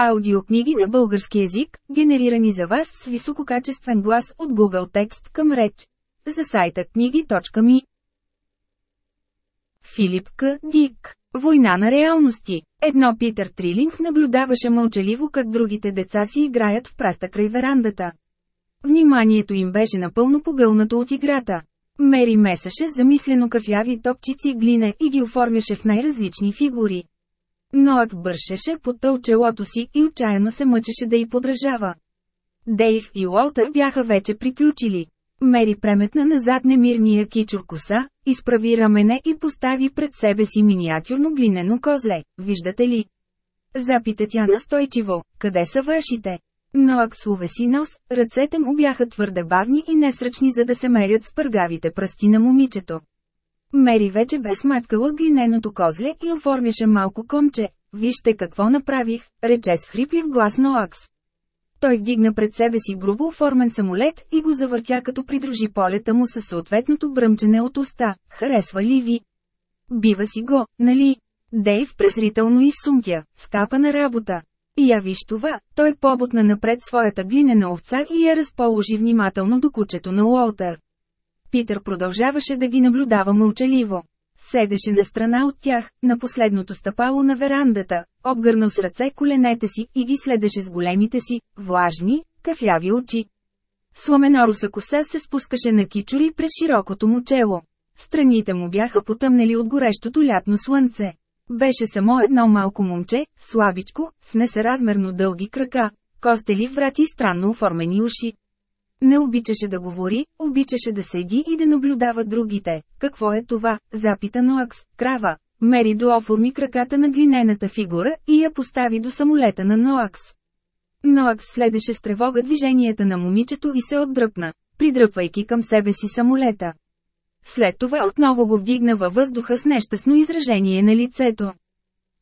Аудиокниги на български език, генерирани за вас с висококачествен глас от Google Текст към реч. За сайта книги.ми Филип К. Дик Война на реалности Едно Питър Трилинг наблюдаваше мълчаливо как другите деца си играят в прахта край верандата. Вниманието им беше напълно погълнато от играта. Мери месеше замислено кафяви топчици глина и ги оформяше в най-различни фигури. Ноак бършеше под тълчелото си и отчаяно се мъчеше да й подражава. Дейв и Уолтър бяха вече приключили. Мери преметна назад немирния кичур коса, изправи рамене и постави пред себе си миниатюрно глинено козле. Виждате ли? Запита тя настойчиво, къде са вашите? Ноак с увеси нос, ръцете му бяха твърде бавни и несръчни за да се мерят с пъргавите пръсти на момичето. Мери вече бе сматкала глиненото козле и оформяше малко конче. Вижте какво направих, рече с хриплив глас на Оакс. Той вдигна пред себе си грубо оформен самолет и го завъртя като придружи полета му със съответното бръмчене от уста. Харесва ли ви? Бива си го, нали? Дейв презрително изсумтя, скапа на работа. И я виж това, той побутна напред своята глинена овца и я разположи внимателно до кучето на Уолтер. Питър продължаваше да ги наблюдава мълчаливо. Седеше на страна от тях, на последното стъпало на верандата, обгърнал с ръце коленете си и ги следеше с големите си, влажни, кафяви очи. Сламеноруса коса се спускаше на кичури пред широкото му чело. Страните му бяха потъмнели от горещото лятно слънце. Беше само едно малко момче, слабичко, с несъразмерно дълги крака, костели врати и странно оформени уши. Не обичаше да говори, обичаше да седи и да наблюдава другите. Какво е това? Запита Ноакс. Крава. Мери дооформи краката на глинената фигура и я постави до самолета на Ноакс. Ноакс следеше с тревога движенията на момичето и се отдръпна, придръпвайки към себе си самолета. След това отново го вдигна във въздуха с нещастно изражение на лицето.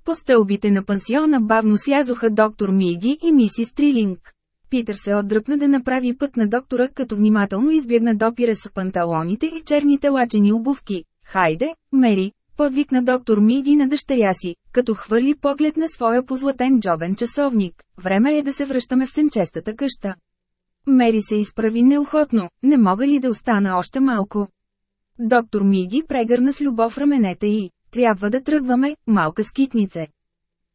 По стълбите на пансиона бавно слязоха доктор Миди и мисис Трилинг. Питър се отдръпна да направи път на доктора, като внимателно избягна допира с панталоните и черните лачени обувки. Хайде, Мери, подвикна доктор Миди на дъщеря си, като хвърли поглед на своя позлатен джобен часовник. Време е да се връщаме в сенчестата къща. Мери се изправи неохотно, не мога ли да остана още малко? Доктор Миди прегърна с любов раменете и, трябва да тръгваме, малка скитнице.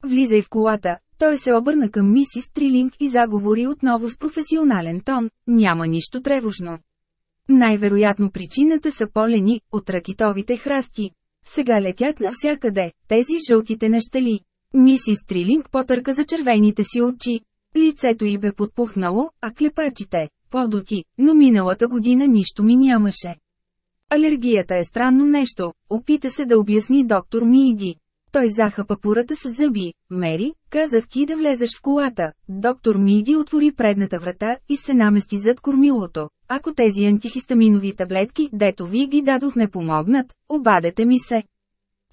Влизай в колата, той се обърна към мисис Трилинг и заговори отново с професионален тон, няма нищо тревожно. Най-вероятно причината са полени от ракитовите храсти. Сега летят навсякъде, тези жълтите нещали. Мисис Трилинг потърка за червените си очи. Лицето й бе подпухнало, а клепачите – подоти, но миналата година нищо ми нямаше. Алергията е странно нещо, опита се да обясни доктор Миди. Той захапа пурата с зъби. Мери, казах ти да влезеш в колата. Доктор Миди отвори предната врата и се намести зад кормилото. Ако тези антихистаминови таблетки, дето ви ги дадох не помогнат, обадете ми се.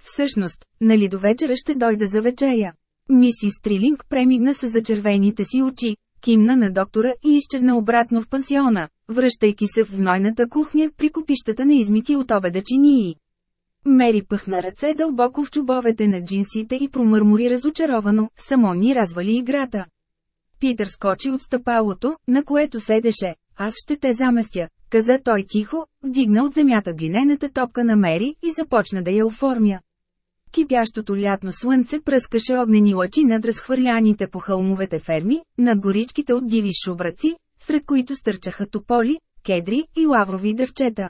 Всъщност, нали до вечера ще дойда за вечеря. Мисис Стрилинг премигна с зачервените си очи, кимна на доктора и изчезна обратно в пансиона, връщайки се в знойната кухня при купищата на измити от обеда чинии. Мери пъхна ръце дълбоко в чубовете на джинсите и промърмори разочаровано, само ни развали играта. Питър скочи от стъпалото, на което седеше. Аз ще те заместя, каза той тихо, вдигна от земята глинената топка на Мери и започна да я оформя. Кипящото лятно слънце пръскаше огнени лъчи над разхвърляните по хълмовете ферми, над горичките от диви шубраци, сред които стърчаха тополи, кедри и лаврови дръвчета.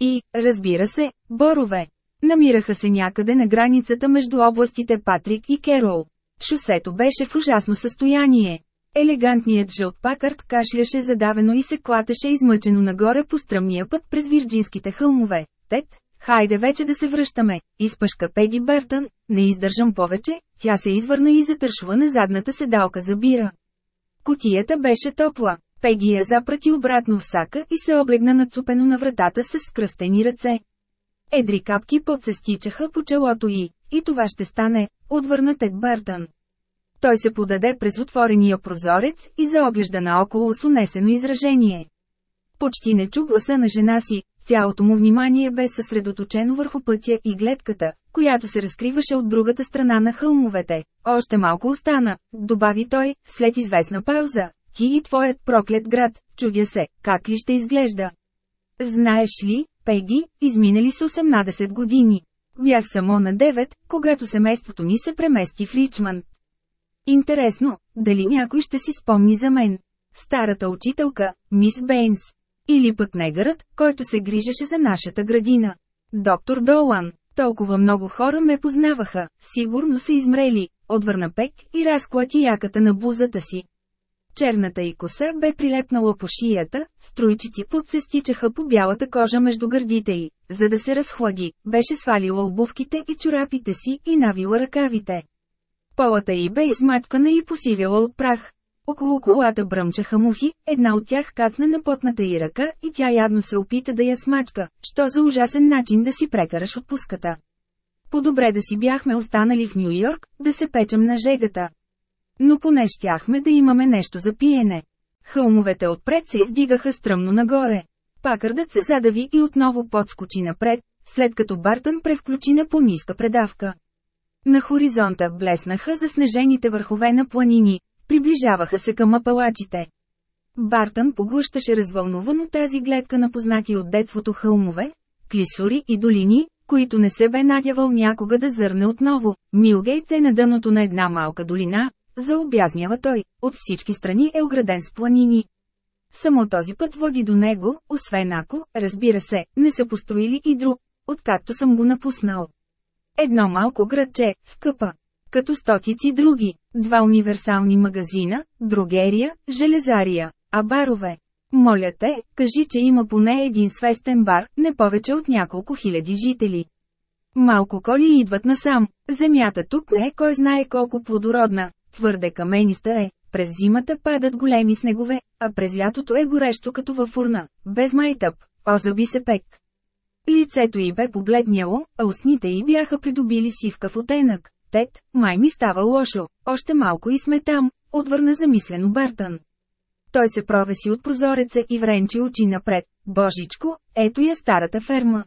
И, разбира се, борове. Намираха се някъде на границата между областите Патрик и Керол. Шосето беше в ужасно състояние. Елегантният жълт пакърт кашляше задавено и се клатеше измъчено нагоре по стръмния път през вирджинските хълмове. Тет, хайде вече да се връщаме, изпъшка Пеги Бъртън, не издържам повече, тя се извърна и затършва на задната седалка за бира. Котията беше топла. Пеги я запрати обратно в сака и се облегна нацупено на вратата с скръстени ръце. Едри капки пот се стичаха по челото й, и това ще стане, отвърна Тед Бартън. Той се подаде през отворения прозорец и заоглежда наоколо с унесено изражение. Почти не чу гласа на жена си, Цялото му внимание бе съсредоточено върху пътя и гледката, която се разкриваше от другата страна на хълмовете. Още малко остана, добави той, след известна пауза. Ти и твоят проклет град, чудя се, как ли ще изглежда. Знаеш ли, Пеги, изминали са 18 години. Бях само на 9, когато семейството ни се премести в Ричмънд. Интересно, дали някой ще си спомни за мен? Старата учителка, мис Бейнс. Или пък негърът, който се грижеше за нашата градина. Доктор Долан. Толкова много хора ме познаваха, сигурно са измрели, отвърна Пек и разклати яката на бузата си. Черната й коса бе прилепнала по шията, струйчици пот се стичаха по бялата кожа между гърдите й, за да се разхлади, беше свалила обувките и чорапите си и навила ръкавите. Полата й бе измачкана и посивяла от прах. Около колата бръмчаха мухи, една от тях кацна на потната й ръка и тя ядно се опита да я смачка, що за ужасен начин да си прекараш отпуската. По-добре да си бяхме останали в Нью Йорк, да се печем на жегата. Но поне щяхме да имаме нещо за пиене. Хълмовете отпред се издигаха стръмно нагоре. Пакърдът се задави и отново подскочи напред, след като Бартън превключи на по-ниска предавка. На хоризонта блеснаха заснежените върхове на планини, приближаваха се към апалачите. Бартън поглъщаше развълнувано тази гледка на познати от детството хълмове, клисури и долини, които не се бе надявал някога да зърне отново. Милгейт е на дъното на една малка долина, заобязнява той, от всички страни е ограден с планини. Само този път води до него, освен ако, разбира се, не са построили и друг, откакто съм го напуснал. Едно малко градче, скъпа. Като стотици други, два универсални магазина, другерия, железария, а барове. Моля те, кажи, че има поне един свестен бар, не повече от няколко хиляди жители. Малко коли идват насам. Земята тук не е кой знае колко плодородна, твърде камениста е. През зимата падат големи снегове, а през лятото е горещо като във фурна, без майтъп, озъби се пек. Лицето й бе побледняло, а устните й бяха придобили сивкав оттенък. Тет, май ми става лошо, още малко и сме там, отвърна замислено Бартън. Той се провеси от прозореца и вренчи очи напред. Божичко, ето я старата ферма.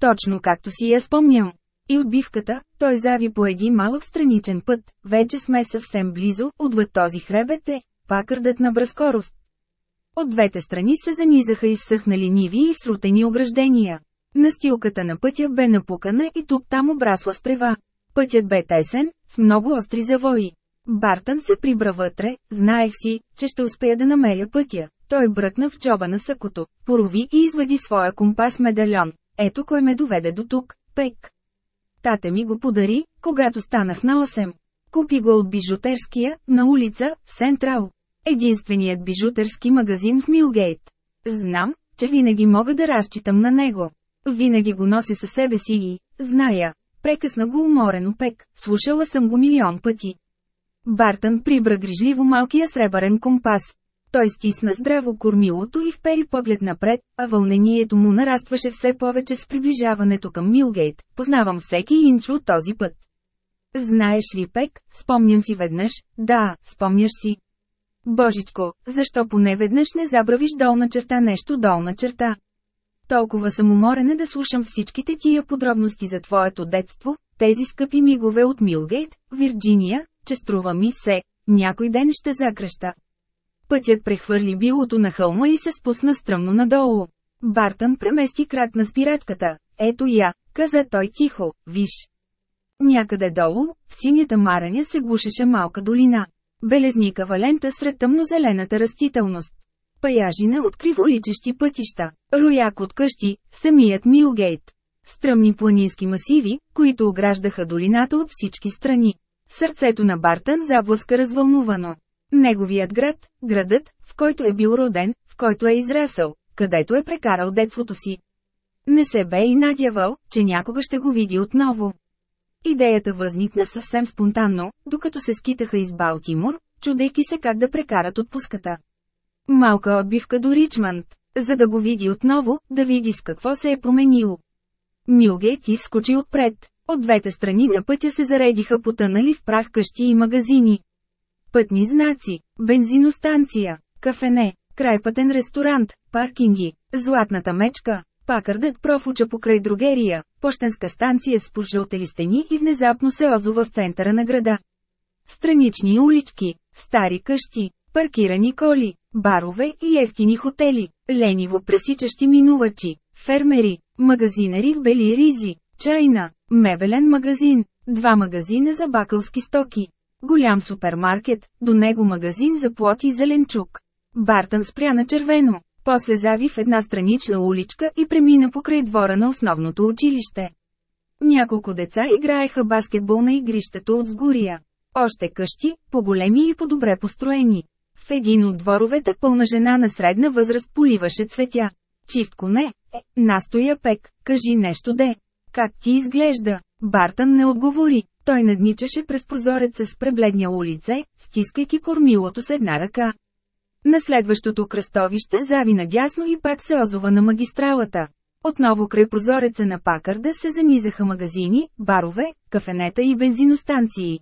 Точно както си я спомням. И отбивката, той зави по един малък страничен път, вече сме съвсем близо, отвъд този хребет е, пакърдът на бръскорост. От двете страни се занизаха изсъхнали ниви и срутени ограждения. Настилката на пътя бе напукана и тук-там обрасла с трева. Пътят бе тесен, с много остри завои. Бартън се прибра вътре, знаех си, че ще успея да намеря пътя. Той бръкна в джоба на сакото, порови и извади своя компас медальон. Ето кой ме доведе до тук, пек. Тате ми го подари, когато станах на 8. Купи го от бижутерския, на улица, Сентрал. Единственият бижутерски магазин в Милгейт. Знам, че винаги мога да разчитам на него. Винаги го нося със себе си и, зная, прекъсна го уморено пек, слушала съм го милион пъти. Бартън прибра грижливо малкия сребърен компас. Той стисна здраво кормилото и впери поглед напред, а вълнението му нарастваше все повече с приближаването към Милгейт. Познавам всеки инч от този път. Знаеш ли, Пек, спомням си веднъж, да, спомняш си. Божичко, защо поне веднъж не забравиш долна черта нещо долна черта? Толкова съм уморена да слушам всичките тия подробности за твоето детство, тези скъпи мигове от Милгейт, Вирджиния, че струва ми се, някой ден ще закръща. Пътят прехвърли билото на хълма и се спусна стръмно надолу. Бартън премести крак на спирачката. Ето я, каза той тихо, виж. Някъде долу, в синята мараня се гушеше малка долина. Белезника валента сред тъмнозелената растителност. Паяжина от криволичещи пътища, рояк от къщи, самият Милгейт. Стръмни планински масиви, които ограждаха долината от всички страни. Сърцето на Бартън заблъска развълнувано. Неговият град, градът, в който е бил роден, в който е израсъл, където е прекарал детството си. Не се бе и надявал, че някога ще го види отново. Идеята възникна съвсем спонтанно, докато се скитаха из Балтимор, чудейки се как да прекарат отпуската. Малка отбивка до Ричмънд, за да го види отново, да види с какво се е променило. Милгейт изскочи отпред. От двете страни на пътя се заредиха потънали в прах къщи и магазини. Пътни знаци, бензиностанция, кафене, крайпътен ресторант, паркинги, златната мечка, Пакърдът профуча покрай другерия, почтенска станция с пожълтели стени и внезапно се озова в центъра на града. Странични улички, стари къщи, паркирани коли, барове и ефтини хотели, лениво пресичащи минувачи, фермери, магазинери в бели ризи, чайна, мебелен магазин, два магазина за бакалски стоки, голям супермаркет, до него магазин за плод и зеленчук. Бартън спря на червено, после зави в една странична уличка и премина покрай двора на основното училище. Няколко деца играеха баскетбол на игрището от сгория. Още къщи, по-големи и по-добре построени. В един от дворовете пълна жена на средна възраст поливаше цветя. Чифтко не, е, настоя пек, кажи нещо де. Как ти изглежда? Бартън не отговори. Той надничаше през прозореца с пребледня улице, стискайки кормилото с една ръка. На следващото кръстовище зави надясно и пак се озова на магистралата. Отново край прозореца на Пакърда се занизаха магазини, барове, кафенета и бензиностанции.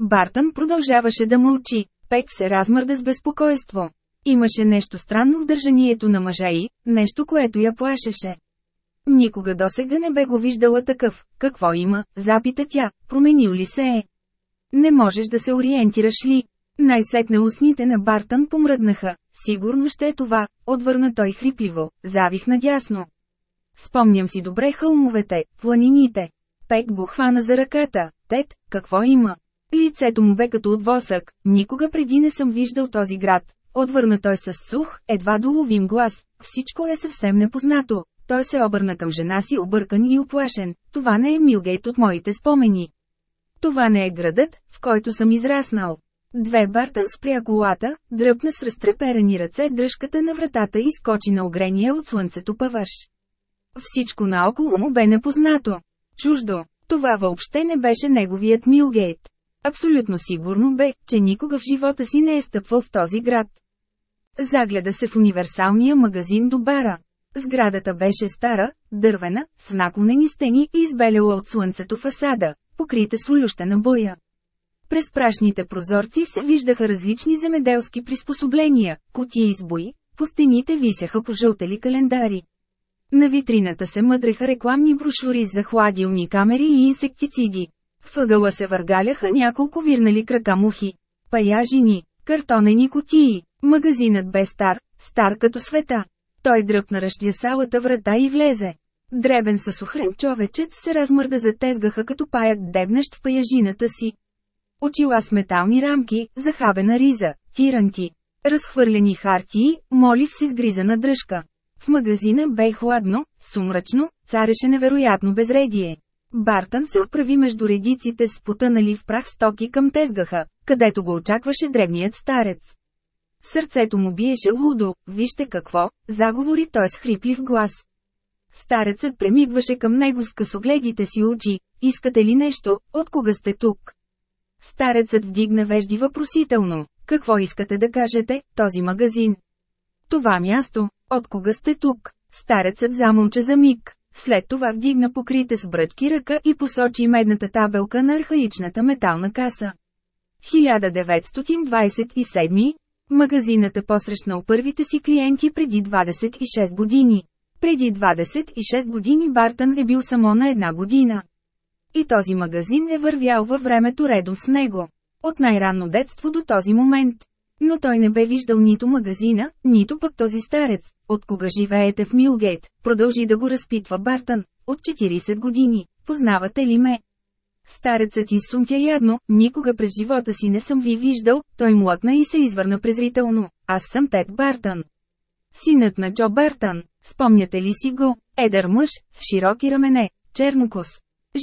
Бартън продължаваше да мълчи. Пек се размърда с безпокойство. Имаше нещо странно в държанието на мъжа и, нещо което я плашеше. Никога досега не бе го виждала такъв. Какво има, запита тя, променил ли се е? Не можеш да се ориентираш ли? Най-сетне устните на Бартън помръднаха. Сигурно ще е това, отвърна той хрипливо, завих надясно. Спомням си добре хълмовете, планините. Пек го хвана за ръката. Тет, какво има? Лицето му бе като от восък, никога преди не съм виждал този град. Отвърна той с сух, едва доловим глас. Всичко е съвсем непознато. Той се обърна към жена си объркан и оплашен. Това не е Милгейт от моите спомени. Това не е градът, в който съм израснал. Две Бартън спря колата, дръпна с разтреперени ръце дръжката на вратата и скочи на огрения от слънцето паваш. Всичко наоколо му бе непознато. Чуждо. Това въобще не беше неговият Милгейт. Абсолютно сигурно бе, че никога в живота си не е стъпвал в този град. Загледа се в универсалния магазин до бара. Сградата беше стара, дървена, с наклонени стени и избеляла от слънцето фасада, покрита с улющена боя. През прашните прозорци се виждаха различни земеделски приспособления, кутии с бои, по стените висяха пожълтели календари. На витрината се мъдреха рекламни брошури за хладилни камери и инсектициди. Въгъла се въргаляха няколко вирнали крака мухи. Паяжини, картонени кутии. Магазинът бе стар, стар като света. Той дръпна ръщия салата врата и влезе. Дребен със охрен човечец се размърда за тезгаха като паят дебнещ в паяжината си. Очила с метални рамки, захабена риза, тиранти. Разхвърлени хартии, молив с изгризана дръжка. В магазина бе хладно, сумрачно, цареше невероятно безредие. Бартън се отправи между редиците с потънали в прах стоки към тезгаха, където го очакваше древният старец. Сърцето му биеше лудо, вижте какво, заговори той с хриплив глас. Старецът премигваше към него с късогледите си очи, искате ли нещо, от кога сте тук? Старецът вдигна вежди въпросително, какво искате да кажете, този магазин? Това място, от кога сте тук? Старецът замълча за миг. След това вдигна покрите с бръчки ръка и посочи медната табелка на архаичната метална каса. 1927 Магазинът е посрещнал първите си клиенти преди 26 години. Преди 26 години Бартън е бил само на една година. И този магазин е вървял във времето редом с него. От най-ранно детство до този момент. Но той не бе виждал нито магазина, нито пък този старец. От кога живеете в Милгейт, продължи да го разпитва Бартън. От 40 години. Познавате ли ме? Старецът изсумтя ядно, никога през живота си не съм ви виждал, той млъкна и се извърна презрително. Аз съм Тед Бартън. Синът на Джо Бартън. Спомняте ли си го? Едър мъж, с широки рамене, чернокос.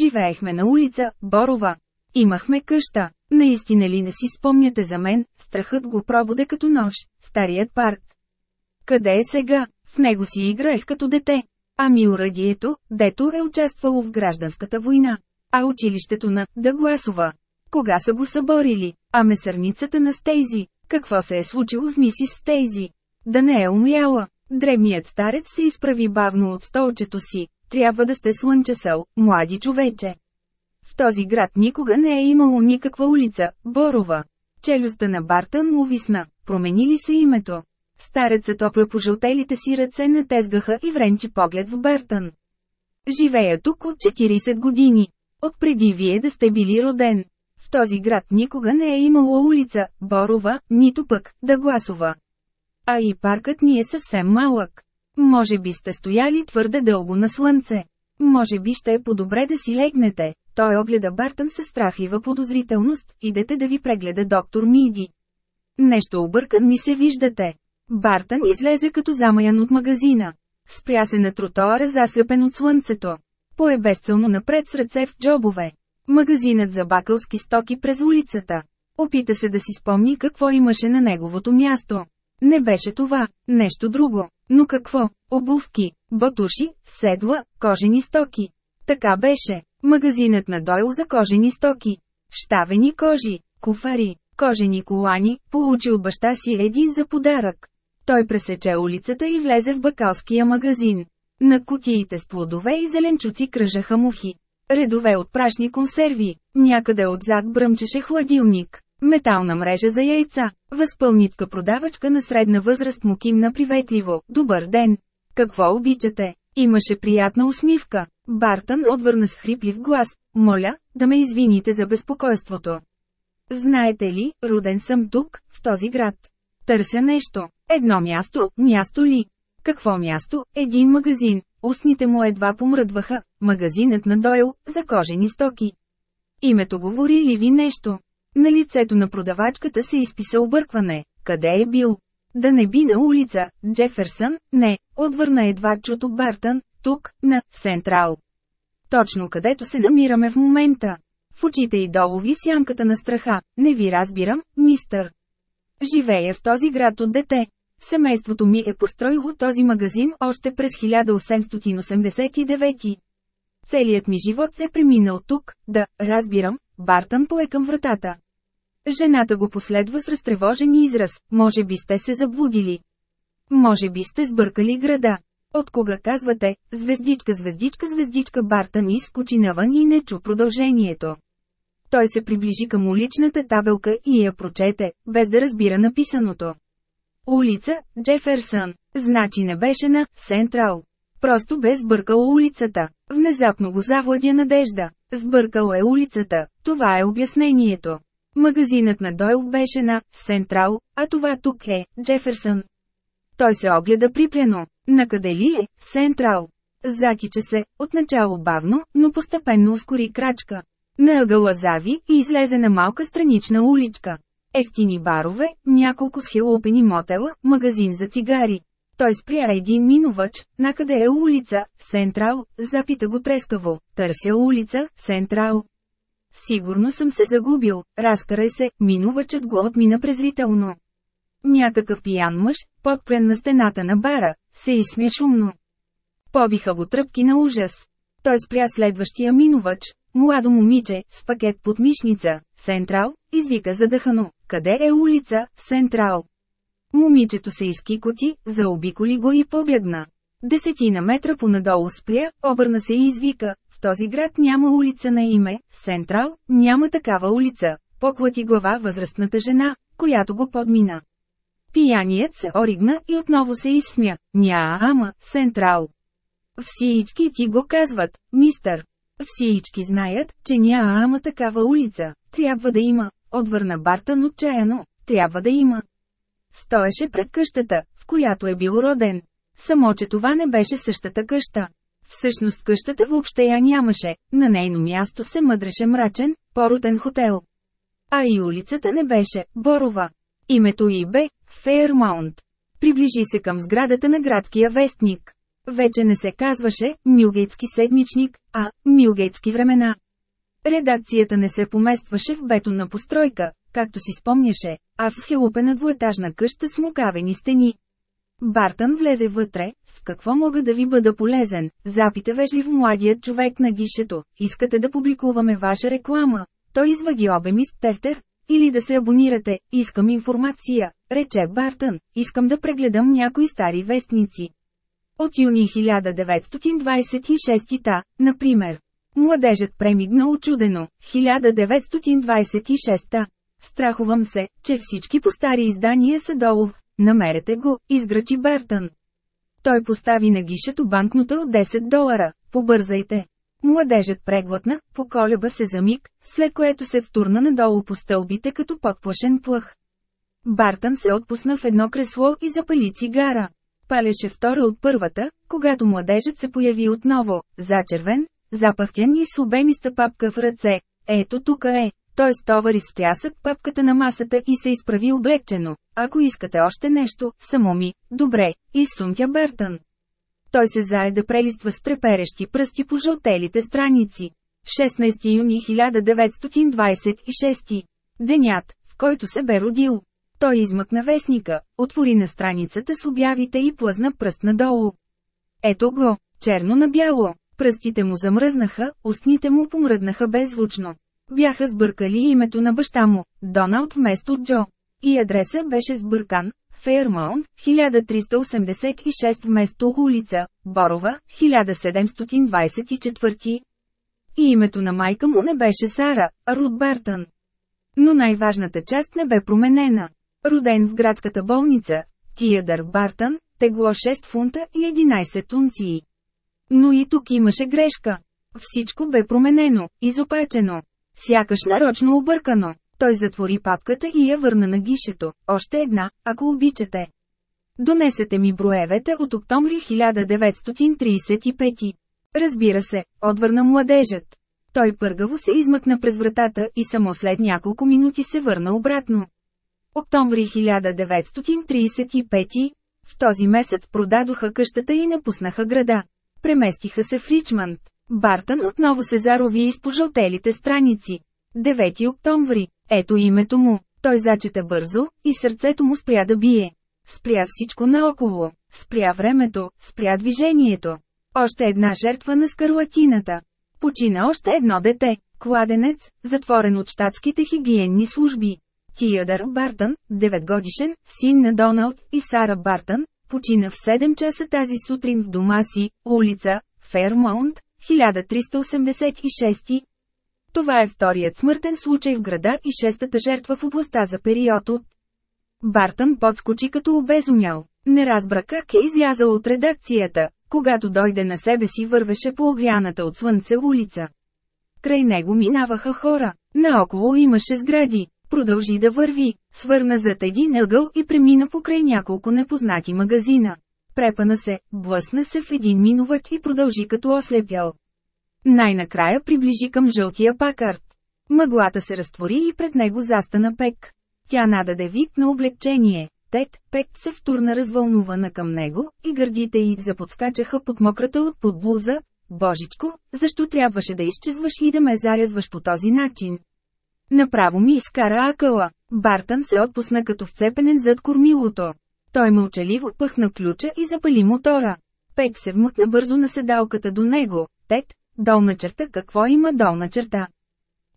Живеехме на улица, Борова. Имахме къща. Наистина ли не си спомняте за мен, страхът го пробуде като нож, старият парк. Къде е сега? В него си играех като дете. Ами урадието, дето е участвало в гражданската война. А училището на Дъгласова. Кога са го съборили? А месърницата на Стейзи. Какво се е случило с мисис Стейзи? Да не е умряла. Древният старец се изправи бавно от столчето си. Трябва да сте слънчесъл, млади човече. В този град никога не е имало никаква улица, Борова. Челюстта на Бартън увисна, промени ли се името? Стареца топля по жълтелите си ръце натезгаха и вренчи поглед в Бертън. Живея тук от 40 години. Отпреди вие да сте били роден. В този град никога не е имало улица, Борова, нито пък, да гласова. А и паркът ни е съвсем малък. Може би сте стояли твърде дълго на слънце. Може би ще е по-добре да си легнете. Той огледа Бартън със страхлива подозрителност. Идете да ви прегледа доктор Миди. Нещо объркан ми се виждате. Бартън излезе като замаян от магазина. Спря се на тротоара заслепен от слънцето. Пое безцелно напред с ръце в джобове. Магазинът за бакълски стоки през улицата. Опита се да си спомни какво имаше на неговото място. Не беше това, нещо друго. Но какво? Обувки, батуши, седла, кожени стоки. Така беше. Магазинът на Дойл за кожени стоки. Штавени кожи, куфари, кожени колани, получи от баща си един за подарък. Той пресече улицата и влезе в бакалския магазин. На кутиите с плодове и зеленчуци кръжаха мухи. Редове от прашни консерви, някъде отзад бръмчеше хладилник. Метална мрежа за яйца. Възпълнитка продавачка на средна възраст му кимна приветливо. Добър ден! Какво обичате? Имаше приятна усмивка. Бартън отвърна с хриплив глас. Моля, да ме извините за безпокойството. Знаете ли, роден съм тук, в този град. Търся нещо. Едно място, място ли? Какво място? Един магазин. Устните му едва помръдваха. Магазинът на Дойл, за кожени стоки. Името говори ли ви нещо? На лицето на продавачката се изписа объркване. Къде е бил? Да не би на улица, Джеферсън, не, отвърна едва чуто Бартън, тук, на Сентрал. Точно където се намираме в момента. В очите й долу ви сянката на страха, не ви разбирам, мистър. Живея в този град от дете. Семейството ми е построило този магазин още през 1889. Целият ми живот е преминал тук, да, разбирам, Бартън пое към вратата. Жената го последва с разтревожен израз, може би сте се заблудили. Може би сте сбъркали града. От кога казвате, звездичка, звездичка, звездичка Бартън изскочи навън и не чу продължението. Той се приближи към уличната табелка и я прочете, без да разбира написаното. Улица, Джеферсън, значи не беше на Сентрал. Просто бе сбъркал улицата. Внезапно го завладя надежда. Сбъркал е улицата, това е обяснението. Магазинът на Дойл беше на Сентрал, а това тук е Джеферсън. Той се огледа припряно. Накъде ли е Сентрал? Закича се, отначало бавно, но постепенно ускори крачка. На ъгъла зави и излезе на малка странична уличка. Ефтини барове, няколко схилопени мотела, магазин за цигари. Той спря един минувач, накъде е улица, Сентрал, запита го трескаво, търся улица, Сентрал. Сигурно съм се загубил, разкарай се, минувачът го отмина презрително. Някакъв пиян мъж, подпрен на стената на бара, се изсмя шумно. Побиха го тръпки на ужас. Той спря следващия минувач, младо момиче, с пакет под мишница, Сентрал, извика задъхано, къде е улица, Сентрал. Момичето се изкикоти, заобиколи го и побягна. Десетина метра понадолу спря, обърна се и извика, в този град няма улица на име, Сентрал, няма такава улица, поклати глава възрастната жена, която го подмина. Пияният се оригна и отново се изсмя, ня ама, Сентрал. Всички ти го казват, мистър. Всички знаят, че ня ама такава улица, трябва да има, отвърна Бартън отчаяно, трябва да има. Стоеше пред къщата, в която е бил роден. Само, че това не беше същата къща. Всъщност къщата въобще я нямаше, на нейно място се мъдреше мрачен, порутен хотел. А и улицата не беше Борова. Името й бе Фейермаунт. Приближи се към сградата на градския вестник. Вече не се казваше Милгейтски седмичник, а Милгейтски времена. Редакцията не се поместваше в бетонна постройка, както си спомняше, а в схелупена двуетажна къща с мукавени стени. Бартън влезе вътре, с какво мога да ви бъда полезен, запита вежливо младият човек на гишето, искате да публикуваме ваша реклама. Той извади обемист тефтер, или да се абонирате, искам информация, рече Бартън, искам да прегледам някои стари вестници. От юни 1926 та, например. Младежът премигна очудено, 1926 та. Страхувам се, че всички по стари издания са долу. намерете го, изграчи Бертън. Той постави на гишето банкнота от 10 долара. Побързайте. Младежът преглътна, поколеба се за миг, след което се втурна надолу по стълбите като подплашен плъх. Бартън се отпусна в едно кресло и запали цигара. Палеше втора от първата, когато младежът се появи отново, зачервен, запахтян и с обемиста папка в ръце. Ето тук е. Той стовари с тясък папката на масата и се изправи облегчено. Ако искате още нещо, само ми, добре, изсумтя Бертън. Той се зае да прелиства с треперещи пръсти по жълтелите страници. 16 юни 1926. Денят, в който се бе родил. Той измъкна вестника, отвори на страницата с обявите и плъзна пръст надолу. Ето го, черно на бяло. Пръстите му замръзнаха, устните му помръднаха беззвучно. Бяха сбъркали името на баща му, Доналд вместо Джо. И адреса беше сбъркан, Фейрмаунт, 1386 вместо улица, Борова, 1724. И името на майка му не беше Сара, а Руд Бартън. Но най-важната част не бе променена. Роден в градската болница, Тиядър Бартън, тегло 6 фунта и 11 унции. Но и тук имаше грешка. Всичко бе променено, изопачено. Сякаш нарочно объркано. Той затвори папката и я върна на гишето. Още една, ако обичате. Донесете ми броевете от октомври 1935. Разбира се, отвърна младежът. Той пъргаво се измъкна през вратата и само след няколко минути се върна обратно. Октомври 1935. В този месец продадоха къщата и напуснаха града. Преместиха се в Ричмънд. Бартън отново се зарови из пожълтелите страници. 9 октомври. Ето името му. Той зачета бързо, и сърцето му спря да бие. Спря всичко наоколо. Спря времето, спря движението. Още една жертва на скарлатината. Почина още едно дете, кладенец, затворен от щатските хигиенни служби. Тиядър Бартън, 9 годишен, син на Доналд и Сара Бартън, почина в 7 часа тази сутрин в дома си, улица, Фермаунт, 1386. Това е вторият смъртен случай в града и шестата жертва в областта за период от. Бартън подскочи като обезумял. Не разбра как е излязъл от редакцията, когато дойде на себе си вървеше по огряната от слънце улица. Край него минаваха хора, наоколо имаше сгради, продължи да върви, свърна зад един ъгъл и премина покрай няколко непознати магазина. Препана се, блъсна се в един минувач и продължи като ослепял. Най-накрая приближи към жълтия пакарт. Мъглата се разтвори и пред него застана Пек. Тя нададе вид на облегчение. Тет, Пек се втурна развълнувана към него, и гърдите й заподскачаха под мократа от подблуза. Божичко, защо трябваше да изчезваш и да ме зарязваш по този начин? Направо ми изкара акъла. Бартън се отпусна като вцепенен зад кормилото. Той мълчаливо пъхна ключа и запали мотора. Пек се вмъкна бързо на седалката до него. Тет, долна черта какво има долна черта?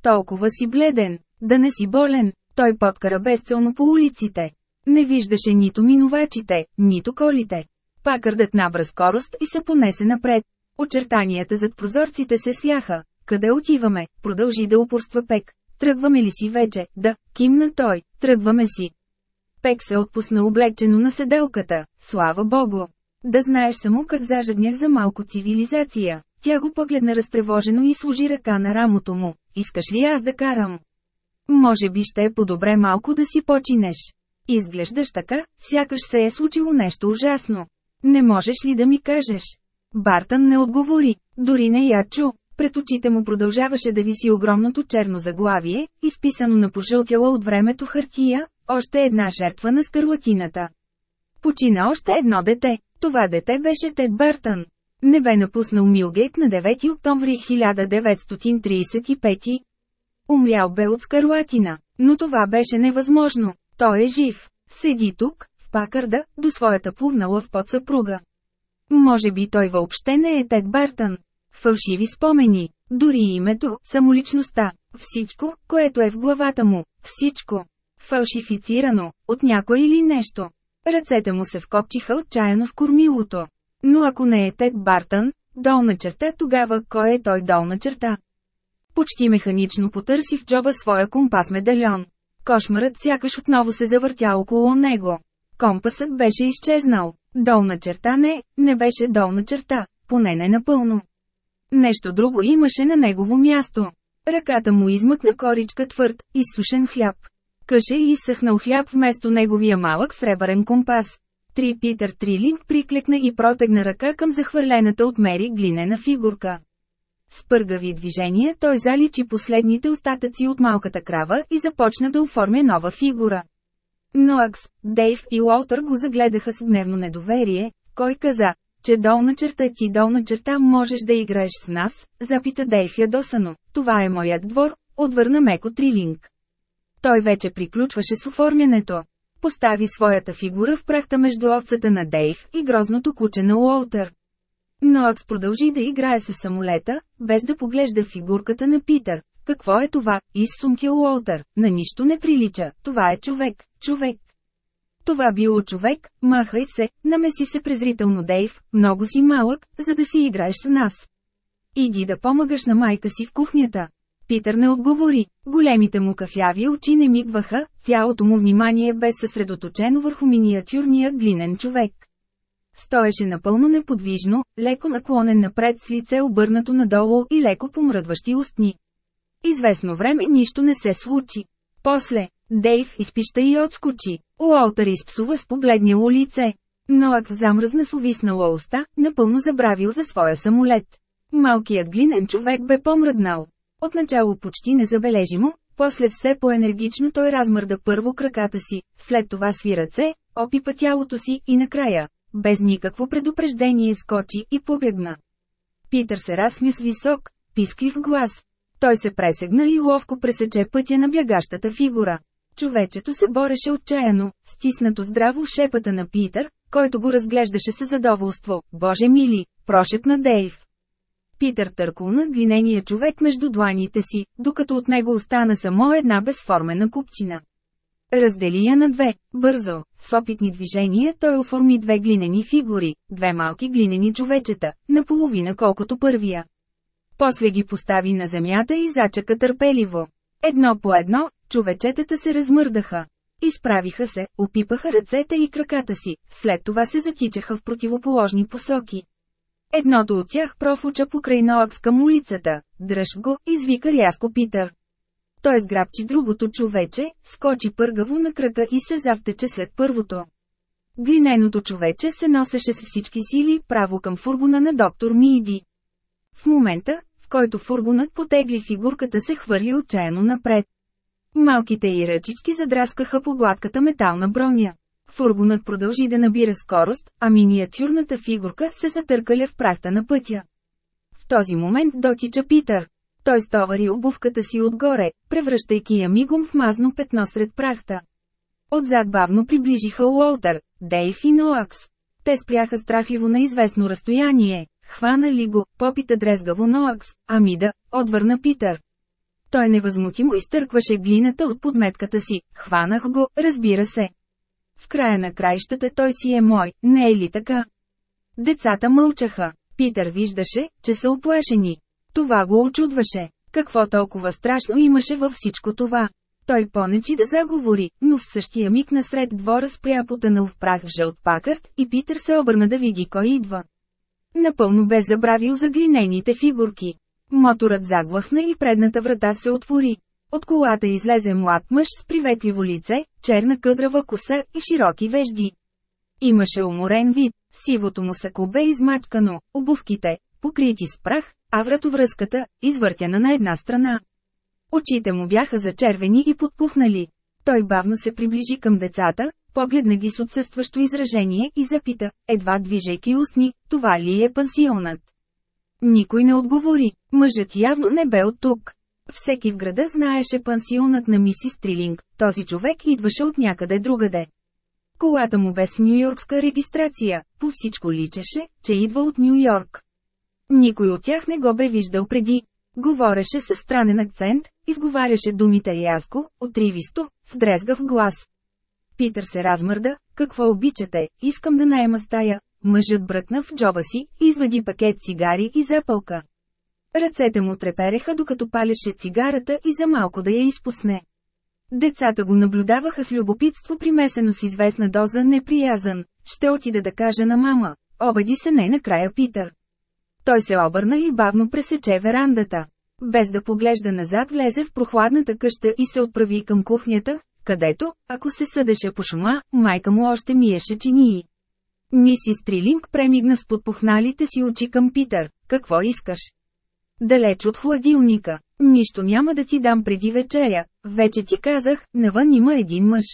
Толкова си бледен, да не си болен, той подкара безцелно по улиците. Не виждаше нито минувачите, нито колите. Пакърдът набра скорост и се понесе напред. Очертанията зад прозорците се сляха. Къде отиваме? Продължи да упорства Пек. Тръгваме ли си вече? Да, кимна той. Тръгваме си. Пек се отпусна облегчено на седелката. Слава богу! Да знаеш само как зажаднях за малко цивилизация. Тя го погледна разтревожено и сложи ръка на рамото му. Искаш ли аз да карам? Може би ще е по-добре малко да си починеш. Изглеждаш така, сякаш се е случило нещо ужасно. Не можеш ли да ми кажеш? Бартън не отговори, дори не я чу. Пред очите му продължаваше да виси огромното черно заглавие, изписано на пожълтяла от времето хартия, още една жертва на скарлатината. Почина още едно дете. Това дете беше Тед Бартън. Не бе напуснал Милгейт на 9 октомври 1935. Умрял бе от скарлатина, но това беше невъзможно. Той е жив. Седи тук, в пакърда, до своята плувнала в подсъпруга. Може би той въобще не е Тед Бартън. Фалшиви спомени, дори името, самоличността, всичко, което е в главата му, всичко. Фалшифицирано, от някой или нещо. Ръцете му се вкопчиха отчаяно в кормилото. Но ако не е Тед Бартън, долна черта тогава кой е той долна черта? Почти механично потърси в джоба своя компас медальон. Кошмарът сякаш отново се завъртя около него. Компасът беше изчезнал. Долна черта не, не беше долна черта, поне не напълно. Нещо друго имаше на негово място. Ръката му измъкна коричка твърд, изсушен хляб. Къше и изсъхнал хляб вместо неговия малък сребърен компас. Три Питър Трилинг приклекна и протегна ръка към захвърлената от Мери глинена фигурка. С пъргави движения той заличи последните остатъци от малката крава и започна да оформя нова фигура. Ноакс, Дейв и Уолтър го загледаха с гневно недоверие, кой каза, че долна черта ти долна черта можеш да играеш с нас, запита Дейв ядосано. Това е моят двор, отвърна меко Трилинг. Той вече приключваше с оформянето. Постави своята фигура в прахта между овцата на Дейв и грозното куче на Уолтър. Ноакс продължи да играе с самолета, без да поглежда фигурката на Питър. Какво е това? Изсумки Уолтър. На нищо не прилича. Това е човек. Човек. Това било човек, махай се, намеси се презрително Дейв, много си малък, за да си играеш с нас. Иди да помагаш на майка си в кухнята. Питър не отговори. Големите му кафяви очи не мигваха, цялото му внимание бе съсредоточено върху миниатюрния глинен човек. Стоеше напълно неподвижно, леко наклонен напред с лице обърнато надолу и леко помръдващи устни. Известно време нищо не се случи. После, Дейв изпища и отскочи. Уолтър изпсува с погледняло лице. Ноак замръзна с увиснала уста, напълно забравил за своя самолет. Малкият глинен човек бе помръднал. Отначало почти незабележимо, после все по-енергично той размърда първо краката си, след това сви ръце, опипа тялото си и накрая, без никакво предупреждение скочи и побегна. Питър се разсмя с висок, писклив глас. Той се пресегна и ловко пресече пътя на бягащата фигура. Човечето се бореше отчаяно, стиснато здраво в шепата на Питър, който го разглеждаше със задоволство. Боже мили, прошепна Дейв. Питър търкулна глинения човек между дланите си, докато от него остана само една безформена купчина. Раздели я на две, бързо, с опитни движения той оформи две глинени фигури, две малки глинени човечета, наполовина колкото първия. После ги постави на земята и зачака търпеливо. Едно по едно, човечетата се размърдаха. Изправиха се, опипаха ръцете и краката си, след това се затичаха в противоположни посоки. Едното от тях профуча покрай Ноакс към улицата, дръж го, извика рязко Питър. Той сграбчи другото човече, скочи пъргаво на кръка и се завтече след първото. Глиненото човече се носеше с всички сили право към фургона на доктор Миди. В момента, в който фургонът потегли фигурката се хвърли отчаяно напред. Малките й ръчички задраскаха по гладката метална броня. Фургонът продължи да набира скорост, а миниатюрната фигурка се затъркаля в прахта на пътя. В този момент дотича Питър. Той стовари обувката си отгоре, превръщайки я мигом в мазно петно сред прахта. Отзад бавно приближиха Уолтер, Дейв и Ноакс. Те спряха страхливо на известно разстояние. Хвана ли го, попита дрезгаво Ноакс, ами да, отвърна Питър. Той невъзмутимо изтъркваше глината от подметката си. Хванах го, разбира се. В края на краищата той си е мой, не е ли така? Децата мълчаха. Питър виждаше, че са оплашени. Това го очудваше. Какво толкова страшно имаше във всичко това? Той понечи да заговори, но в същия миг насред двора спря потънал в прах жълт пакърт и Питър се обърна да види кой идва. Напълно бе забравил за глинените фигурки. Моторът заглъхна и предната врата се отвори. От колата излезе млад мъж с приветливо лице, черна къдрава коса и широки вежди. Имаше уморен вид, сивото му сако бе измачкано, обувките, покрити с прах, а вратовръзката, извъртяна на една страна. Очите му бяха зачервени и подпухнали. Той бавно се приближи към децата, погледна ги с отсъстващо изражение и запита, едва движейки устни, това ли е пансионът? Никой не отговори, мъжът явно не бе от тук. Всеки в града знаеше пансионът на мисис Трилинг, този човек идваше от някъде другаде. Колата му бе с нью-йоркска регистрация, по всичко личеше, че идва от Нью-Йорк. Никой от тях не го бе виждал преди. Говореше със странен акцент, изговаряше думите рязко, отривисто, с дрезгав глас. Питър се размърда, какво обичате, искам да наема стая. Мъжът бръкна в джоба си, извади пакет цигари и запълка. Ръцете му трепереха докато палеше цигарата и за малко да я изпусне. Децата го наблюдаваха с любопитство примесено с известна доза неприязан. Ще отида да кажа на мама. Обади се не накрая Питър. Той се обърна и бавно пресече верандата. Без да поглежда назад влезе в прохладната къща и се отправи към кухнята, където, ако се съдеше по шума, майка му още миеше чинии. Миси Стрилинг премигна с подпухналите си очи към Питър. Какво искаш? Далеч от хладилника. Нищо няма да ти дам преди вечеря. Вече ти казах, навън има един мъж.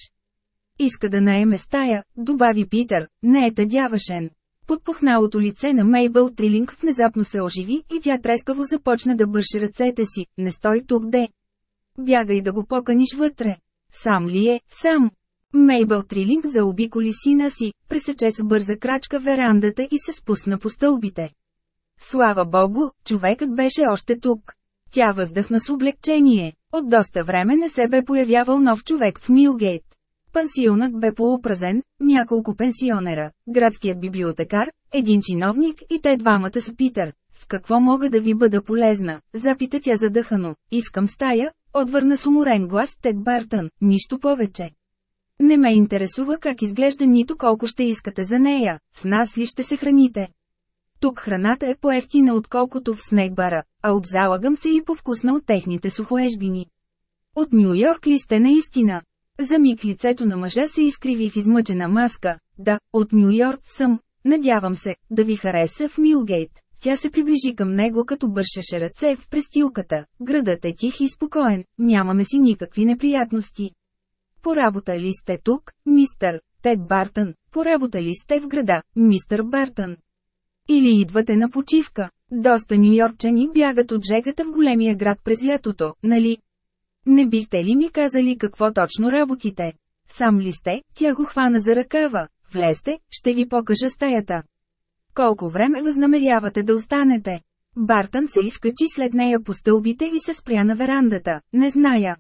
Иска да наеме стая, добави Питър, не е тъдявашен. Подпухналото лице на Мейбъл Трилинг внезапно се оживи и тя трескаво започна да бърши ръцете си. Не стой тук де. Бягай да го поканиш вътре. Сам ли е? Сам. Мейбъл Трилинг заобиколи сина си, пресече с бърза крачка верандата и се спусна по стълбите. Слава богу, човекът беше още тук. Тя въздъхна с облегчение. От доста време не се бе появявал нов човек в Милгейт. Пансионът бе полупразен, няколко пенсионера, градският библиотекар, един чиновник и те двамата с Питър. С какво мога да ви бъда полезна? Запита тя задъхано. Искам стая, отвърна с уморен глас Тед Бартън, нищо повече. Не ме интересува как изглежда нито колко ще искате за нея, с нас ли ще се храните. Тук храната е по-ефтина отколкото в снегбара, а обзалагам се и повкусна от техните сухоежбини. От Нью Йорк ли сте наистина? За миг лицето на мъжа се изкриви в измъчена маска. Да, от Нью Йорк съм. Надявам се, да ви хареса в Милгейт. Тя се приближи към него като бършеше ръце в престилката. Градът е тих и спокоен, нямаме си никакви неприятности. По работа ли сте тук, мистър Тед Бартън? По работа ли сте в града, мистър Бартън? Или идвате на почивка? Доста нью-йоркчани бягат от жегата в големия град през лятото, нали? Не бихте ли ми казали какво точно работите? Сам ли сте? Тя го хвана за ръкава. Влезте, ще ви покажа стаята. Колко време възнамерявате да останете? Бартън се изкачи след нея по стълбите и се спря на верандата. Не зная.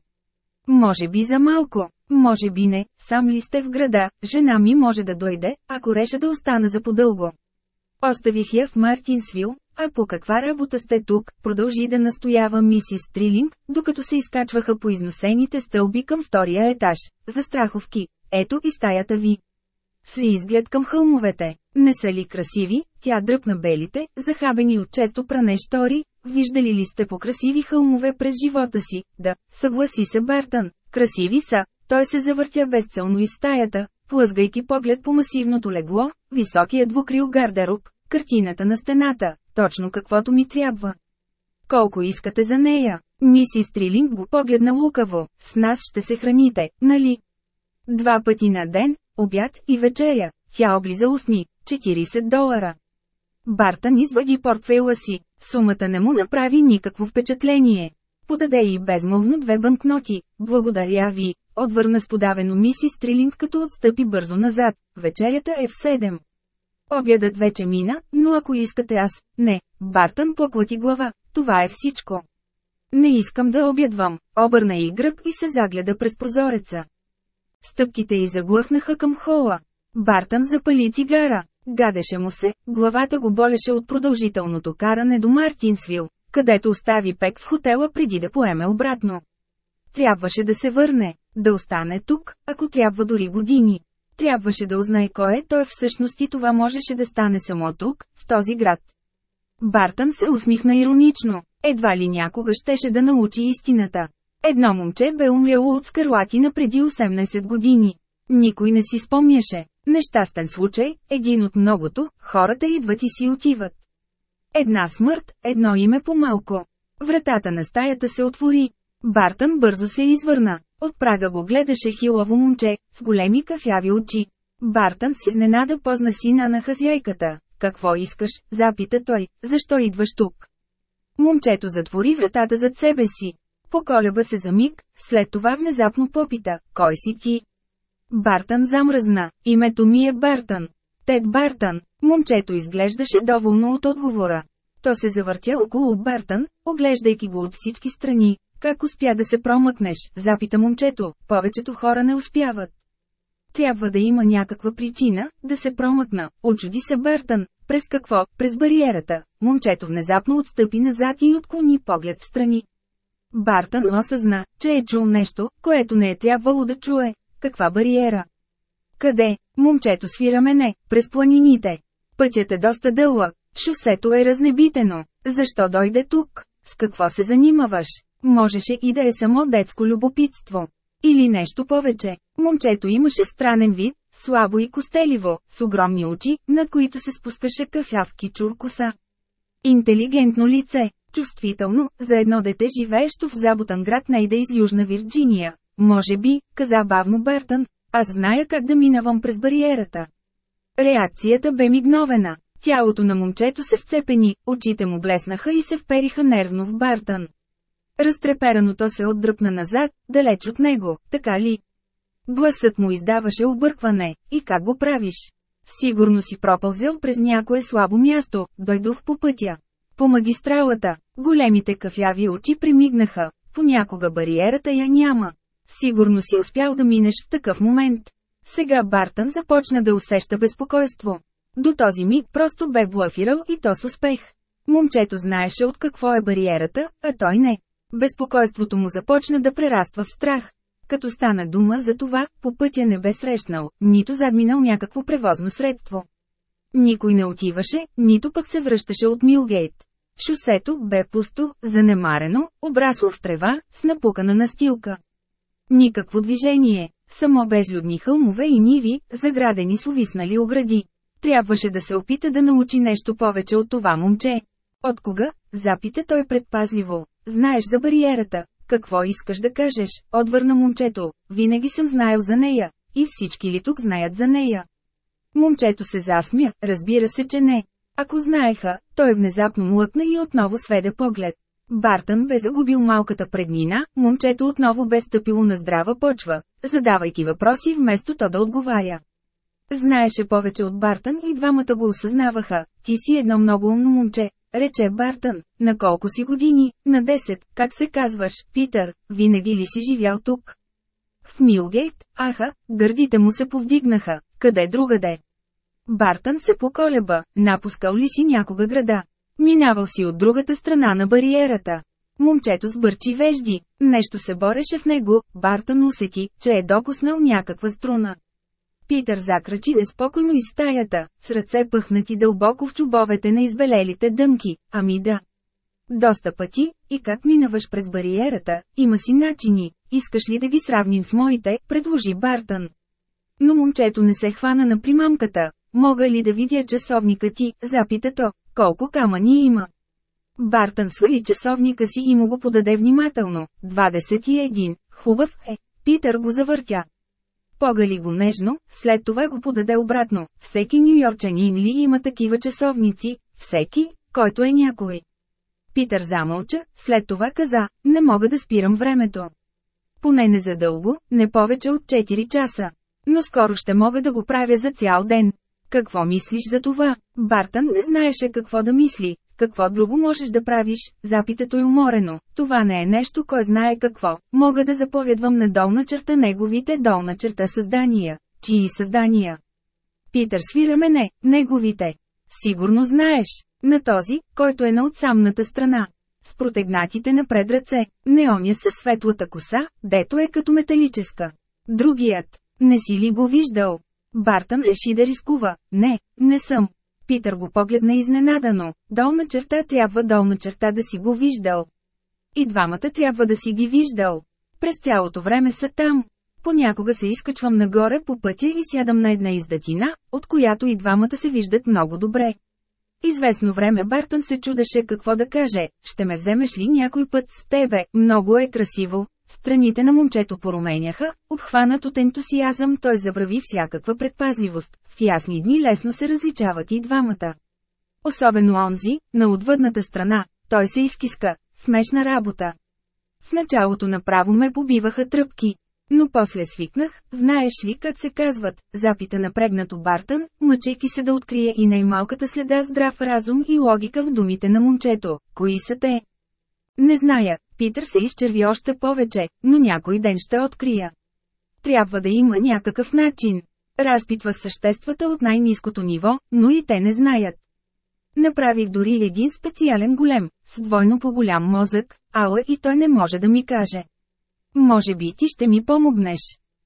Може би за малко, може би не, сам ли сте в града, жена ми може да дойде, ако реша да остана за подълго. Оставих я в Мартинсвил, а по каква работа сте тук, продължи да настоява мисис Трилинг, докато се изкачваха по износените стълби към втория етаж. За страховки. Ето и стаята ви. С изглед към хълмовете. Не са ли красиви? Тя дръпна белите, захабени от често пране штори. Виждали ли сте по красиви хълмове през живота си? Да, съгласи се Бартън. Красиви са. Той се завъртя безцелно из стаята, плъзгайки поглед по масивното легло, високия двукрил гардероб, картината на стената, точно каквото ми трябва. Колко искате за нея? Миси Стрилинг го погледна лукаво, с нас ще се храните, нали? Два пъти на ден, обяд и вечеря, тя облиза устни, 40 долара. Бартън извади портфейла си, сумата не му направи никакво впечатление. Подаде и безмолвно две банкноти, благодаря ви, отвърна с подавено миси Стрилинг като отстъпи бързо назад, вечерята е в 7. Обядът вече мина, но ако искате аз, не, Бартън поклати глава, това е всичко. Не искам да обядвам, обърна и гръб и се загледа през прозореца. Стъпките й заглъхнаха към хола. Бартън запали цигара. Гадеше му се, главата го болеше от продължителното каране до Мартинсвил, където остави Пек в хотела преди да поеме обратно. Трябваше да се върне, да остане тук, ако трябва дори години. Трябваше да узнае кой е той всъщност и това можеше да стане само тук, в този град. Бартън се усмихна иронично. Едва ли някога щеше да научи истината. Едно момче бе умряло от скарлатина преди 18 години. Никой не си спомняше. Нещастен случай, един от многото, хората идват и си отиват. Една смърт, едно име по-малко. Вратата на стаята се отвори. Бартън бързо се извърна. От прага го гледаше хилаво момче, с големи кафяви очи. Бартън с изненада позна сина на хазяйката. Какво искаш? Запита той. Защо идваш тук? Момчето затвори вратата зад себе си. Поколеба се за миг, след това внезапно попита. Кой си ти? Бартън замръзна. Името ми е Бартън. Тед Бартън. Момчето изглеждаше доволно от отговора. То се завъртя около Бартън, оглеждайки го от всички страни, как успя да се промъкнеш, запита момчето, повечето хора не успяват. Трябва да има някаква причина, да се промъкна, очуди се Бъртън. През какво? През бариерата. Момчето внезапно отстъпи назад и отклони поглед в страни. Бартън осъзна, че е чул нещо, което не е трябвало да чуе. Каква бариера? Къде? Момчето свира мене, през планините. Пътят е доста дълъг, шосето е разнебитено. Защо дойде тук? С какво се занимаваш? Можеше и да е само детско любопитство. Или нещо повече. Момчето имаше странен вид, слабо и костеливо, с огромни очи, на които се спускаше кафяв кичур коса. Интелигентно лице, чувствително, за едно дете живеещо в забутан град Нейда из Южна Вирджиния. Може би, каза бавно Бертън, аз зная как да минавам през бариерата. Реакцията бе мигновена. Тялото на момчето се вцепени, очите му блеснаха и се впериха нервно в Бартън. Разтрепераното се отдръпна назад, далеч от него, така ли? Гласът му издаваше объркване, и как го правиш? Сигурно си пропълзел през някое слабо място, дойдох по пътя. По магистралата, големите кафяви очи примигнаха, понякога бариерата я няма. Сигурно си успял да минеш в такъв момент. Сега Бартън започна да усеща безпокойство. До този миг просто бе блъфирал и то с успех. Момчето знаеше от какво е бариерата, а той не. Безпокойството му започна да прераства в страх. Като стана дума за това, по пътя не бе срещнал, нито задминал някакво превозно средство. Никой не отиваше, нито пък се връщаше от Милгейт. Шосето бе пусто, занемарено, обрасло в трева, с напукана настилка. Никакво движение, само безлюдни хълмове и ниви, заградени с увиснали огради. Трябваше да се опита да научи нещо повече от това момче. От кога? Запита той предпазливо. Знаеш за бариерата. Какво искаш да кажеш? Отвърна момчето. Винаги съм знаел за нея. И всички ли тук знаят за нея? Момчето се засмя, разбира се, че не. Ако знаеха, той внезапно млъкна и отново сведе поглед. Бартън бе загубил малката преднина, момчето отново бе стъпило на здрава почва, задавайки въпроси вместо то да отговаря. Знаеше повече от Бартън и двамата го осъзнаваха. Ти си едно много умно момче, рече Бартън. На колко си години? На 10. Как се казваш, Питър? Винаги ли си живял тук? В Милгейт, аха, гърдите му се повдигнаха. Къде другаде? Бартън се поколеба, напускал ли си някога града? Минавал си от другата страна на бариерата. Момчето сбърчи вежди, нещо се бореше в него, Бартън усети, че е докоснал някаква струна. Питър закрачи неспокойно из стаята, с ръце пъхнати дълбоко в чубовете на избелелите дънки, ами да. Доста пъти, и как минаваш през бариерата, има си начини, искаш ли да ги сравним с моите, предложи Бартън. Но момчето не се хвана на примамката, мога ли да видя часовника ти, запита то, колко камъни има. Бартън свали часовника си и му го подаде внимателно. 21. Хубав е. Питър го завъртя. Погали го нежно, след това го подаде обратно. Всеки нью-йорчанин ли има такива часовници? Всеки, който е някой. Питър замълча, след това каза, не мога да спирам времето. Поне не за дълго, не повече от 4 часа. Но скоро ще мога да го правя за цял ден. Какво мислиш за това? Бартън не знаеше какво да мисли. Какво друго можеш да правиш? Запита той уморено. Това не е нещо кой знае какво. Мога да заповядвам на долна черта неговите долна черта създания. Чии създания? Питър свира мене, неговите. Сигурно знаеш. На този, който е на отсамната страна. С протегнатите напред ръце, не оня със светлата коса, дето е като металическа. Другият. Не си ли го виждал? Бартън реши да рискува. Не, не съм. Питър го погледна изненадано. Долна черта трябва долна черта да си го виждал. И двамата трябва да си ги виждал. През цялото време са там. Понякога се изкачвам нагоре по пътя и сядам на една издатина, от която и двамата се виждат много добре. Известно време Бартън се чудеше какво да каже, ще ме вземеш ли някой път с тебе, много е красиво, Страните на момчето поруменяха, обхванат от ентусиазъм той забрави всякаква предпазливост. В ясни дни лесно се различават и двамата. Особено онзи, на отвъдната страна, той се изкиска, смешна работа. В началото направо ме побиваха тръпки. Но после свикнах, знаеш ли как се казват, запита напрегнато Бартън, мъчейки се да открие и най-малката следа здрав разум и логика в думите на момчето. Кои са те? Не зная, Питър се изчерви още повече, но някой ден ще открия. Трябва да има някакъв начин. Разпитвах съществата от най-низкото ниво, но и те не знаят. Направих дори един специален голем, с двойно по-голям мозък, ала и той не може да ми каже. Може би ти ще ми помогнеш.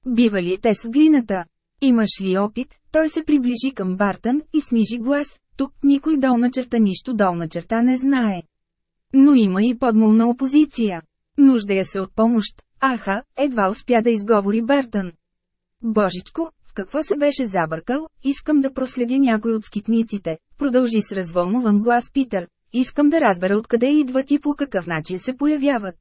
Бива ли те с глината? Имаш ли опит? Той се приближи към Бартън и снижи глас. Тук никой долна черта нищо долна черта не знае. Но има и подмолна опозиция. Нуждая се от помощ. Аха, едва успя да изговори Бартън. Божичко, в какво се беше забъркал, искам да проследя някой от скитниците, продължи с развълнуван глас Питър. Искам да разбера откъде идват и по какъв начин се появяват.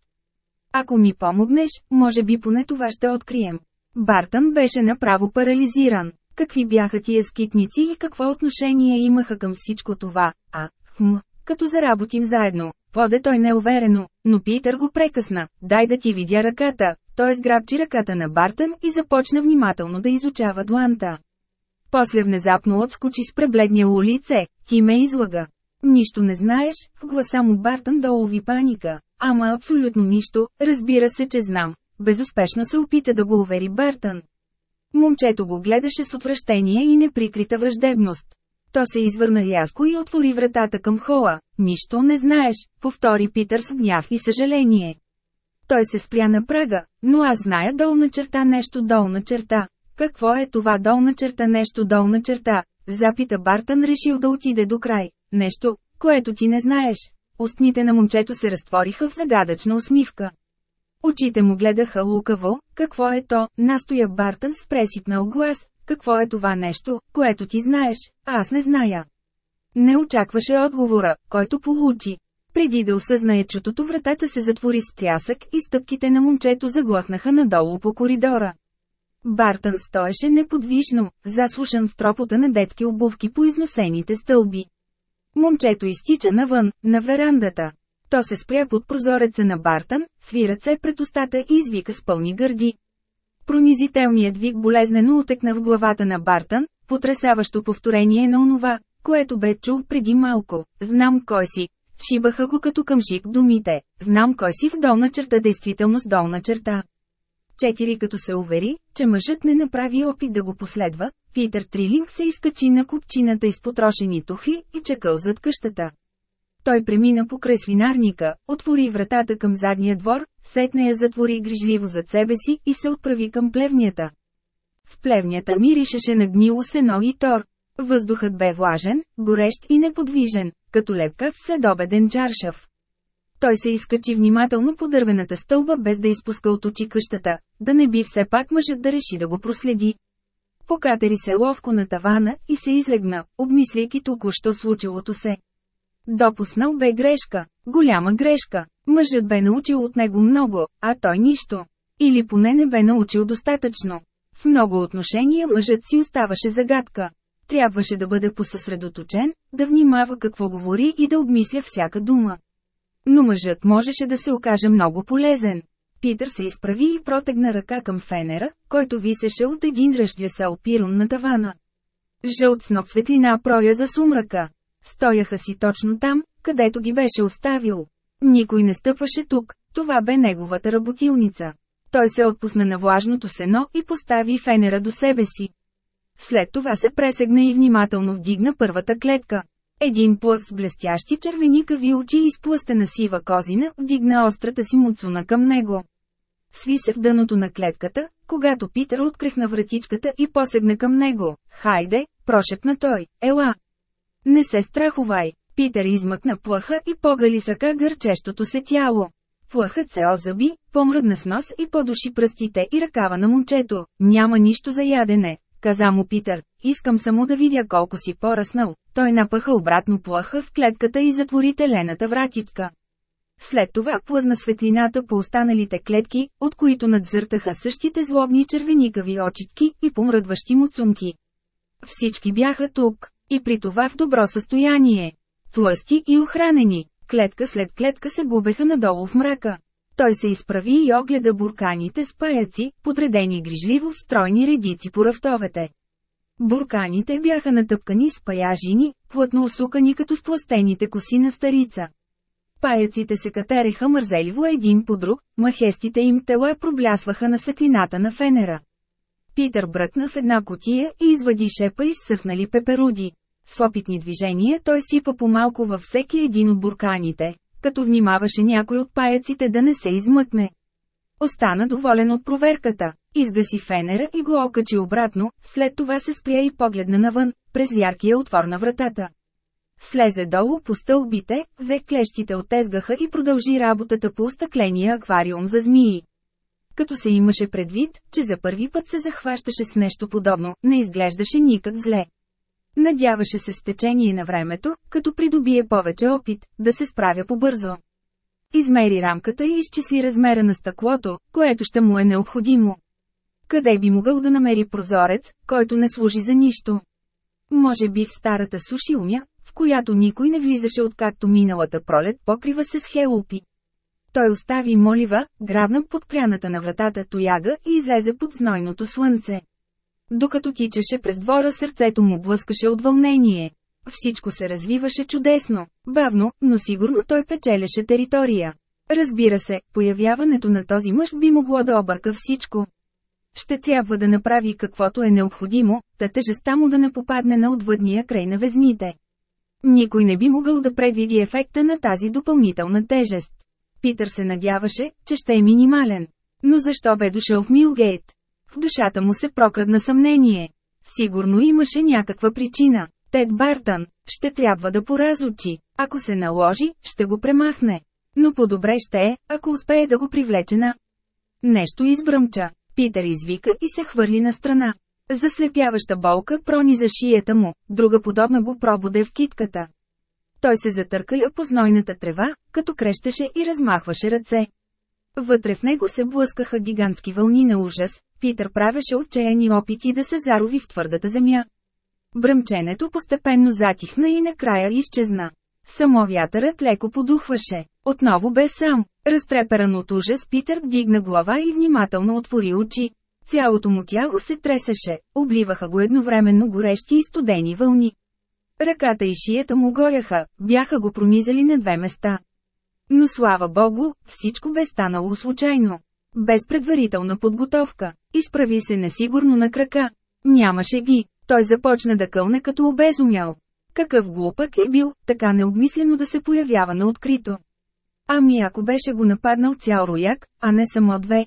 Ако ми помогнеш, може би поне това ще открием. Бартън беше направо парализиран. Какви бяха тия скитници и какво отношение имаха към всичко това, а, хм, като заработим заедно, поде той неуверено, но Питър го прекъсна, дай да ти видя ръката, той сграбчи ръката на Бартън и започна внимателно да изучава дланта. После внезапно отскочи с пребледняло лице, ти ме излага. Нищо не знаеш, в гласа му Бартън да улови паника. Ама абсолютно нищо, разбира се, че знам. Безуспешно се опита да го увери Бартън. Момчето го гледаше с отвращение и неприкрита враждебност. То се извърна рязко и отвори вратата към хола. Нищо не знаеш, повтори Питър с гняв и съжаление. Той се спря на прага, но аз зная долна черта нещо долна черта. Какво е това долна черта нещо долна черта? Запита Бартън решил да отиде до край. Нещо, което ти не знаеш. Устните на момчето се разтвориха в загадъчна усмивка. Очите му гледаха лукаво, какво е то, настоя Бартън с пресипнал глас, какво е това нещо, което ти знаеш, а аз не зная. Не очакваше отговора, който получи. Преди да осъзнае чутото вратата се затвори с трясък и стъпките на момчето заглъхнаха надолу по коридора. Бартън стоеше неподвижно, заслушан в тропота на детски обувки по износените стълби. Момчето изтича навън, на верандата. То се спря под прозореца на Бартън, сви ръце пред устата и извика с пълни гърди. Пронизителният вик болезнено отекна в главата на Бартън, потрясаващо повторение на онова, което бе чул преди малко. Знам кой си. Шибаха го като къмшик думите. Знам кой си в долна черта действителност долна черта. Четири като се увери, че мъжът не направи опит да го последва, Питър Трилинг се изкачи на купчината из потрошени тухли и чекал зад къщата. Той премина покрай свинарника, отвори вратата към задния двор, сетне я затвори грижливо зад себе си и се отправи към плевнята. В плевнята миришеше на гнило сено и тор. Въздухът бе влажен, горещ и неподвижен, като лепка в следобеден чаршав. Той се изкачи внимателно по дървената стълба без да изпуска от очи къщата, да не би все пак мъжът да реши да го проследи. Покатери се ловко на тавана и се излегна, обмисляйки току-що случилото се. Допуснал бе грешка, голяма грешка. Мъжът бе научил от него много, а той нищо. Или поне не бе научил достатъчно. В много отношения мъжът си оставаше загадка. Трябваше да бъде посъсредоточен, да внимава какво говори и да обмисля всяка дума. Но мъжът можеше да се окаже много полезен. Питър се изправи и протегна ръка към фенера, който висеше от един ръждясал пирон на тавана. Жълт сноп светлина проя за сумрака. Стояха си точно там, където ги беше оставил. Никой не стъпваше тук, това бе неговата работилница. Той се отпусна на влажното сено и постави фенера до себе си. След това се пресегна и внимателно вдигна първата клетка. Един плъх с блестящи червеникави очи и сплъстена сива козина вдигна острата си муцуна към него. Сви се в дъното на клетката, когато Питър открехна вратичката и посегна към него. Хайде, прошепна той, ела. Не се страхувай. Питър измъкна плъха и погали ръка гърчещото се тяло. Плъхът се озъби, помръдна с нос и подуши пръстите и ръкава на момчето. Няма нищо за ядене, каза му Питър. Искам само да видя колко си поръснал. Той напъха обратно плъха в клетката и затвори телената вратичка. След това плъзна светлината по останалите клетки, от които надзъртаха същите злобни червеникави очитки и помръдващи му цунки. Всички бяха тук, и при това в добро състояние. Тлъсти и охранени, клетка след клетка се губеха надолу в мрака. Той се изправи и огледа бурканите с паяци, подредени грижливо в стройни редици по рафтовете. Бурканите бяха натъпкани с паяжини, плътно усукани като спластените коси на старица. Паяците се катереха мързеливо един по друг, махестите им тела проблясваха на светлината на фенера. Питър бръкна в една котия и извади шепа изсъхнали пеперуди. С опитни движения той сипа по-малко във всеки един от бурканите, като внимаваше някой от паяците да не се измъкне. Остана доволен от проверката. Изгаси фенера и го окачи обратно, след това се спря и погледна навън, през яркия отвор на вратата. Слезе долу по стълбите, взе клещите от тезгаха и продължи работата по стъкления аквариум за змии. Като се имаше предвид, че за първи път се захващаше с нещо подобно, не изглеждаше никак зле. Надяваше се с течение на времето, като придобие повече опит, да се справя побързо. Измери рамката и изчисли размера на стъклото, което ще му е необходимо. Къде би могъл да намери прозорец, който не служи за нищо? Може би в старата сушилня, в която никой не влизаше откакто миналата пролет покрива се с хелупи. Той остави молива, грабна под пряната на вратата тояга и излезе под знойното слънце. Докато тичаше през двора сърцето му блъскаше от вълнение. Всичко се развиваше чудесно, бавно, но сигурно той печелеше територия. Разбира се, появяването на този мъж би могло да обърка всичко. Ще трябва да направи каквото е необходимо, да тежестта му да не попадне на отвъдния край на везните. Никой не би могъл да предвиди ефекта на тази допълнителна тежест. Питър се надяваше, че ще е минимален. Но защо бе дошъл в Милгейт? В душата му се прокрадна съмнение. Сигурно имаше някаква причина. Тед Бартън, ще трябва да поразучи. Ако се наложи, ще го премахне. Но по-добре ще е, ако успее да го привлече на... Нещо избръмча. Питър извика и се хвърли на страна. Заслепяваща болка прониза шията му, друга подобна го пробуде в китката. Той се затъркаля по знойната трева, като крещеше и размахваше ръце. Вътре в него се блъскаха гигантски вълни на ужас, Питър правеше отчаяни опити да се зарови в твърдата земя. Бръмченето постепенно затихна и накрая изчезна. Само вятърът леко подухваше. Отново бе сам. Разтреперан от ужас Питър вдигна глава и внимателно отвори очи. Цялото му тяло се тресеше, обливаха го едновременно горещи и студени вълни. Ръката и шията му горяха, бяха го пронизали на две места. Но слава богу, всичко бе станало случайно. Без предварителна подготовка. Изправи се несигурно на крака. Нямаше ги. Той започна да кълне като обезумял. Какъв глупък е бил, така необмислено да се появява на открито. Ами ако беше го нападнал цял рояк, а не само две.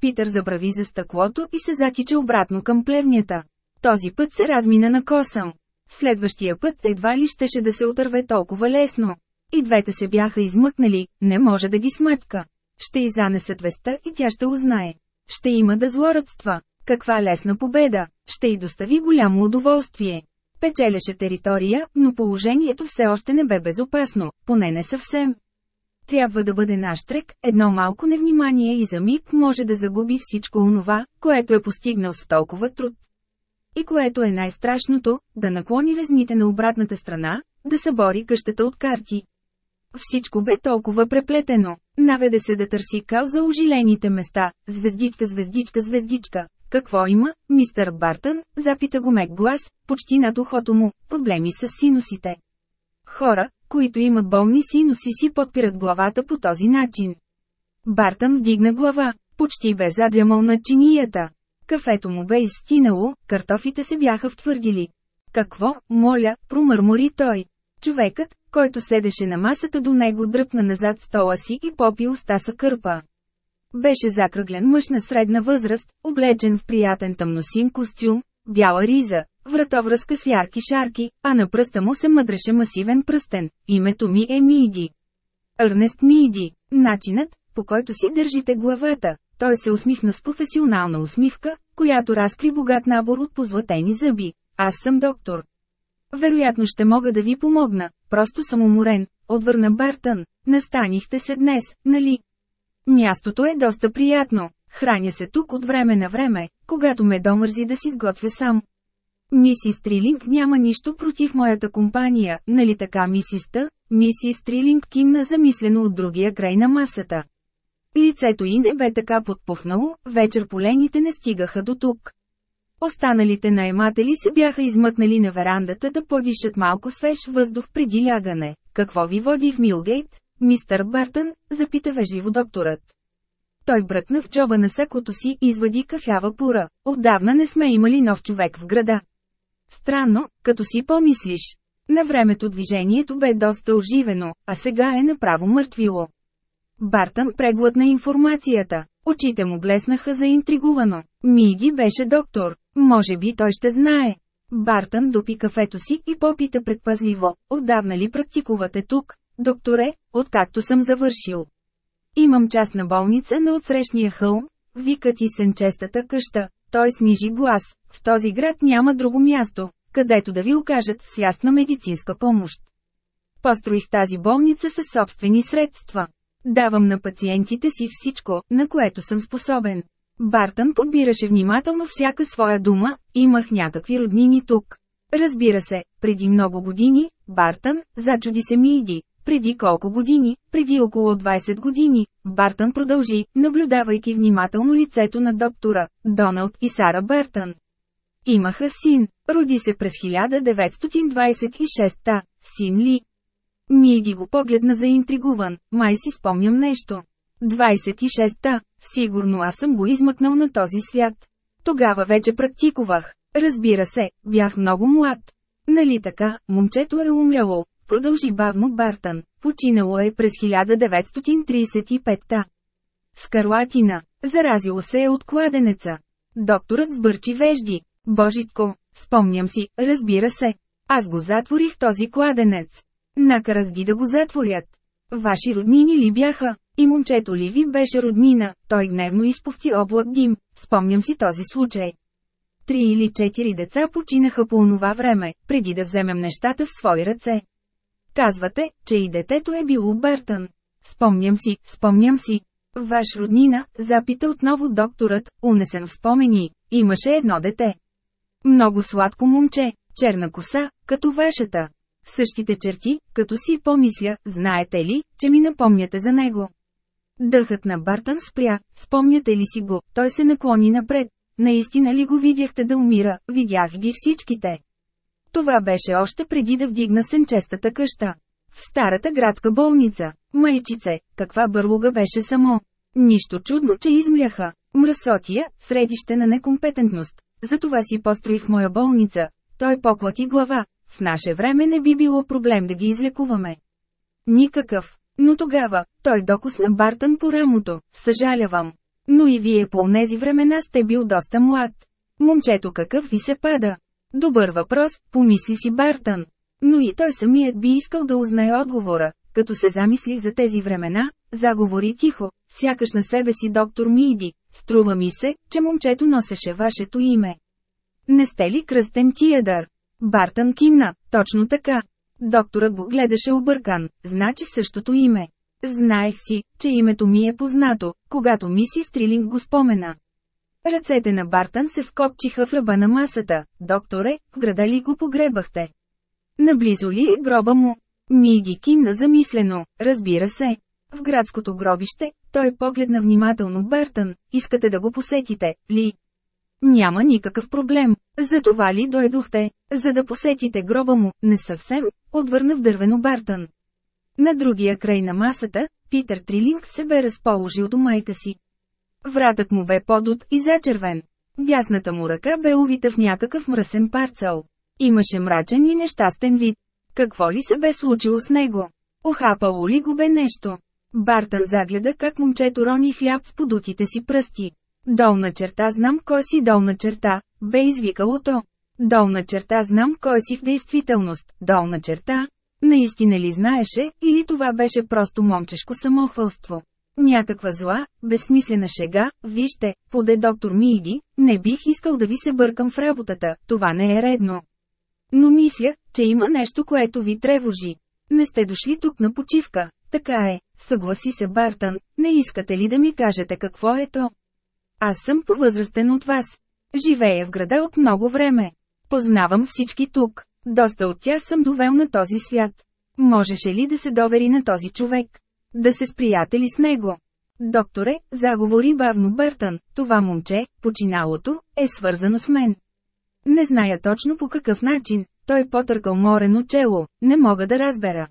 Питър забрави за стъклото и се затича обратно към плевнята. Този път се размина на косъм. Следващия път едва ли щеше да се отърве толкова лесно. И двете се бяха измъкнали, не може да ги смътка. Ще и занесат веста и тя ще узнае. Ще има да злорадства. Каква лесна победа! Ще й достави голямо удоволствие. Печелеше територия, но положението все още не бе безопасно, поне не съвсем. Трябва да бъде наштрек, едно малко невнимание и за миг може да загуби всичко онова, което е постигнал с толкова труд. И което е най-страшното, да наклони везните на обратната страна, да събори къщата от карти. Всичко бе толкова преплетено. Наведе се да търси кал за ожилените места. Звездичка, звездичка, звездичка. Какво има, мистър Бартън? Запита го мек глас, почти над ухото му. Проблеми с синусите. Хора, които имат болни синуси си подпират главата по този начин. Бартън вдигна глава, почти бе задрямал на чинията. Кафето му бе изстинало, картофите се бяха втвърдили. Какво, моля, промърмори той. Човекът, който седеше на масата до него дръпна назад стола си и попи устаса кърпа. Беше закръглен мъж на средна възраст, облечен в приятен тъмносин костюм, бяла риза, вратовръзка с ярки шарки, а на пръста му се мъдреше масивен пръстен. Името ми е Миди.Ърнест Миди. Начинът, по който си държите главата. Той се усмихна с професионална усмивка, която разкри богат набор от позлатени зъби. Аз съм доктор. Вероятно ще мога да ви помогна, просто съм уморен, отвърна Бартън. Настанихте се днес, нали? Мястото е доста приятно. Храня се тук от време на време, когато ме домързи да си сготвя сам. Миси Стрилинг няма нищо против моята компания, нали така мисиста? Миси Стрилинг кимна замислено от другия край на масата. Лицето й не бе така подпухнало, вечер полените не стигаха до тук. Останалите наематели се бяха измъкнали на верандата да подишат малко свеж въздух преди лягане. Какво ви води в Милгейт, мистър Бартън, запита вежливо докторът. Той бръкна в джоба на сакото си и извади кафява пура. Отдавна не сме имали нов човек в града. Странно, като си помислиш. На времето движението бе доста оживено, а сега е направо мъртвило. Бартън преглътна информацията. Очите му блеснаха заинтригувано. Миги беше доктор. Може би той ще знае. Бартън допи кафето си и попита предпазливо, отдавна ли практикувате тук, докторе, откакто съм завършил. Имам частна болница на отсрещния хълм, вика ти сенчестата къща, той снижи глас, в този град няма друго място, където да ви окажат свястна медицинска помощ. Построих тази болница със собствени средства. Давам на пациентите си всичко, на което съм способен. Бартън подбираше внимателно всяка своя дума, имах някакви роднини тук. Разбира се, преди много години, Бартън, зачуди се Миди, преди колко години, преди около 20 години, Бартън продължи, наблюдавайки внимателно лицето на доктора, Доналд и Сара Бартън. Имаха син, роди се през 1926-та, син Ли. Миди го погледна заинтригуван, май си спомням нещо. 26-та, сигурно аз съм го измъкнал на този свят. Тогава вече практикувах. Разбира се, бях много млад. Нали така, момчето е умряло, продължи бавно Бартън, починало е през 1935-та. Скарлатина, заразило се е от кладенеца. Докторът сбърчи вежди. Божитко, спомням си, разбира се. Аз го затворих този кладенец. Накарах ги да го затворят. Ваши роднини ли бяха? И момчето ли ви беше роднина, той гневно изпусти облак дим, спомням си този случай. Три или четири деца починаха по онова време, преди да вземем нещата в свои ръце. Казвате, че и детето е било Бертън. Спомням си, спомням си. Ваш роднина, запита отново докторът, унесен в спомени, имаше едно дете. Много сладко момче, черна коса, като вашата. Същите черти, като си помисля, знаете ли, че ми напомняте за него. Дъхът на Бартън спря, спомняте ли си го, той се наклони напред. Наистина ли го видяхте да умира, видях ги всичките. Това беше още преди да вдигна сенчестата къща. В старата градска болница. Майчице, каква бърлуга беше само. Нищо чудно, че измляха. Мръсотия, средище на некомпетентност. Затова си построих моя болница. Той поклати глава. В наше време не би било проблем да ги излекуваме. Никакъв. Но тогава, той докосна Бартън по рамото, съжалявам. Но и вие по тези времена сте бил доста млад. Момчето какъв ви се пада? Добър въпрос, помисли си Бартън. Но и той самият би искал да узнае отговора, като се замисли за тези времена, заговори тихо, сякаш на себе си доктор Миди, струва ми се, че момчето носеше вашето име. Не сте ли кръстен Тиедър? Бартън кимна, точно така. Докторът го гледаше объркан, значи същото име. Знаех си, че името ми е познато, когато миси Стрилинг го спомена. Ръцете на Бартън се вкопчиха в ръба на масата. Докторе, в града ли го погребахте? Наблизо ли е гроба му? Миги кимна замислено, разбира се. В градското гробище, той погледна внимателно Бартън, искате да го посетите, ли? Няма никакъв проблем. За това ли дойдохте? За да посетите гроба му, не съвсем, отвърна в дървено Бартън. На другия край на масата, Питър Трилинг се бе разположил до майка си. Вратът му бе подот и зачервен. Дясната му ръка бе увита в някакъв мръсен парцел. Имаше мрачен и нещастен вид. Какво ли се бе случило с него? Охапало ли го бе нещо? Бартън загледа как момчето рони хляб с подутите си пръсти. Долна черта знам кой си долна черта, бе извикало то. Долна черта знам кой си в действителност, долна черта. Наистина ли знаеше, или това беше просто момчешко самохвалство? Някаква зла, безсмислена шега, вижте, поде доктор Миди, не бих искал да ви се бъркам в работата, това не е редно. Но мисля, че има нещо, което ви тревожи. Не сте дошли тук на почивка, така е, съгласи се Бартън, не искате ли да ми кажете какво е то? Аз съм по-възрастен от вас. Живея в града от много време. Познавам всички тук. Доста от тях съм довел на този свят. Можеше ли да се довери на този човек? Да се сприятели с него? Докторе, заговори бавно Бъртън, това момче, починалото, е свързано с мен. Не зная точно по какъв начин, той потъркал морено чело, не мога да разбера.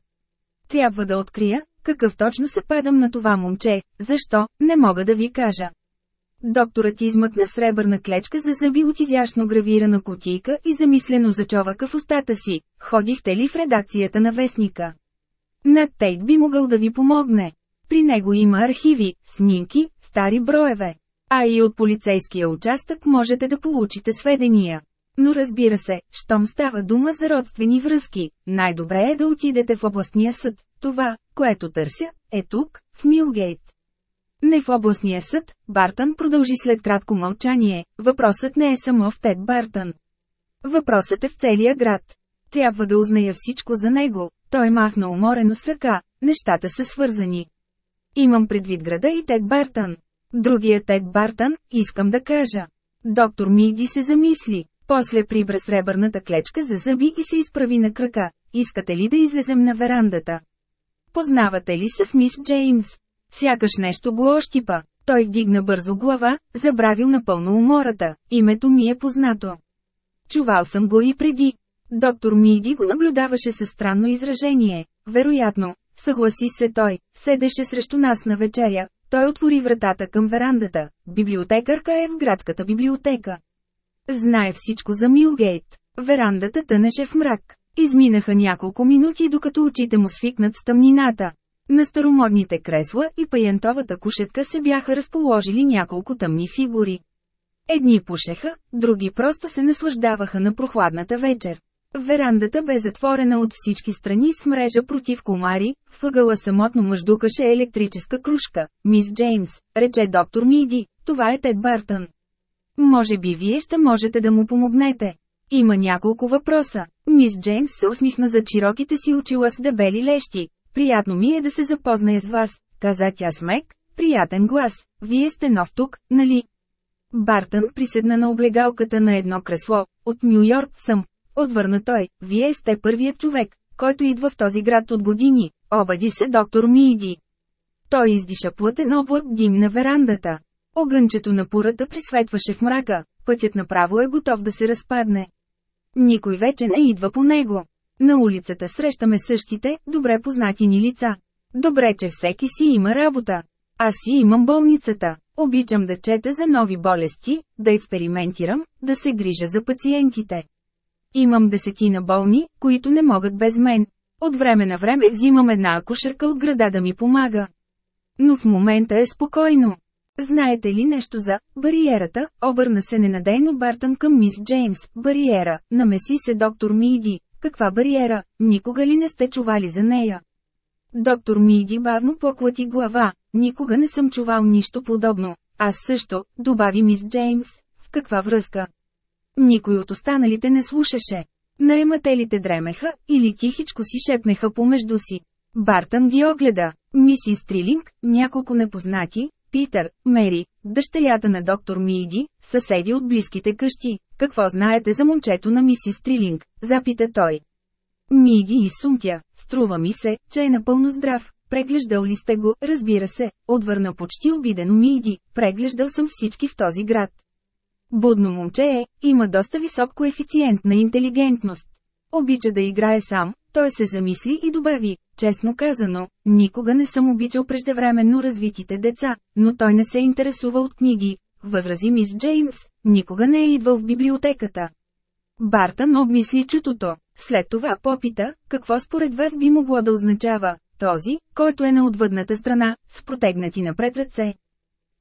Трябва да открия, какъв точно се падам на това момче, защо, не мога да ви кажа. Докторът измъкна сребърна клечка за зъби от изящно гравирана кутийка и замислено зачовака в устата си. Ходихте ли в редакцията на вестника? Над Тейт би могъл да ви помогне. При него има архиви, снимки, стари броеве. А и от полицейския участък можете да получите сведения. Но разбира се, щом става дума за родствени връзки, най-добре е да отидете в областния съд. Това, което търся, е тук, в Милгейт. Не в областния съд, Бартън продължи след кратко мълчание. Въпросът не е само в Тед Бартън. Въпросът е в целия град. Трябва да узная всичко за него. Той махна уморено с ръка. Нещата са свързани. Имам предвид града и Тед Бартън. Другият Тед Бартън, искам да кажа. Доктор Миди се замисли. После прибра сребърната клечка за зъби и се изправи на крака. Искате ли да излезем на верандата? Познавате ли се с мис Джеймс? Сякаш нещо го ощипа. Той вдигна бързо глава, забравил напълно умората. Името ми е познато. Чувал съм го и преди. Доктор Миди го наблюдаваше със странно изражение. Вероятно, съгласи се той, седеше срещу нас на вечеря. Той отвори вратата към верандата. Библиотекарка е в градската библиотека. Знае всичко за Милгейт. Верандата тънеше в мрак. Изминаха няколко минути докато очите му свикнат с тъмнината. На старомодните кресла и паянтовата кушетка се бяха разположили няколко тъмни фигури. Едни пушеха, други просто се наслаждаваха на прохладната вечер. Верандата бе затворена от всички страни с мрежа против комари, въгъла самотно мъждукаше електрическа кружка. Мис Джеймс, рече доктор Миди, това е Тед Бартън. Може би вие ще можете да му помогнете. Има няколко въпроса. Мис Джеймс се усмихна за широките си очила с дебели лещи. Приятно ми е да се запозная с вас, каза тя с мек, приятен глас. Вие сте нов тук, нали? Бартън приседна на облегалката на едно кресло. От Нью Йорк съм. Отвърна той. Вие сте първият човек, който идва в този град от години. Обади се доктор Миди. Той издиша плътен облак дим на верандата. Огънчето на пурата присветваше в мрака, пътят направо е готов да се разпадне. Никой вече не идва по него. На улицата срещаме същите, добре познати ни лица. Добре, че всеки си има работа. Аз си имам болницата. Обичам да чета за нови болести, да експериментирам, да се грижа за пациентите. Имам десетина болни, които не могат без мен. От време на време взимам една акушерка от града да ми помага. Но в момента е спокойно. Знаете ли нещо за бариерата? Обърна се ненадейно Бартън към мис Джеймс. Бариера, намеси се доктор Миди. Каква бариера? Никога ли не сте чували за нея? Доктор Миди бавно поклати глава. Никога не съм чувал нищо подобно. Аз също, добави мис Джеймс. В каква връзка? Никой от останалите не слушаше. Наемателите дремеха, или тихичко си шепнеха помежду си. Бартън ги огледа. Мисис Трилинг, няколко непознати, Питър, Мери, дъщерята на доктор Миди, съседи от близките къщи. Какво знаете за момчето на мисис Трилинг? Запита той. Миди и сумтя, струва ми се, че е напълно здрав. Преглеждал ли сте го, разбира се, отвърна почти обидено Миди, преглеждал съм всички в този град. Будно момче е, има доста висок коефициент на интелигентност. Обича да играе сам, той се замисли и добави, честно казано, никога не съм обичал преждевременно развитите деца, но той не се интересува от книги, възрази мис Джеймс, никога не е идвал в библиотеката. Бартън обмисли чутото. След това попита, какво според вас би могло да означава, този, който е на отвъдната страна, с протегнати напред ръце.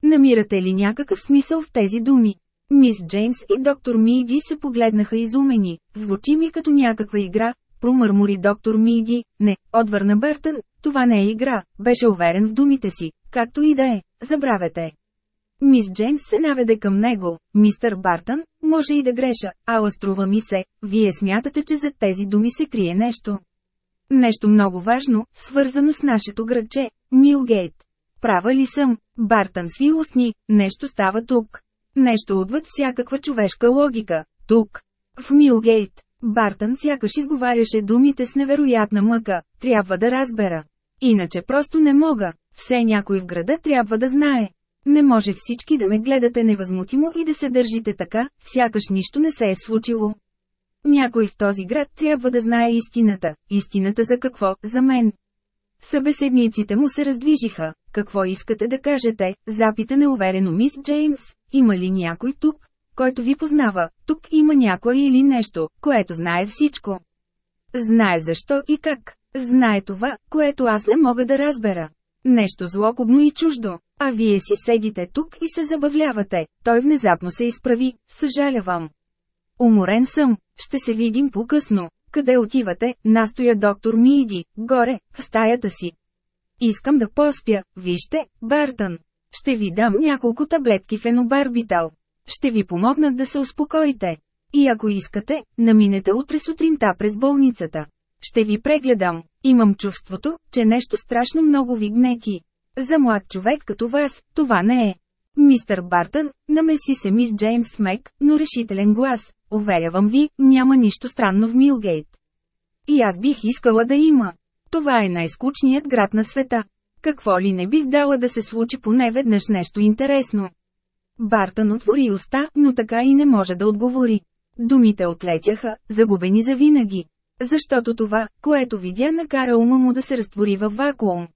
Намирате ли някакъв смисъл в тези думи? Мис Джеймс и доктор Миди се погледнаха изумени. Звучи ми като някаква игра, промърмори доктор Миди. Не, отвърна Бъртън, това не е игра, беше уверен в думите си, както и да е, забравете. Мис Джеймс се наведе към него, мистър Бартън, може и да греша, ала струва ми се, вие смятате, че зад тези думи се крие нещо. Нещо много важно, свързано с нашето градче, Милгейт. Права ли съм? Бартън сви устни, нещо става тук. Нещо отвъд всякаква човешка логика. Тук. В Милгейт. Бартън сякаш изговаряше думите с невероятна мъка. Трябва да разбера. Иначе просто не мога. Все някой в града трябва да знае. Не може всички да ме гледате невъзмутимо и да се държите така, сякаш нищо не се е случило. Някой в този град трябва да знае истината. Истината за какво? За мен. Събеседниците му се раздвижиха. Какво искате да кажете? Запита неуверено мис Джеймс. Има ли някой тук, който ви познава? Тук има някой или нещо, което знае всичко. Знае защо и как. Знае това, което аз не мога да разбера. Нещо злокобно и чуждо. А вие си седите тук и се забавлявате. Той внезапно се изправи. Съжалявам. Уморен съм. Ще се видим по-късно. Къде отивате? Настоя доктор Миди. Горе, в стаята си. Искам да поспя. Вижте, Бартън. Ще ви дам няколко таблетки фенобарбитал. Ще ви помогнат да се успокоите. И ако искате, наминете утре сутринта през болницата. Ще ви прегледам. Имам чувството, че нещо страшно много ви гнети. За млад човек като вас, това не е. Мистър Бартън, намеси се мис Джеймс Мек, но решителен глас. Уверявам ви, няма нищо странно в Милгейт. И аз бих искала да има. Това е най-скучният град на света. Какво ли не бих дала да се случи поне веднъж нещо интересно. Бартън отвори уста, но така и не може да отговори. Думите отлетяха, загубени за винаги. Защото това, което видя накара ума му да се разтвори във вакуум.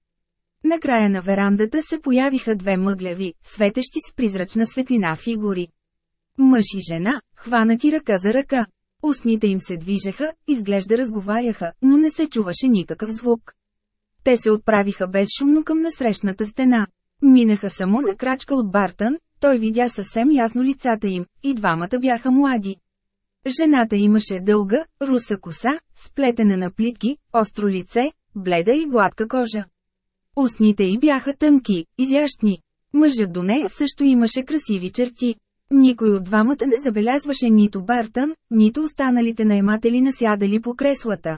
Накрая на верандата се появиха две мъгляви, светещи с призрачна светлина фигури. Мъж и жена, хванати ръка за ръка. Устните им се движеха, изглежда разговаряха, но не се чуваше никакъв звук. Те се отправиха безшумно към насрещната стена. Минаха само на крачка от Бартън, той видя съвсем ясно лицата им, и двамата бяха млади. Жената имаше дълга, руса коса, сплетена на плитки, остро лице, бледа и гладка кожа. Устните й бяха тънки, изящни. Мъжът до нея също имаше красиви черти. Никой от двамата не забелязваше нито Бартън, нито останалите наематели насядали по креслата.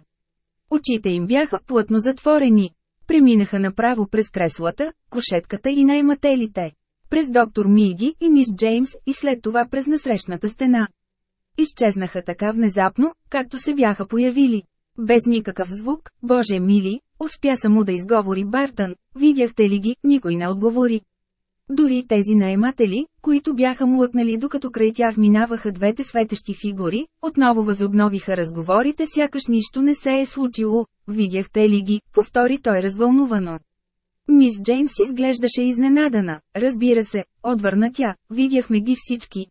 Очите им бяха плътно затворени. Преминаха направо през креслата, кошетката и наемателите. През доктор Миди и мис Джеймс и след това през насрещната стена. Изчезнаха така внезапно, както се бяха появили. Без никакъв звук, Боже мили, успя само да изговори Бартън, видяхте ли ги, никой не отговори. Дори тези наематели, които бяха млъкнали докато край тях минаваха двете светещи фигури, отново възобновиха разговорите сякаш нищо не се е случило. Видяхте ли ги, повтори той развълнувано. Мис Джеймс изглеждаше изненадана, разбира се, отвърна тя, видяхме ги всички.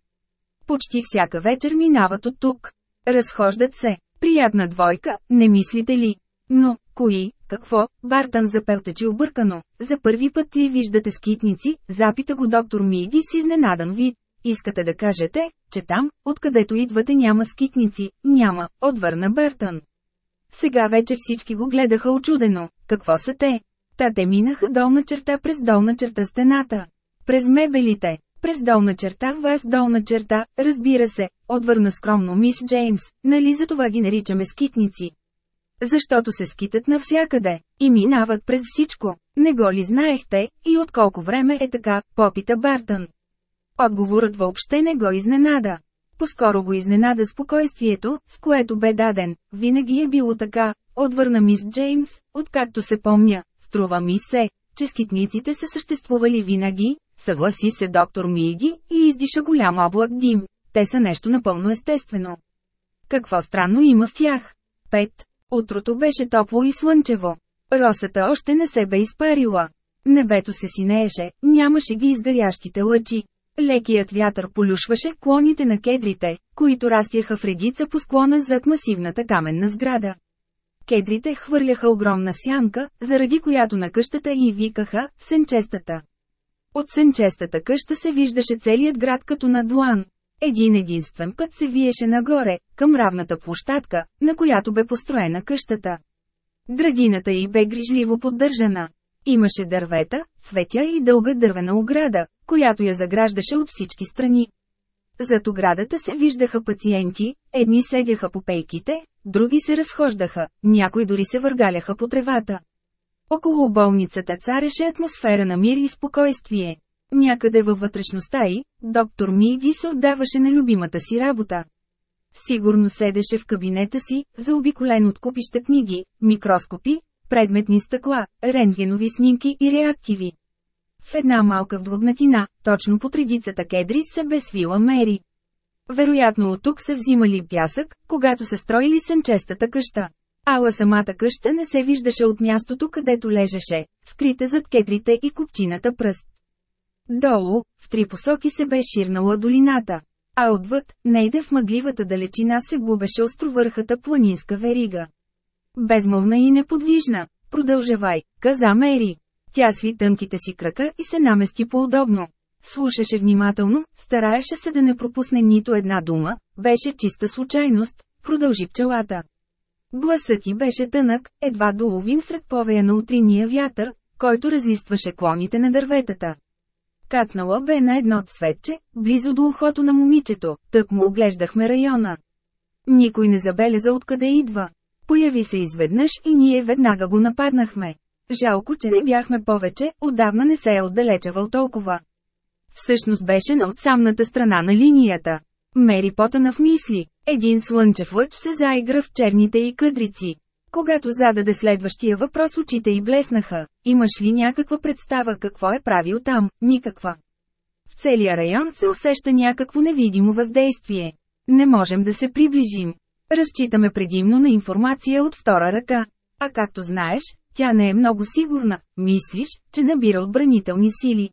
Почти всяка вечер минават от тук. Разхождат се. Приятна двойка, не мислите ли? Но, кои, какво, Бартън запелтечи объркано. За първи път ли виждате скитници, запита го доктор Миди с изненадан вид. Искате да кажете, че там, откъдето идвате няма скитници, няма, отвърна Бъртън. Сега вече всички го гледаха очудено. Какво са те? Та те минаха долна черта през долна черта стената. През мебелите, през долна черта вас долна черта, разбира се, отвърна скромно мис Джеймс, нали за това ги наричаме скитници. Защото се скитат навсякъде, и минават през всичко. Не го ли знаехте, и от колко време е така, попита Бартън. Отговорът въобще не го изненада. Поскоро го изненада спокойствието, с което бе даден. Винаги е било така, отвърна мис Джеймс, откакто се помня. Струва ми се, че скитниците са съществували винаги, съгласи се доктор Миги и издиша голям облак дим. Те са нещо напълно естествено. Какво странно има в тях? Пет. Утрото беше топло и слънчево. Росата още не се бе изпарила. Небето се синееше, нямаше ги изгарящите лъчи. Лекият вятър полюшваше клоните на кедрите, които растяха в редица по склона зад масивната каменна сграда. Кедрите хвърляха огромна сянка, заради която на къщата и викаха «Сенчестата». От сенчестата къща се виждаше целият град като на длан. Един единствен път се виеше нагоре, към равната площадка, на която бе построена къщата. Градината й бе грижливо поддържана. Имаше дървета, цветя и дълга дървена ограда, която я заграждаше от всички страни. Зад оградата се виждаха пациенти, едни седяха по пейките, други се разхождаха, някои дори се въргаляха по тревата. Около болницата цареше атмосфера на мир и спокойствие. Някъде във вътрешността й, доктор Миди се отдаваше на любимата си работа. Сигурно седеше в кабинета си, заобиколен от купища книги, микроскопи, предметни стъкла, рентгенови снимки и реактиви. В една малка вдлъбнатина, точно под редицата кедри се бе свила Мери. Вероятно от тук се взимали пясък, когато се строили сенчестата къща. Ала самата къща не се виждаше от мястото където лежеше, скрита зад кедрите и купчината пръст. Долу, в три посоки се бе ширнала долината. А отвъд, нейде в мъгливата далечина се губеше островърхата планинска верига. Безмолвна и неподвижна, продължавай, каза Мери. Тя сви тънките си крака и се намести по-удобно. Слушаше внимателно, стараеше се да не пропусне нито една дума, беше чиста случайност, продължи пчелата. Гласът ти беше тънък, едва доловим сред повея на утриния вятър, който разлистваше клоните на дърветата. Кацнала бе на едно цветче, близо до ухото на момичето, тък му оглеждахме района. Никой не забеляза откъде идва. Появи се изведнъж и ние веднага го нападнахме. Жалко, че не бяхме повече, отдавна не се е отдалечавал толкова. Всъщност беше на отсамната страна на линията. Мери потана в мисли. Един слънчев лъч се заигра в черните и къдрици. Когато зададе следващия въпрос очите й блеснаха. Имаш ли някаква представа какво е правил там? Никаква. В целия район се усеща някакво невидимо въздействие. Не можем да се приближим. Разчитаме предимно на информация от втора ръка. А както знаеш, тя не е много сигурна, мислиш, че набира отбранителни сили.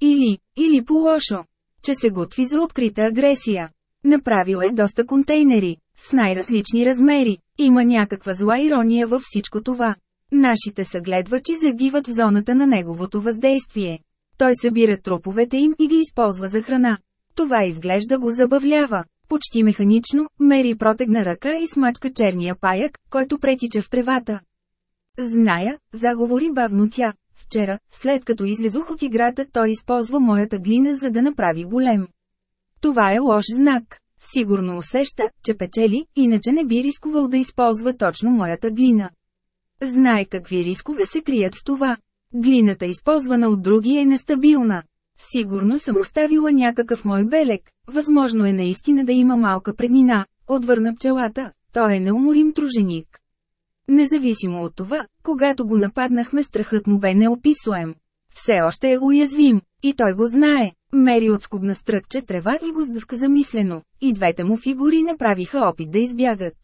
Или, или по-лошо, че се готви за открита агресия. Направил е доста контейнери, с най-различни размери. Има някаква зла ирония във всичко това. Нашите съгледвачи загиват в зоната на неговото въздействие. Той събира труповете им и ги използва за храна. Това изглежда го забавлява. Почти механично, Мери протегна ръка и смачка черния паяк, който претича в тревата. Зная, заговори бавно тя. Вчера, след като излезох от играта, той използва моята глина за да направи голем. Това е лош знак. Сигурно усеща, че печели, иначе не би рискувал да използва точно моята глина. Знае какви рискове се крият в това. Глината, използвана от други, е нестабилна. Сигурно съм оставила някакъв мой белек, възможно е наистина да има малка преднина, отвърна пчелата, той е неуморим труженик. Независимо от това, когато го нападнахме страхът му бе неописуем. Все още е уязвим, и той го знае. Мери отскубна стръкче трева и го сдъвка замислено, и двете му фигури направиха опит да избягат.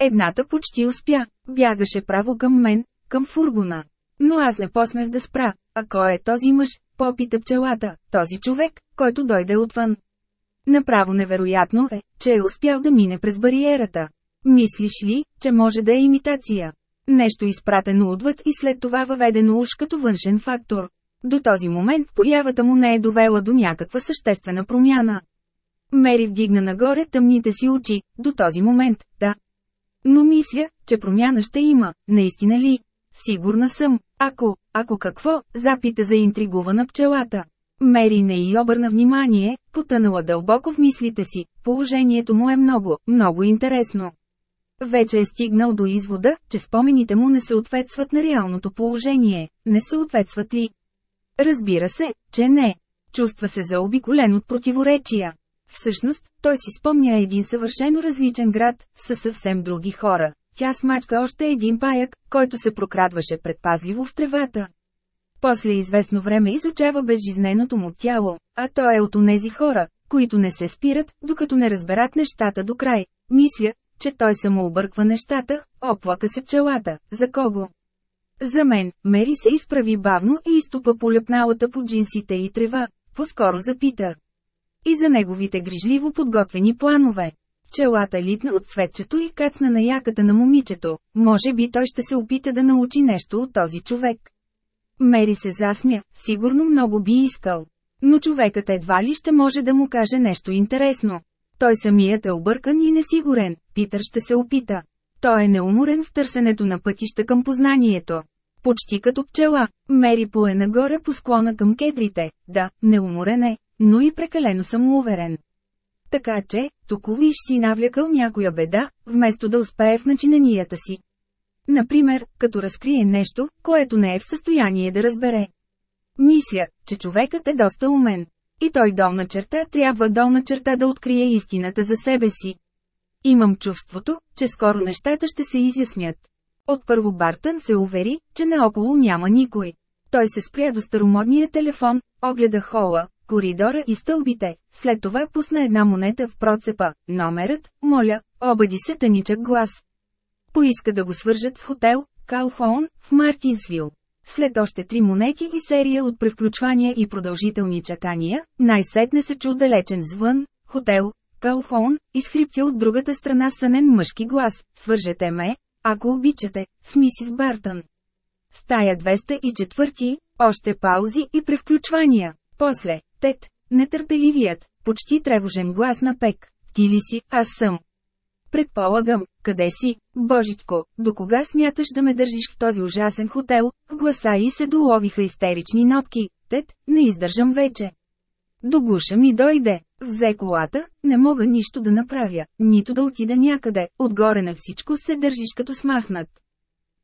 Едната почти успя, бягаше право към мен, към фургона. Но аз не поснах да спра, а кой е този мъж, попита пчелата, този човек, който дойде отвън. Направо невероятно е, че е успял да мине през бариерата. Мислиш ли, че може да е имитация? Нещо изпратено отвъд и след това въведено уж като външен фактор. До този момент появата му не е довела до някаква съществена промяна. Мери вдигна нагоре тъмните си очи, до този момент, да. Но мисля, че промяна ще има, наистина ли? Сигурна съм. Ако, ако какво, запита за интригувана пчелата. Мери не й обърна внимание, потънала дълбоко в мислите си, положението му е много, много интересно. Вече е стигнал до извода, че спомените му не съответстват на реалното положение. Не съответстват ли? Разбира се, че не. Чувства се заобиколен от противоречия. Всъщност, той си спомня един съвършено различен град, със съвсем други хора. Тя смачка още един паяк, който се прокрадваше предпазливо в тревата. После известно време изучава безжизненото му тяло, а той е от онези хора, които не се спират, докато не разберат нещата до край. Мисля, че той само обърква нещата, оплака се пчелата. За кого? За мен, Мери се изправи бавно и изтупа полепналата по джинсите и трева, по-скоро за Питър. И за неговите грижливо подготвени планове. Пчелата литна от светчето и кацна на яката на момичето, може би той ще се опита да научи нещо от този човек. Мери се засмя, сигурно много би искал. Но човекът едва ли ще може да му каже нещо интересно. Той самият е объркан и несигурен, Питър ще се опита. Той е неуморен в търсенето на пътища към познанието. Почти като пчела, Мери пое нагоре по склона към кедрите. Да, неуморен е, но и прекалено самоуверен. Така че, тук виж си навлякал някоя беда, вместо да успее в начинанията си. Например, като разкрие нещо, което не е в състояние да разбере. Мисля, че човекът е доста умен. И той долна черта трябва долна черта да открие истината за себе си. Имам чувството, че скоро нещата ще се изяснят. Отпърво Бартън се увери, че наоколо няма никой. Той се спря до старомодния телефон, огледа хола, коридора и стълбите, след това пусна една монета в процепа. Номерът, моля, обади се тъничък глас. Поиска да го свържат с хотел, Калхоун, в Мартинсвил. След още три монети и серия от превключвания и продължителни чакания, най-сетне се чу далечен звън, хотел, Калхоун, изхриптя от другата страна сънен мъжки глас, свържете ме, ако обичате, с мисис Бартън. Стая 204, още паузи и превключвания. После, Тет, нетърпеливият, почти тревожен глас на Пек. Ти ли си, аз съм. Предполагам, къде си, Божичко, до кога смяташ да ме държиш в този ужасен хотел? В гласа и се доловиха истерични нотки. Тет, не издържам вече. До гуша ми дойде. Взе колата, не мога нищо да направя, нито да отида някъде, отгоре на всичко се държиш като смахнат.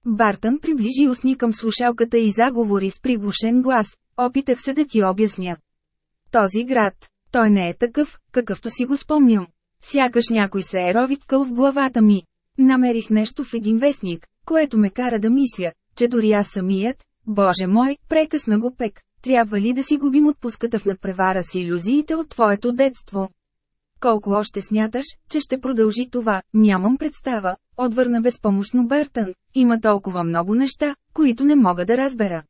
Бартън приближи устни към слушалката и заговори с приглушен глас. Опитах се да ти обясня. Този град, той не е такъв, какъвто си го спомням. Сякаш някой се е ровиткал в главата ми. Намерих нещо в един вестник, което ме кара да мисля, че дори аз самият, Боже мой, прекъсна го пек, трябва ли да си губим отпуската в надпревара с иллюзиите от твоето детство? Колко още смяташ, че ще продължи това, нямам представа, отвърна безпомощно Бертън, има толкова много неща, които не мога да разбера.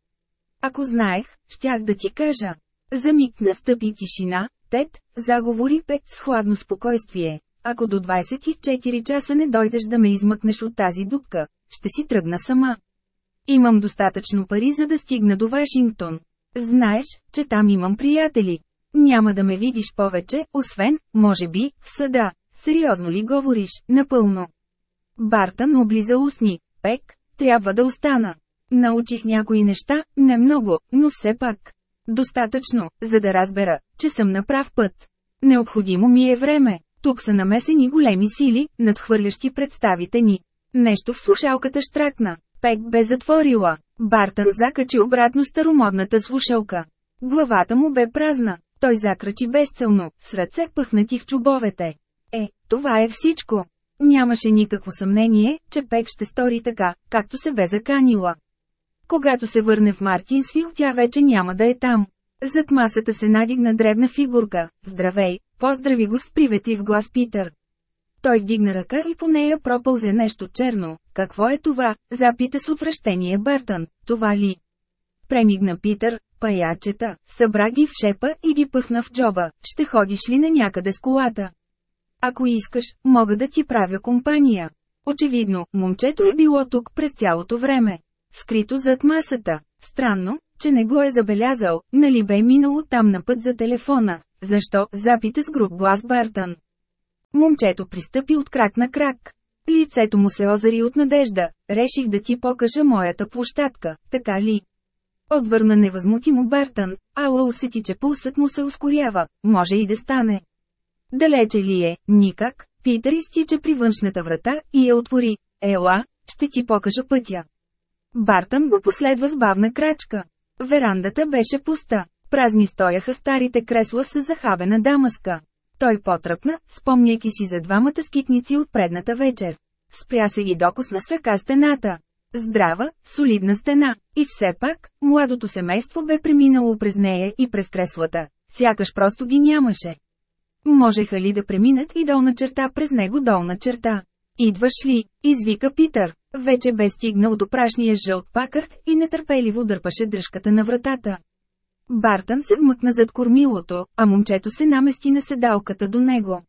Ако знаех, щях да ти кажа. За миг настъпи тишина, Тед, заговори Пет с хладно спокойствие. Ако до 24 часа не дойдеш да ме измъкнеш от тази дупка, ще си тръгна сама. Имам достатъчно пари за да стигна до Вашингтон. Знаеш, че там имам приятели. Няма да ме видиш повече, освен, може би, в съда. Сериозно ли говориш, напълно? Бартън облиза устни. Пек, трябва да остана. Научих някои неща, не много, но все пак. Достатъчно, за да разбера, че съм на прав път. Необходимо ми е време. Тук са намесени големи сили, надхвърлящи представите ни. Нещо в слушалката штракна. Пек бе затворила. Бартън закачи обратно старомодната слушалка. Главата му бе празна. Той закрачи безцелно, с ръце пъхнати в чубовете. Е, това е всичко. Нямаше никакво съмнение, че Пек ще стори така, както се бе заканила. Когато се върне в Мартинсвил, тя вече няма да е там. Зад масата се надигна дребна фигурка. Здравей, поздрави го с приветлив глас Питър. Той вдигна ръка и по нея пропълзе нещо черно. Какво е това? Запита с отвращение Бъртън. Това ли? Премигна Питър, паячета, събра ги в шепа и ги пъхна в джоба. Ще ходиш ли на някъде с колата? Ако искаш, мога да ти правя компания. Очевидно, момчето е било тук през цялото време. Скрито зад масата. Странно, че не го е забелязал, нали бе минало там на път за телефона. Защо? Запита с груб глас Бартън. Момчето пристъпи от крак на крак. Лицето му се озари от надежда. Реших да ти покажа моята площадка, така ли? Отвърна невъзмутимо Бартън, ала усети, че пулсът му се ускорява. Може и да стане. Далече ли е? Никак. Питър изтича при външната врата и я отвори. Ела, ще ти покажа пътя. Бартън го последва с бавна крачка. Верандата беше пуста. Празни стояха старите кресла с захабена дамаска. Той потръпна, спомняйки си за двамата скитници от предната вечер. Спря се и докосна с ръка стената. Здрава, солидна стена. И все пак, младото семейство бе преминало през нея и през креслата. Сякаш просто ги нямаше. Можеха ли да преминат и долна черта през него долна черта? Идваш ли? Извика Питър. Вече бе стигнал до прашния жълт пакърт и нетърпеливо дърпаше дръжката на вратата. Бартън се вмъкна зад кормилото, а момчето се намести на седалката до него.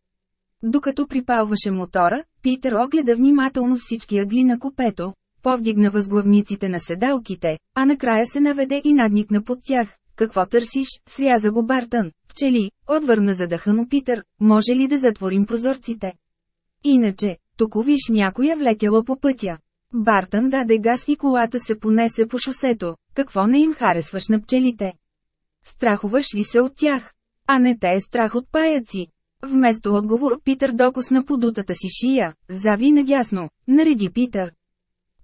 Докато припалваше мотора, Питър огледа внимателно всички ъгли на купето, повдигна възглавниците на седалките, а накрая се наведе и надникна под тях. Какво търсиш? Сряза го Бартън. Пчели, отвърна задъхано Питър, може ли да затворим прозорците? Иначе, тук виж някоя влетяла по пътя. Бартън даде газ и колата се понесе по шосето. Какво не им харесваш на пчелите? Страхуваш ли се от тях? А не те е страх от паяци. Вместо отговор Питър докосна подутата си шия, зави надясно, нареди Питър.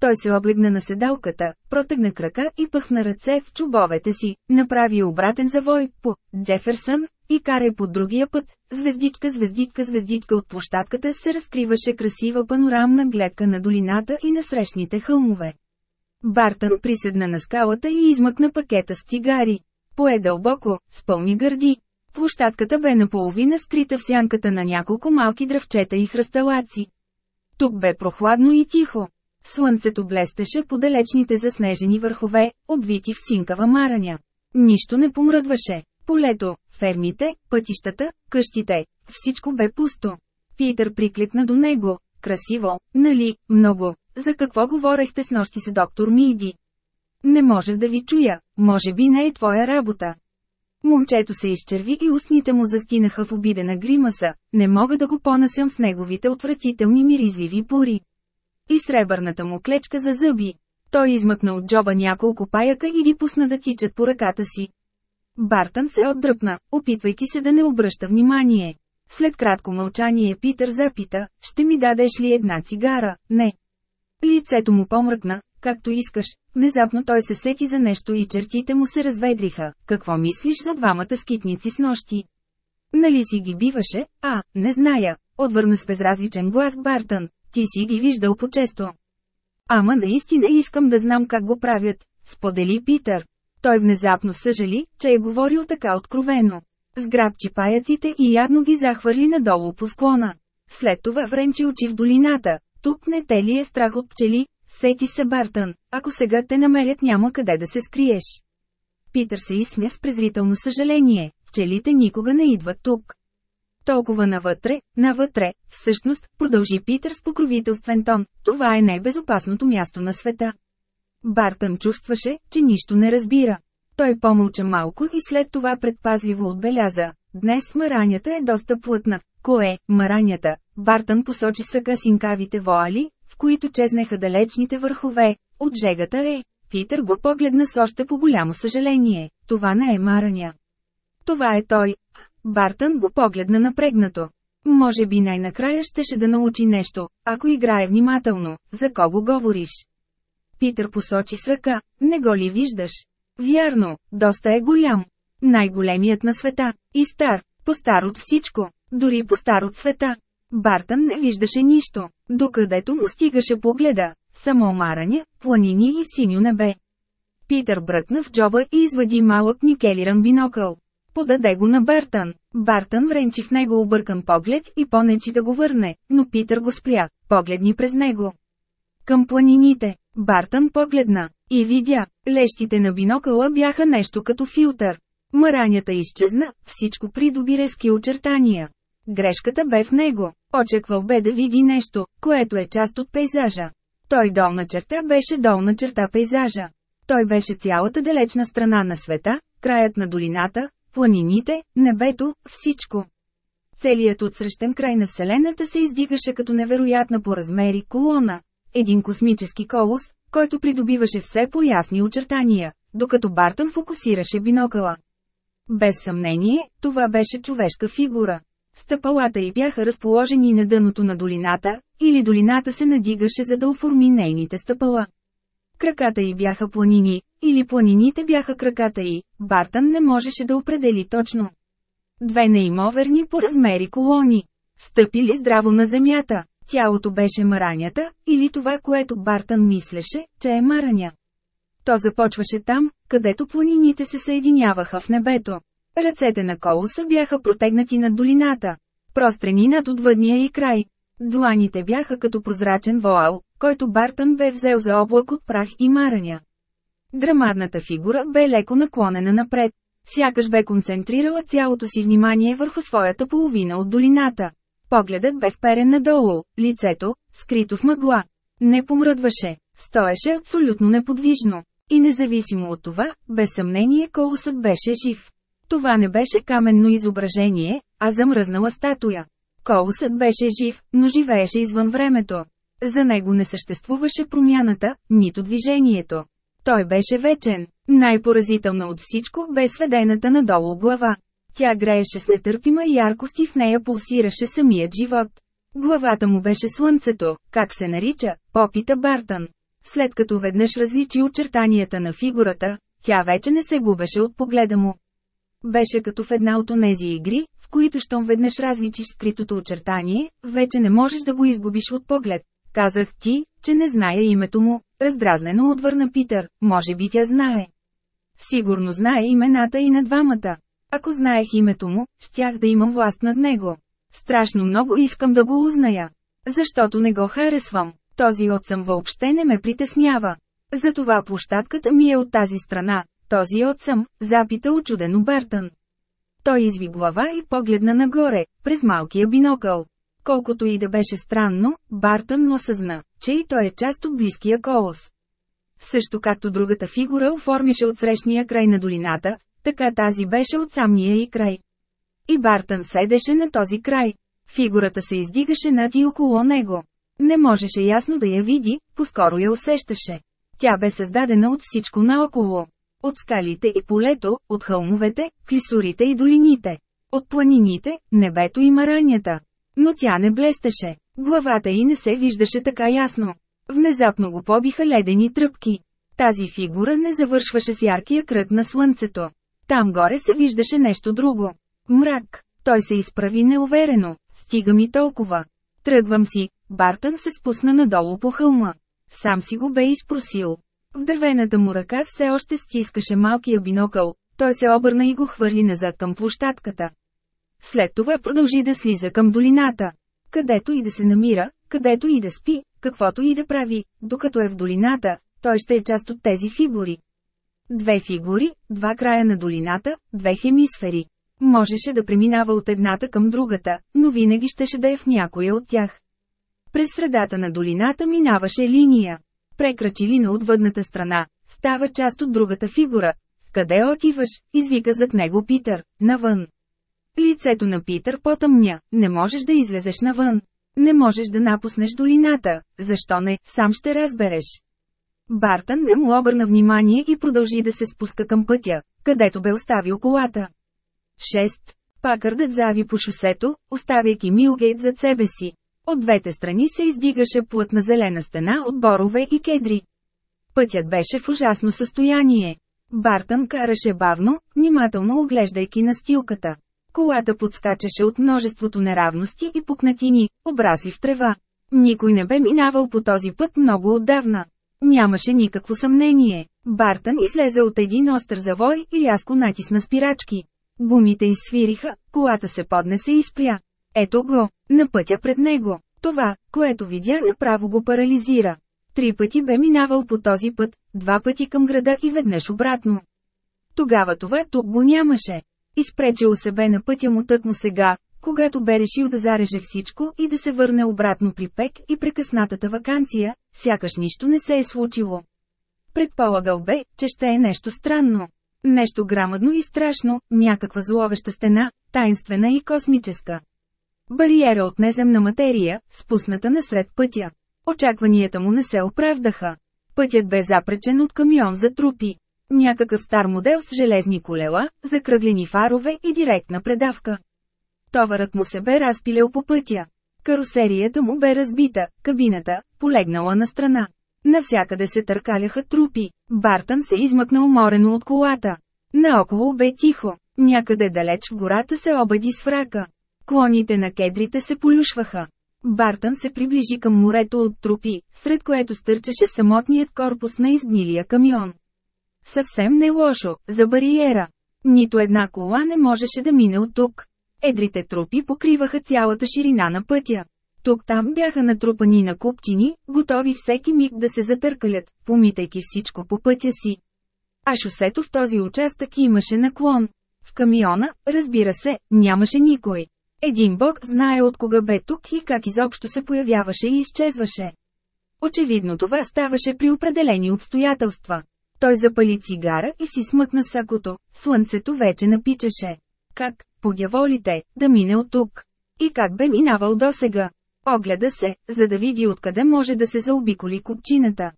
Той се облегна на седалката, протегна крака и пъхна ръце в чубовете си, направи обратен завой по Джеферсън и карай по другия път. Звездичка, звездичка, звездичка от площадката се разкриваше красива панорамна гледка на долината и на срещните хълмове. Бартън приседна на скалата и измъкна пакета с цигари. Пое дълбоко, с пълни гърди. Площадката бе наполовина скрита в сянката на няколко малки дръвчета и хръсталаци. Тук бе прохладно и тихо. Слънцето блестеше по далечните заснежени върхове, обвити в синкава мараня. Нищо не помръдваше. Полето, фермите, пътищата, къщите, всичко бе пусто. Питър прикликна до него. Красиво, нали, много. За какво говорехте с нощи се доктор Миди? Не може да ви чуя, може би не е твоя работа. Момчето се изчерви и устните му застинаха в обидена гримаса, не мога да го понасям с неговите отвратителни миризливи бури. И сребърната му клечка за зъби. Той измъкна от джоба няколко паяка и ги пусна да тичат по ръката си. Бартън се отдръпна, опитвайки се да не обръща внимание. След кратко мълчание Питър запита, ще ми дадеш ли една цигара? Не. Лицето му помръкна, както искаш. Внезапно той се сети за нещо и чертите му се разведриха. Какво мислиш за двамата скитници с нощи? Нали си ги биваше? А, не зная. Отвърна с безразличен глас Бартън. Ти си ги виждал по-често. Ама наистина искам да знам как го правят, сподели Питър. Той внезапно съжали, че е говорил така откровено. Сграбчи паяците и ядно ги захвърли надолу по склона. След това вренчи очи в долината. Тук не те ли е страх от пчели? Сети се Бартън, ако сега те намерят няма къде да се скриеш. Питър се изсмя с презрително съжаление, пчелите никога не идват тук. Толкова навътре, навътре, всъщност, продължи Питър с покровителствен тон, това е най-безопасното място на света. Бартън чувстваше, че нищо не разбира. Той помълча малко и след това предпазливо отбеляза. Днес маранята е доста плътна. Кое, маранята? Бартън посочи с ръка синкавите воали, в които чезнеха далечните върхове. От жегата е. Питър го погледна с още по голямо съжаление. Това не е мараня. Това е той. Бартън го погледна напрегнато. Може би най-накрая щеше да научи нещо, ако играе внимателно, за кого говориш. Питър посочи с ръка, не го ли виждаш? Вярно, доста е голям. Най-големият на света. И стар, по-стар от всичко, дори по-стар от света. Бартън не виждаше нищо, докъдето му стигаше погледа. Само мараня, планини и синьо небе. Питър бръкна в джоба и извади малък никелиран бинокъл. Подаде го на Бартън. Бартън вренчи в него объркан поглед и понечи да го върне, но Питър го спря. Погледни през него. Към планините. Бартън погледна. И видя, лещите на бинокъла бяха нещо като филтър. Маранята изчезна, всичко придоби резки очертания. Грешката бе в него. Очеквал бе да види нещо, което е част от пейзажа. Той долна черта беше долна черта пейзажа. Той беше цялата далечна страна на света, краят на долината, планините, небето, всичко. Целият отсрещен край на Вселената се издигаше като невероятна по размери колона. Един космически колос, който придобиваше все по-ясни очертания, докато Бартън фокусираше бинокъла. Без съмнение, това беше човешка фигура. Стъпалата й бяха разположени на дъното на долината, или долината се надигаше за да оформи нейните стъпала. Краката й бяха планини, или планините бяха краката й, Бартън не можеше да определи точно. Две неимоверни по размери колони. Стъпили здраво на земята. Тялото беше маранята, или това, което Бартън мислеше, че е мараня. То започваше там, където планините се съединяваха в небето. Ръцете на колоса бяха протегнати над долината. Прострени над отвъдния и край. Дланите бяха като прозрачен воал, който Бартън бе взел за облак от прах и мараня. Грамадната фигура бе леко наклонена напред. Сякаш бе концентрирала цялото си внимание върху своята половина от долината. Погледът бе вперен надолу, лицето, скрито в мъгла. Не помръдваше, стоеше абсолютно неподвижно. И независимо от това, без съмнение колосът беше жив. Това не беше каменно изображение, а замръзнала статуя. Колосът беше жив, но живееше извън времето. За него не съществуваше промяната, нито движението. Той беше вечен. Най-поразителна от всичко бе сведената надолу глава. Тя грееше с нетърпима яркост и в нея пулсираше самият живот. Главата му беше слънцето, как се нарича, попита Бартън. След като веднъж различи очертанията на фигурата, тя вече не се губеше от погледа му. Беше като в една от онези игри, в които щом веднъж различиш скритото очертание, вече не можеш да го изгубиш от поглед. Казах ти, че не зная името му, раздразнено отвърна Питър, може би тя знае. Сигурно знае имената и на двамата. Ако знаех името му, щях да имам власт над него. Страшно много искам да го узная. Защото не го харесвам. Този отсъм въобще не ме притеснява. Затова площадката ми е от тази страна. Този отсъм, запита очудено Бартън. Той изви глава и погледна нагоре, през малкия бинокъл. Колкото и да беше странно, Бартън осъзна, че и той е част от близкия колос. Също както другата фигура оформяше от срещния край на долината, така тази беше от самия и край. И Бартън седеше на този край. Фигурата се издигаше над и около него. Не можеше ясно да я види, поскоро я усещаше. Тя бе създадена от всичко наоколо. От скалите и полето, от хълмовете, клисурите и долините. От планините, небето и маранята. Но тя не блестеше. Главата й не се виждаше така ясно. Внезапно го побиха ледени тръпки. Тази фигура не завършваше с яркия кръг на слънцето. Там горе се виждаше нещо друго. Мрак. Той се изправи неуверено. Стига ми толкова. Тръгвам си. Бартън се спусна надолу по хълма. Сам си го бе изпросил. В дървената му ръка все още стискаше малкия бинокъл. Той се обърна и го хвърли назад към площадката. След това продължи да слиза към долината. Където и да се намира, където и да спи, каквото и да прави, докато е в долината, той ще е част от тези фигури. Две фигури, два края на долината, две хемисфери. Можеше да преминава от едната към другата, но винаги щеше да е в някоя от тях. През средата на долината минаваше линия. Прекрачи ли на отвъдната страна, става част от другата фигура. Къде отиваш? извика зад него Питър, навън. Лицето на Питър потъмня, не можеш да излезеш навън. Не можеш да напуснеш долината, защо не, сам ще разбереш. Бартън не му обърна внимание и продължи да се спуска към пътя, където бе оставил колата. 6. Пакърдът зави по шосето, оставяйки Милгейт зад себе си. От двете страни се издигаше плътна зелена стена от борове и кедри. Пътят беше в ужасно състояние. Бартън караше бавно, внимателно оглеждайки настилката. Колата подскачаше от множеството неравности и пукнатини, обрасли в трева. Никой не бе минавал по този път много отдавна. Нямаше никакво съмнение. Бартън излезе от един остър завой и рязко натисна спирачки. Гумите изсвириха, колата се поднесе и спря. Ето го, на пътя пред него. Това, което видя направо го парализира. Три пъти бе минавал по този път, два пъти към града и веднъж обратно. Тогава това тук го нямаше. Изпречил се бе на пътя му тъкмо сега, когато бе решил да зареже всичко и да се върне обратно при Пек и прекъснатата вакансия, сякаш нищо не се е случило. Предполагал бе, че ще е нещо странно. Нещо грамадно и страшно, някаква зловеща стена, таинствена и космическа. Бариера от неземна материя, спусната насред пътя. Очакванията му не се оправдаха. Пътят бе запречен от камион за трупи. Някакъв стар модел с железни колела, закръглени фарове и директна предавка. Товарът му се бе разпилял по пътя. Карусерията му бе разбита, кабината, полегнала на страна. Навсякъде се търкаляха трупи. Бартън се измъкна уморено от колата. Наоколо бе тихо. Някъде далеч в гората се обади с врака. Клоните на кедрите се полюшваха. Бартън се приближи към морето от трупи, сред което стърчеше самотният корпус на изгнилия камион. Съвсем не лошо, за бариера. Нито една кола не можеше да мине от тук. Едрите трупи покриваха цялата ширина на пътя. Тук-там бяха натрупани на купчини, готови всеки миг да се затъркалят, помитайки всичко по пътя си. А шосето в този участък имаше наклон. В камиона, разбира се, нямаше никой. Един бог знае от кога бе тук и как изобщо се появяваше и изчезваше. Очевидно това ставаше при определени обстоятелства. Той запали цигара и си смъкна сакото, слънцето вече напичаше. Как, подяволите, да мине от тук? И как бе минавал досега? Огледа се, за да види откъде може да се заобиколи купчината.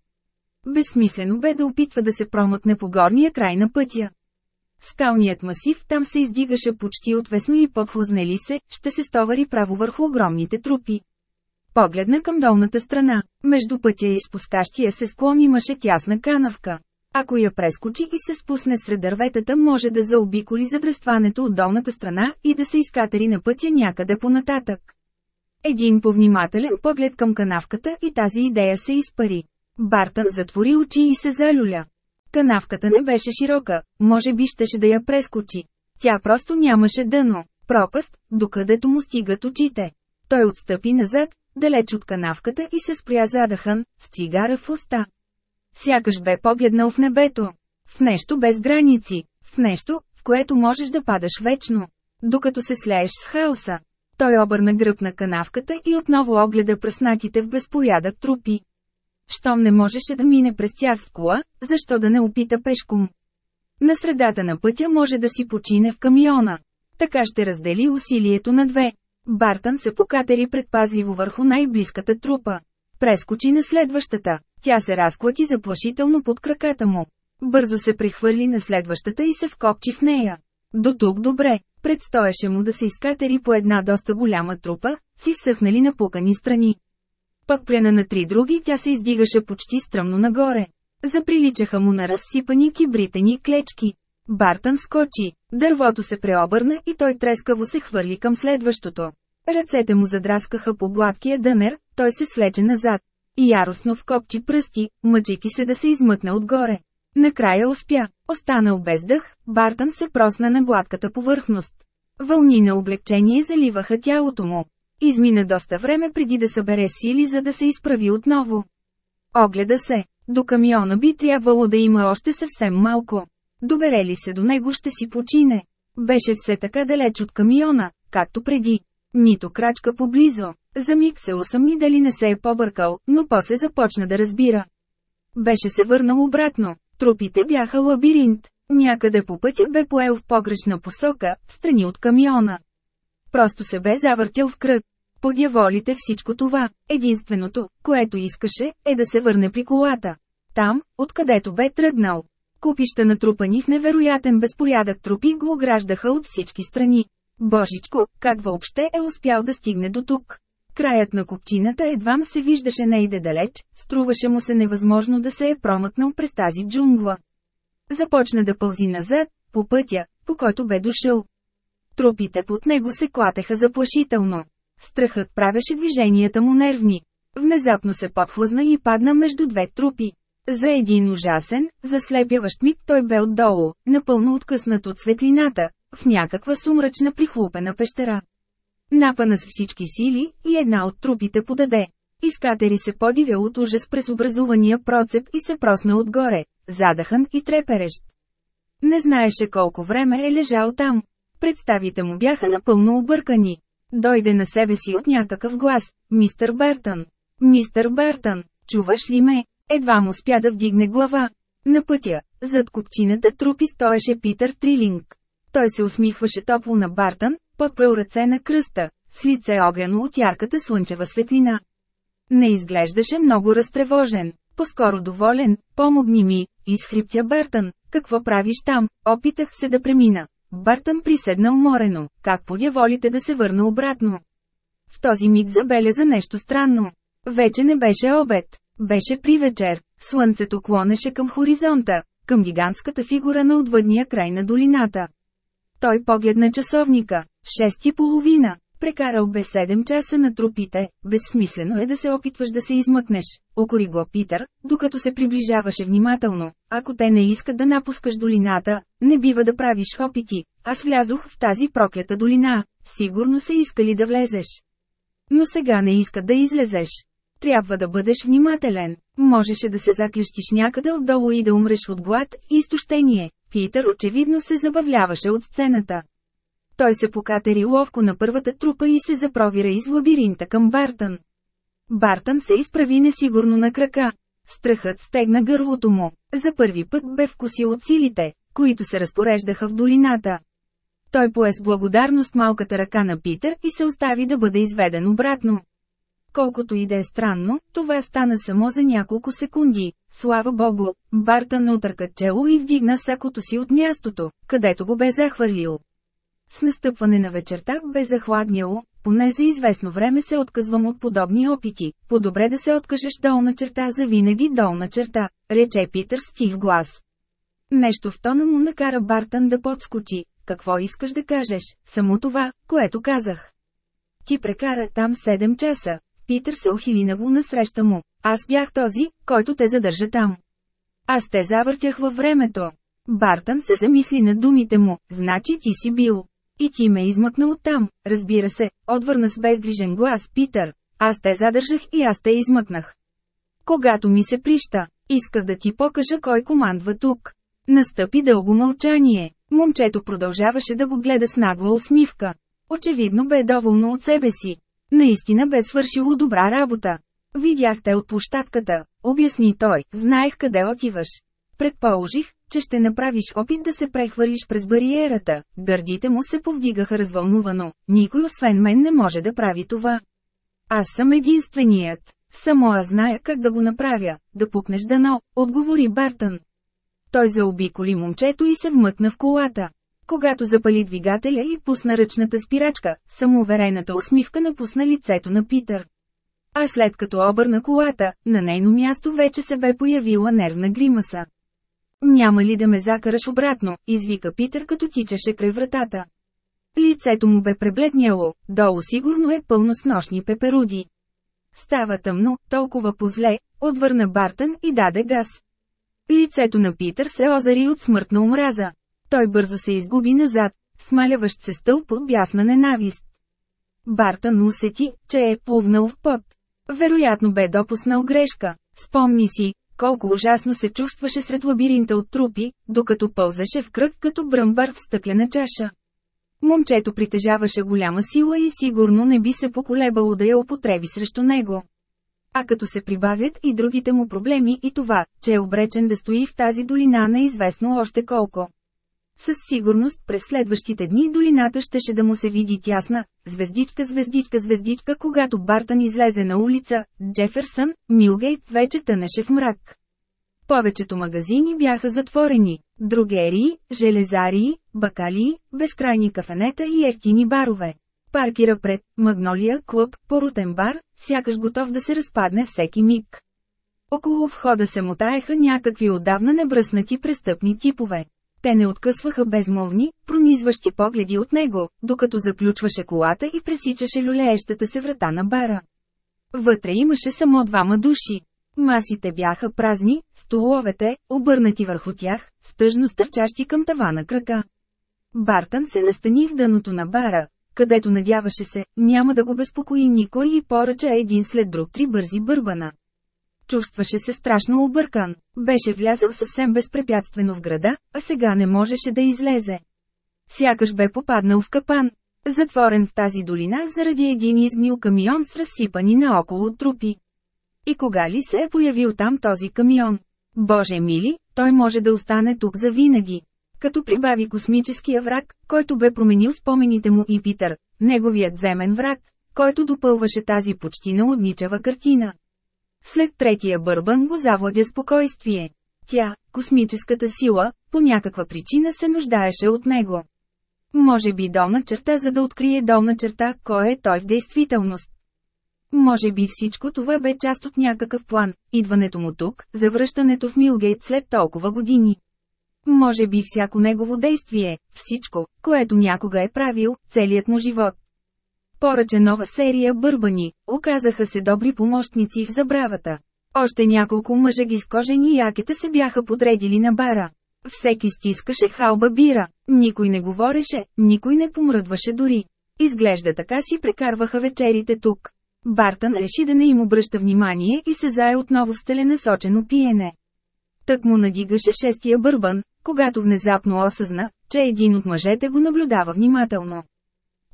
Безсмислено бе да опитва да се промъкне по горния край на пътя. Скалният масив там се издигаше почти отвесно и подхлъзнели се, ще се стовари право върху огромните трупи. Погледна към долната страна. Между пътя и спускащия се склон имаше тясна канавка. Ако я прескочи и се спусне сред дърветата може да заобиколи задръстването от долната страна и да се изкатери на пътя някъде понататък. Един повнимателен поглед към канавката и тази идея се изпари. Бартън затвори очи и се залюля. Канавката не беше широка, може би щеше да я прескочи. Тя просто нямаше дъно, пропаст, докъдето му стигат очите. Той отстъпи назад, далеч от канавката и се спря задъхан, с цигара в уста. Сякаш бе погледнал в небето. В нещо без граници. В нещо, в което можеш да падаш вечно. Докато се слееш с хаоса. Той обърна гръб на канавката и отново огледа пръснатите в безпорядък трупи. Щом не можеше да мине през тях в кола, защо да не опита пешком? На средата на пътя може да си почине в камиона. Така ще раздели усилието на две. Бартън се покатери предпазливо върху най-близката трупа. Прескочи на следващата. Тя се разклати заплашително под краката му. Бързо се прехвърли на следващата и се вкопчи в нея. До тук добре. Предстоеше му да се изкатери по една доста голяма трупа, си съхнали на пукани страни. Пък плена на три други тя се издигаше почти стръмно нагоре. Заприличаха му на разсипани кибритени клечки. Бартън скочи, дървото се преобърна и той трескаво се хвърли към следващото. Ръцете му задраскаха по гладкия дънер, той се свлече назад. И яростно вкопчи пръсти, мъчейки се да се измъкне отгоре. Накрая успя. Останал без дъх, Бартън се просна на гладката повърхност. Вълни на облегчение заливаха тялото му. Измина доста време преди да събере сили за да се изправи отново. Огледа се. До камиона би трябвало да има още съвсем малко. Добере ли се до него ще си почине. Беше все така далеч от камиона, както преди. Нито крачка поблизо. За миг се усъмни дали не се е побъркал, но после започна да разбира. Беше се върнал обратно. Трупите бяха лабиринт. Някъде по пътя бе поел в погрешна посока, страни от камиона. Просто се бе завъртял в кръг. Подяволите всичко това, единственото, което искаше, е да се върне при колата. Там, откъдето бе тръгнал. Купища натрупани в невероятен безпорядък трупи го ограждаха от всички страни. Божичко, как въобще е успял да стигне до тук? Краят на купчината едвам се виждаше нейде далеч, струваше му се невъзможно да се е промъкнал през тази джунгла. Започна да пълзи назад, по пътя, по който бе дошъл. Трупите под него се клатеха заплашително. Страхът правеше движенията му нервни. Внезапно се подхлъзна и падна между две трупи. За един ужасен, заслепяващ миг той бе отдолу, напълно откъснат от светлината, в някаква сумрачна прихлупена пещера. Напана с всички сили и една от трупите подаде. Изкатери се подивя от ужас през образувания процеп и се просна отгоре, задахан и треперещ. Не знаеше колко време е лежал там. Представите му бяха напълно объркани. Дойде на себе си от някакъв глас. Мистър Бертън. Мистър Бертън, чуваш ли ме? Едва му спя да вдигне глава. На пътя, зад купчината трупи стоеше Питър Трилинг. Той се усмихваше топло на Бартън, подпрел ръце на кръста, с лице огрено от ярката слънчева светлина. Не изглеждаше много разтревожен, по-скоро доволен, помогни ми, изхриптя Бартън, какво правиш там, опитах се да премина. Бартън приседна уморено, как подяволите да се върна обратно. В този миг забеляза нещо странно. Вече не беше обед, беше при вечер, слънцето клонеше към хоризонта, към гигантската фигура на отвъдния край на долината. Той погледна часовника. Шест и половина. Прекарал бе 7 часа на трупите, безсмислено е да се опитваш да се измъкнеш. Окори го Питър, докато се приближаваше внимателно. Ако те не искат да напускаш долината, не бива да правиш опити. Аз влязох в тази проклята долина. Сигурно са искали да влезеш. Но сега не искат да излезеш. Трябва да бъдеш внимателен. Можеше да се заклещиш някъде отдолу и да умреш от глад и изтощение. Питър очевидно се забавляваше от сцената. Той се покатери ловко на първата трупа и се запровира из лабиринта към Бартън. Бартън се изправи несигурно на крака. Страхът стегна гърлото му. За първи път бе вкусил от силите, които се разпореждаха в долината. Той пое с благодарност малката ръка на Питър и се остави да бъде изведен обратно. Колкото и да е странно, това стана само за няколко секунди. Слава богу, Бартън отърка чело и вдигна сакото си от мястото, където го бе захвърлил. С настъпване на вечерта бе захладняло, поне за известно време се отказвам от подобни опити. По-добре да се откажеш долна черта за винаги долна черта, рече Питър с тих глас. Нещо в тона му накара Бартън да подскочи. Какво искаш да кажеш, само това, което казах. Ти прекара там 7 часа. Питър се ухили нагло насреща му. Аз бях този, който те задържа там. Аз те завъртях във времето. Бартън се замисли на думите му, значи ти си бил. И ти ме измъкна оттам, разбира се, отвърна с бездвижен глас Питър. аз те задържах и аз те измъкнах. Когато ми се прища, исках да ти покажа кой командва тук. Настъпи дълго мълчание. Момчето продължаваше да го гледа с нагла усмивка. Очевидно бе доволно от себе си. Наистина бе свършило добра работа. Видях те от площадката, обясни той, знаех къде отиваш. Предположих, че ще направиш опит да се прехвърлиш през бариерата. Гърдите му се повдигаха развълнувано. Никой освен мен не може да прави това. Аз съм единственият. Само аз зная как да го направя, да пукнеш дано, отговори Бартън. Той заобиколи момчето и се вмъкна в колата. Когато запали двигателя и пусна ръчната спирачка, самоуверената усмивка напусна лицето на Питър. А след като обърна колата, на нейно място вече се бе появила нервна гримаса. Няма ли да ме закараш обратно, извика Питър като тичаше край вратата. Лицето му бе пребледняло, долу сигурно е пълно с нощни пеперуди. Става тъмно, толкова позле, отвърна Бартън и даде газ. Лицето на Питър се озари от смъртна омраза. Той бързо се изгуби назад, смаляващ се стълб от бясна ненавист. Бартън усети, че е плувнал в пот. Вероятно бе допуснал грешка. Спомни си, колко ужасно се чувстваше сред лабиринта от трупи, докато пълзаше в кръг като бръмбар в стъклена чаша. Момчето притежаваше голяма сила и сигурно не би се поколебало да я употреби срещу него. А като се прибавят и другите му проблеми и това, че е обречен да стои в тази долина неизвестно още колко. Със сигурност през следващите дни долината щеше да му се види тясна, звездичка, звездичка, звездичка, когато Бартън излезе на улица, Джеферсън, Милгейт вече тънеше в мрак. Повечето магазини бяха затворени, другерии, железарии, бакалии, безкрайни кафенета и ефтини барове. Паркира пред Магнолия клуб, порутен бар, сякаш готов да се разпадне всеки миг. Около входа се мотаеха някакви отдавна небръснати престъпни типове. Те не откъсваха безмолвни, пронизващи погледи от него, докато заключваше колата и пресичаше люлеещата се врата на бара. Вътре имаше само двама души. Масите бяха празни, столовете, обърнати върху тях, стъжно стърчащи към тавана крака. Бартън се настани в дъното на бара, където надяваше се, няма да го безпокои никой и поръча един след друг три бързи бърбана. Чувстваше се страшно объркан. Беше влязъл съвсем безпрепятствено в града, а сега не можеше да излезе. Сякаш бе попаднал в капан. Затворен в тази долина заради един изгнил камион с разсипани наоколо трупи. И кога ли се е появил там този камион? Боже мили, той може да остане тук завинаги. Като прибави космическия враг, който бе променил спомените му и Питър, неговият земен враг, който допълваше тази почти наудничава картина. След третия бърбан го завладя спокойствие. Тя, космическата сила, по някаква причина се нуждаеше от него. Може би долна черта за да открие долна черта, кой е той в действителност. Може би всичко това бе част от някакъв план, идването му тук, завръщането в Милгейт след толкова години. Може би всяко негово действие, всичко, което някога е правил, целият му живот. Поръча нова серия бърбани, оказаха се добри помощници в забравата. Още няколко мъжа ги с кожени якета се бяха подредили на бара. Всеки стискаше халба бира, никой не говореше, никой не помръдваше дори. Изглежда така си прекарваха вечерите тук. Бартън реши да не им обръща внимание и се зае отново с целенасочено пиене. Тък му надигаше шестия бърбан, когато внезапно осъзна, че един от мъжете го наблюдава внимателно.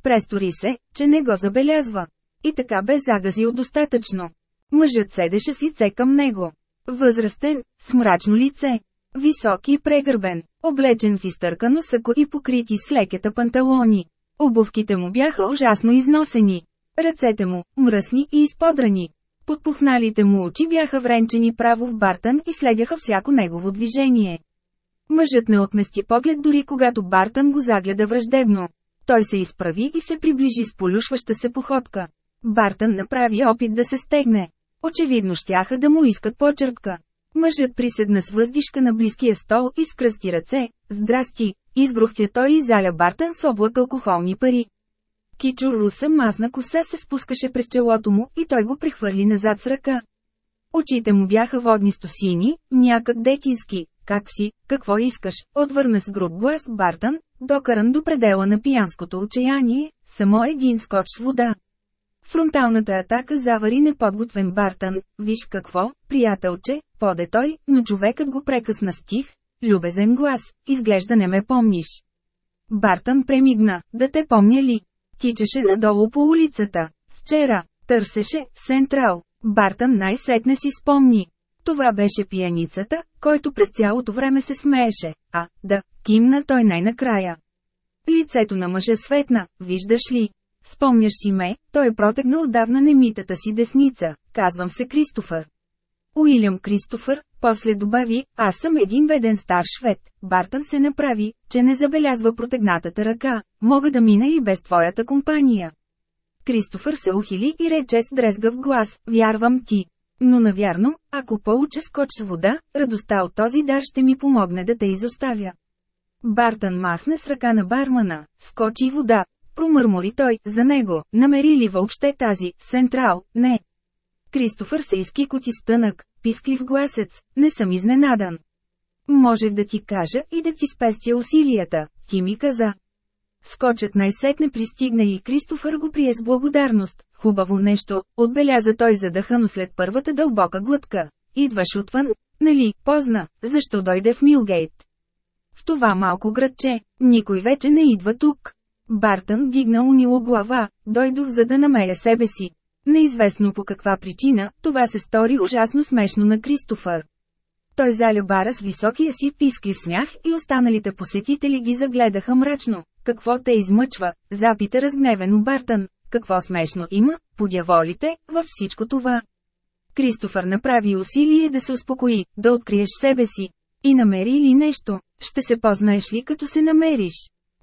Престори се, че не го забелязва. И така бе загазил достатъчно. Мъжът седеше с лице към него. Възрастен, с мрачно лице. Висок и прегърбен, облечен в изтъркано сако и покрити с лекета панталони. Обувките му бяха ужасно износени. Ръцете му, мръсни и изподрани. Подпухналите му очи бяха вренчени право в Бартън и следяха всяко негово движение. Мъжът не отмести поглед дори когато Бартън го загледа враждебно. Той се изправи и се приближи с полюшваща се походка. Бартън направи опит да се стегне. Очевидно щяха да му искат почерпка. Мъжът приседна с въздишка на близкия стол и скръсти ръце. Здрасти, избрухтя той и заля Бартън с облак алкохолни пари. Кичо руса масна коса се спускаше през челото му и той го прехвърли назад с ръка. Очите му бяха воднисто сини, някак детински. Как си, какво искаш? Отвърна с груб глас Бартън, докаран до предела на пиянското отчаяние, само един скоч с вода. Фронталната атака завари неподготвен Бартън. Виж какво, приятелче, поде той, но човекът го прекъсна с тих, любезен глас, изглежда не ме помниш. Бартън премигна, да те помня ли? Тичаше надолу по улицата. Вчера, търсеше, Сентрал. Бартън най-сетне си спомни. Това беше пияницата, който през цялото време се смееше, а, да, кимна той най-накрая. Лицето на мъжа светна, виждаш ли? Спомняш си ме, той е протегнал отдавна немитата си десница, казвам се Кристофър. Уилям Кристофър, после добави, аз съм един беден стар швед. Бартън се направи, че не забелязва протегнатата ръка, мога да мина и без твоята компания. Кристофър се ухили и рече с дрезгав глас, вярвам ти. Но навярно, ако получа скоч с вода, радостта от този дар ще ми помогне да те изоставя. Бартън махна с ръка на бармана, скочи вода, промърмори той, за него, намери ли въобще тази, Сентрал, не. Кристофър се изкикоти с тънък, писклив гласец, не съм изненадан. Можех да ти кажа и да ти спестя усилията, ти ми каза. Скочът най-сетне пристигна и Кристофър го прие с благодарност. Хубаво нещо, отбеляза той задъхано след първата дълбока глътка. Идваш отвън, нали, позна, защо дойде в Милгейт? В това малко градче, никой вече не идва тук. Бартън дигна унило глава, дойдох за да намеря себе си. Неизвестно по каква причина, това се стори ужасно смешно на Кристофър. Той заля бара с високия си писклив смях и останалите посетители ги загледаха мрачно. Какво те измъчва? Запита разгневено Бартън. Какво смешно има, подяволите, във всичко това? Кристофър направи усилие да се успокои, да откриеш себе си. И намери ли нещо? Ще се познаеш ли като се намериш?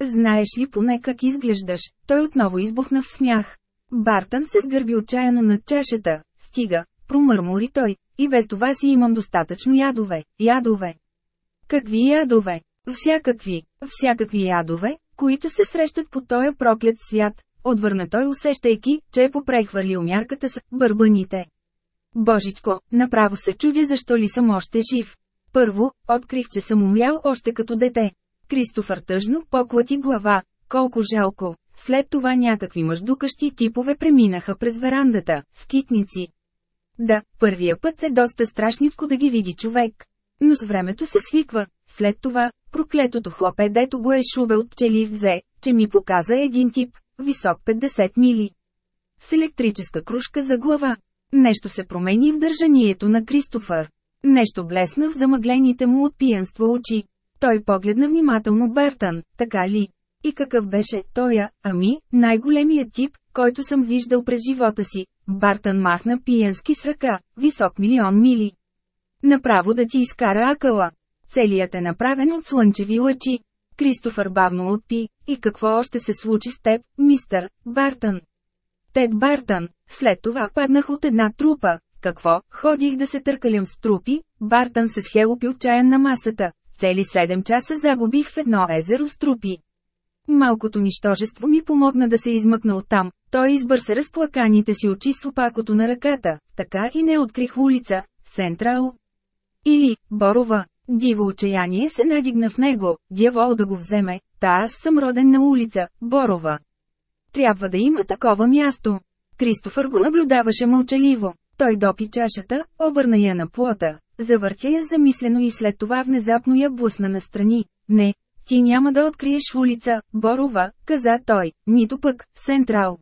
Знаеш ли поне как изглеждаш? Той отново избухна в смях. Бартън се сгърби отчаяно над чашата. Стига, промърмори той. И без това си имам достатъчно ядове. Ядове. Какви ядове? Всякакви, всякакви ядове, които се срещат по този проклят свят, отвърна той усещайки, че е попрехвърлил мярката с бърбаните. Божичко, направо се чудя защо ли съм още жив. Първо, открих, че съм умлял още като дете. Кристофър тъжно поклати глава. Колко жалко. След това някакви мъждукащи типове преминаха през верандата, скитници. Да, първия път е доста страшничко да ги види човек. Но с времето се свиква. След това, проклетото хлопе дето го е шубе от пчели взе, че ми показа един тип, висок 50 мили. С електрическа кружка за глава. Нещо се промени в държанието на Кристофър. Нещо блесна в замъглените му от пиянство очи. Той погледна внимателно Бертън, така ли? И какъв беше тоя, ами, най-големият тип, който съм виждал през живота си. Бартън махна пиянски с ръка, висок милион мили. Направо да ти изкара акъла. Целият е направен от слънчеви лъчи. Кристофър бавно отпи. И какво още се случи с теб, мистър Бартън? Тед Бартън. След това паднах от една трупа. Какво? Ходих да се търкалям с трупи. Бартън се схелопи отчаян на масата. Цели 7 часа загубих в едно езеро с трупи. Малкото нищожество ми помогна да се измъкна оттам. Той избърса разплаканите си очи с опакото на ръката. Така и не открих улица. Сентрал. Или, Борова. Диво отчаяние се надигна в него, дявол да го вземе, та аз съм роден на улица, Борова. Трябва да има такова място. Кристофър го наблюдаваше мълчаливо. Той допи чашата, обърна я на плота, завъртя я замислено и след това внезапно я блъсна настрани. Не, ти няма да откриеш улица, Борова, каза той, нито пък, Сентрал.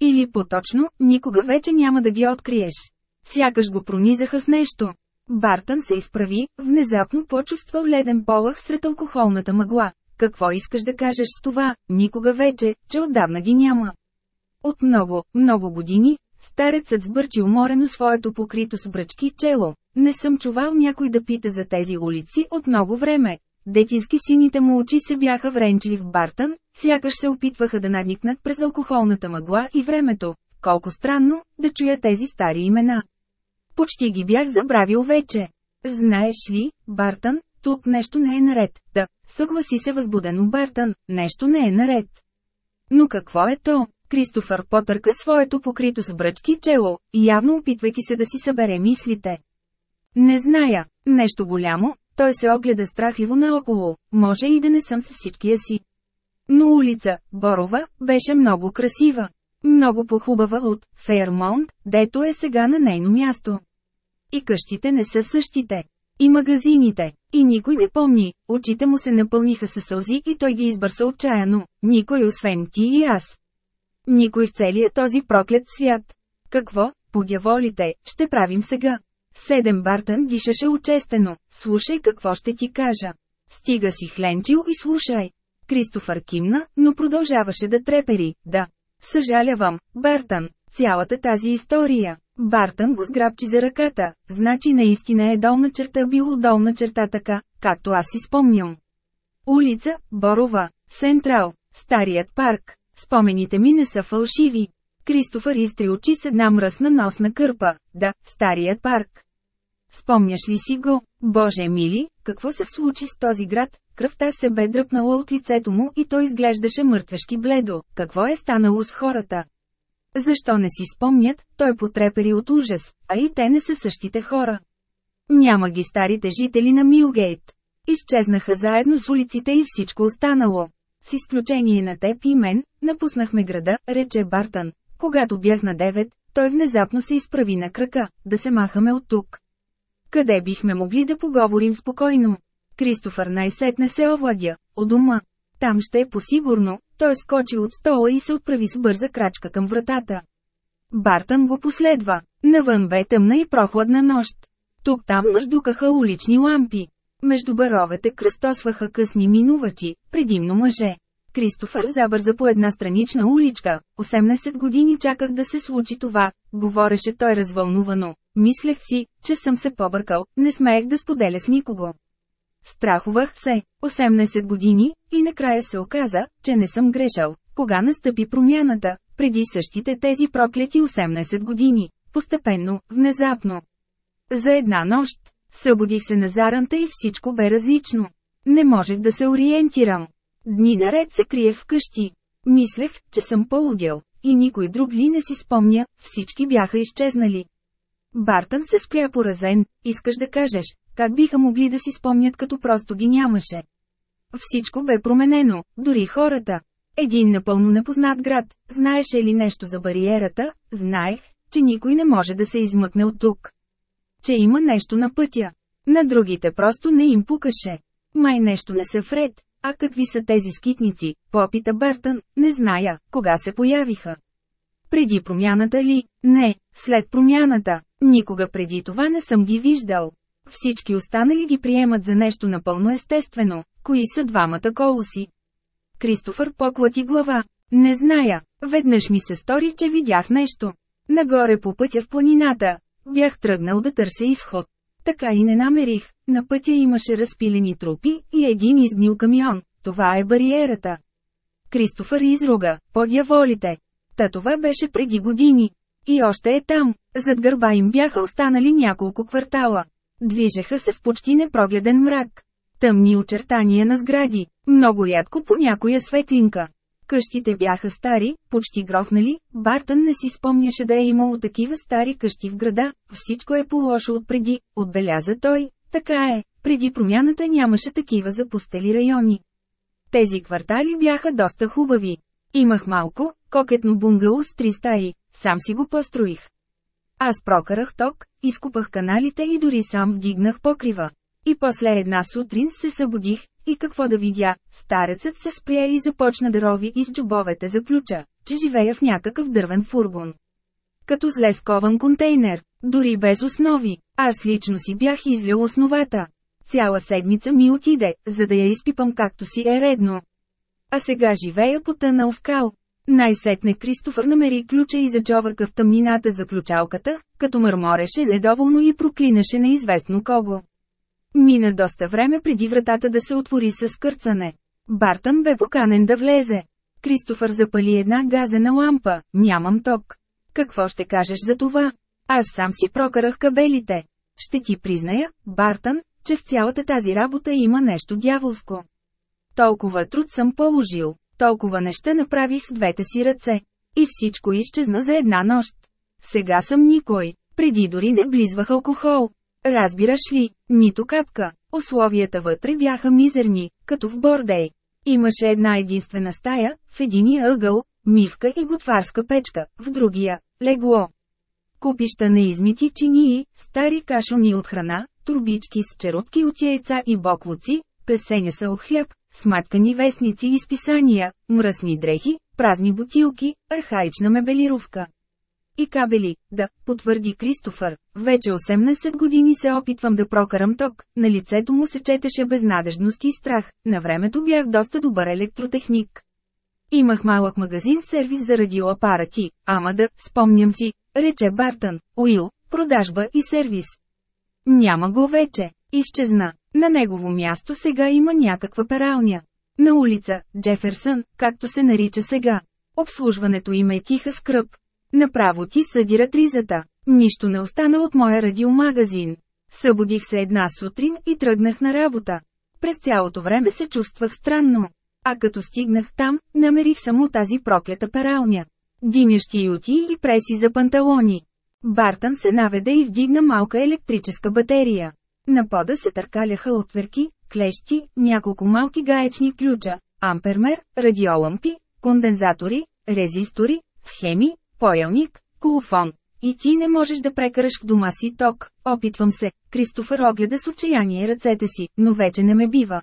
Или поточно, никога вече няма да ги откриеш. Сякаш го пронизаха с нещо. Бартън се изправи, внезапно почувства леден полах сред алкохолната мъгла. Какво искаш да кажеш с това, никога вече, че отдавна ги няма? От много, много години, старецът сбърчи уморено своето покрито с бръчки чело. Не съм чувал някой да пита за тези улици от много време. Детински сините му очи се бяха вренчили в Бартън, сякаш се опитваха да надникнат през алкохолната мъгла и времето. Колко странно, да чуя тези стари имена. Почти ги бях забравил вече. Знаеш ли, Бартън, тук нещо не е наред. Да, съгласи се възбудено Бартън, нещо не е наред. Но какво е то? Кристофър потърка своето покрито с бръчки чело, явно опитвайки се да си събере мислите. Не зная, нещо голямо, той се огледа страхливо наоколо, може и да не съм с всичкия си. Но улица, Борова, беше много красива. Много похубава от Фейермонт, дето е сега на нейно място. И къщите не са същите. И магазините. И никой не помни, очите му се напълниха със сълзи и той ги избърса отчаяно. Никой освен ти и аз. Никой в целия този проклет свят. Какво, подяволите, ще правим сега? Седем Бартън дишаше очестено. Слушай какво ще ти кажа. Стига си хленчил и слушай. Кристофър кимна, но продължаваше да трепери. Да. Съжалявам, Бартън, цялата тази история. Бартън го сграбчи за ръката, значи наистина е долна черта било долна черта така, както аз си спомням. Улица, Борова, Сентрал, Старият парк. Спомените ми не са фалшиви. Кристофър изтри очи с една мръсна носна кърпа. Да, Старият парк. Спомняш ли си го? Боже мили, какво се случи с този град? Кръвта се бе дръпнала от лицето му и той изглеждаше мъртвешки бледо. Какво е станало с хората? Защо не си спомнят, той потрепери от ужас, а и те не са същите хора. Няма ги старите жители на Милгейт. Изчезнаха заедно с улиците и всичко останало. С изключение на теб и мен, напуснахме града, рече Бартън. Когато бях на 9, той внезапно се изправи на крака, да се махаме от тук. Къде бихме могли да поговорим спокойно? Кристофър най-сетне се овладя, от дома. Там ще е посигурно, той скочи от стола и се отправи с бърза крачка към вратата. Бартън го последва. Навън бе тъмна и прохладна нощ. Тук-там мъждукаха улични лампи. Между баровете кръстосваха късни минувачи, предимно мъже. Кристофър забърза по една странична уличка. 18 години чаках да се случи това, говореше той развълнувано. Мислех си, че съм се побъркал, не смеех да споделя с никого. Страхувах се, 18 години, и накрая се оказа, че не съм грешал. Кога настъпи промяната, преди същите тези проклети 18 години, постепенно, внезапно. За една нощ, събудих се на заранта и всичко бе различно. Не можех да се ориентирам. Дни наред се криех вкъщи. Мислех, че съм полудял, и никой друг ли не си спомня, всички бяха изчезнали. Бартън се спря поразен, искаш да кажеш, как биха могли да си спомнят като просто ги нямаше. Всичко бе променено, дори хората. Един напълно непознат град, знаеше ли нещо за бариерата, знаех, че никой не може да се измъкне от тук. Че има нещо на пътя. На другите просто не им пукаше. Май нещо не са вред, а какви са тези скитници, попита Бертън, не зная, кога се появиха. Преди промяната ли? Не, след промяната. Никога преди това не съм ги виждал. Всички останали ги приемат за нещо напълно естествено. Кои са двамата колоси? Кристофър поклати глава. Не зная. Веднъж ми се стори, че видях нещо. Нагоре по пътя в планината. Бях тръгнал да търся изход. Така и не намерих. На пътя имаше разпилени трупи и един изгнил камион. Това е бариерата. Кристофър изруга. Подяволите. Та това беше преди години. И още е там. Зад гърба им бяха останали няколко квартала. Движеха се в почти непрогледен мрак. Тъмни очертания на сгради, много рядко по някоя светлинка. Къщите бяха стари, почти грохнали, Бартън не си спомняше да е имало такива стари къщи в града, всичко е по-лошо от преди, отбеляза той, така е, преди промяната нямаше такива запустели райони. Тези квартали бяха доста хубави. Имах малко, кокетно бунгало с три стаи, сам си го построих. Аз прокарах ток, изкупах каналите и дори сам вдигнах покрива. И после една сутрин се събудих, и какво да видя, старецът се спря и започна да рови из джобовете за ключа, че живея в някакъв дървен фургон. Като зле скован контейнер, дори без основи, аз лично си бях излял основата. Цяла седмица ми отиде, за да я изпипам както си е редно. А сега живея потънал в кал. Най-сетне Кристофър намери ключа и зачовърка в тъмнината за ключалката, като мърмореше недоволно и проклинаше неизвестно кого. Мина доста време преди вратата да се отвори с кърцане. Бартън бе поканен да влезе. Кристофър запали една газена лампа, нямам ток. Какво ще кажеш за това? Аз сам си прокарах кабелите. Ще ти призная, Бартън, че в цялата тази работа има нещо дяволско. Толкова труд съм положил, толкова неща направих с двете си ръце. И всичко изчезна за една нощ. Сега съм никой. Преди дори не близвах алкохол. Разбираш ли, нито капка. Условията вътре бяха мизерни, като в бордей. Имаше една единствена стая, в единия ъгъл, мивка и готварска печка, в другия – легло. Купища на измити чинии, стари кашони от храна, турбички с черупки от яйца и боклуци, песеня са от хляб, сматкани вестници и списания, мръсни дрехи, празни бутилки, архаична мебелировка. И кабели, да, потвърди Кристофър. Вече 18 години се опитвам да прокарам ток. На лицето му се четеше безнадежност и страх. На времето бях доста добър електротехник. Имах малък магазин сервис за радиоапарати, ама да, спомням си, рече Бартън, Уил, продажба и сервис. Няма го вече. Изчезна. На негово място сега има някаква пералня. На улица, Джеферсън, както се нарича сега. Обслужването им е тиха скръп. Направо ти съдира ризата. Нищо не остана от моя радиомагазин. Събудих се една сутрин и тръгнах на работа. През цялото време се чувствах странно. А като стигнах там, намерих само тази проклята пералня. Динящи юти и преси за панталони. Бартън се наведе и вдигна малка електрическа батерия. На пода се търкаляха отверки, клещи, няколко малки гаечни ключа, ампермер, радиолампи, кондензатори, резистори, схеми, поялник, колофон. И ти не можеш да прекараш в дома си ток. Опитвам се. Кристофър огледа с отчаяние ръцете си, но вече не ме бива.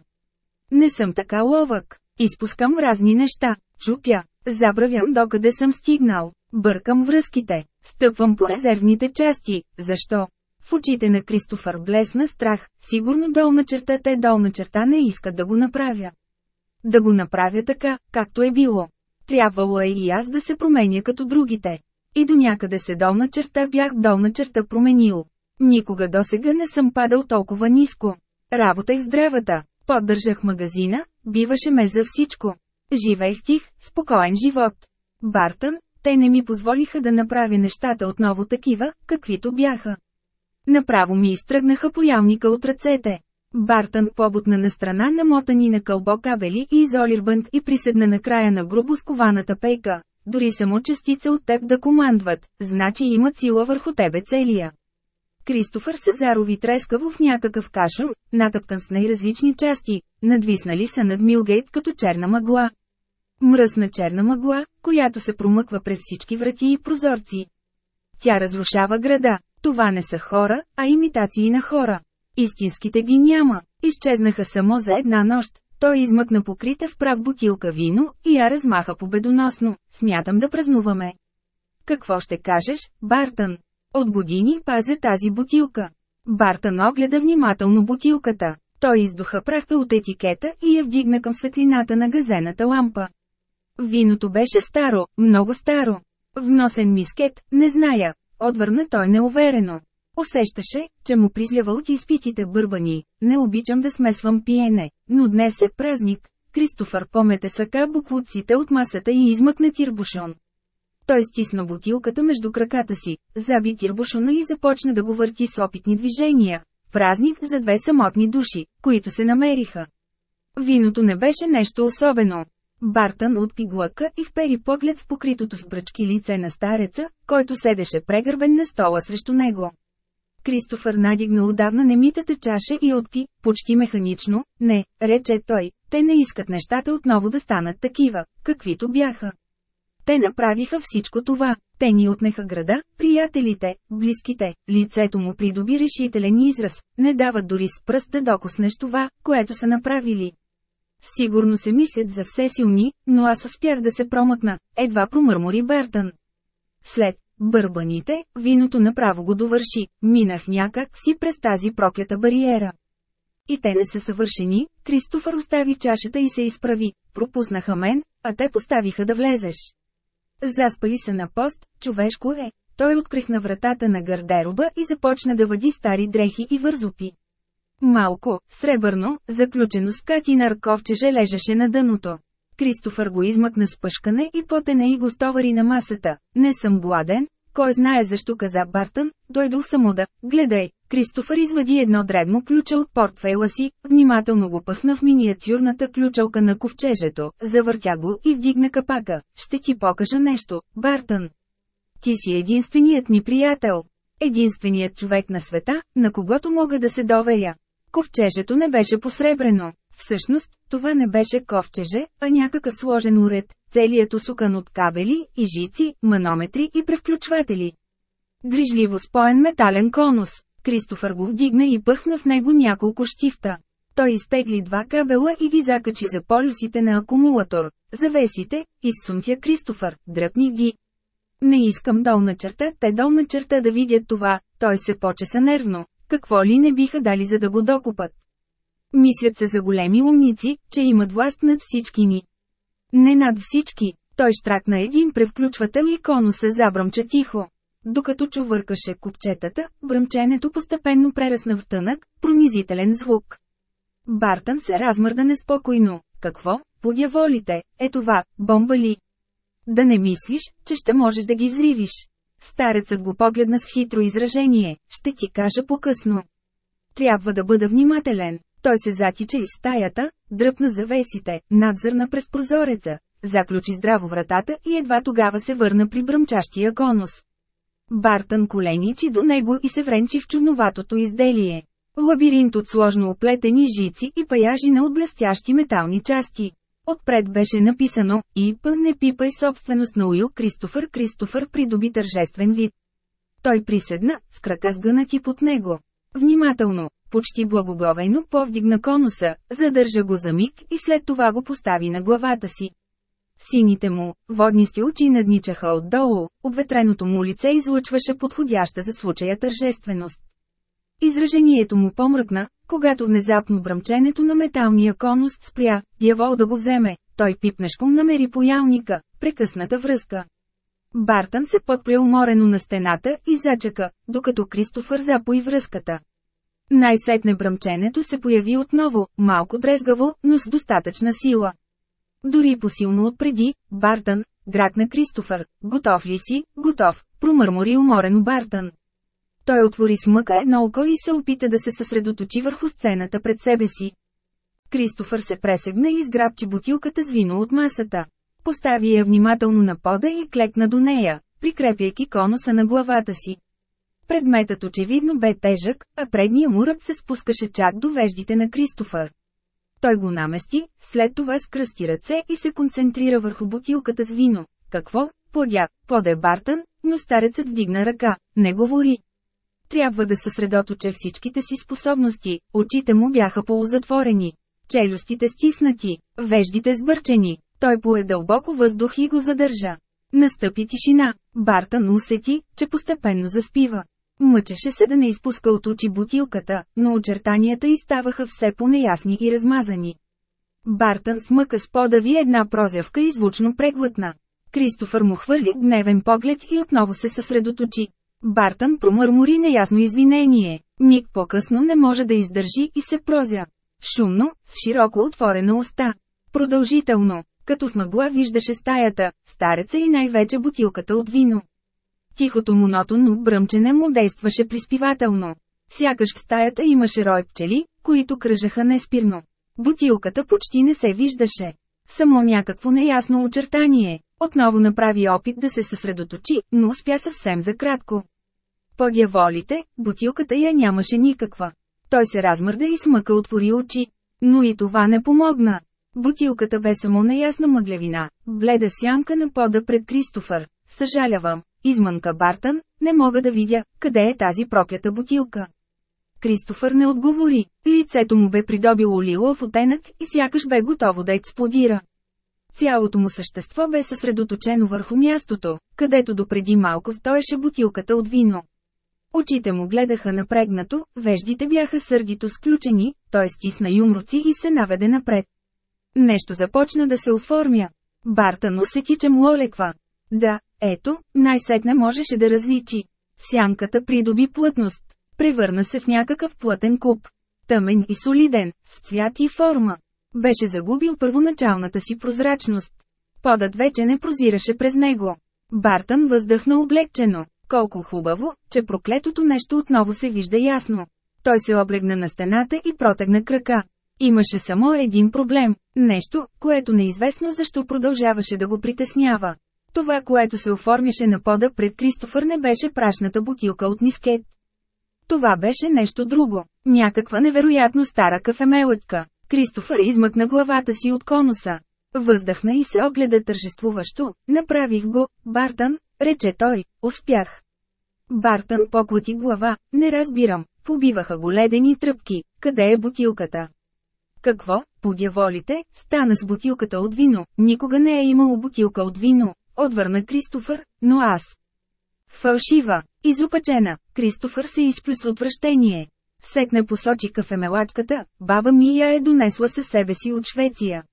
Не съм така ловък. Изпускам разни неща. Чупя. Забравям докъде съм стигнал. Бъркам връзките. Стъпвам по резервните части. Защо? В очите на Кристофър блесна страх, сигурно долна черта те долна черта не искат да го направя. Да го направя така, както е било. Трябвало е и аз да се променя като другите. И до някъде се долна черта бях долна черта променил. Никога досега не съм падал толкова ниско. Работех здравата, поддържах магазина, биваше ме за всичко. Живеех тих, спокоен живот. Бартън, те не ми позволиха да направя нещата отново такива, каквито бяха. Направо ми изтръгнаха поялника от ръцете. Бартън побутна на страна намотани на кълбо кабели и изолирбънт и приседна на края на грубо скованата пейка. Дори само частица от теб да командват, значи имат сила върху тебе целия. Кристофър се зарови трескаво в някакъв кашон, натъпкан с най-различни части, надвиснали са над Милгейт като черна мъгла. Мръсна черна мъгла, която се промъква през всички врати и прозорци. Тя разрушава града. Това не са хора, а имитации на хора. Истинските ги няма. Изчезнаха само за една нощ. Той измъкна покрита в прав бутилка вино и я размаха победоносно. Смятам да празнуваме. Какво ще кажеш, Бартън? От години пазя тази бутилка. Бартън огледа внимателно бутилката. Той издуха прахта от етикета и я вдигна към светлината на газената лампа. Виното беше старо, много старо. Вносен мискет, не зная, отвърна той неуверено. Усещаше, че му призлява от изпитите бърбани. Не обичам да смесвам пиене, но днес е празник. Кристофър помете с ръка буклуците от масата и измъкне тирбушон. Той стисна бутилката между краката си, заби тирбушона и започна да го върти с опитни движения. Празник за две самотни души, които се намериха. Виното не беше нещо особено. Бартън отпи глъка и впери поглед в покритото с бръчки лице на стареца, който седеше прегърбен на стола срещу него. Кристофър надигна отдавна немитата чаша и отпи, почти механично, не, рече той, те не искат нещата отново да станат такива, каквито бяха. Те направиха всичко това, те ни отнеха града, приятелите, близките, лицето му придоби решителен израз, не дават дори с пръст да докоснеш това, което са направили. Сигурно се мислят за все силни, но аз успях да се промъкна, едва промърмори Бертън. След бърбаните, виното направо го довърши, минах някак си през тази проклята бариера. И те не са съвършени, Кристофър остави чашата и се изправи, пропуснаха мен, а те поставиха да влезеш. Заспали се на пост, човешко е. Той открихна вратата на гардероба и започна да въди стари дрехи и вързопи. Малко, сребърно, заключено с катинар ковчеже лежеше на дъното. Кристофър го измъкна с пъшкане и потене и го стовари на масата. Не съм гладен, кой знае защо каза Бартън, дойдох само да, гледай, Кристофър извади едно дребно ключа от портфейла си, внимателно го пъхна в миниатюрната ключалка на ковчежето, завъртя го и вдигна капака. Ще ти покажа нещо, Бартън. Ти си единственият ми приятел. Единственият човек на света, на когото мога да се доверя. Ковчежето не беше посребрено. Всъщност, това не беше ковчеже, а някакъв сложен уред, целият усукан от кабели, и жици, манометри и превключватели. Грижливо споен метален конус. Кристофър го вдигна и пъхна в него няколко щифта. Той изтегли два кабела и ги закачи за полюсите на акумулатор. Завесите, изсунтя Кристофър, дръпни ги. Не искам долна черта, те долна черта да видят това, той се почеса нервно. Какво ли не биха дали за да го докупат? Мислят се за големи умници, че имат власт над всички ни. Не над всички, той штракна един превключвател и конуса забръмча тихо. Докато чувъркаше купчетата, бръмченето постепенно прерасна в тънък, пронизителен звук. Бартън се размърда неспокойно. Какво, подяволите, е това, бомба ли? Да не мислиш, че ще можеш да ги взривиш. Старецът го погледна с хитро изражение, ще ти кажа по-късно. Трябва да бъда внимателен. Той се затича из стаята, дръпна завесите, надзърна през прозореца, заключи здраво вратата и едва тогава се върна при бръмчащия конус. Бартън коленичи до него и се вренчи в чудноватото изделие. Лабиринт от сложно оплетени жици и паяжина от блестящи метални части. Отпред беше написано «ИП не пипай собственост на Уил Кристофър Кристофър придоби тържествен вид». Той приседна, с крака сгънати под него. Внимателно, почти благоговейно повдигна конуса, задържа го за миг и след това го постави на главата си. Сините му, воднисти очи надничаха отдолу, обветреното му лице излъчваше подходяща за случая тържественост. Изражението му помръкна, когато внезапно бръмченето на металния конус спря, дявол да го вземе, той пипнешком намери поялника, прекъсната връзка. Бартън се подпря уморено на стената и зачака, докато Кристофър запои връзката. Най-сетне бръмченето се появи отново, малко дрезгаво, но с достатъчна сила. Дори посилно отпреди, Бартън, град на Кристофър, готов ли си, готов, промърмори уморено Бартън. Той отвори с мъка едно око и се опита да се съсредоточи върху сцената пред себе си. Кристофър се пресегна и изграбчи бутилката с вино от масата. Постави я внимателно на пода и клекна до нея, прикрепяйки конуса на главата си. Предметът очевидно бе тежък, а предния му ръб се спускаше чак до веждите на Кристофър. Той го намести, след това скръсти ръце и се концентрира върху бутилката с вино. Какво? Подя, поде Бартън, но старецът вдигна ръка. Не говори. Трябва да съсредоточа всичките си способности, очите му бяха полузатворени. Челюстите стиснати, веждите сбърчени. Той пое дълбоко въздух и го задържа. Настъпи тишина. Бартън усети, че постепенно заспива. Мъчеше се да не изпуска от очи бутилката, но очертанията й ставаха все по-неясни и размазани. Бартън смъка с подави една прозявка и звучно преглътна. Кристофър му хвърли гневен поглед и отново се съсредоточи. Бартън промърмори неясно извинение. Ник по-късно не може да издържи и се прозя. Шумно, с широко отворена уста. Продължително, като в мъгла виждаше стаята, стареца и най-вече бутилката от вино. Тихото монотонно бръмчене му действаше приспивателно. Сякаш в стаята имаше рой пчели, които кръжаха неспирно. Бутилката почти не се виждаше. Само някакво неясно очертание. Отново направи опит да се съсредоточи, но успя съвсем за кратко. По дяволите, бутилката я нямаше никаква. Той се размърда и смъка отвори очи. Но и това не помогна. Бутилката бе само неясна мъглевина, бледа сянка на пода пред Кристофър. Съжалявам, измънка Бартън, не мога да видя, къде е тази проклята бутилка. Кристофър не отговори, лицето му бе придобило лилов оттенък и сякаш бе готово да експлодира. Цялото му същество бе съсредоточено върху мястото, където допреди малко стоеше бутилката от вино. Очите му гледаха напрегнато, веждите бяха сърдито сключени, той стисна юмруци и се наведе напред. Нещо започна да се оформя. Бартън усети, че му олеква. Да, ето, най-сетне можеше да различи. Сянката придоби плътност. Превърна се в някакъв плътен куп. Тъмен и солиден, с цвят и форма. Беше загубил първоначалната си прозрачност. Подът вече не прозираше през него. Бартън въздъхна облегчено. Колко хубаво, че проклетото нещо отново се вижда ясно. Той се облегна на стената и протегна крака. Имаше само един проблем, нещо, което неизвестно защо продължаваше да го притеснява. Това, което се оформяше на пода пред Кристофър не беше прашната бутилка от нискет. Това беше нещо друго, някаква невероятно стара кафемелътка. Кристофър измъкна главата си от конуса. Въздъхна и се огледа тържествуващо. Направих го, Бартън, рече той, успях. Бартън поклати глава, не разбирам, побиваха го ледени тръпки, къде е бутилката? Какво, подяволите, стана с бутилката от вино, никога не е имало бутилка от вино, отвърна Кристофър, но аз. Фалшива, изопачена, Кристофър се изплю с отвращение. Сетне посочи кафемелачката, баба ми я е донесла със себе си от Швеция.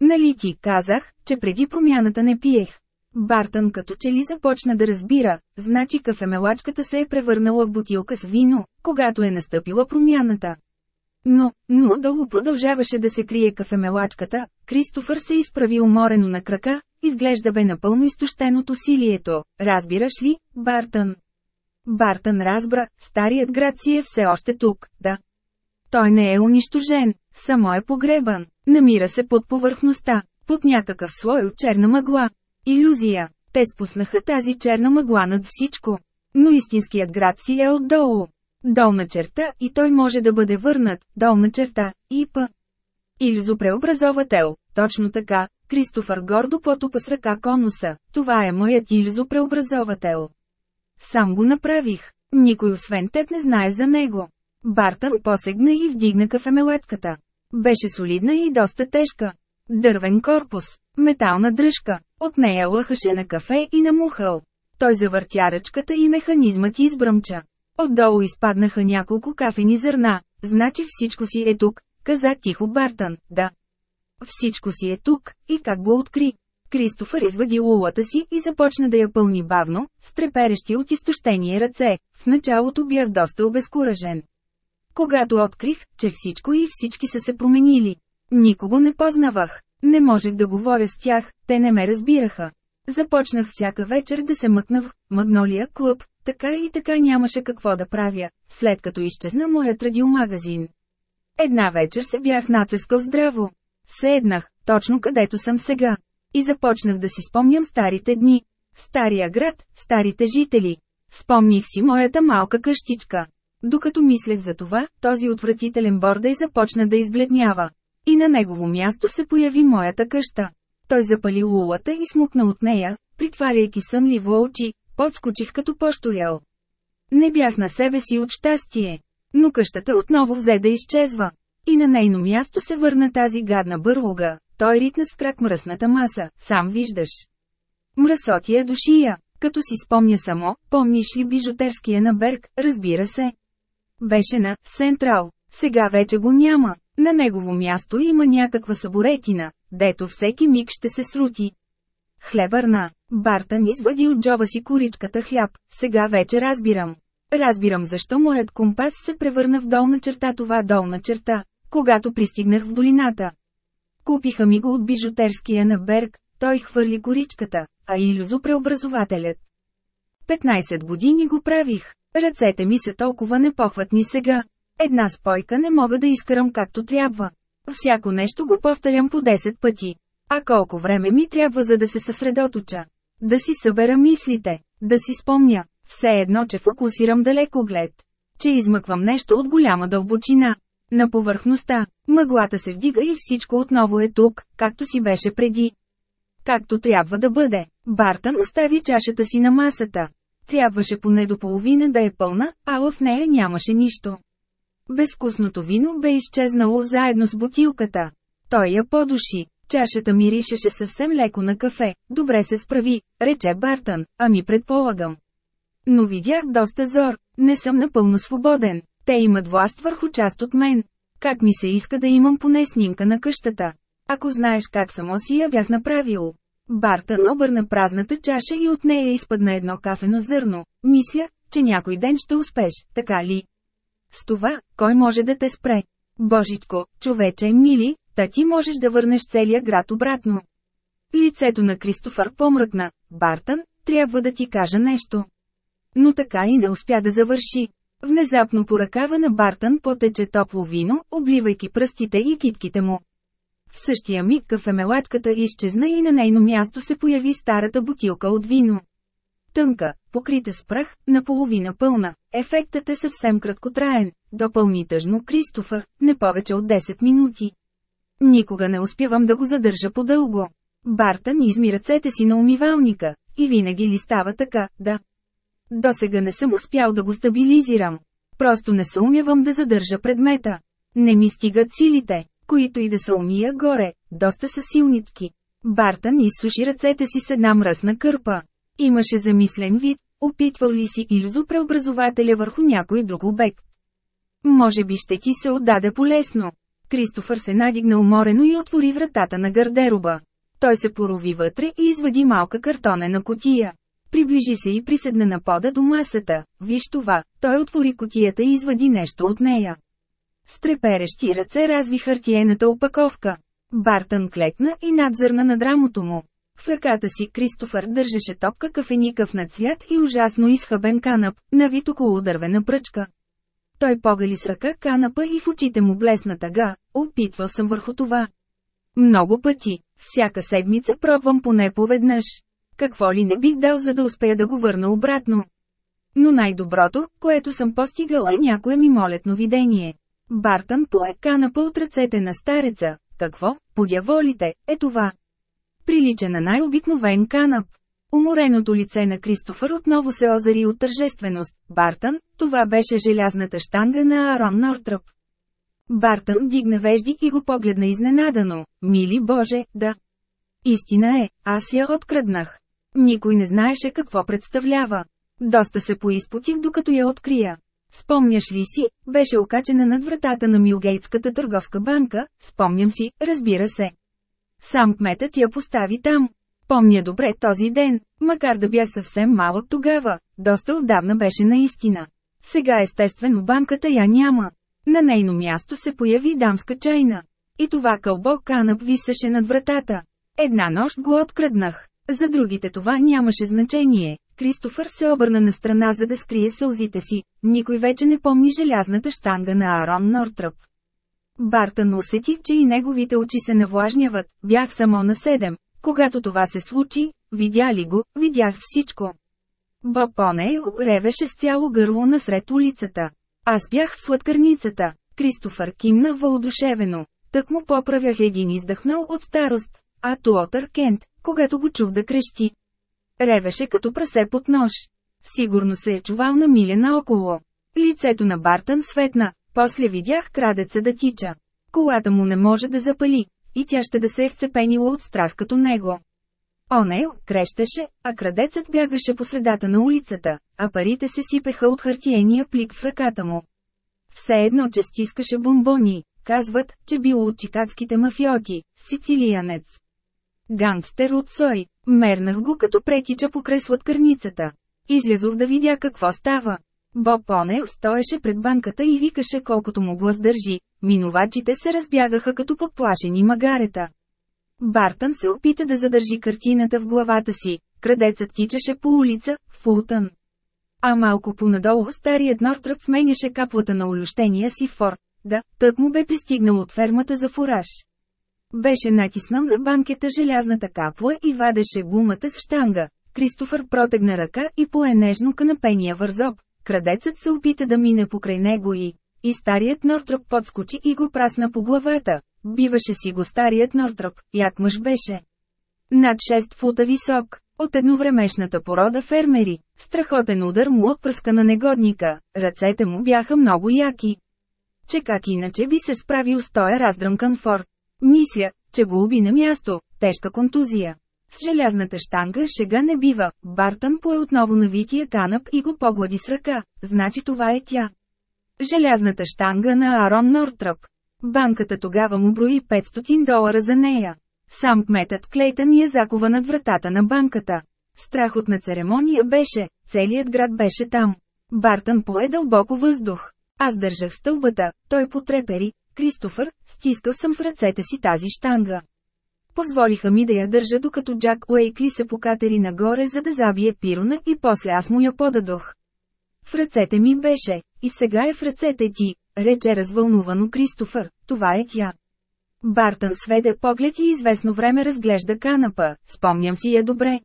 Нали ти казах, че преди промяната не пиех. Бартън като че ли започна да разбира, значи кафемелачката се е превърнала в бутилка с вино, когато е настъпила промяната. Но, но дълго продължаваше да се крие кафемелачката, Кристофър се изправи уморено на крака, изглежда бе напълно изтощен от усилието, разбираш ли, Бартън? Бартън разбра, старият град си е все още тук, да. Той не е унищожен, само е погребан, намира се под повърхността, под някакъв слой от черна мъгла. Иллюзия. Те спуснаха тази черна мъгла над всичко. Но истинският град си е отдолу. Долна черта и той може да бъде върнат, долна черта, п. Иллюзопреобразовател, точно така, Кристофър гордо потупа с ръка конуса, това е моят иллюзопреобразовател. Сам го направих, никой освен теб не знае за него. Бартън посегна и вдигна кафемелетката. Беше солидна и доста тежка. Дървен корпус, метална дръжка, от нея лъхаше на кафе и на мухъл. Той завъртя ръчката и механизмът избръмча. Отдолу изпаднаха няколко кафени зърна. Значи всичко си е тук, каза тихо Бартън, да. Всичко си е тук, и как го откри. Кристофър извади лулата си и започна да я пълни бавно, с треперещи от изтощение ръце. В началото бях доста обезкуражен. Когато открих, че всичко и всички са се променили. Никого не познавах. Не можех да говоря с тях, те не ме разбираха. Започнах всяка вечер да се мъкна в Магнолия клуб, така и така нямаше какво да правя, след като изчезна моят радиомагазин. Една вечер се бях натъскал здраво. Седнах, точно където съм сега. И започнах да си спомням старите дни. Стария град, старите жители. Спомних си моята малка къщичка. Докато мислех за това, този отвратителен бордай започна да избледнява. И на негово място се появи моята къща. Той запали лулата и смукна от нея, притваряйки сънливо очи, подскочих като пощолял. Не бях на себе си от щастие. Но къщата отново взе да изчезва. И на нейно място се върна тази гадна бърлога. Той ритна с крак мръсната маса, сам виждаш. Мръсотия душия, като си спомня само, помниш ли бижутерския на Берг, разбира се. Беше на Сентрал, сега вече го няма. На негово място има някаква саборетина, дето всеки миг ще се срути. Хлебърна. Бартън извади от джоба си коричката хляб, сега вече разбирам. Разбирам защо моят компас се превърна в долна черта това долна черта, когато пристигнах в долината. Купиха ми го от бижутерския на Берг, той хвърли коричката, а илюзо преобразователят. 15 години го правих, ръцете ми са толкова непохватни сега. Една спойка не мога да изкарам както трябва. Всяко нещо го повторям по 10 пъти. А колко време ми трябва за да се съсредоточа? Да си събера мислите, да си спомня, все едно, че фокусирам далекоглед. Че измъквам нещо от голяма дълбочина. На повърхността, мъглата се вдига и всичко отново е тук, както си беше преди. Както трябва да бъде. Бартън остави чашата си на масата. Трябваше поне до половина да е пълна, а в нея нямаше нищо. Безвкусното вино бе изчезнало заедно с бутилката. Той я подуши. Чашата миришеше съвсем леко на кафе. Добре се справи, рече Бартън, ами предполагам. Но видях доста зор, не съм напълно свободен. Те имат власт върху част от мен. Как ми се иска да имам поне снимка на къщата. Ако знаеш как само си я бях направил. Бартън обърна празната чаша и от нея изпадна едно кафено зърно. Мисля, че някой ден ще успеш, така ли? С това, кой може да те спре? Божичко, човече, мили, та ти можеш да върнеш целия град обратно. Лицето на Кристофър помръкна. Бартън, трябва да ти кажа нещо. Но така и не успя да завърши. Внезапно по ръкава на Бартън потече топло вино, обливайки пръстите и китките му. В същия миг кафемелачката изчезна и на нейно място се появи старата бутилка от вино. Тънка, покрита с прах, наполовина пълна. Ефектът е съвсем краткотраен. Допълни тъжно Кристофър, не повече от 10 минути. Никога не успявам да го задържа по-дълго. Бартън изми ръцете си на умивалника, и винаги ли става така, да. До сега не съм успял да го стабилизирам. Просто не се умявам да задържа предмета. Не ми стигат силите, които и да са умия горе, доста са силнитки. Бартън изсуши ръцете си с една мръсна кърпа. Имаше замислен вид, опитвал ли си Илзо преобразователя върху някой друг обект. Може би ще ти се отдаде полезно. Кристофър се надигна уморено и отвори вратата на гардероба. Той се порови вътре и извади малка картонена котия. Приближи се и приседна на пода до масата. Виж това, той отвори котията и извади нещо от нея. С треперещи ръце разви хартиената опаковка. Бартън клекна и надзърна над рамото му. В ръката си Кристофър държеше топка кафеникъв на цвят и ужасно изхъбен канап, навит около дървена пръчка. Той погали с ръка канапа и в очите му блесна тъга, опитвал съм върху това. Много пъти, всяка седмица пробвам поне поведнъж. Какво ли не бих дал за да успея да го върна обратно. Но най-доброто, което съм постигала е някое мимолетно видение. Бартън пое канапа от ръцете на стареца. Какво, подяволите, е това? Прилича на най-обикновен канап. Умореното лице на Кристофър отново се озари от тържественост. Бартън, това беше желязната штанга на Арон Нортръп. Бартън дигна вежди и го погледна изненадано. Мили Боже, да. Истина е, аз я откраднах. Никой не знаеше какво представлява. Доста се поизпотих докато я открия. Спомняш ли си, беше окачена над вратата на Милгейтската търговска банка, спомням си, разбира се. Сам кметът я постави там. Помня добре този ден, макар да бях съвсем малък тогава, доста отдавна беше наистина. Сега естествено банката я няма. На нейно място се появи дамска чайна. И това кълбо канап висеше над вратата. Една нощ го откраднах. За другите това нямаше значение. Кристофър се обърна на страна за да скрие сълзите си. Никой вече не помни желязната штанга на Арон Нортръп. Бартън усети, че и неговите очи се навлажняват. Бях само на седем. Когато това се случи, видя ли го, видях всичко. Боб Понейл ревеше с цяло гърло насред улицата. Аз бях в сладкарницата. Кристофър кимна въодушевено. Тък му поправях един издъхнал от старост. А Туотър Кент, когато го чух да крещи. Ревеше като прасе под нож. Сигурно се е чувал на миля наоколо. Лицето на Бартън светна, после видях крадеца да тича. Колата му не може да запали, и тя ще да се е вцепенила от страх като него. Онейл крещеше, а крадецът бягаше по средата на улицата, а парите се сипеха от хартиения плик в ръката му. Все едно, че стискаше бомбони, казват, че бил от чикагските мафиоти, сицилиянец. Гангстер от Сой, мернах го като претича покрай сладкърницата. Излязох да видя какво става. Боб Онел стоеше пред банката и викаше колкото му глас държи. Минувачите се разбягаха като подплашени магарета. Бартън се опита да задържи картината в главата си. Крадецът тичаше по улица, Фултън. А малко понадолу старият Нортръп сменяше каплата на олющения си форт. Да, тък му бе пристигнал от фермата за фураж. Беше натиснал на банкета желязната капла и вадеше гумата с штанга. Кристофър протегна ръка и пое нежно канапения вързоп. Крадецът се опита да мине покрай него и... И старият Нортръп подскочи и го прасна по главата. Биваше си го старият Нортръп, як мъж беше. Над 6 фута висок, от едновремешната порода фермери. Страхотен удар му отпръска на негодника, ръцете му бяха много яки. Че как иначе би се справил с този раздръмкан форт? Мисля, че го уби на място, тежка контузия. С желязната штанга шега не бива, Бартън пое отново на вития канап и го поглади с ръка, значи това е тя. Желязната штанга на Арон Нортръп. Банката тогава му брои 500 долара за нея. Сам кметът Клейтън я закова над вратата на банката. Страхотна церемония беше, целият град беше там. Бартън пое дълбоко въздух. Аз държах стълбата, той потрепери, Кристофър, стискал съм в ръцете си тази штанга. Позволиха ми да я държа докато Джак Уейкли се покатери нагоре за да забие пирона и после аз му я подадох. В ръцете ми беше, и сега е в ръцете ти, рече развълнувано Кристофър, това е тя. Бартън сведе поглед и известно време разглежда канапа, спомням си я добре.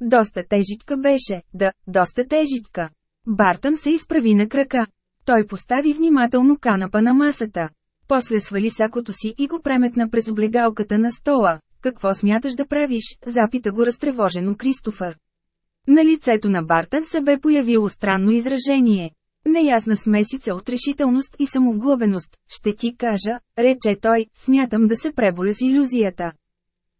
Доста тежичка беше, да, доста тежичка. Бартън се изправи на крака. Той постави внимателно канапа на масата. После свали сакото си и го преметна през облегалката на стола. Какво смяташ да правиш? Запита го разтревожено Кристофър. На лицето на Бартън се бе появило странно изражение. Неясна смесица от решителност и самовглъбеност, ще ти кажа, рече той, смятам да се преболя с иллюзията.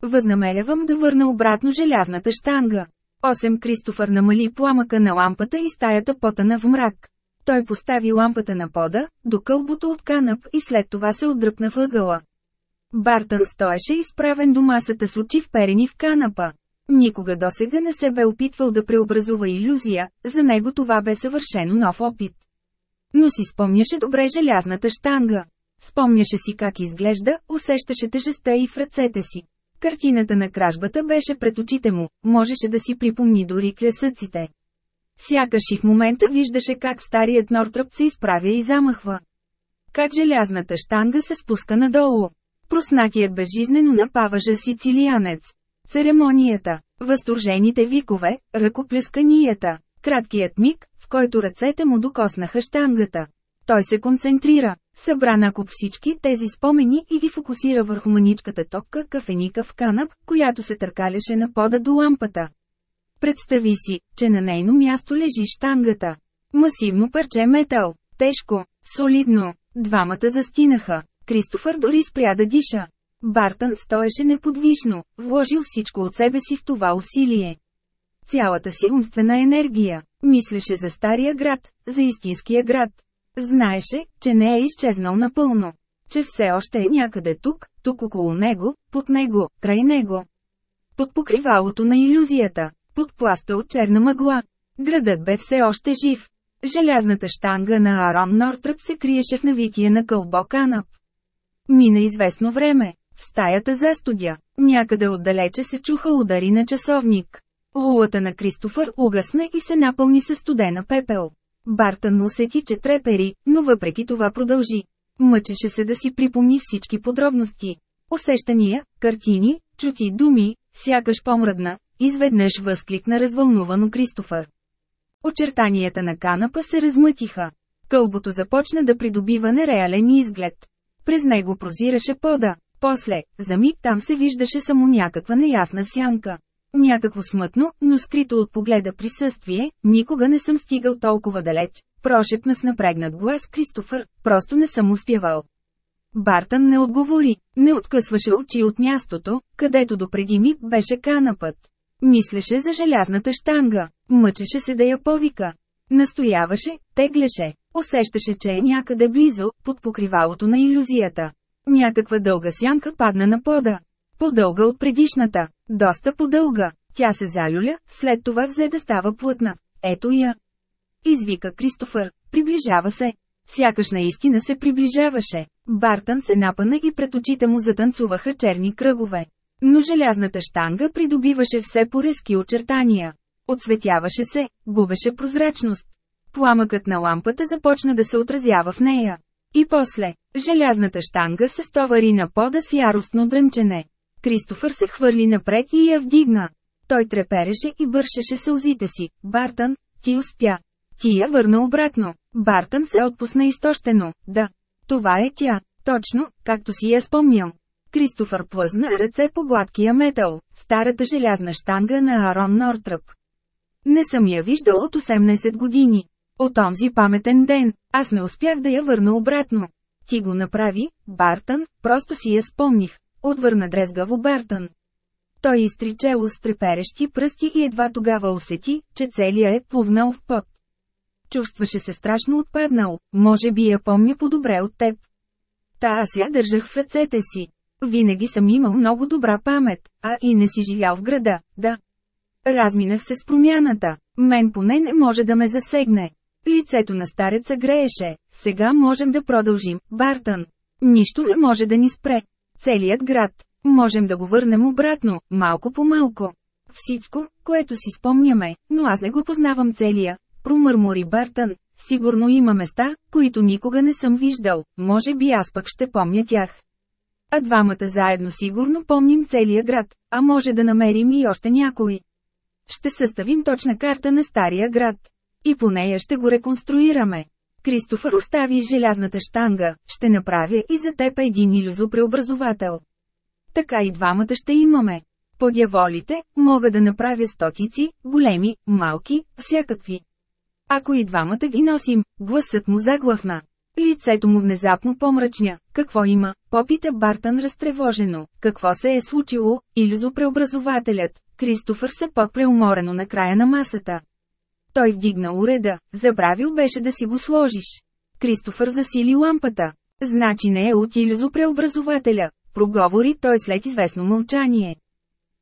Възнамерявам да върна обратно желязната штанга. Осем Кристофър намали пламъка на лампата и стаята потана в мрак. Той постави лампата на пода, до кълбото от канап и след това се отдръпна въгъла. Бартън стоеше изправен до масата с очи вперени в канапа. Никога досега не се бе опитвал да преобразува иллюзия, за него това бе съвършено нов опит. Но си спомняше добре желязната штанга. Спомняше си как изглежда, усещаше тежестта и в ръцете си. Картината на кражбата беше пред очите му, можеше да си припомни дори клясъците. Сякаш и в момента виждаше как старият Нортръп се изправя и замахва. Как желязната штанга се спуска надолу. Проснатият безжизнено напаважа сицилианец. Церемонията, възторжените викове, ръкоплесканията, краткият миг, в който ръцете му докоснаха штангата. Той се концентрира, събра накуп всички тези спомени и ги фокусира върху маничката топка кафеника в канап, която се търкаляше на пода до лампата. Представи си, че на нейно място лежи штангата. Масивно парче метал, тежко, солидно. Двамата застинаха. Кристофър дори спря да диша. Бартън стоеше неподвижно, вложил всичко от себе си в това усилие. Цялата си умствена енергия. Мислеше за стария град, за истинския град. Знаеше, че не е изчезнал напълно. Че все още е някъде тук, тук около него, под него, край него. Под покривалото на иллюзията, под пласта от черна мъгла. Градът бе все още жив. Желязната штанга на Арон Нортръп се криеше в навитие на кълбо канап. Мина известно време. В стаята за студия, някъде отдалече се чуха удари на часовник. Лулата на Кристофър угасна и се напълни със студена пепел. Бартън усети, че трепери, но въпреки това продължи. Мъчеше се да си припомни всички подробности. Усещания, картини, чути думи, сякаш помръдна, изведнъж възкликна развълнувано Кристофър. Очертанията на канапа се размътиха. Кълбото започна да придобива нереален изглед. През него прозираше пода. После, за миг там се виждаше само някаква неясна сянка. Някакво смътно, но скрито от погледа присъствие, никога не съм стигал толкова далеч, прошепна с напрегнат глас Кристофър, просто не съм успявал. Бартън не отговори, не откъсваше очи от мястото, където допреди миг беше канапът. Мислеше за желязната штанга, мъчеше се да я повика. Настояваше, теглеше, усещаше, че е някъде близо, под покривалото на иллюзията. Някаква дълга сянка падна на пода. По-дълга от предишната. Доста по-дълга. Тя се залюля, след това взе да става плътна. Ето я. Извика Кристофър. Приближава се. Сякаш наистина се приближаваше. Бартън се напъна и пред очите му затанцуваха черни кръгове. Но желязната штанга придобиваше все по-резки очертания. Отсветяваше се, губеше прозрачност. Пламъкът на лампата започна да се отразява в нея. И после, желязната штанга се стовари на пода с яростно дрънчене. Кристофър се хвърли напред и я вдигна. Той трепереше и бършеше сълзите си. Бартън, ти успя. Ти я върна обратно. Бартън се отпусна изтощено. Да. Това е тя. Точно, както си я спомням. Кристофър плъзна ръце по гладкия метал, старата желязна штанга на Арон Нортръп. Не съм я виждал от 18 години. От онзи паметен ден, аз не успях да я върна обратно. Ти го направи, Бартън, просто си я спомних. Отвърна дрезгаво Бартън. Той изтри чело с треперещи пръсти и едва тогава усети, че целият е плувнал в пот. Чувстваше се страшно отпаднал, може би я помня по-добре от теб. Та аз я държах в ръцете си. Винаги съм имал много добра памет, а и не си живял в града, да. Разминах се с промяната. Мен поне не може да ме засегне. Лицето на стареца грееше. Сега можем да продължим, Бартън. Нищо не може да ни спре. Целият град. Можем да го върнем обратно, малко по малко. Всичко, което си спомняме, но аз не го познавам целия. Промърмори Бартън. Сигурно има места, които никога не съм виждал, може би аз пък ще помня тях. А двамата заедно сигурно помним целия град, а може да намерим и още някой. Ще съставим точна карта на стария град. И по нея ще го реконструираме. Кристофър остави желязната штанга, ще направя и за теб един илюзопреобразовател. Така и двамата ще имаме. Подяволите, мога да направя стотици, големи, малки, всякакви. Ако и двамата ги носим, гласът му заглъхна. Лицето му внезапно помрачня. Какво има? Попита Бартън разтревожено. Какво се е случило? Илюзопреобразователят. Кристофър се подпре уморено на края на масата. Той вдигна уреда, забравил беше да си го сложиш. Кристофър засили лампата. Значи не е от илюзопреобразователя, проговори той след известно мълчание.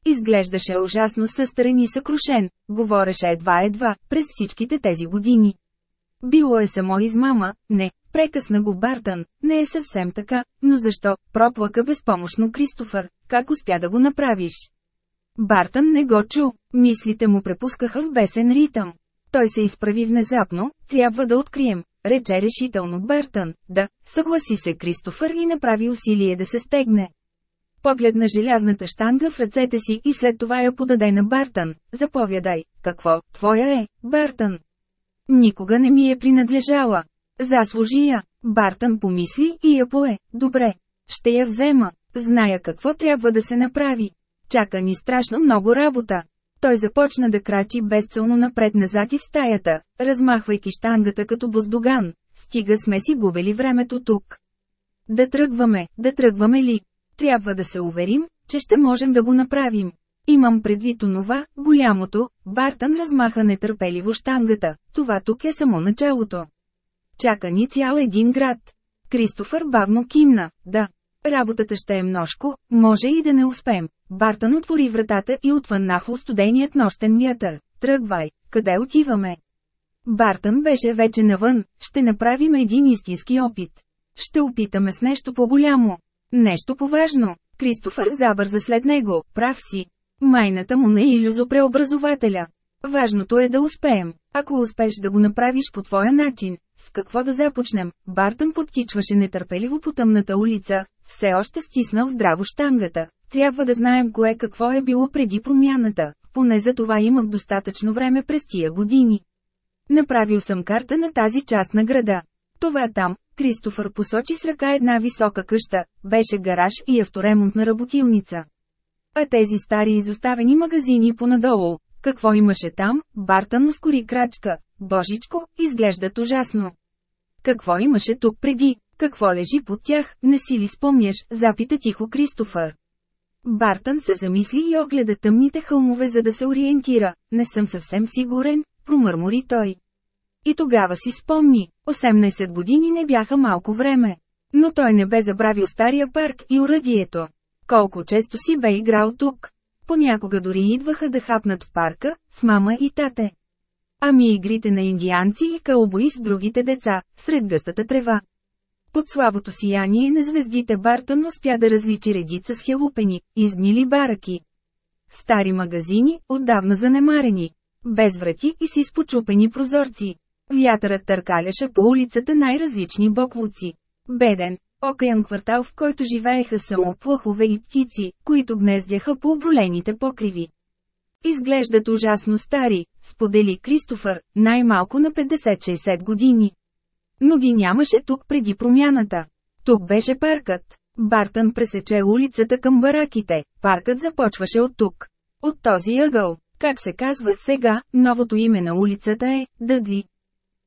Изглеждаше ужасно състрани съкрушен, говореше едва-едва, през всичките тези години. Било е само измама, не, прекъсна го Бартън, не е съвсем така, но защо, проплака безпомощно Кристофър, как успя да го направиш? Бартън не го чу, мислите му препускаха в бесен ритъм. Той се изправи внезапно, трябва да открием, рече решително Бертън, да, съгласи се Кристофър и направи усилие да се стегне. Погледна желязната штанга в ръцете си и след това я подаде на Бартън. Заповядай, какво, твоя е, Бартън? Никога не ми е принадлежала. Заслужи я. Бартън помисли и я пое. Добре. Ще я взема. Зная какво трябва да се направи. Чака ни страшно много работа. Той започна да крачи безцелно напред-назад из стаята, размахвайки штангата като буздоган. Стига сме си губели времето тук. Да тръгваме, да тръгваме ли? Трябва да се уверим, че ще можем да го направим. Имам предвид онова, голямото, Бартън размаха нетърпеливо штангата, това тук е само началото. Чака ни цял един град. Кристофър бавно кимна, да. Работата ще е множко, може и да не успеем. Бартън отвори вратата и отвън нахло студеният нощен вятър. Тръгвай, къде отиваме? Бартън беше вече навън, ще направим един истински опит. Ще опитаме с нещо по-голямо. Нещо поважно. Кристофър забърза след него, прав си. Майната му не е иллюзопреобразователя. Важното е да успеем. Ако успеш да го направиш по твоя начин, с какво да започнем? Бартън подкичваше нетърпеливо по тъмната улица, все още стиснал здраво штангата. Трябва да знаем кое какво е било преди промяната, поне за това имах достатъчно време през тия години. Направил съм карта на тази част на града. Това там, Кристофър посочи с ръка една висока къща, беше гараж и авторемонтна работилница. А тези стари изоставени магазини понадолу, какво имаше там, Бартън ускори крачка, божичко, изглеждат ужасно. Какво имаше тук преди, какво лежи под тях, не си ли спомняш, запита тихо Кристофър. Бартън се замисли и огледа тъмните хълмове за да се ориентира, не съм съвсем сигурен, промърмори той. И тогава си спомни, 18 години не бяха малко време. Но той не бе забравил стария парк и урадието. Колко често си бе играл тук. Понякога дори идваха да хапнат в парка, с мама и тате. Ами игрите на индианци и кълбои с другите деца, сред гъстата трева. Под слабото сияние на звездите Бартън успя да различи редица с хелупени, изгнили бараки. Стари магазини, отдавна занемарени. Без врати и с изпочупени прозорци. Вятърът търкаляше по улицата най-различни боклуци. Беден, окаян квартал в който живееха само плъхове и птици, които гнездяха по обролените покриви. Изглеждат ужасно стари, сподели Кристофър, най-малко на 50-60 години. Но ги нямаше тук преди промяната. Тук беше паркът. Бартън пресече улицата към бараките, паркът започваше от тук. От този ъгъл, как се казва сега, новото име на улицата е Дъдли.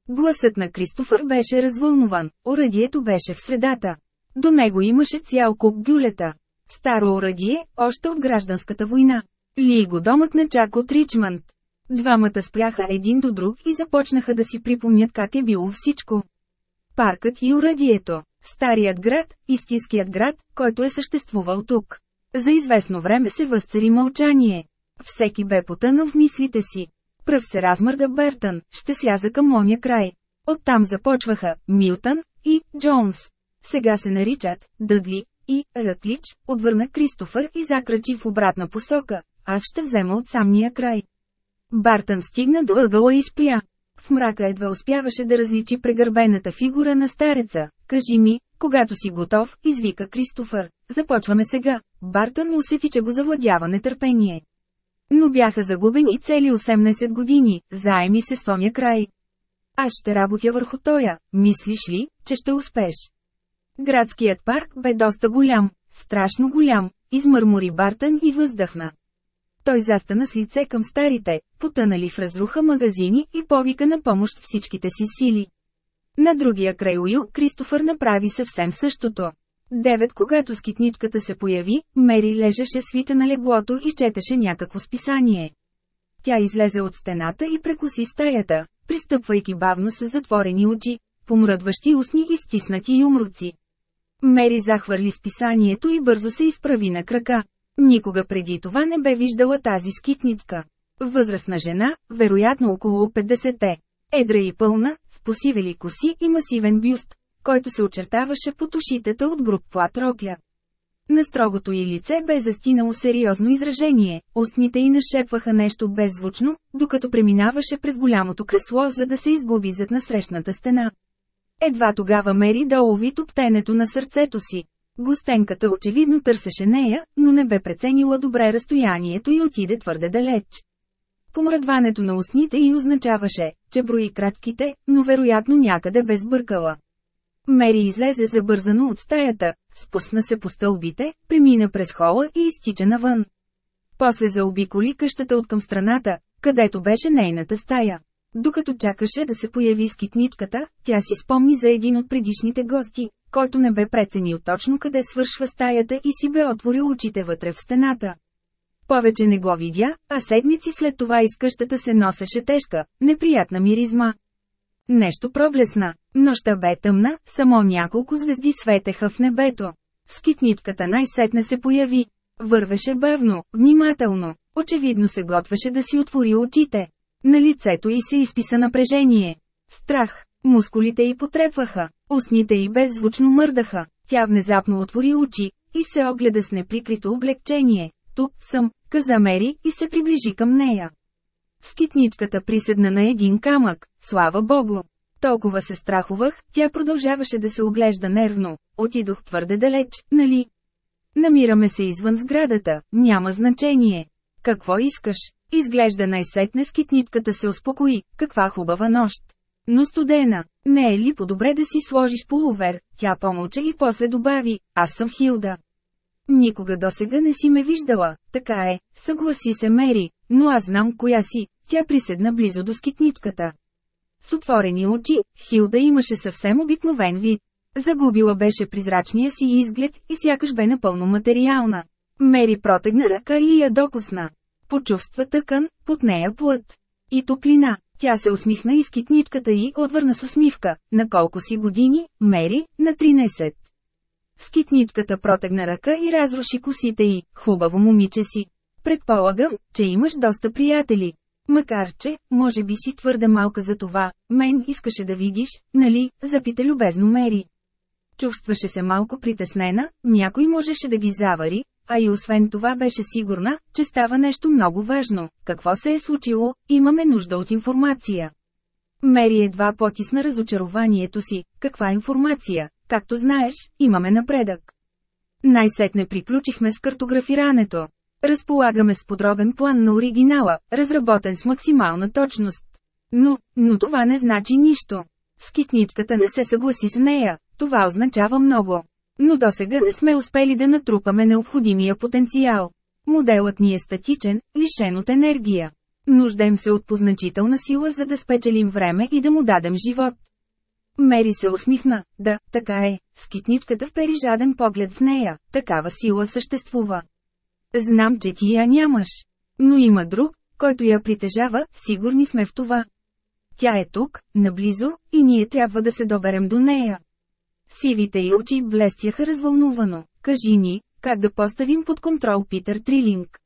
Гласът на Кристофър беше развълнуван, оръдието беше в средата. До него имаше цял куп гюлета. Старо оръдие, още от гражданската война. Ли го домът на чак от Ричмънд. Двамата спряха един до друг и започнаха да си припомнят как е било всичко. Паркът и урадието. Старият град, истинският град, който е съществувал тук. За известно време се възцари мълчание. Всеки бе потънал в мислите си. Пръв се размърда Бертън, ще сляза към оня край. Оттам започваха Милтън и Джонс. Сега се наричат Дъдли и Рътлич, отвърна Кристофър и закрачи в обратна посока. Аз ще взема от самния край. Бартън стигна до ъгъла и спря. В мрака едва успяваше да различи прегърбената фигура на стареца. Кажи ми, когато си готов, извика Кристофър. Започваме сега. Бартън усети, че го завладява нетърпение. Но бяха загубени цели 18 години, заеми се с тоня край. Аз ще работя върху тоя, мислиш ли, че ще успеш? Градският парк бе доста голям, страшно голям, измърмори Бартън и въздъхна. Той застана с лице към старите, потънали в разруха магазини и повика на помощ всичките си сили. На другия край Уил Кристофър направи съвсем същото. Девет когато скитничката се появи, Мери лежеше свита на леглото и четеше някакво списание. Тя излезе от стената и прекоси стаята, пристъпвайки бавно с затворени очи, помръдващи устни и стиснати юмруци. Мери захвърли списанието и бързо се изправи на крака. Никога преди това не бе виждала тази скитничка. Възрастна жена, вероятно около 50-те. Едра и пълна, с посивели коси и масивен бюст, който се очертаваше под ушитата от груб плат рокля. На строгото й лице бе застинало сериозно изражение, устните й нашепваха нещо беззвучно, докато преминаваше през голямото кресло, за да се изгуби зад насрещната стена. Едва тогава мери да улови топтенето на сърцето си. Гостенката очевидно търсеше нея, но не бе преценила добре разстоянието и отиде твърде далеч. Помръдването на устните й означаваше, че брои кратките, но вероятно някъде бе сбъркала. Мери излезе забързано от стаята, спусна се по стълбите, премина през хола и изтича навън. После заобиколи къщата от към страната, където беше нейната стая. Докато чакаше да се появи скитничката, тя си спомни за един от предишните гости, който не бе преценил точно къде свършва стаята и си бе отворил очите вътре в стената. Повече не го видя, а седмици след това из къщата се носеше тежка, неприятна миризма. Нещо проблесна. Нощта бе тъмна, само няколко звезди светеха в небето. Скитничката най-сетне се появи. Вървеше бавно, внимателно. Очевидно се готвеше да си отвори очите. На лицето й се изписа напрежение. Страх. Мускулите й потрепваха. Устните й беззвучно мърдаха. Тя внезапно отвори очи и се огледа с неприкрито облегчение. Тук съм, каза Мери и се приближи към нея. Скитничката приседна на един камък, слава богу. Толкова се страхувах, тя продължаваше да се оглежда нервно. Отидох твърде далеч, нали? Намираме се извън сградата, няма значение. Какво искаш? Изглежда най-сетне скитнитката се успокои, каква хубава нощ. Но студена, не е ли по-добре да си сложиш полувер? Тя помълча и после добави, аз съм Хилда. Никога досега не си ме виждала, така е, съгласи се Мери, но аз знам коя си, тя приседна близо до скитничката. С отворени очи, Хилда имаше съвсем обикновен вид. Загубила беше призрачния си изглед и сякаш бе напълно материална. Мери протегна ръка и я докосна. Почувства тъкан, под нея плът. И топлина. Тя се усмихна и скитничката й отвърна с усмивка. На колко си години, Мери? На 13. Скитничката протегна ръка и разруши косите й. Хубаво момиче си. Предполагам, че имаш доста приятели. Макар че, може би си твърде малка за това, мен искаше да видиш, нали, запита любезно Мери. Чувстваше се малко притеснена, някой можеше да ги завари, а и освен това беше сигурна, че става нещо много важно. Какво се е случило, имаме нужда от информация. Мери едва потисна разочарованието си. Каква информация? Както знаеш, имаме напредък. Най-сетне приключихме с картографирането. Разполагаме с подробен план на оригинала, разработен с максимална точност. Но, но това не значи нищо. Скитничката не се съгласи с нея, това означава много. Но до сега не сме успели да натрупаме необходимия потенциал. Моделът ни е статичен, лишен от енергия. Нуждаем се от позначителна сила за да спечелим време и да му дадем живот. Мери се усмихна, да, така е, скитничката впери жаден поглед в нея, такава сила съществува. Знам, че ти я нямаш. Но има друг, който я притежава, сигурни сме в това. Тя е тук, наблизо, и ние трябва да се доберем до нея. Сивите й очи блестяха развълнувано. Кажи ни, как да поставим под контрол Питър Трилинг.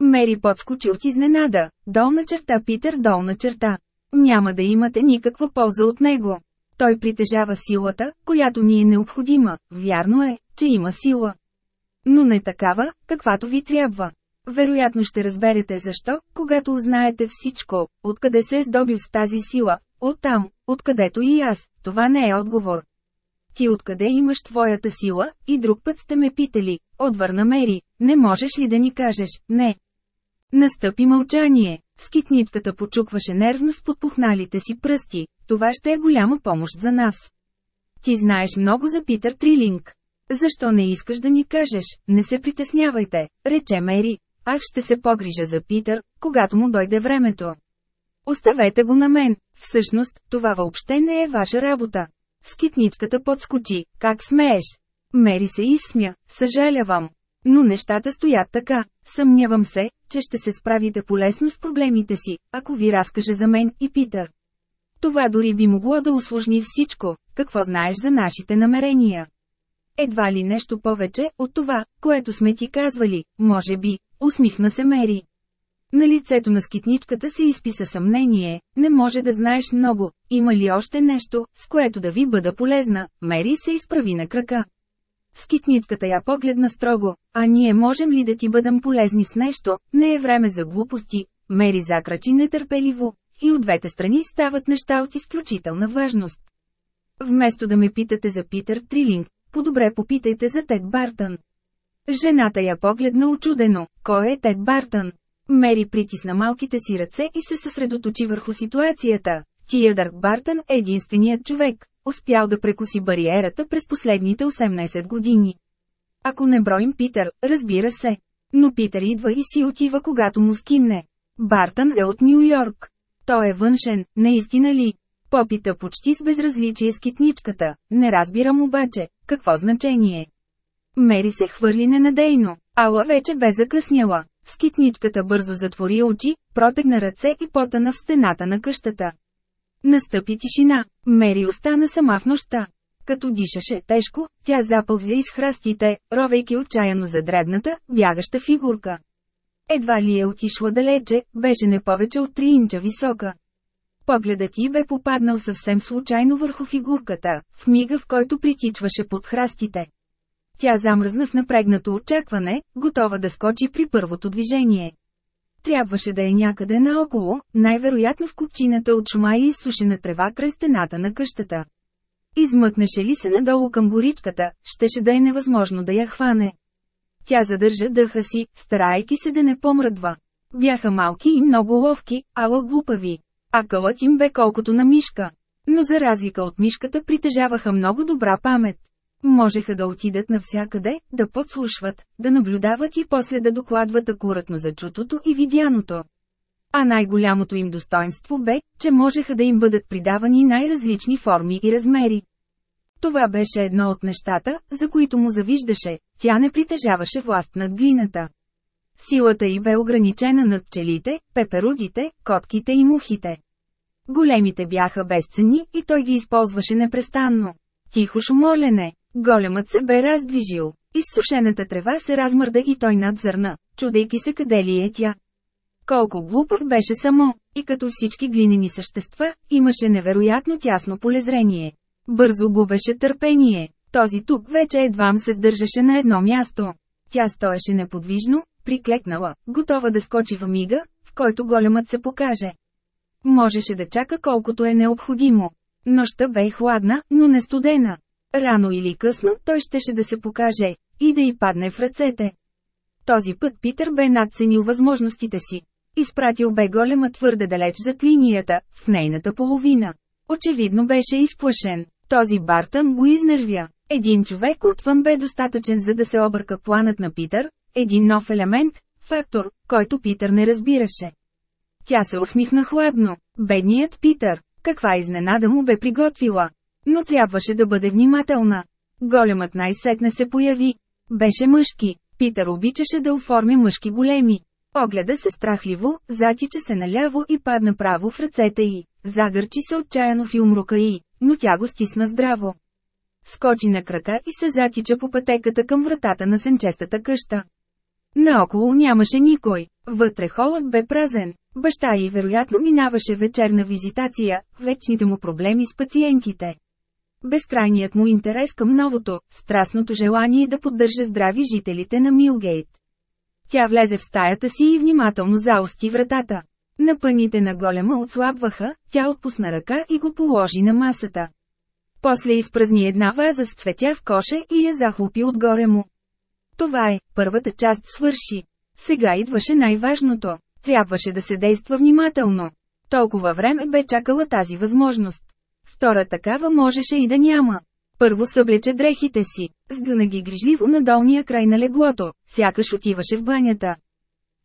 Мери подскочи от изненада. Долна черта Питър долна черта. Няма да имате никаква полза от него. Той притежава силата, която ни е необходима. Вярно е, че има сила. Но не такава, каквато ви трябва. Вероятно ще разберете защо, когато узнаете всичко, откъде се е здобил с тази сила, оттам, откъдето и аз, това не е отговор. Ти откъде имаш твоята сила, и друг път сте ме питали, отвърна Мери, не можеш ли да ни кажеш, не. Настъпи мълчание. Скитничката почукваше нервно с подпухналите си пръсти. Това ще е голяма помощ за нас. Ти знаеш много за Питър Трилинг. Защо не искаш да ни кажеш, не се притеснявайте, рече Мери. Аз ще се погрижа за Питър, когато му дойде времето. Оставете го на мен, всъщност, това въобще не е ваша работа. Скитничката подскочи, как смееш? Мери се изсмя, съжалявам. Но нещата стоят така, съмнявам се, че ще се справите полезно с проблемите си, ако ви разкаже за мен и Питър. Това дори би могло да усложни всичко, какво знаеш за нашите намерения. Едва ли нещо повече от това, което сме ти казвали, може би, усмихна се Мери. На лицето на скитничката се изписа съмнение, не може да знаеш много, има ли още нещо, с което да ви бъда полезна, Мери се изправи на крака. Скитничката я погледна строго, а ние можем ли да ти бъдем полезни с нещо, не е време за глупости, Мери закрачи нетърпеливо, и от двете страни стават неща от изключителна важност. Вместо да ме питате за Питър Трилинг, по-добре попитайте за Тед Бартън. Жената я погледна очудено, кой е Тед Бартън? Мери притисна малките си ръце и се съсредоточи върху ситуацията. Тиядър Бартън е единственият човек, успял да прекуси бариерата през последните 18 години. Ако не броим Питър, разбира се. Но Питър идва и си отива когато му скимне. Бартън е от Нью Йорк. Той е външен, наистина ли? Попита почти с безразличие скитничката. Не разбирам обаче, какво значение. Мери се хвърли ненадейно. Ала вече бе закъсняла. Скитничката бързо затвори очи, протегна ръце и потана в стената на къщата. Настъпи тишина. Мери остана сама в нощта. Като дишаше тежко, тя запълзя из храстите, ровейки отчаяно за дребната, бягаща фигурка. Едва ли е отишла далече, беше не повече от 3 инча висока. Погледът й бе попаднал съвсем случайно върху фигурката, в мига в който притичваше под храстите. Тя замръзна в напрегнато очакване, готова да скочи при първото движение. Трябваше да е някъде наоколо, най-вероятно в купчината от шума и изсушена трева край стената на къщата. Измъкнеше ли се надолу към горичката, щеше да е невъзможно да я хване. Тя задържа дъха си, старайки се да не помръдва. Бяха малки и много ловки, ала глупави. А кълът им бе колкото на мишка. Но за разлика от мишката притежаваха много добра памет. Можеха да отидат навсякъде, да подслушват, да наблюдават и после да докладват акуратно за чутото и видяното. А най-голямото им достоинство бе, че можеха да им бъдат придавани най-различни форми и размери. Това беше едно от нещата, за които му завиждаше, тя не притежаваше власт над глината. Силата й бе ограничена над пчелите, пеперудите, котките и мухите. Големите бяха безценни и той ги използваше непрестанно. Тихо шумолене. Големът се бе раздвижил. Изсушената трева се размърда и той надзърна, чудейки се къде ли е тя. Колко глупав беше само, и като всички глинени същества, имаше невероятно тясно полезрение. Бързо губеше търпение. Този тук вече едвам се сдържаше на едно място. Тя стоеше неподвижно, приклекнала, готова да скочи в мига, в който големът се покаже. Можеше да чака колкото е необходимо. Нощта бе хладна, но не студена. Рано или късно той щеше да се покаже, и да й падне в ръцете. Този път Питър бе надценил възможностите си. Изпратил бе голема твърде далеч зад линията, в нейната половина. Очевидно беше изплашен. Този Бартън го изнервя. Един човек отвън бе достатъчен за да се обърка планът на Питър, един нов елемент, фактор, който Питър не разбираше. Тя се усмихна хладно. Бедният Питър, каква изненада му бе приготвила. Но трябваше да бъде внимателна. Големът най-сетне се появи. Беше мъжки. Питър обичаше да оформи мъжки големи. Огледа се страхливо, затича се наляво и падна право в ръцете й. Загърчи се отчаяно в умрука й, но тя го стисна здраво. Скочи на крака и се затича по пътеката към вратата на сенчестата къща. Наоколо нямаше никой, вътре холът бе празен, баща й вероятно минаваше вечерна визитация, вечните му проблеми с пациентите. Безкрайният му интерес към новото, страстното желание да поддържа здрави жителите на Милгейт. Тя влезе в стаята си и внимателно заости вратата. Напъните на голема отслабваха, тя отпусна ръка и го положи на масата. После изпразни една ваза с цветя в коше и я захлупи отгоре му. Това е, първата част свърши. Сега идваше най-важното. Трябваше да се действа внимателно. Толкова време бе чакала тази възможност. Втора такава можеше и да няма. Първо съблече дрехите си, сгъна ги грижливо на долния край на леглото, сякаш отиваше в банята.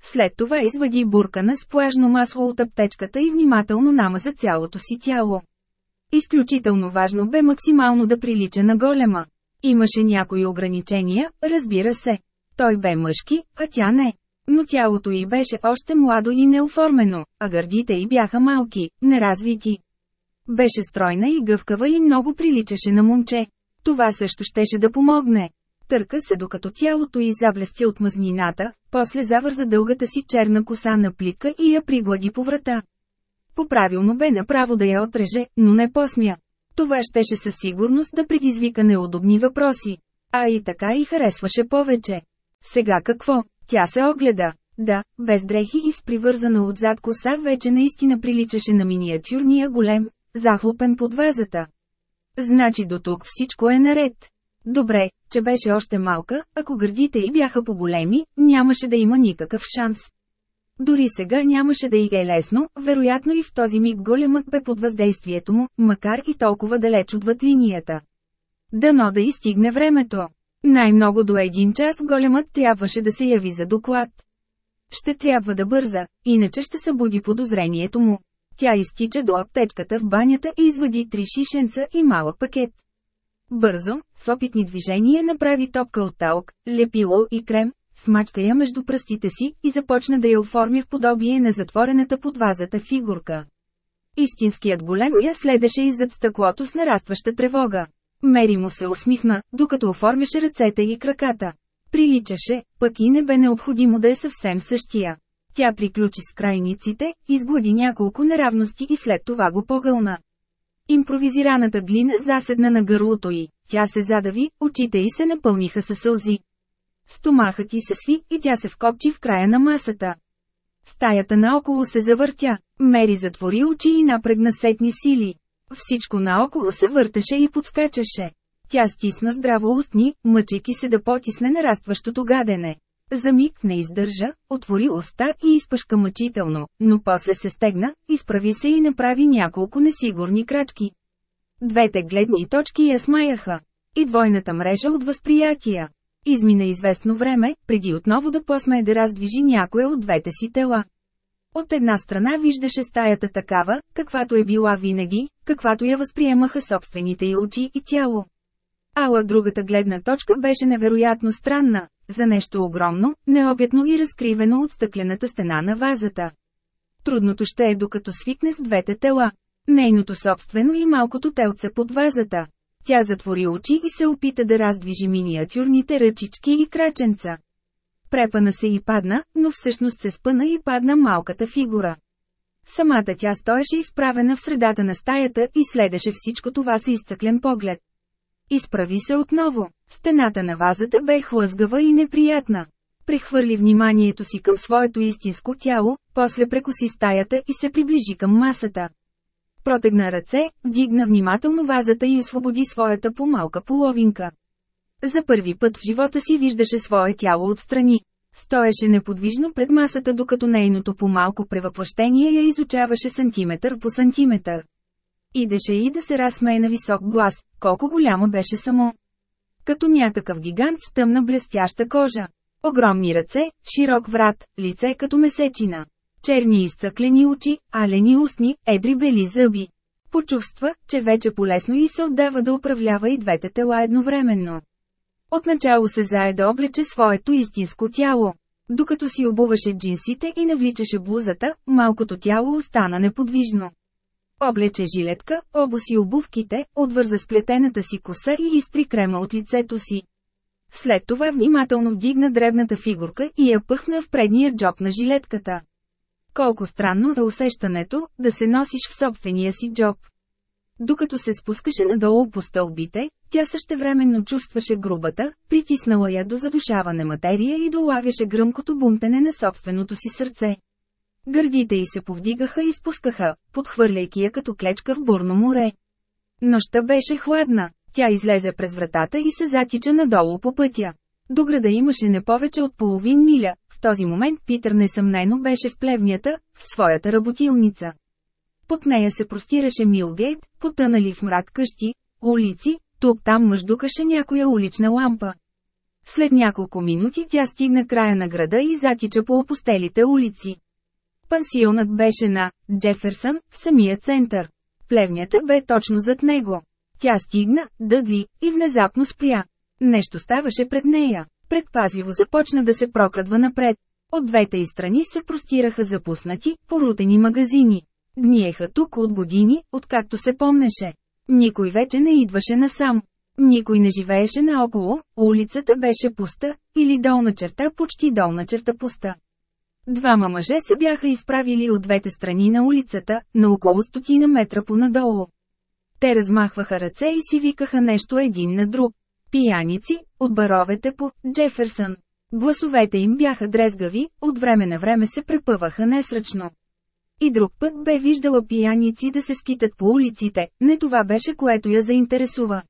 След това извади буркана с плажно масло от аптечката и внимателно намаза цялото си тяло. Изключително важно бе максимално да прилича на голема. Имаше някои ограничения, разбира се. Той бе мъжки, а тя не. Но тялото й беше още младо и неоформено, а гърдите й бяха малки, неразвити. Беше стройна и гъвкава и много приличаше на момче. Това също щеше да помогне. Търка се докато тялото й заблести от мазнината, после завърза дългата си черна коса на плитка и я приглади по врата. Поправилно бе направо да я отреже, но не посмя. Това щеше със сигурност да предизвика неудобни въпроси. А и така и харесваше повече. Сега какво? Тя се огледа. Да, без дрехи и с привързана отзад коса вече наистина приличаше на миниатюрния голем, захлопен под вазата. Значи до тук всичко е наред. Добре, че беше още малка, ако гърдите й бяха по-големи, нямаше да има никакъв шанс. Дори сега нямаше да й е лесно, вероятно и в този миг големът бе под въздействието му, макар и толкова далеч от линията. Дано да изстигне времето. Най-много до един час големът трябваше да се яви за доклад. Ще трябва да бърза, иначе ще събуди подозрението му. Тя изтича до аптечката в банята и извади три шишенца и малък пакет. Бързо, с опитни движения направи топка от талк, лепило и крем, смачка я между пръстите си и започна да я оформи в подобие на затворената под вазата фигурка. Истинският голем я следеше иззад стъклото с нарастваща тревога. Мери му се усмихна, докато оформяше ръцете и краката. Приличаше, пък и не бе необходимо да е съвсем същия. Тя приключи с крайниците, изглади няколко неравности и след това го погълна. Импровизираната глина заседна на гърлото й, тя се задави, очите й се напълниха със сълзи. Стомахът й се сви и тя се вкопчи в края на масата. Стаята наоколо се завъртя, Мери затвори очи и напрегна сетни сили. Всичко наоколо се въртеше и подскачаше. Тя стисна здраво устни, мъчейки се да потисне нарастващото гадене. За миг не издържа, отвори уста и изпъшка мъчително, но после се стегна, изправи се и направи няколко несигурни крачки. Двете гледни точки я смаяха. И двойната мрежа от възприятия. Измина известно време, преди отново да посмее да раздвижи някое от двете си тела. От една страна виждаше стаята такава, каквато е била винаги, каквато я възприемаха собствените й очи и тяло. Ала другата гледна точка беше невероятно странна, за нещо огромно, необятно и разкривено от стъклената стена на вазата. Трудното ще е докато свикне с двете тела. Нейното собствено и малкото телце под вазата. Тя затвори очи и се опита да раздвижи миниатюрните ръчички и краченца. Препана се и падна, но всъщност се спъна и падна малката фигура. Самата тя стоеше изправена в средата на стаята и следеше всичко това с изцъклен поглед. Изправи се отново. Стената на вазата бе хлъзгава и неприятна. Прехвърли вниманието си към своето истинско тяло, после прекоси стаята и се приближи към масата. Протегна ръце, вдигна внимателно вазата и освободи своята по-малка половинка. За първи път в живота си виждаше свое тяло отстрани. Стоеше неподвижно пред масата докато нейното по-малко превъплъщение я изучаваше сантиметър по сантиметър. Идеше и да се разсмее на висок глас, колко голямо беше само. Като някакъв гигант с тъмна блестяща кожа. Огромни ръце, широк врат, лице като месечина. Черни изцъклени очи, алени устни, едри бели зъби. Почувства, че вече полесно и се отдава да управлява и двете тела едновременно. Отначало се зае да облече своето истинско тяло. Докато си обуваше джинсите и навличаше блузата, малкото тяло остана неподвижно. Облече жилетка, обуси обувките, отвърза сплетената си коса и изтри крема от лицето си. След това внимателно вдигна дребната фигурка и я пъхна в предния джоб на жилетката. Колко странно е усещането, да се носиш в собствения си джоб. Докато се спускаше надолу по стълбите, тя същевременно чувстваше грубата, притиснала я до задушаване материя и долавяше гръмкото бунтене на собственото си сърце. Гърдите й се повдигаха и спускаха, подхвърляйки я като клечка в бурно море. Нощта беше хладна, тя излезе през вратата и се затича надолу по пътя. До града имаше не повече от половин миля, в този момент Питър несъмнено беше в плевнята, в своята работилница. Под нея се простираше Милгейт, потънали в мрак къщи, улици, тук-там мъждукаше някоя улична лампа. След няколко минути тя стигна края на града и затича по опустелите улици. Пансионът беше на Джеферсън, самия център. Плевнята бе точно зад него. Тя стигна, дъдли, и внезапно спря. Нещо ставаше пред нея. Предпазливо започна да се прокрадва напред. От двете и страни се простираха запуснати, порутени магазини. Гниеха тук от години, откакто се помнеше. Никой вече не идваше насам. Никой не живееше наоколо, улицата беше пуста, или долна черта почти долна черта пуста. Двама мъже се бяха изправили от двете страни на улицата, на около стотина метра понадолу. Те размахваха ръце и си викаха нещо един на друг. Пияници, от баровете по Джеферсън. Гласовете им бяха дрезгави, от време на време се препъваха несръчно. И друг път бе виждала пияници да се скитат по улиците, не това беше което я заинтересува.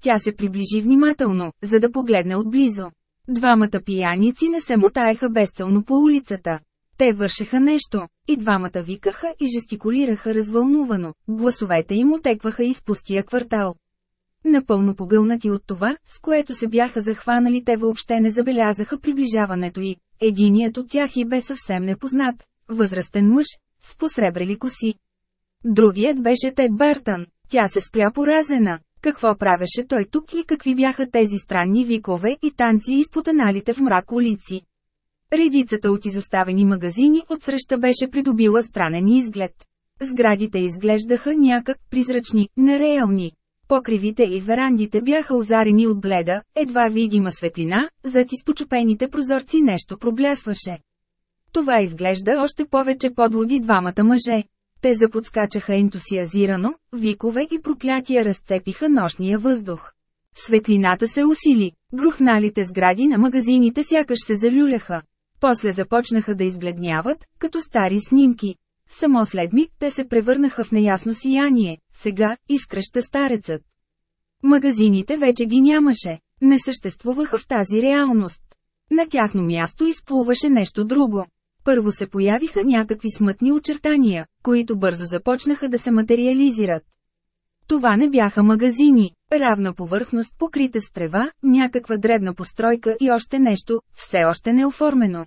Тя се приближи внимателно, за да погледне отблизо. Двамата пияници не се мотаеха безцелно по улицата. Те вършеха нещо, и двамата викаха и жестикулираха развълнувано, гласовете им отекваха из пустия квартал. Напълно погълнати от това, с което се бяха захванали те въобще не забелязаха приближаването й. Единият от тях и бе съвсем непознат, възрастен мъж, с посребрели коси. Другият беше Тед Бартън. Тя се спря поразена. Какво правеше той тук и какви бяха тези странни викове и танци изпотаналите в мрак улици? Редицата от изоставени магазини отсреща беше придобила странен изглед. Сградите изглеждаха някак призрачни, нереални. Покривите и верандите бяха озарени от бледа, едва видима светлина, зад изпочупените прозорци нещо проблясваше. Това изглежда още повече подлоди двамата мъже. Те заподскачаха ентусиазирано, викове и проклятия разцепиха нощния въздух. Светлината се усили, грухналите сгради на магазините сякаш се залюляха. После започнаха да избледняват, като стари снимки. Само след миг те се превърнаха в неясно сияние, сега изкръща старецът. Магазините вече ги нямаше, не съществуваха в тази реалност. На тяхно място изплуваше нещо друго. Първо се появиха някакви смътни очертания, които бързо започнаха да се материализират. Това не бяха магазини, равна повърхност покрита с трева, някаква дребна постройка и още нещо, все още неоформено.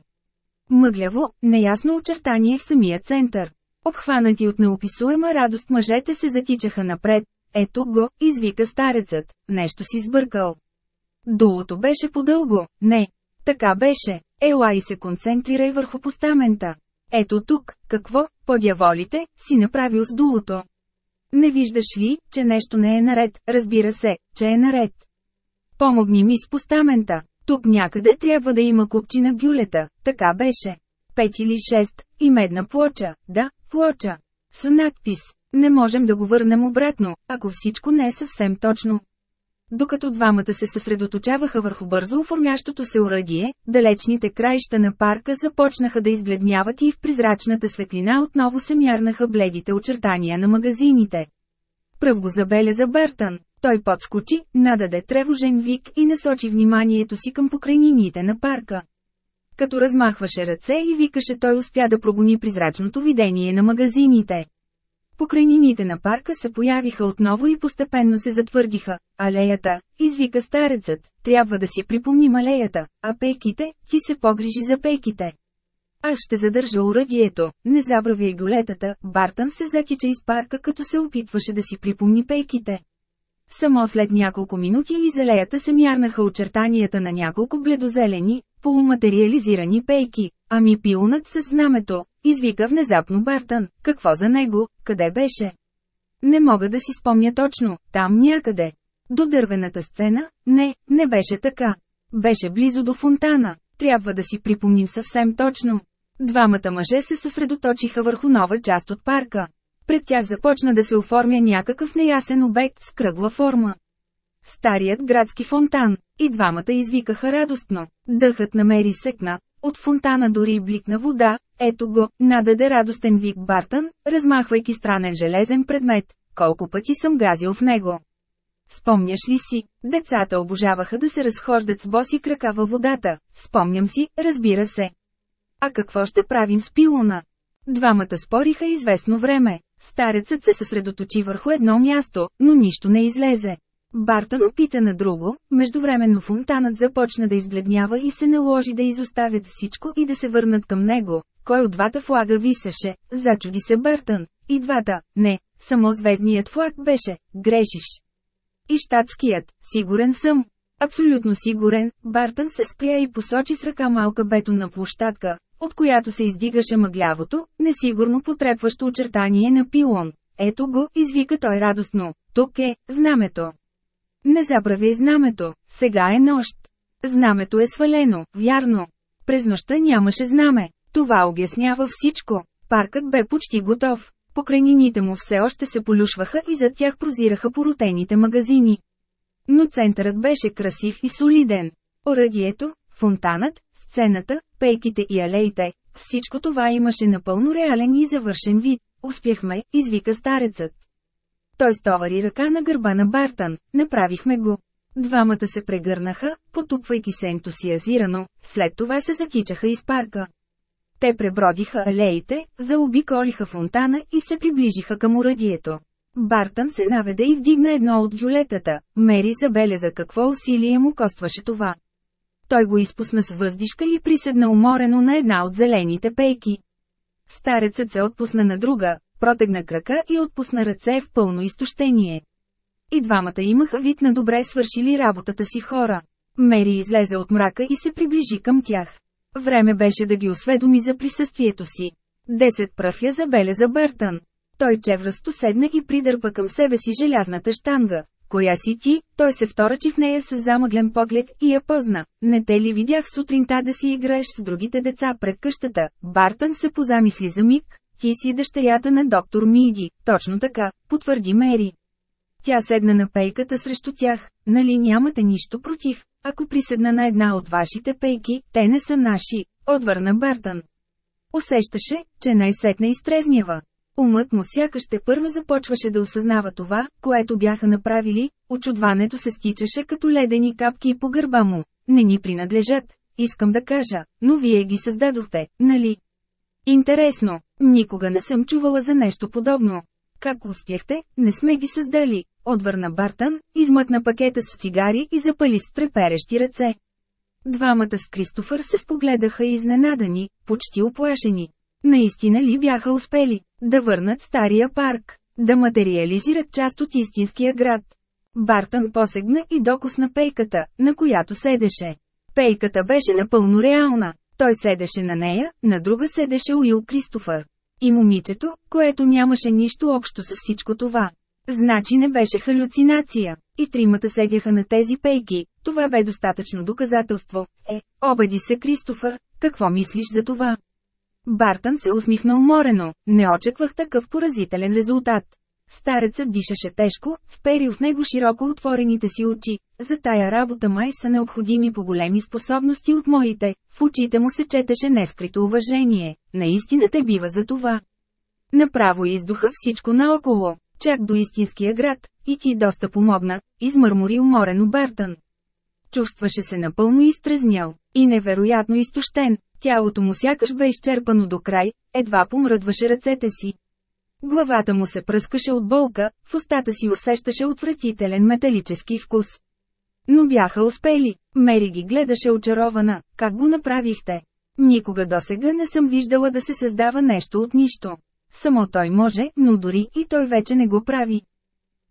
Мъгляво, неясно очертание в самия център. Обхванати от неописуема радост мъжете се затичаха напред. Ето го, извика старецът, нещо си сбъркал. Дулото беше подълго, не. Така беше, ела и се концентрирай върху постамента. Ето тук, какво, подяволите, си направил с дулото. Не виждаш ли, че нещо не е наред, разбира се, че е наред. Помогни ми с постамента. Тук някъде трябва да има купчина гюлета, така беше. Пет или шест, и медна плоча, да, плоча. С надпис. Не можем да го върнем обратно, ако всичко не е съвсем точно. Докато двамата се съсредоточаваха върху бързо оформящото се урадие, далечните краища на парка започнаха да избледняват и в призрачната светлина отново се мярнаха бледите очертания на магазините. Пръв го забеляза Бертън. Той подскочи, нададе тревожен вик и насочи вниманието си към покрайнините на парка. Като размахваше ръце и викаше той успя да прогони призрачното видение на магазините. Покрайнините на парка се появиха отново и постепенно се затвърдиха. Алеята, извика старецът, трябва да си припомним алеята, а пейките, ти се погрижи за пейките. Аз ще задържа урадието, не забравяй голетата, Бартън се затича из парка като се опитваше да си припомни пейките. Само след няколко минути из алеята се мярнаха очертанията на няколко бледозелени, полуматериализирани пейки, ами пилнат с знамето, извика внезапно Бартън, какво за него, къде беше? Не мога да си спомня точно, там някъде. До дървената сцена? Не, не беше така. Беше близо до фонтана. Трябва да си припомним съвсем точно. Двамата мъже се съсредоточиха върху нова част от парка. Пред тях започна да се оформя някакъв неясен обект с кръгла форма. Старият градски фонтан. И двамата извикаха радостно. Дъхът намери секна. От фонтана дори бликна вода. Ето го, нададе радостен вик Бартън, размахвайки странен железен предмет. Колко пъти съм газил в него. спомняш ли си? Децата обожаваха да се разхождат с боси крака във водата. Спомням си, разбира се. А какво ще правим с пилона? Двамата спориха известно време. Старецът се съсредоточи върху едно място, но нищо не излезе. Бартън опита на друго, междувременно фонтанът започна да избледнява и се наложи да изоставят всичко и да се върнат към него. Кой от двата флага висеше? Зачуди се Бартън. И двата, не, само звездният флаг беше, грешиш. И щатският, сигурен съм. Абсолютно сигурен, Бартън се спря и посочи с ръка малка бетонна площадка, от която се издигаше мъглявото, несигурно потрепващо очертание на пилон. Ето го, извика той радостно. Тук е, знамето. Не забравяй знамето, сега е нощ. Знамето е свалено, вярно. През нощта нямаше знаме. Това обяснява всичко. Паркът бе почти готов. Покрайнините му все още се полюшваха и зад тях прозираха поротените магазини. Но центърът беше красив и солиден. Оръдието, фонтанът, сцената, пейките и алеите, всичко това имаше напълно реален и завършен вид. Успяхме, извика старецът. Той стовари ръка на гърба на Бартън, направихме го. Двамата се прегърнаха, потупвайки се ентусиазирано, след това се затичаха из парка. Те пребродиха алеите, заобиколиха фонтана и се приближиха към урадието. Бартън се наведе и вдигна едно от вюлетата. Мери забеляза какво усилие му костваше това. Той го изпусна с въздишка и приседна уморено на една от зелените пейки. Старецът се отпусна на друга, протегна крака и отпусна ръце в пълно изтощение. И двамата имаха вид на добре свършили работата си хора. Мери излезе от мрака и се приближи към тях. Време беше да ги осведоми за присъствието си. Десет пръфя забеляза Бъртън. Той чевръсто седна и придърпа към себе си желязната штанга. Коя си ти? Той се вторачи в нея с замъглен поглед и я позна. Не те ли видях сутринта да си играеш с другите деца пред къщата? Бартън се позамисли за миг. Ти си дъщерята на доктор Миди. Точно така, потвърди Мери. Тя седна на пейката срещу тях. Нали нямате нищо против, ако приседна на една от вашите пейки, те не са наши, отвърна Бартън. Усещаше, че най-сетне изтрезнява. Умът му сякаш те първа започваше да осъзнава това, което бяха направили, очудването се стичаше като ледени капки по гърба му. Не ни принадлежат, искам да кажа, но вие ги създадохте, нали? Интересно, никога не съм чувала за нещо подобно. Как успяхте, не сме ги създали, отвърна Бартън, измъкна пакета с цигари и запали с треперещи ръце. Двамата с Кристофър се спогледаха изненадани, почти оплашени. Наистина ли бяха успели да върнат стария парк, да материализират част от истинския град? Бартън посегна и докосна пейката, на която седеше. Пейката беше напълно реална. Той седеше на нея, на друга седеше Уил Кристофър. И момичето, което нямаше нищо общо с всичко това. Значи не беше халюцинация. И тримата седяха на тези пейки, това бе достатъчно доказателство. Е, обади се Кристофър, какво мислиш за това? Бартън се усмихна уморено, не очаквах такъв поразителен резултат. Старецът дишаше тежко, впери в него широко отворените си очи. За тая работа май са необходими по големи способности от моите. В очите му се четеше нескрито уважение. Наистина те бива за това. Направо издуха всичко наоколо, чак до истинския град, и ти доста помогна, измърмори уморено Бартън. Чувстваше се напълно изтрезнял и невероятно изтощен, тялото му сякаш бе изчерпано до край, едва помръдваше ръцете си. Главата му се пръскаше от болка, в устата си усещаше отвратителен металически вкус. Но бяха успели. Мери ги гледаше очарована. Как го направихте? Никога досега не съм виждала да се създава нещо от нищо. Само той може, но дори и той вече не го прави.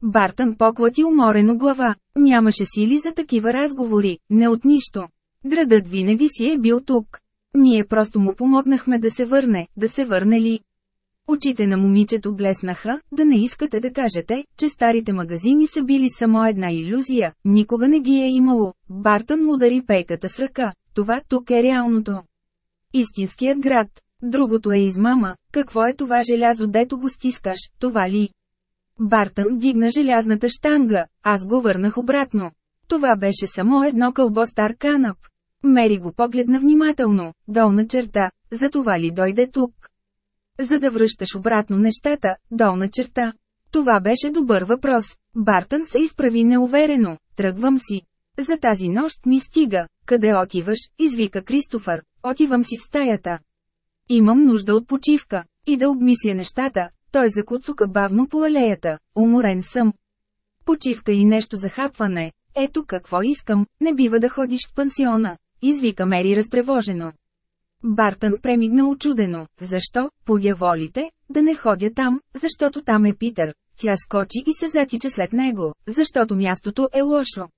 Бартън поклати уморено глава. Нямаше сили за такива разговори, не от нищо. Градът винаги си е бил тук. Ние просто му помогнахме да се върне, да се върне ли. Очите на момичето блеснаха, да не искате да кажете, че старите магазини са били само една иллюзия, никога не ги е имало. Бартън удари пейката с ръка, това тук е реалното. Истинският град. Другото е измама, какво е това желязо дето го стискаш, това ли? Бартън дигна желязната штанга, аз го върнах обратно. Това беше само едно кълбо стар канап. Мери го погледна внимателно, долна черта, за това ли дойде тук? За да връщаш обратно нещата, долна черта. Това беше добър въпрос. Бартън се изправи неуверено. Тръгвам си. За тази нощ ми стига. Къде отиваш? Извика Кристофър. Отивам си в стаята. Имам нужда от почивка. И да обмисля нещата. Той закуцука бавно по алеята. Уморен съм. Почивка и нещо за хапване. Ето какво искам, не бива да ходиш в пансиона. Извика Мери разтревожено. Бартън премигна очудено. Защо, подяволите, да не ходя там, защото там е Питър. Тя скочи и се затича след него, защото мястото е лошо.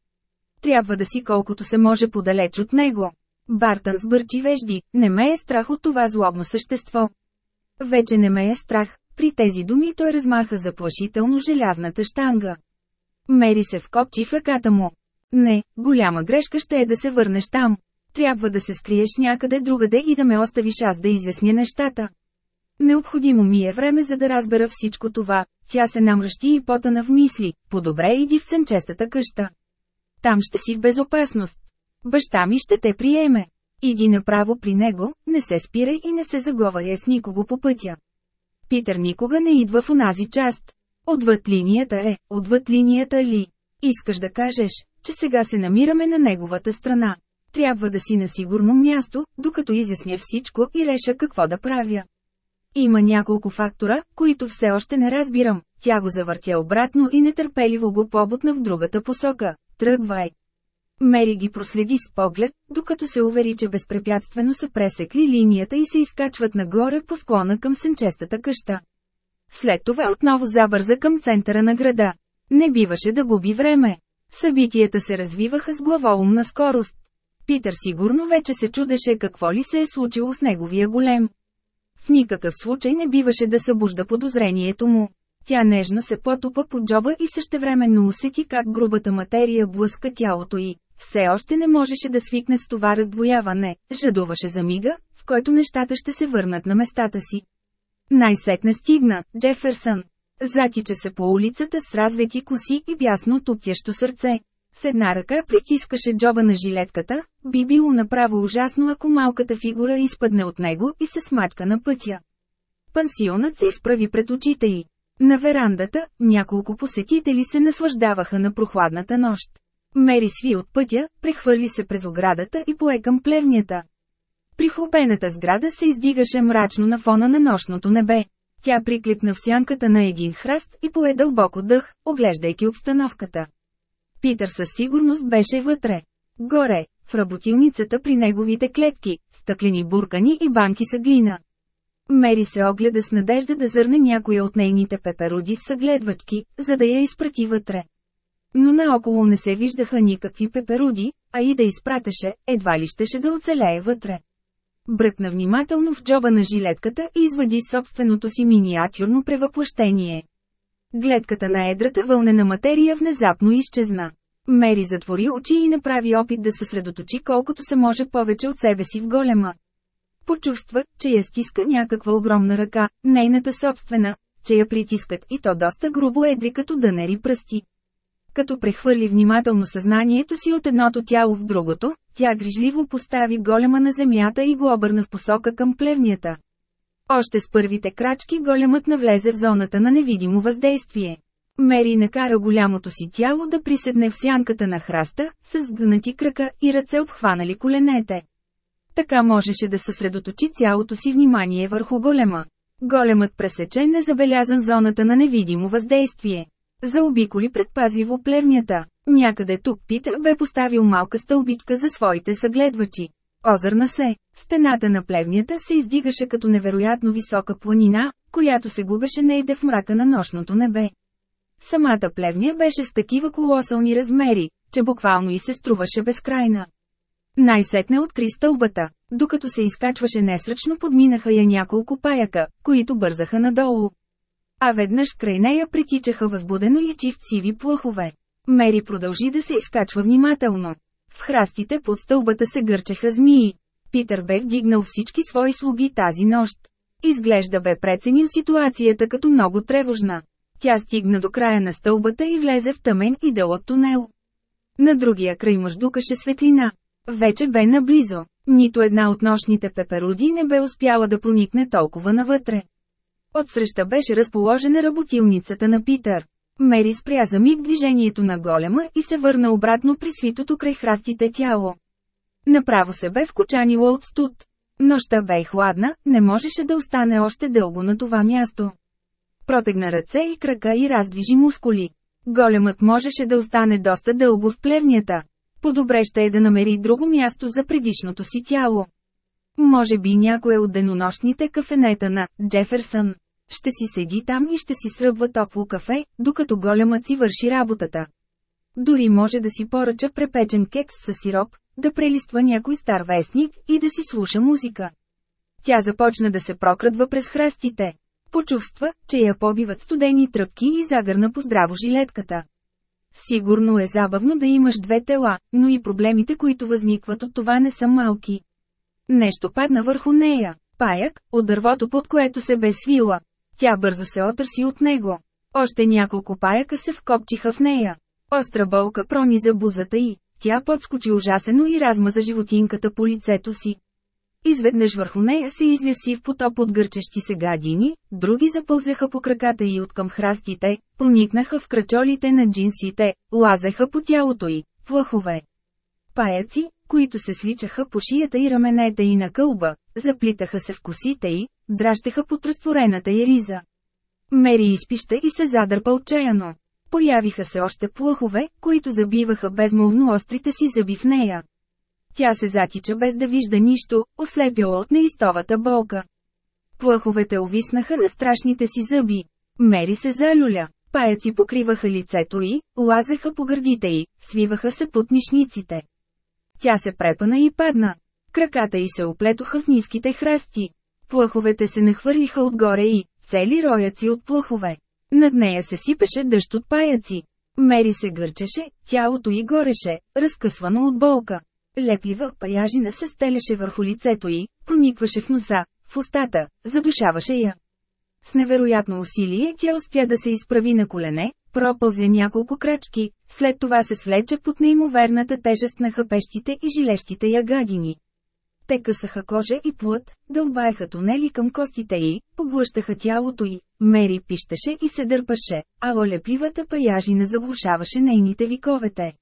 Трябва да си колкото се може подалеч от него. Бартън сбърчи вежди, не ме е страх от това злобно същество. Вече не ме е страх, при тези думи той размаха заплашително желязната штанга. Мери се вкопчи в ръката му. Не, голяма грешка ще е да се върнеш там. Трябва да се скриеш някъде другаде и да ме оставиш аз да изясня нещата. Необходимо ми е време за да разбера всичко това. Тя се намръщи и потана в мисли. По-добре иди в сенчестата къща. Там ще си в безопасност. Баща ми ще те приеме. Иди направо при него, не се спирай и не се заговаря с никого по пътя. Питър никога не идва в онази част. Отвъд линията е, отвъд линията ли? Искаш да кажеш, че сега се намираме на неговата страна. Трябва да си на сигурно място, докато изясня всичко и реша какво да правя. Има няколко фактора, които все още не разбирам. Тя го завъртя обратно и нетърпеливо го побутна в другата посока. Тръгвай. Мери ги проследи с поглед, докато се увери, че безпрепятствено са пресекли линията и се изкачват нагоре по склона към сенчестата къща. След това отново забърза към центъра на града. Не биваше да губи време. Събитията се развиваха с главоумна скорост. Питър сигурно вече се чудеше какво ли се е случило с неговия голем. В никакъв случай не биваше да събужда подозрението му. Тя нежно се потупа под джоба и същевременно усети как грубата материя блъска тялото й. Все още не можеше да свикне с това раздвояване, жадуваше за мига, в който нещата ще се върнат на местата си. Най-сетне стигна, Джеферсън. Затича се по улицата с развети коси и бясно туптящо сърце. С една ръка притискаше джоба на жилетката, би било направо ужасно ако малката фигура изпадне от него и се смачка на пътя. Пансионът се изправи пред очите й. На верандата, няколко посетители се наслаждаваха на прохладната нощ. Мери сви от пътя, прехвърли се през оградата и пое към плевнята. Прихлопената сграда се издигаше мрачно на фона на нощното небе. Тя прикликна в сянката на един храст и пое дълбоко дъх, оглеждайки обстановката. Питър със сигурност беше вътре. Горе, в работилницата при неговите клетки, стъклени буркани и банки с глина. Мери се огледа с надежда да зърне някоя от нейните пеперуди с съгледвачки, за да я изпрати вътре. Но наоколо не се виждаха никакви пеперуди, а и да изпратеше, едва ли щеше да оцелее вътре. Бръкна внимателно в джоба на жилетката и извади собственото си миниатюрно превъплъщение. Гледката на едрата вълнена материя внезапно изчезна. Мери затвори очи и направи опит да съсредоточи колкото се може повече от себе си в голема. Почувства, че я стиска някаква огромна ръка, нейната собствена, че я притискат и то доста грубо едри като дънери пръсти. Като прехвърли внимателно съзнанието си от едното тяло в другото, тя грижливо постави голема на земята и го обърна в посока към плевнята. Още с първите крачки големът навлезе в зоната на невидимо въздействие. Мери накара голямото си тяло да приседне в сянката на храста, с сгънати крака и ръце обхванали коленете. Така можеше да съсредоточи цялото си внимание върху голема. Големът пресече незабелязан зоната на невидимо въздействие. Заобиколи предпазливо плевнята. Някъде тук Питър бе поставил малка стълбичка за своите съгледвачи. Озърна се. Стената на плевнята се издигаше като невероятно висока планина, която се губеше нейде в мрака на нощното небе. Самата плевня беше с такива колосални размери, че буквално и се струваше безкрайна. Най-сетне откри стълбата. Докато се изкачваше несръчно подминаха я няколко паяка, които бързаха надолу. А веднъж край нея притичаха възбудено и чивци плъхове. Мери продължи да се изкачва внимателно. В храстите под стълбата се гърчеха змии. Питър бе вдигнал всички свои слуги тази нощ. Изглежда бе преценил ситуацията като много тревожна. Тя стигна до края на стълбата и влезе в тъмен и дълъг тунел. На другия край мъждукаше светлина. Вече бе наблизо. Нито една от нощните пеперуди не бе успяла да проникне толкова навътре. Отсреща беше разположена работилницата на Питър. Мери спря за миг движението на голема и се върна обратно при свитото край храстите тяло. Направо се бе вкочанила от студ. Нощта бе хладна, не можеше да остане още дълго на това място. Протегна ръце и крака и раздвижи мускули. Големът можеше да остане доста дълго в плевнята. По-добре ще е да намери друго място за предишното си тяло. Може би някое от денонощните кафенета на Джеферсън. Ще си седи там и ще си сръбва топло кафе, докато големът си върши работата. Дори може да си поръча препечен кекс с сироп, да прелиства някой стар вестник и да си слуша музика. Тя започна да се прокрадва през храстите. Почувства, че я побиват студени тръпки и загърна по здраво жилетката. Сигурно е забавно да имаш две тела, но и проблемите, които възникват от това не са малки. Нещо падна върху нея. Паяк, от дървото под което се бе свила. Тя бързо се отърси от него. Още няколко паяка се вкопчиха в нея. Остра болка прониза бузата й. Тя подскочи ужасено и размаза животинката по лицето си. Изведнъж върху нея се изляси в потоп от гърчещи се гадини, други запълзеха по краката й от към храстите, проникнаха в крачолите на джинсите, лазеха по тялото й, плъхове. Паяци, които се сличаха по шията и раменете й на кълба, заплитаха се в косите й, дращеха под разтворената й. Мери изпища и се задърпа отчаяно. Появиха се още плъхове, които забиваха безмолвно острите си зъби в нея. Тя се затича без да вижда нищо, ослепила от неистовата болка. Плъховете увиснаха на страшните си зъби. Мери се залюля. Паяци покриваха лицето й, лазеха по гърдите й, свиваха се под мишниците. Тя се препана и падна. Краката й се оплетоха в ниските храсти. Плъховете се нахвърлиха отгоре и, цели рояци от плъхове. Над нея се сипеше дъжд от паяци. Мери се гърчеше, тялото й гореше, разкъсвано от болка. Леплива паяжина се стелеше върху лицето й, проникваше в носа, в устата, задушаваше я. С невероятно усилие тя успя да се изправи на колене, пропълзе няколко крачки, след това се свлече под неимоверната тежест на хъпещите и жилещите ягадини. Те късаха кожа и плът, дълбаеха тунели към костите й, поглъщаха тялото й, Мери пищеше и се дърпаше, а олепливата паяжина заглушаваше нейните виковете.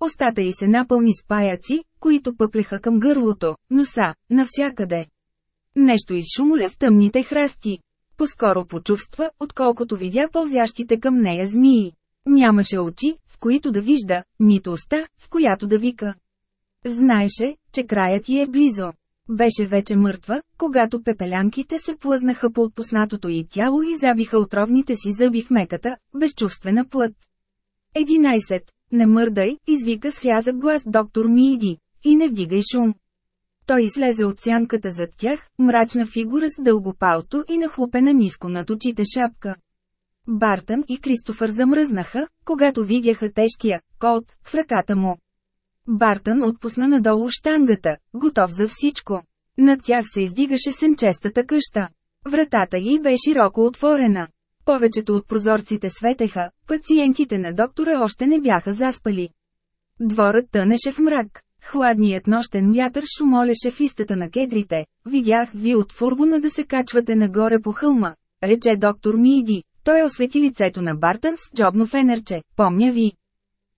Остата й се напълни с паяци, които пъплеха към гърлото, носа, навсякъде. Нещо изшумоля в тъмните храсти. Поскоро почувства, отколкото видя пълзящите към нея змии. Нямаше очи, с които да вижда, нито уста, с която да вика. Знаеше, че краят й е близо. Беше вече мъртва, когато пепелянките се плъзнаха по отпуснатото й тяло и забиха отровните си зъби в меката, безчувствена плът. 11. Не мърдай, извика с рязък глас доктор Миди, и не вдигай шум. Той излезе от сянката зад тях, мрачна фигура с дълго палто и нахлупена ниско над очите шапка. Бартън и Кристофър замръзнаха, когато видяха тежкия колт в ръката му. Бартън отпусна надолу штангата, готов за всичко. Над тях се издигаше сенчестата къща. Вратата й бе широко отворена. Повечето от прозорците светеха, пациентите на доктора още не бяха заспали. Дворът тънеше в мрак. Хладният нощен вятър шумолеше в листата на кедрите. Видях ви от фургона да се качвате нагоре по хълма, рече доктор Миди. Той освети лицето на Бартън с джобно фенерче, помня ви.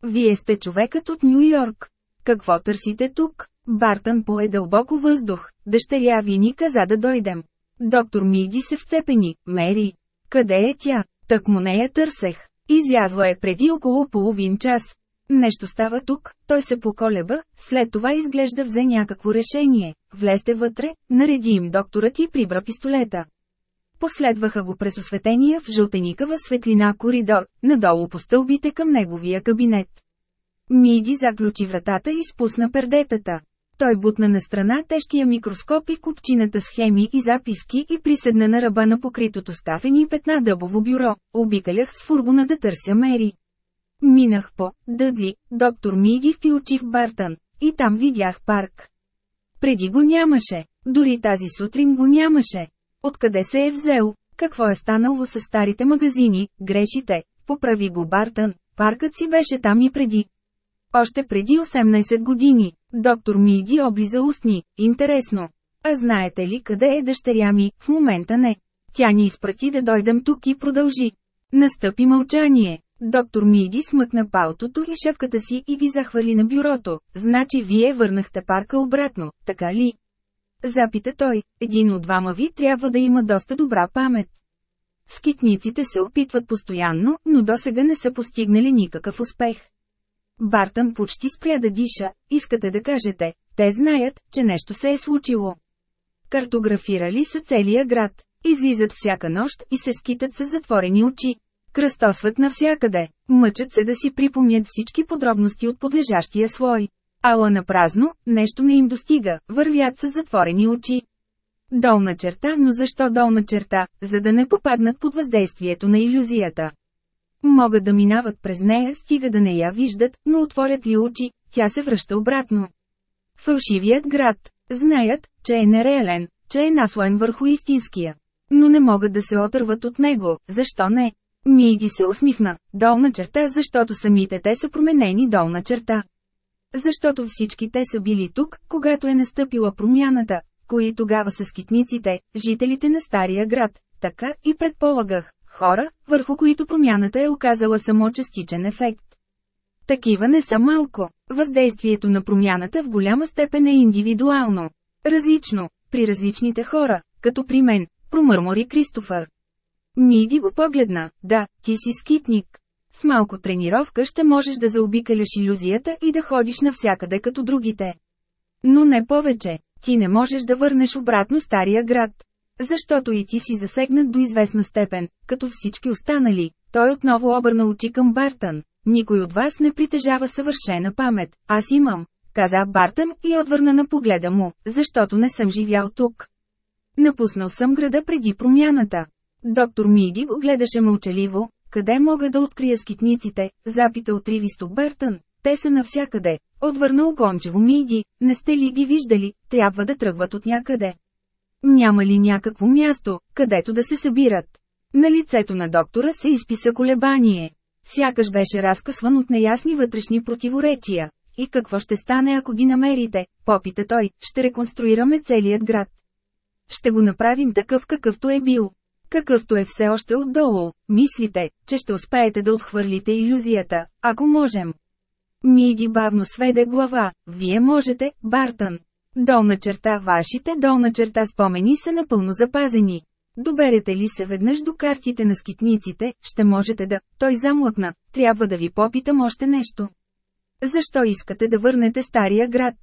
Вие сте човекът от Нью Йорк. Какво търсите тук? Бартън пое дълбоко въздух. Дъщеря ви ни каза да дойдем. Доктор Миди се вцепени. Мери. Къде е тя? Так му не я търсех. Излязла е преди около половин час. Нещо става тук, той се поколеба, след това изглежда взе някакво решение. Влезте вътре, нареди им докторът и прибра пистолета. Последваха го през осветения в жълтеникава светлина коридор, надолу по стълбите към неговия кабинет. Миди заключи вратата и спусна пердетата. Той бутна на страна тежкия микроскоп и купчината схеми и записки и приседна на ръба на покритото с кафени петна дъбово бюро. Обикалях с фургона да търся Мери. Минах по Дъдли, доктор Миди в очи в Бартън, и там видях парк. Преди го нямаше, дори тази сутрин го нямаше. Откъде се е взел? Какво е станало с старите магазини? Грешите, поправи го Бартън, паркът си беше там и преди. Още преди 18 години, доктор Миди облиза устни, интересно. А знаете ли къде е дъщеря ми, в момента не. Тя ни изпрати да дойдем тук и продължи. Настъпи мълчание. Доктор Миди смъкна палтото и шапката си и ги захвали на бюрото. Значи вие върнахте парка обратно, така ли? Запита той, един от двама ви трябва да има доста добра памет. Скитниците се опитват постоянно, но досега не са постигнали никакъв успех. Бартън почти спря да диша, искате да кажете, те знаят, че нещо се е случило. Картографирали са целия град, излизат всяка нощ и се скитат с затворени очи. Кръстосват навсякъде, мъчат се да си припомнят всички подробности от подлежащия слой. Ала на празно, нещо не им достига, вървят с затворени очи. Долна черта, но защо долна черта, за да не попаднат под въздействието на иллюзията. Могат да минават през нея, стига да не я виждат, но отворят ли очи, тя се връща обратно. Фалшивият град. Знаят, че е нереален, че е наслоен върху истинския. Но не могат да се отърват от него, защо не? Миди се усмихна, долна черта, защото самите те са променени долна черта. Защото всички те са били тук, когато е настъпила промяната, кои тогава са скитниците, жителите на Стария град, така и предполагах, хора, върху които промяната е оказала само частичен ефект. Такива не са малко. Въздействието на промяната в голяма степен е индивидуално. Различно, при различните хора, като при мен, промърмори Кристофър. Миди го погледна, да, ти си скитник. С малко тренировка ще можеш да заобикаляш иллюзията и да ходиш навсякъде като другите. Но не повече, ти не можеш да върнеш обратно стария град. Защото и ти си засегнат до известна степен, като всички останали. Той отново обърна очи към Бартън. Никой от вас не притежава съвършена памет, аз имам, каза Бартън и отвърна на погледа му, защото не съм живял тук. Напуснал съм града преди промяната. Доктор Миди го гледаше мълчаливо, къде мога да открия скитниците, запита от Ривисто Бертън. Те са навсякъде. Отвърна огончево Миди, не сте ли ги виждали, трябва да тръгват от някъде. Няма ли някакво място, където да се събират? На лицето на доктора се изписа колебание. Сякаш беше разкъсван от неясни вътрешни противоречия. И какво ще стане ако ги намерите, попита той, ще реконструираме целият град. Ще го направим такъв какъвто е бил. Какъвто е все още отдолу, мислите, че ще успеете да отхвърлите иллюзията, ако можем. Миди бавно сведе глава, вие можете, Бартън. Долна черта вашите долна черта спомени са напълно запазени. Доберете ли се веднъж до картите на скитниците, ще можете да... Той замлъкна, трябва да ви попитам още нещо. Защо искате да върнете стария град?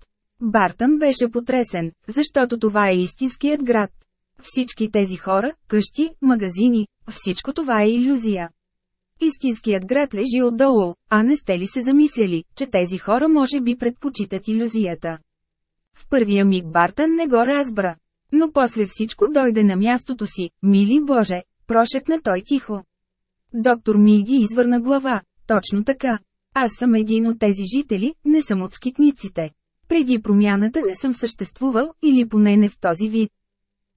Бартън беше потресен, защото това е истинският град. Всички тези хора, къщи, магазини, всичко това е иллюзия. Истинският град лежи отдолу, а не сте ли се замисляли, че тези хора може би предпочитат иллюзията. В първия миг Бартън не го разбра. Но после всичко дойде на мястото си, мили Боже, прошепна той тихо. Доктор Миги извърна глава, точно така. Аз съм един от тези жители, не съм от скитниците. Преди промяната не съм съществувал, или поне не в този вид.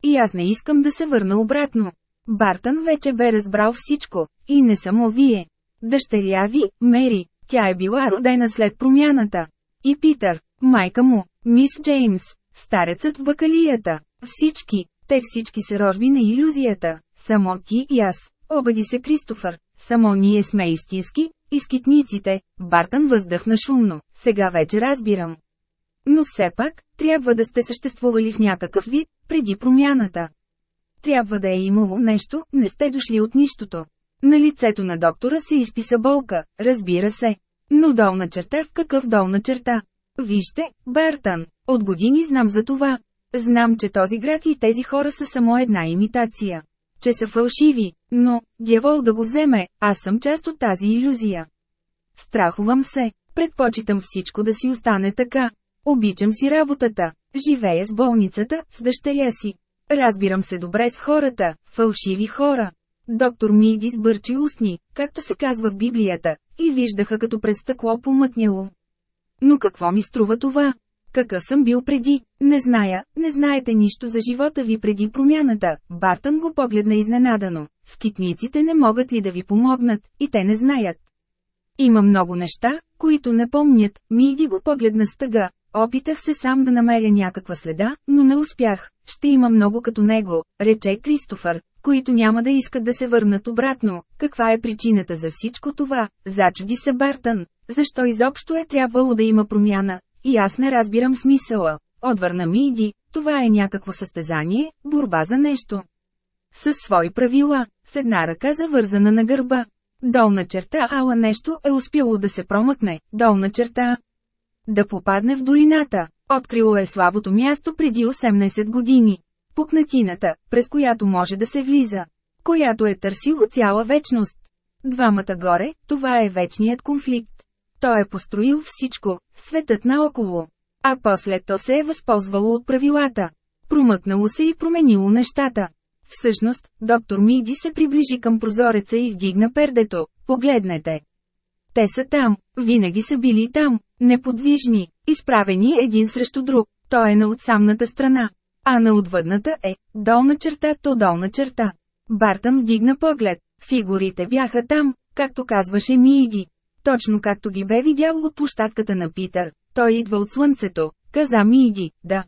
И аз не искам да се върна обратно. Бартън вече бе разбрал всичко, и не само вие. Дъщеря ви, Мери, тя е била родена след промяната. И Питър, майка му, мис Джеймс, старецът в бакалията. Всички, те всички са рожби на иллюзията. Само ти и аз, обади се Кристофър. Само ние сме истински, изкитниците. Бартън въздъхна шумно. Сега вече разбирам. Но все пак, трябва да сте съществували в някакъв вид, преди промяната. Трябва да е имало нещо, не сте дошли от нищото. На лицето на доктора се изписа болка, разбира се. Но долна черта в какъв долна черта? Вижте, Бертън, от години знам за това. Знам, че този град и тези хора са само една имитация. Че са фалшиви, но, дявол да го вземе, аз съм част от тази иллюзия. Страхувам се, предпочитам всичко да си остане така. Обичам си работата, живея с болницата, с дъщеря си. Разбирам се добре с хората, фалшиви хора. Доктор Миди сбърчи устни, както се казва в Библията, и виждаха като през стъкло помътняло. Но какво ми струва това? Какъв съм бил преди? Не зная, не знаете нищо за живота ви преди промяната. Бартън го погледна изненадано. Скитниците не могат ли да ви помогнат, и те не знаят. Има много неща, които не помнят, Миди го погледна с тъга. Опитах се сам да намеря някаква следа, но не успях. Ще има много като него, рече Кристофър, които няма да искат да се върнат обратно. Каква е причината за всичко това? Зачуди се Бартън. Защо изобщо е трябвало да има промяна? И аз не разбирам смисъла. Отвърна Миди, това е някакво състезание, борба за нещо. С свои правила, с една ръка завързана на гърба. Долна черта ала нещо е успяло да се промъкне, долна черта. Да попадне в долината. Открило е слабото място преди 18 години. Пукнатината, през която може да се влиза. Която е търсило цяла вечност. Двамата горе, това е вечният конфликт. Той е построил всичко, светът наоколо. А после то се е възползвало от правилата. Промъкнало се и променило нещата. Всъщност, доктор Миди се приближи към прозореца и вдигна пердето. Погледнете. Те са там, винаги са били там, неподвижни, изправени един срещу друг. Той е на отсамната страна. А на отвъдната е, долна черта то долна черта. Бартън вдигна поглед. Фигурите бяха там, както казваше Миди. Точно както ги бе видял от площадката на Питър. Той идва от слънцето, каза Миди, да.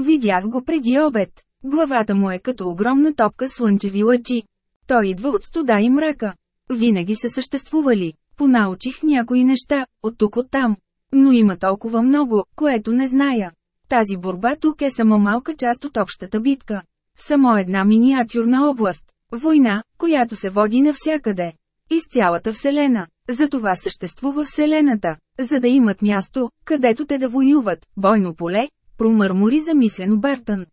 Видях го преди обед. Главата му е като огромна топка слънчеви лъчи. Той идва от студа и мрака. Винаги са съществували. Понаучих някои неща, от тук от там. Но има толкова много, което не зная. Тази борба тук е само малка част от общата битка. Само една миниатюрна област. Война, която се води навсякъде. Из цялата Вселена. Затова съществува Вселената. За да имат място, където те да воюват, бойно поле, промърмори замислено Бартън.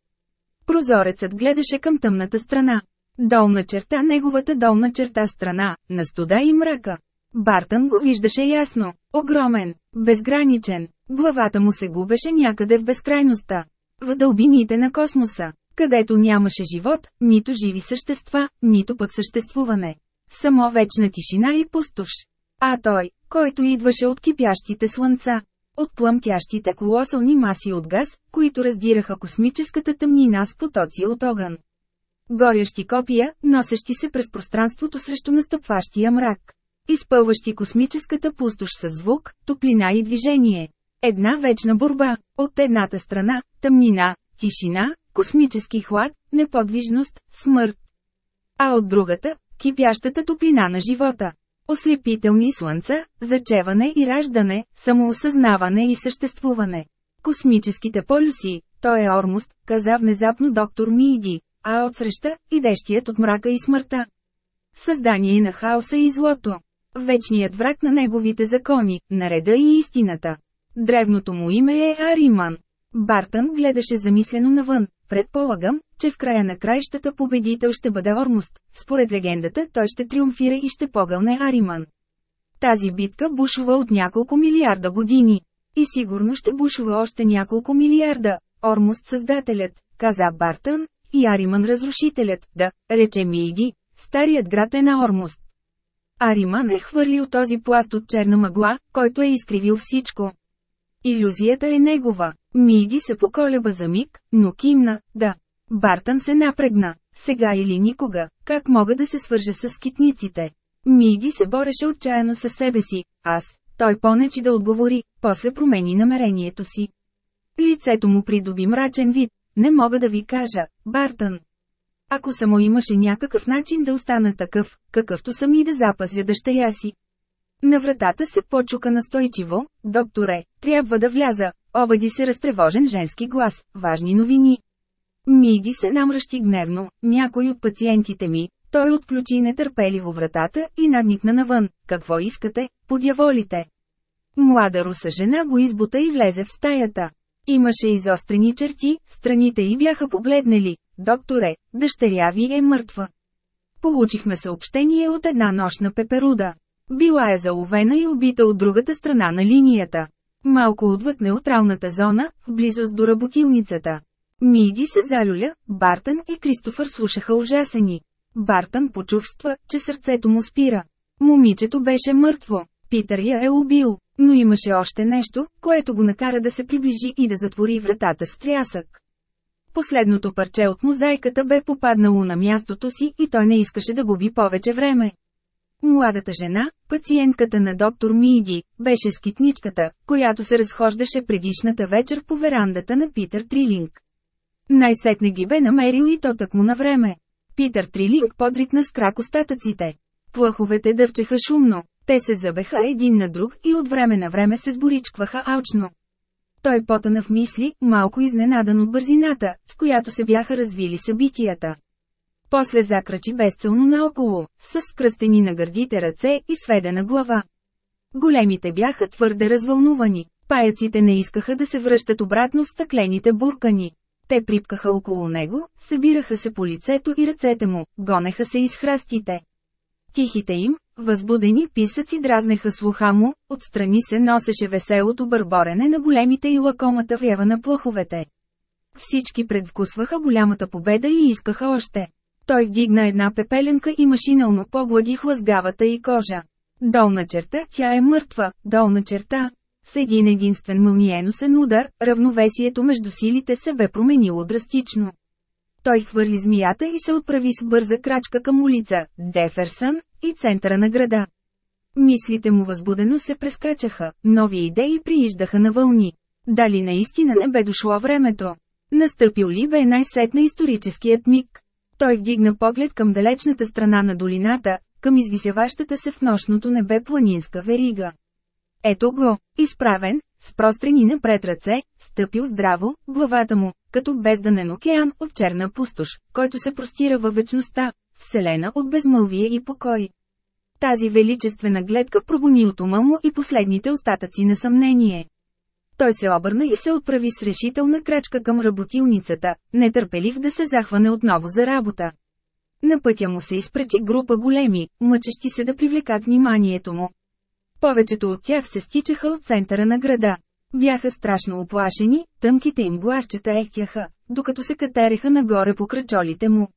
Прозорецът гледаше към тъмната страна. Долна черта неговата долна черта страна, на студа и мрака. Бартън го виждаше ясно. Огромен, безграничен. Главата му се губеше някъде в безкрайността. В дълбините на космоса, където нямаше живот, нито живи същества, нито пък съществуване. Само вечна тишина и пустош. А той, който идваше от кипящите слънца, от плъмтящите колосални маси от газ, които раздираха космическата тъмнина с потоци от огън. Горящи копия, носещи се през пространството срещу настъпващия мрак. Изпълващи космическата пустош с звук, топлина и движение. Една вечна борба. От едната страна – тъмнина, тишина, космически хлад, неподвижност, смърт. А от другата – кипящата топлина на живота. Ослепителни слънца, зачеване и раждане, самоосъзнаване и съществуване. Космическите полюси, той е Ормуст, каза внезапно доктор Миди, а отсреща – идещият от мрака и смъртта. Създание на хаоса и злото. Вечният враг на неговите закони, нареда и истината. Древното му име е Ариман. Бартън гледаше замислено навън. Предполагам, че в края на краищата победител ще бъде Ормуст. Според легендата той ще триумфира и ще погълне Ариман. Тази битка бушува от няколко милиарда години. И сигурно ще бушува още няколко милиарда. Ормуст създателят, каза Бартън, и Ариман разрушителят, да, рече Миди, старият град е на Ормуст. Ариман е хвърлил този пласт от черна мъгла, който е изкривил всичко. Иллюзията е негова. Миди се поколеба за миг, но кимна, да. Бартън се напрегна. Сега или никога, как мога да се свържа с скитниците? Миди се бореше отчаяно със себе си, аз, той понечи да отговори, после промени намерението си. Лицето му придоби мрачен вид, не мога да ви кажа, Бартън. Ако само имаше някакъв начин да остана такъв, какъвто съм и да запазя дъщеря си. На вратата се почука настойчиво, докторе, трябва да вляза, обади се разтревожен женски глас, важни новини. Миди се намръщи гневно, някой от пациентите ми, той отключи нетърпеливо вратата и надникна навън, какво искате, подяволите. Млада руса жена го избута и влезе в стаята. Имаше изострени черти, страните й бяха погледнали. Докторе, дъщеря ви е мъртва. Получихме съобщение от една нощна пеперуда. Била е заловена и убита от другата страна на линията. Малко отвъд неутралната зона, в близост до работилницата. Миди се залюля, Бартън и Кристофър слушаха ужасени. Бартън почувства, че сърцето му спира. Момичето беше мъртво. Питър я е убил, но имаше още нещо, което го накара да се приближи и да затвори вратата с трясък. Последното парче от мозайката бе попаднало на мястото си и той не искаше да губи повече време. Младата жена, пациентката на доктор Миди, беше скитничката, която се разхождаше предишната вечер по верандата на Питър Трилинг. Най-сетне ги бе намерил и то так му на време. Питър Трилинг подритна с крак остатъците. Плаховете дъвчеха шумно, те се забеха един на друг и от време на време се сборичкваха алчно. Той потъна в мисли, малко изненадан от бързината, с която се бяха развили събитията. После закрачи безцелно наоколо, с скръстени на гърдите ръце и сведена глава. Големите бяха твърде развълнувани, паяците не искаха да се връщат обратно в стъклените буркани. Те припкаха около него, събираха се по лицето и ръцете му, гонеха се из храстите. Тихите им, възбудени писъци дразнеха слуха му, отстрани се носеше веселото бърборене на големите и лакомата вява на плъховете. Всички предвкусваха голямата победа и искаха още. Той вдигна една пепеленка и машинално поглади хлъзгавата и кожа. Долна черта, тя е мъртва, долна черта. С един единствен мълниеносен удар, равновесието между силите се бе променило драстично. Той хвърли змията и се отправи с бърза крачка към улица, Деферсън, и центъра на града. Мислите му възбудено се прескачаха, нови идеи прииждаха на вълни. Дали наистина не бе дошло времето? Настъпил ли бе най-сетна историческият миг? Той вдигна поглед към далечната страна на долината, към извисяващата се в нощното небе планинска верига. Ето го, изправен, с прострени напред ръце, стъпил здраво, главата му, като безданен океан от черна пустош, който се простира във вечността, вселена от безмълвие и покой. Тази величествена гледка пробуни от ума му и последните остатъци на съмнение. Той се обърна и се отправи с решителна крачка към работилницата, нетърпелив да се захване отново за работа. На пътя му се изпречи група големи, мъчещи се да привлекат вниманието му. Повечето от тях се стичаха от центъра на града. Бяха страшно оплашени, тъмките им гласчета ехтяха, докато се катереха нагоре по кръчолите му.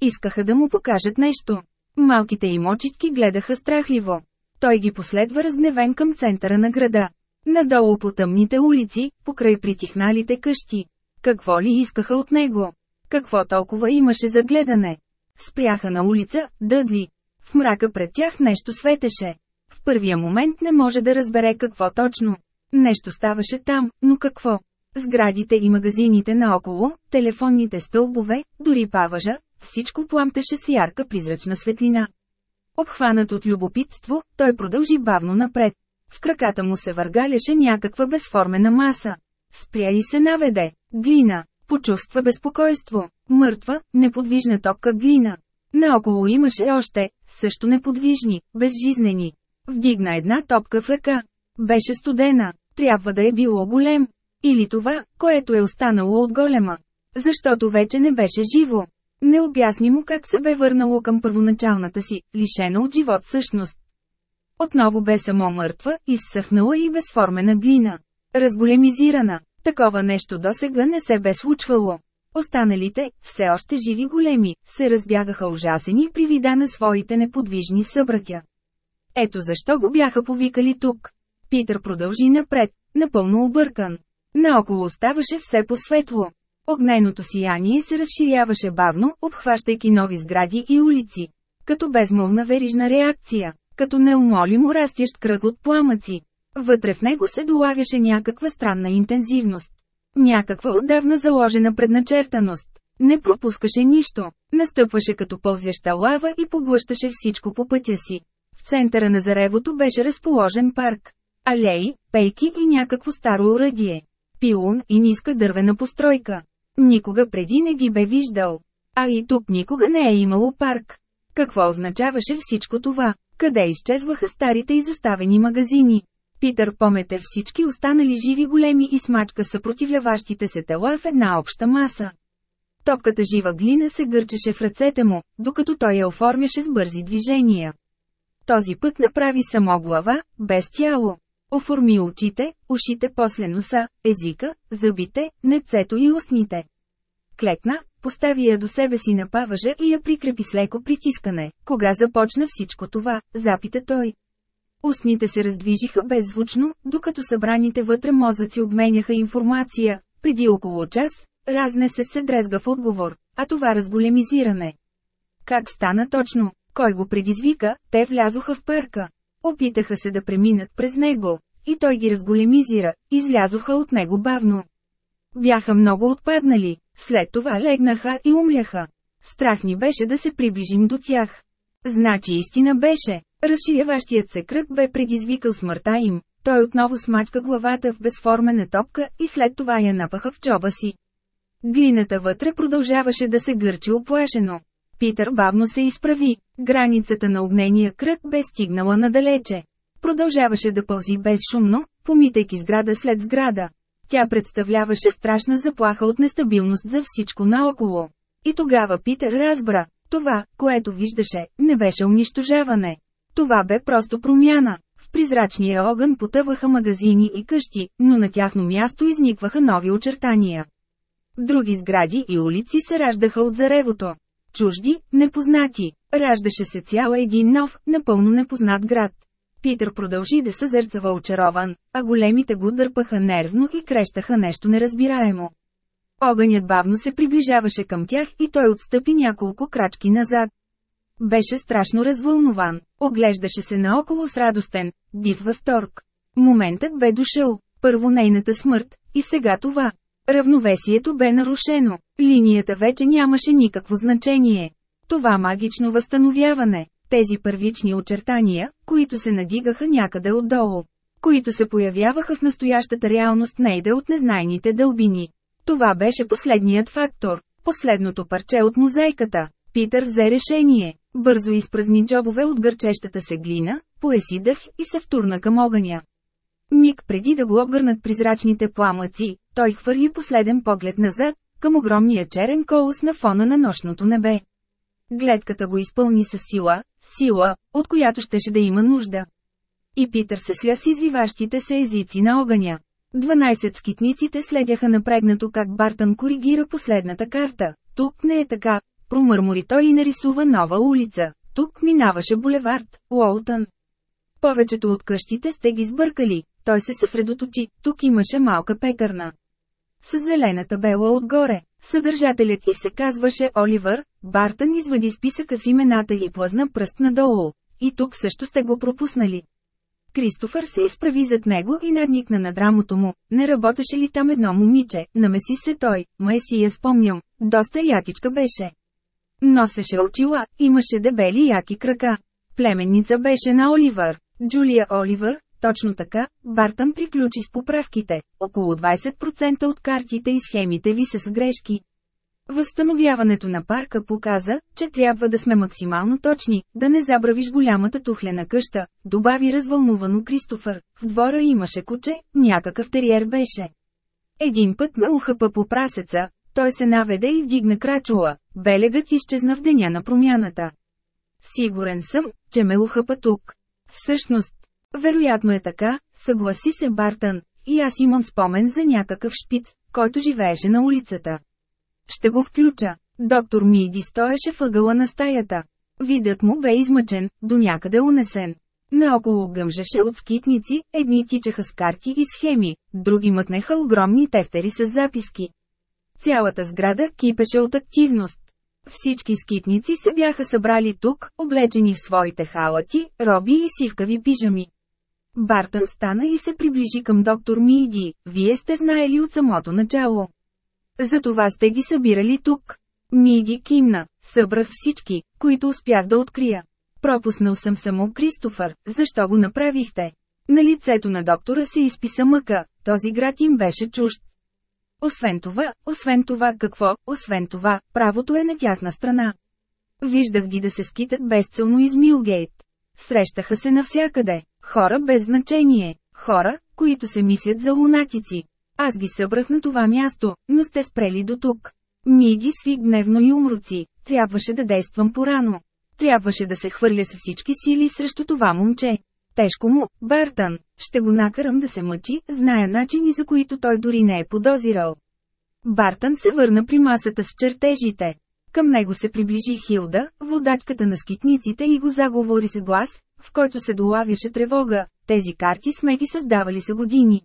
Искаха да му покажат нещо. Малките им очитки гледаха страхливо. Той ги последва разгневен към центъра на града. Надолу по тъмните улици, покрай притихналите къщи. Какво ли искаха от него? Какво толкова имаше за гледане? Спряха на улица, Дъдли. В мрака пред тях нещо светеше. В първия момент не може да разбере какво точно. Нещо ставаше там, но какво? Сградите и магазините наоколо, телефонните стълбове, дори паважа, всичко пламтеше с ярка призрачна светлина. Обхванат от любопитство, той продължи бавно напред. В краката му се въргаляше някаква безформена маса. Спря и се наведе. Глина. Почувства безпокойство. Мъртва, неподвижна топка глина. Наоколо имаше още, също неподвижни, безжизнени. Вдигна една топка в ръка. Беше студена. Трябва да е било голем. Или това, което е останало от голема. Защото вече не беше живо. Не обясни му как се бе върнало към първоначалната си, лишена от живот същност. Отново бе само мъртва, изсъхнала и безформена глина. Разголемизирана. Такова нещо досега не се бе случвало. Останалите, все още живи големи, се разбягаха ужасени при вида на своите неподвижни събратя. Ето защо го бяха повикали тук. Питър продължи напред, напълно объркан. Наоколо ставаше все по-светло. Огненото сияние се разширяваше бавно, обхващайки нови сгради и улици. Като безмолвна верижна реакция, като неумолимо растящ кръг от пламъци. Вътре в него се долавяше някаква странна интензивност. Някаква отдавна заложена предначертаност. Не пропускаше нищо. Настъпваше като пълзяща лава и поглъщаше всичко по пътя си. В центъра на заревото беше разположен парк. Алеи, пейки и някакво старо уръдие. Пилун и ниска дървена постройка. Никога преди не ги бе виждал. А и тук никога не е имало парк. Какво означаваше всичко това? Къде изчезваха старите изоставени магазини? Питър помете всички останали живи големи и смачка съпротивляващите се тела в една обща маса. Топката жива глина се гърчеше в ръцете му, докато той я оформяше с бързи движения. Този път направи само глава, без тяло. Оформи очите, ушите после носа, езика, зъбите, нецето и устните. Клекна, постави я до себе си на паважа и я прикрепи с леко притискане. Кога започна всичко това, запита той. Устните се раздвижиха беззвучно, докато събраните вътре мозъци обменяха информация. Преди около час, разнесе се дрезгав отговор, а това разголемизиране. Как стана точно? Кой го предизвика, те влязоха в парка. Опитаха се да преминат през него. И той ги разголемизира, излязоха от него бавно. Бяха много отпаднали, след това легнаха и умряха. Страх ни беше да се приближим до тях. Значи истина беше. Разширяващият се кръг бе предизвикал смъртта им. Той отново смачка главата в безформена топка и след това я напаха в чоба си. Глината вътре продължаваше да се гърчи оплашено. Питър бавно се изправи. Границата на огнения кръг бе стигнала надалече. Продължаваше да пълзи безшумно, помитайки сграда след сграда. Тя представляваше страшна заплаха от нестабилност за всичко наоколо. И тогава Питър разбра, това, което виждаше, не беше унищожаване. Това бе просто промяна. В призрачния огън потъваха магазини и къщи, но на тяхно място изникваха нови очертания. Други сгради и улици се раждаха от заревото. Чужди, непознати, раждаше се цял един нов, напълно непознат град. Питър продължи да съзерцава очарован, а големите го дърпаха нервно и крещаха нещо неразбираемо. Огънят бавно се приближаваше към тях и той отстъпи няколко крачки назад. Беше страшно развълнуван, оглеждаше се наоколо с радостен, див възторг. Моментът бе дошъл, първо нейната смърт, и сега това. Равновесието бе нарушено, линията вече нямаше никакво значение. Това магично възстановяване, тези първични очертания, които се надигаха някъде отдолу, които се появяваха в настоящата реалност нейде от незнайните дълбини. Това беше последният фактор, последното парче от мозайката. Питър взе решение, бързо изпразни джобове от гърчещата се глина, поеси дъх и се втурна към огъня. Миг преди да го обгърнат призрачните пламъци, той хвърли последен поглед назад, към огромния черен колос на фона на нощното небе. Гледката го изпълни с сила, сила, от която щеше да има нужда. И Питър се сля с извиващите се езици на огъня. Дванайсет скитниците следяха напрегнато как Бартън коригира последната карта. Тук не е така, промърмори той и нарисува нова улица. Тук минаваше булевард, Уолтън. Повечето от къщите сте ги сбъркали, той се съсредоточи, тук имаше малка пекарна. С зелена табела отгоре, съдържателят и се казваше Оливър, Бартън извади списъка с имената и плъзна пръст надолу. И тук също сте го пропуснали. Кристофър се изправи зад него и надникна над рамото му. Не работеше ли там едно момиче? Намеси се той, май си я спомням. Доста якичка беше. Носеше очила, имаше дебели яки крака. Племенница беше на Оливър. Джулия Оливър, точно така, Бартън приключи с поправките. Около 20% от картите и схемите ви са с грешки. Възстановяването на парка показа, че трябва да сме максимално точни, да не забравиш голямата тухлена къща, добави развълнувано Кристофър. В двора имаше куче, някакъв териер беше. Един път ме ухъпа по прасеца, той се наведе и вдигна крачула, белегът изчезна в деня на промяната. Сигурен съм, че ме ухъпа тук. Всъщност, вероятно е така, съгласи се Бартън, и аз имам спомен за някакъв шпиц, който живееше на улицата. Ще го включа. Доктор Миди стоеше въгъла на стаята. Видът му бе измъчен, до някъде унесен. Наоколо гъмжеше от скитници, едни тичаха с карти и схеми, други мъкнеха огромни тефтери с записки. Цялата сграда кипеше от активност. Всички скитници се бяха събрали тук, облечени в своите халати, роби и сивкави пижами. Бартън стана и се приближи към доктор Миди. Вие сте знаели от самото начало. Затова сте ги събирали тук. Миди кимна, събрах всички, които успях да открия. Пропуснал съм само Кристофър, защо го направихте? На лицето на доктора се изписа мъка, този град им беше чужд. Освен това, освен това какво, освен това, правото е на тяхна страна. Виждах ги да се скитат безцелно из Милгейт. Срещаха се навсякъде, хора без значение, хора, които се мислят за лунатици, аз ги събрах на това място, но сте спрели до тук. Ми ги сви гневно и умруци, трябваше да действам порано. Трябваше да се хвърля с всички сили срещу това момче. Тежко му, Бартън, ще го накарам да се мъчи, зная начини за които той дори не е подозирал. Бартън се върна при масата с чертежите. Към него се приближи Хилда, водачката на скитниците и го заговори с глас, в който се долавяше тревога. Тези карти сме ги създавали са години.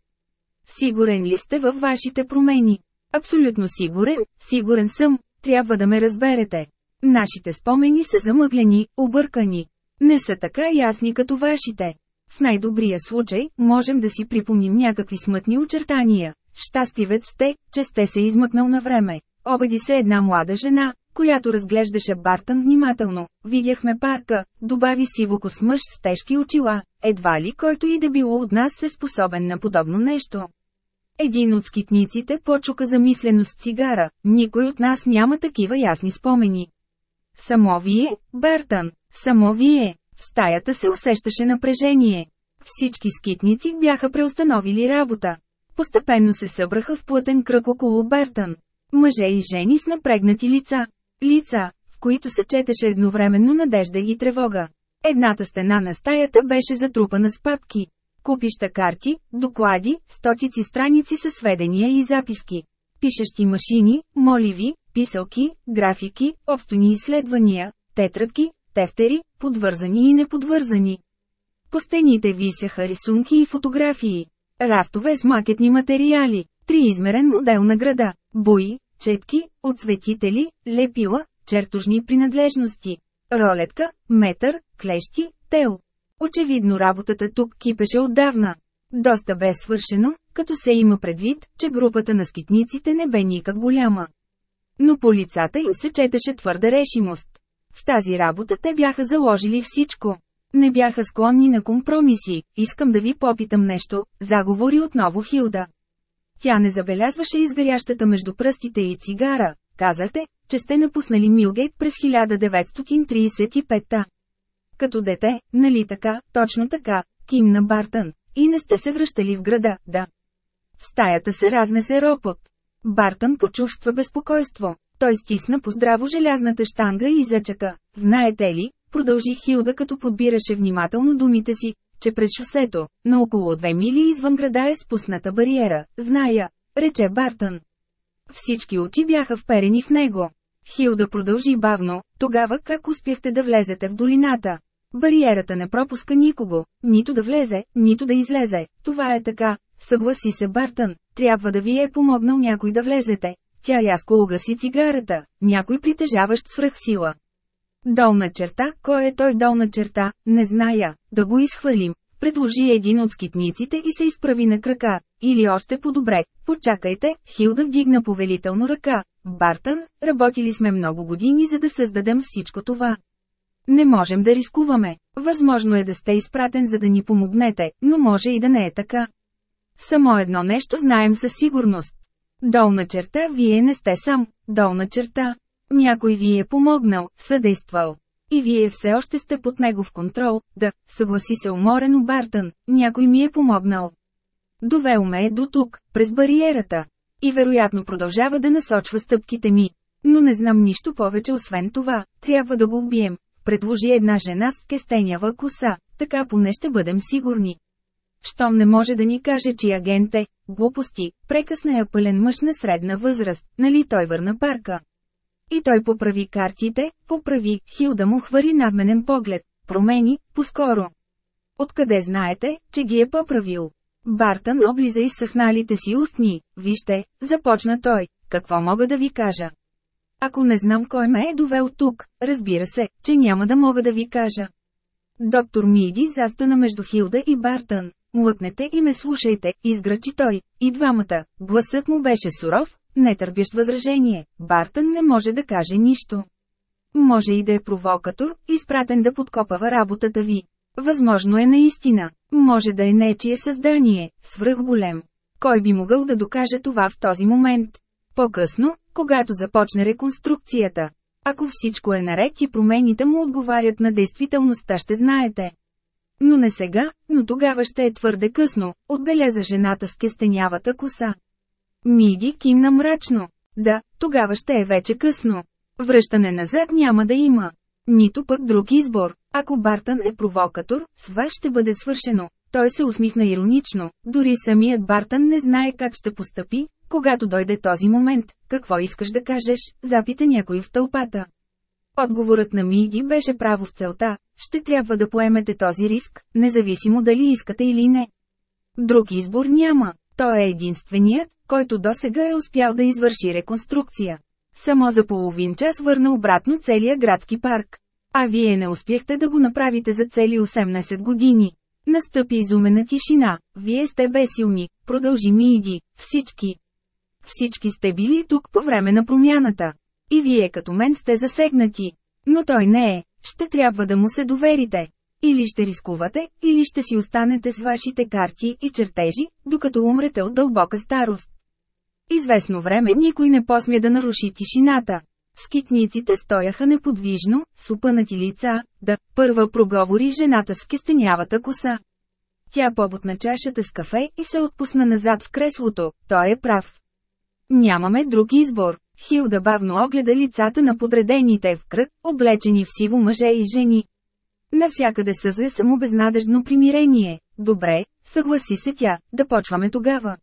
Сигурен ли сте във вашите промени? Абсолютно сигурен, сигурен съм, трябва да ме разберете. Нашите спомени са замъглени, объркани. Не са така ясни като вашите. В най-добрия случай, можем да си припомним някакви смътни очертания. Щастивец сте, че сте се измъкнал на време. Обади се една млада жена, която разглеждаше Бартън внимателно. Видяхме парка, добави сивокос мъж с тежки очила, едва ли който и да било от нас е способен на подобно нещо. Един от скитниците почука замислено с цигара, никой от нас няма такива ясни спомени. Само вие, Бертън, само вие. В стаята се усещаше напрежение. Всички скитници бяха преустановили работа. Постепенно се събраха в плътен кръг около Бертън. Мъже и жени с напрегнати лица. Лица, в които се четеше едновременно надежда и тревога. Едната стена на стаята беше затрупана с папки. Купища карти, доклади, стотици страници със сведения и записки. Пишещи машини, моливи, писалки, графики, обстони изследвания, тетрадки, тефтери, подвързани и неподвързани. По стените висяха рисунки и фотографии. Рафтове с макетни материали, триизмерен модел на града, бои, четки, отсветители, лепила, чертожни принадлежности, ролетка, метър, клещи, тел. Очевидно работата тук кипеше отдавна. Доста бе свършено, като се има предвид, че групата на скитниците не бе никак голяма. Но по лицата им се четеше твърда решимост. В тази работа те бяха заложили всичко. Не бяха склонни на компромиси, искам да ви попитам нещо, заговори отново Хилда. Тя не забелязваше изгарящата между пръстите и цигара. Казахте, че сте напуснали Милгейт през 1935-та. Като дете, нали така, точно така, кимна Бартън. И не сте се връщали в града, да. В стаята се разнесе ропот. Бартън почувства безпокойство. Той стисна по здраво желязната штанга и зачака. Знаете ли, продължи Хилда като подбираше внимателно думите си, че пред шосето, на около две мили извън града е спусната бариера. Зная, рече Бартън. Всички очи бяха вперени в него. Хилда продължи бавно, тогава как успяхте да влезете в долината? Бариерата не пропуска никого, нито да влезе, нито да излезе. Това е така, съгласи се Бартън. Трябва да ви е помогнал някой да влезете. Тя рязко угаси цигарата, някой притежаващ свръхсила. Долна черта, кой е той долна черта, не зная, да го изхвърлим. Предложи един от скитниците и се изправи на крака. Или още по-добре, почакайте, Хилда вдигна повелително ръка. Бартън, работили сме много години за да създадем всичко това. Не можем да рискуваме. Възможно е да сте изпратен за да ни помогнете, но може и да не е така. Само едно нещо знаем със сигурност. Долна черта вие не сте сам, долна черта. Някой ви е помогнал, съдействал. И вие все още сте под негов контрол, да, съгласи се уморено Бартън, някой ми е помогнал. Довел ме е до тук, през бариерата. И вероятно продължава да насочва стъпките ми. Но не знам нищо повече освен това, трябва да го убием. Предложи една жена с кестенява коса, така поне ще бъдем сигурни. Щом не може да ни каже, че агент е, глупости, прекъсна я пълен мъж на средна възраст, нали той върна парка. И той поправи картите, поправи, Хилда му хвъри надменен поглед, промени, поскоро. Откъде знаете, че ги е поправил? Бартън облиза изсъхналите си устни, вижте, започна той, какво мога да ви кажа? Ако не знам кой ме е довел тук, разбира се, че няма да мога да ви кажа. Доктор Миди застана между Хилда и Бартън. Млъкнете и ме слушайте, изграчи той. И двамата. Гласът му беше суров, не търпящ възражение. Бартън не може да каже нищо. Може и да е провокатор, изпратен да подкопава работата ви. Възможно е наистина. Може да е нечие създание, свръх голем. Кой би могъл да докаже това в този момент? По-късно, когато започне реконструкцията. Ако всичко е наред и промените му отговарят на действителността ще знаете. Но не сега, но тогава ще е твърде късно, отбеляза жената с кестенявата коса. Миди кимна мрачно. Да, тогава ще е вече късно. Връщане назад няма да има. Нито пък друг избор. Ако Бартън е провокатор, с вас ще бъде свършено. Той се усмихна иронично, дори самият Бартън не знае как ще постъпи, когато дойде този момент. Какво искаш да кажеш, запита някой в тълпата. Отговорът на Миди беше право в целта, ще трябва да поемете този риск, независимо дали искате или не. Друг избор няма, той е единственият, който досега е успял да извърши реконструкция. Само за половин час върна обратно целия градски парк. А вие не успяхте да го направите за цели 18 години. Настъпи изумена тишина. Вие сте бесилни, продължи ми иди, всички. Всички сте били тук по време на промяната. И вие като мен сте засегнати. Но той не е, ще трябва да му се доверите. Или ще рискувате, или ще си останете с вашите карти и чертежи, докато умрете от дълбока старост. Известно време никой не посмя да наруши тишината. Скитниците стояха неподвижно, с опънати лица, да, първа проговори жената с кестенявата коса. Тя побутна чашата с кафе и се отпусна назад в креслото, той е прав. Нямаме друг избор. Хилда бавно огледа лицата на подредените в кръг, облечени в сиво мъже и жени. Навсякъде съзле само безнадежно примирение. Добре, съгласи се тя, да почваме тогава.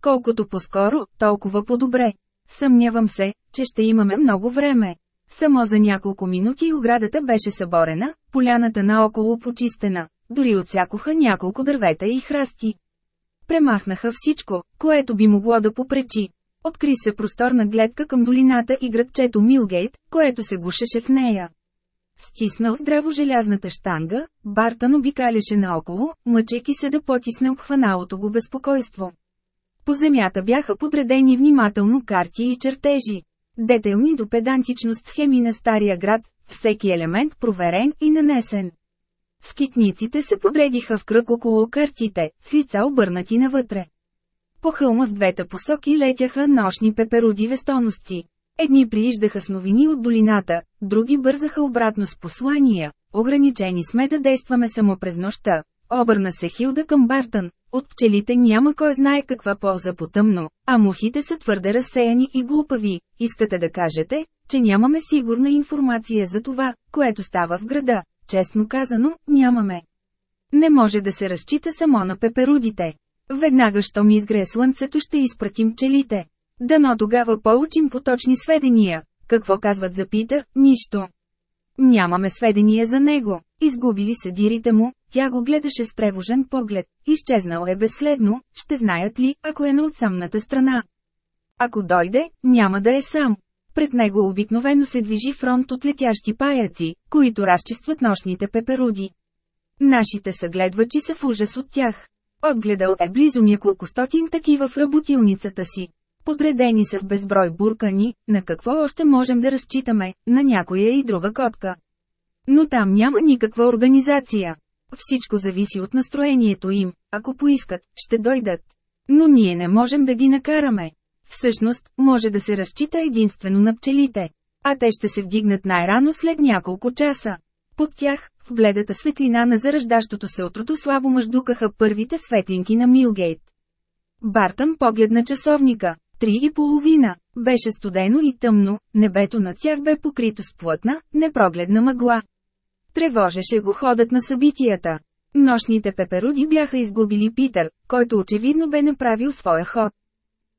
Колкото по-скоро, толкова по-добре. Съмнявам се, че ще имаме много време. Само за няколко минути оградата беше съборена, поляната наоколо почистена, дори отсякоха няколко дървета и храсти. Премахнаха всичко, което би могло да попречи. Откри се просторна гледка към долината и градчето Милгейт, което се гушеше в нея. Стиснал здраво желязната штанга, Бартън обикаляше наоколо, мъчейки се да потисне обхваналото го безпокойство. По земята бяха подредени внимателно карти и чертежи. Детелни до педантичност схеми на стария град, всеки елемент проверен и нанесен. Скитниците се подредиха в кръг около картите, с лица обърнати навътре. По хълма в двете посоки летяха нощни пеперуди вестоносци. Едни прииждаха с новини от долината, други бързаха обратно с послания. Ограничени сме да действаме само през нощта. Обърна се Хилда към Бартън. От пчелите няма кой знае каква полза потъмно, а мухите са твърде разсеяни и глупави. Искате да кажете, че нямаме сигурна информация за това, което става в града. Честно казано, нямаме. Не може да се разчита само на пеперудите. Веднага, що ми изгре слънцето, ще изпратим пчелите. Дано тогава получим поточни сведения. Какво казват за Питър? Нищо. Нямаме сведения за него. Изгубили се дирите му, тя го гледаше с тревожен поглед. Изчезнал е безследно, ще знаят ли, ако е на отсамната страна. Ако дойде, няма да е сам. Пред него обикновено се движи фронт от летящи паяци, които разчистват нощните пеперуди. Нашите съгледвачи са в ужас от тях. Отгледал е близо няколко стотин такива в работилницата си. Подредени са в безброй буркани, на какво още можем да разчитаме, на някоя и друга котка. Но там няма никаква организация. Всичко зависи от настроението им, ако поискат, ще дойдат. Но ние не можем да ги накараме. Всъщност, може да се разчита единствено на пчелите. А те ще се вдигнат най-рано след няколко часа. Под тях, в бледата светлина на зараждащото се отрото слабо мъждукаха първите светлинки на Милгейт. Бартън погледна часовника. Три и половина. Беше студено и тъмно, небето над тях бе покрито с плътна, непрогледна мъгла. Тревожеше го ходът на събитията. Нощните пеперуди бяха изгубили Питър, който очевидно бе направил своя ход.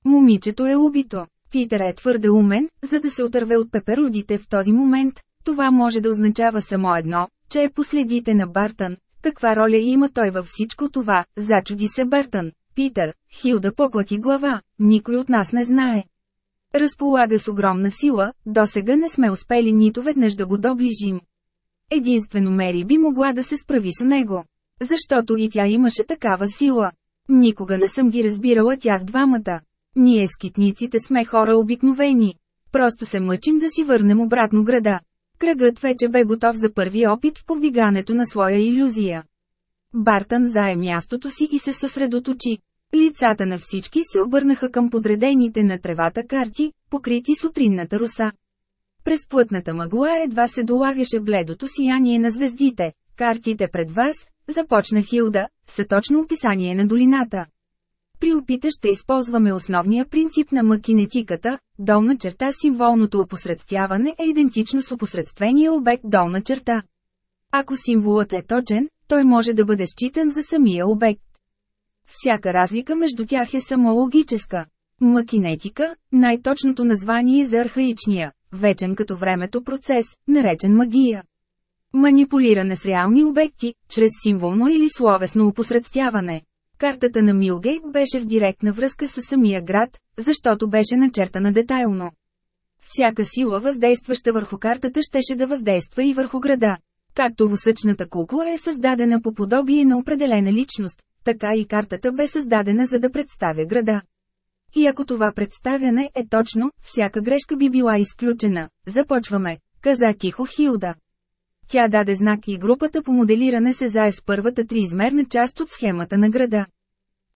Момичето е убито. Питър е твърде умен, за да се отърве от пеперудите в този момент. Това може да означава само едно, че е последите на Бартън. Каква роля има той във всичко това, зачуди се Бартън. Питър, Хилда поклати глава, никой от нас не знае. Разполага с огромна сила, досега не сме успели нито веднъж да го доближим. Единствено Мери би могла да се справи с него. Защото и тя имаше такава сила. Никога не съм ги разбирала тях двамата. Ние скитниците сме хора обикновени. Просто се мъчим да си върнем обратно града. Кръгът вече бе готов за първи опит в повдигането на своя иллюзия. Бартън зае мястото си и се съсредоточи. Лицата на всички се обърнаха към подредените на тревата карти, покрити с утринната руса. През плътната мъгла едва се долавяше бледото сияние на звездите. Картите пред вас, започна Хилда, са точно описание на долината. При опита ще използваме основния принцип на макинетиката, долна черта символното опосредствяване е идентично с опосредствения обект долна черта. Ако символът е точен, той може да бъде считан за самия обект. Всяка разлика между тях е само логическа. Макинетика – най-точното название за архаичния, вечен като времето процес, наречен магия. Манипулиране с реални обекти, чрез символно или словесно опосредствяване. Картата на Милгейт беше в директна връзка с самия град, защото беше начертана детайлно. Всяка сила въздействаща върху картата щеше да въздейства и върху града. Както восъчната кукла е създадена по подобие на определена личност, така и картата бе създадена за да представя града. И ако това представяне е точно, всяка грешка би била изключена. Започваме, каза тихо Хилда. Тя даде знак и групата по моделиране се зае с първата триизмерна част от схемата на града.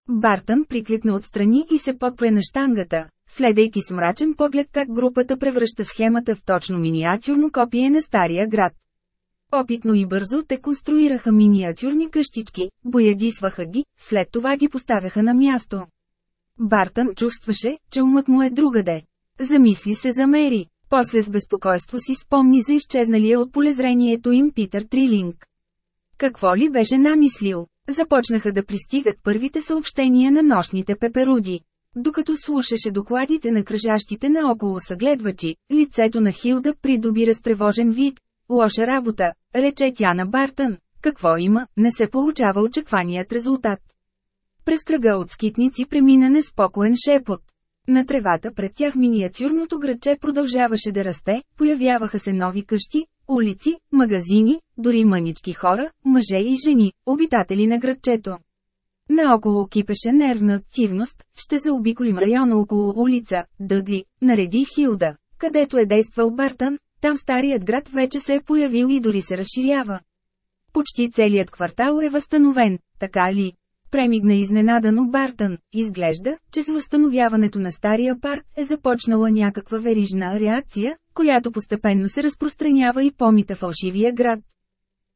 Бартън прикликна отстрани и се подпре на штангата, следейки с мрачен поглед как групата превръща схемата в точно миниатюрно копие на стария град. Опитно и бързо те конструираха миниатюрни къщички, боядисваха ги, след това ги поставяха на място. Бартън чувстваше, че умът му е другаде. Замисли се за Мери. После с безпокойство си спомни за изчезналия от полезрението им Питър Трилинг. Какво ли беше намислил? Започнаха да пристигат първите съобщения на нощните пеперуди. Докато слушаше докладите на кръжащите наоколо съгледвачи, лицето на Хилда придоби разтревожен вид. Лоша работа, рече тя на Бартън. Какво има, не се получава очакваният резултат. През кръга от скитници премина неспокоен шепот. На тревата пред тях миниатюрното градче продължаваше да расте, появяваха се нови къщи, улици, магазини, дори мънички хора, мъже и жени, обитатели на градчето. Наоколо кипеше нервна активност, ще заобиколим района около улица, Дъдли, нареди Хилда, където е действал Бартън, там старият град вече се е появил и дори се разширява. Почти целият квартал е възстановен, така ли? Премигна изненадано Бартън, изглежда, че с възстановяването на стария парк е започнала някаква верижна реакция, която постепенно се разпространява и помита фалшивия град.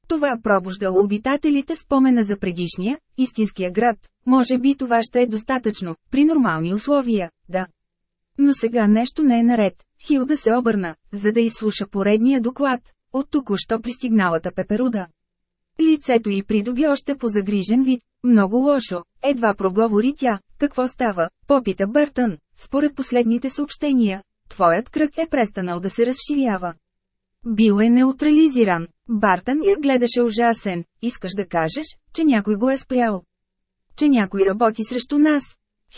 Това пробуждало обитателите спомена за предишния, истинския град. Може би това ще е достатъчно, при нормални условия, да. Но сега нещо не е наред. Хилда се обърна, за да изслуша поредния доклад, от току-що пристигналата пеперуда. Лицето й придоби още по загрижен вид. Много лошо, едва проговори тя. Какво става? Попита Бъртън. Според последните съобщения, твоят кръг е престанал да се разширява. Бил е неутрализиран. Бартън я гледаше ужасен. Искаш да кажеш, че някой го е спрял. Че някой работи срещу нас.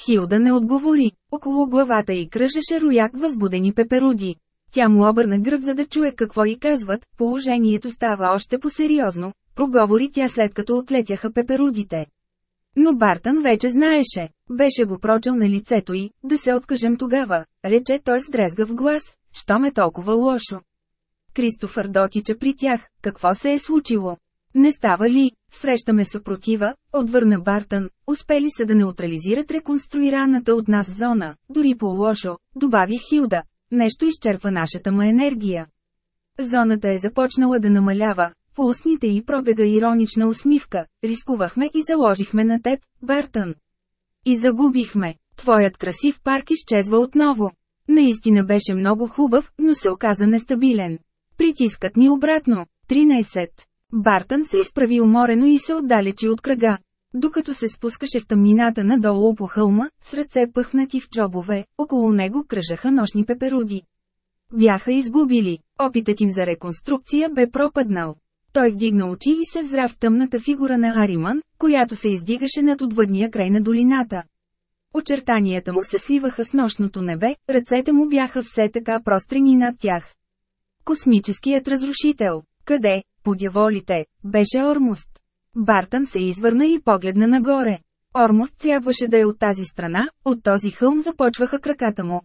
Хилда не отговори. Около главата й кръжеше рояк възбудени пеперуди. Тя му обърна гръб за да чуе какво й казват, положението става още по-сериозно, проговори тя след като отлетяха пеперудите. Но Бартън вече знаеше, беше го прочел на лицето й, да се откажем тогава, рече той с дрезгав глас, що ме толкова лошо. Кристофър дотича при тях, какво се е случило? Не става ли, срещаме съпротива, отвърна Бартън, успели са да неутрализират реконструираната от нас зона, дори по-лошо, добави Хилда, нещо изчерпва нашата му енергия. Зоната е започнала да намалява, по устните й пробега иронична усмивка, рискувахме и заложихме на теб, Бартън. И загубихме. Твоят красив парк изчезва отново. Наистина беше много хубав, но се оказа нестабилен. Притискат ни обратно. 13. Бартън се изправи уморено и се отдалечи от кръга. Докато се спускаше в тъмнината надолу по хълма, с ръце пъхнати в чобове, около него кръжаха нощни пеперуди. Бяха изгубили. Опитът им за реконструкция бе пропаднал. Той вдигна очи и се взра в тъмната фигура на Ариман, която се издигаше над отвъдния край на долината. Очертанията му се сливаха с нощното небе, ръцете му бяха все така прострени над тях. Космическият разрушител. Къде, по дяволите, беше Ормост. Бартън се извърна и погледна нагоре. Ормост трябваше да е от тази страна, от този хълм започваха краката му.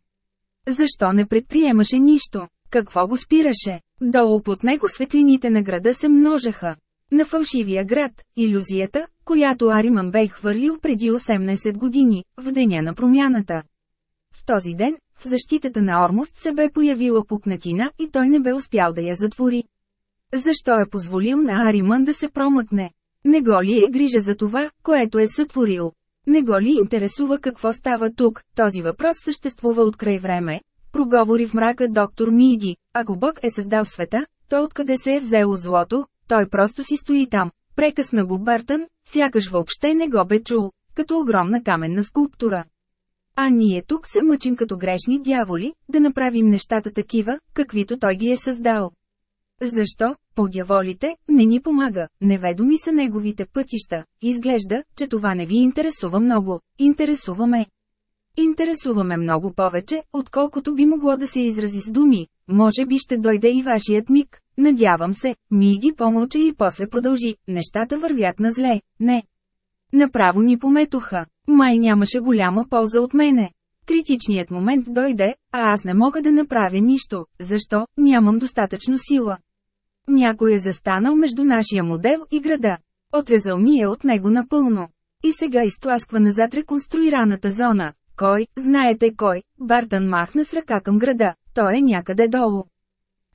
Защо не предприемаше нищо? Какво го спираше? Долу под него светлините на града се множеха. На фалшивия град, иллюзията, която Ариман бе хвърлил преди 18 години, в деня на промяната. В този ден, в защитата на Ормост се бе появила пукнатина и той не бе успял да я затвори. Защо е позволил на Ариман да се промъкне? Не го ли е грижа за това, което е сътворил? Не го ли интересува какво става тук? Този въпрос съществува от край време, Проговори в мрака доктор Миди, ако Бог е създал света, то откъде се е взело злото, той просто си стои там. Прекъсна го Бартън, сякаш въобще не го бе чул, като огромна каменна скулптура. А ние тук се мъчим като грешни дяволи, да направим нещата такива, каквито той ги е създал. Защо, по дяволите, не ни помага, неведоми са неговите пътища, изглежда, че това не ви интересува много, интересуваме. Интересуваме много повече, отколкото би могло да се изрази с думи. Може би ще дойде и вашият миг. Надявам се, Миги помълча и после продължи. Нещата вървят на зле. Не. Направо ни пометоха. Май нямаше голяма полза от мене. Критичният момент дойде, а аз не мога да направя нищо. Защо? Нямам достатъчно сила. Някой е застанал между нашия модел и града. Отрезал ни е от него напълно. И сега изтласква назад реконструираната зона. Кой, знаете кой, Бартън махна с ръка към града, той е някъде долу.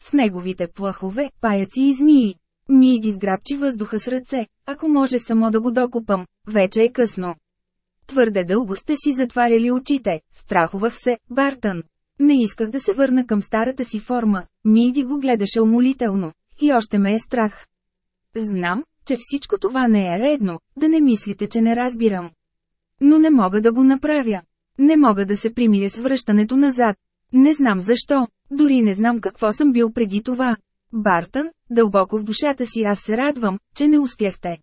С неговите плахове, паяци и змии. Ние ги сграбчи въздуха с ръце, ако може само да го докупам, вече е късно. Твърде дълго сте си затваряли очите, страхувах се, Бартън. Не исках да се върна към старата си форма, Миди го гледаше умолително, и още ме е страх. Знам, че всичко това не е редно, да не мислите, че не разбирам. Но не мога да го направя. Не мога да се примиря с връщането назад. Не знам защо, дори не знам какво съм бил преди това. Бартън, дълбоко в душата си аз се радвам, че не успяхте.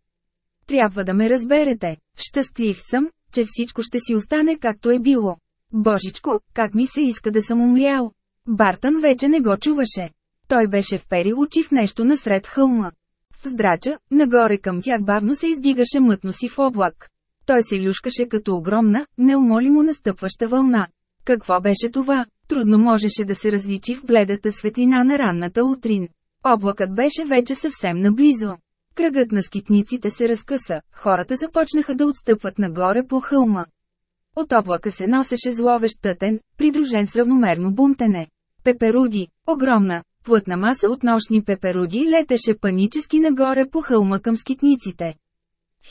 Трябва да ме разберете. Щастлив съм, че всичко ще си остане както е било. Божичко, как ми се иска да съм умрял. Бартън вече не го чуваше. Той беше вперил очи в нещо насред хълма. В здрача, нагоре към тях бавно се издигаше мътно си в облак. Той се люшкаше като огромна, неумолимо настъпваща вълна. Какво беше това? Трудно можеше да се различи в бледата светлина на ранната утрин. Облакът беше вече съвсем наблизо. Кръгът на скитниците се разкъса, хората започнаха да отстъпват нагоре по хълма. От облака се носеше зловещ тътен, придружен с равномерно бунтене. Пеперуди, огромна, плътна маса от нощни пеперуди летеше панически нагоре по хълма към скитниците.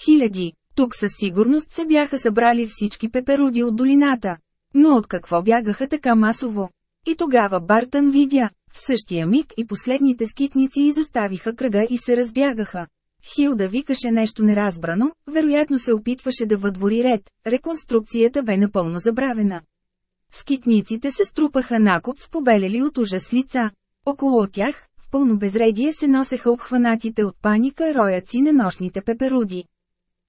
Хиляди, тук със сигурност се бяха събрали всички пеперуди от долината. Но от какво бягаха така масово? И тогава Бартън видя, в същия миг и последните скитници изоставиха кръга и се разбягаха. Хилда викаше нещо неразбрано, вероятно се опитваше да въдвори ред, реконструкцията бе напълно забравена. Скитниците се струпаха накоп с побелели от ужас лица. Около тях, в пълно безредие се носеха обхванатите от паника рояци на нощните пеперуди.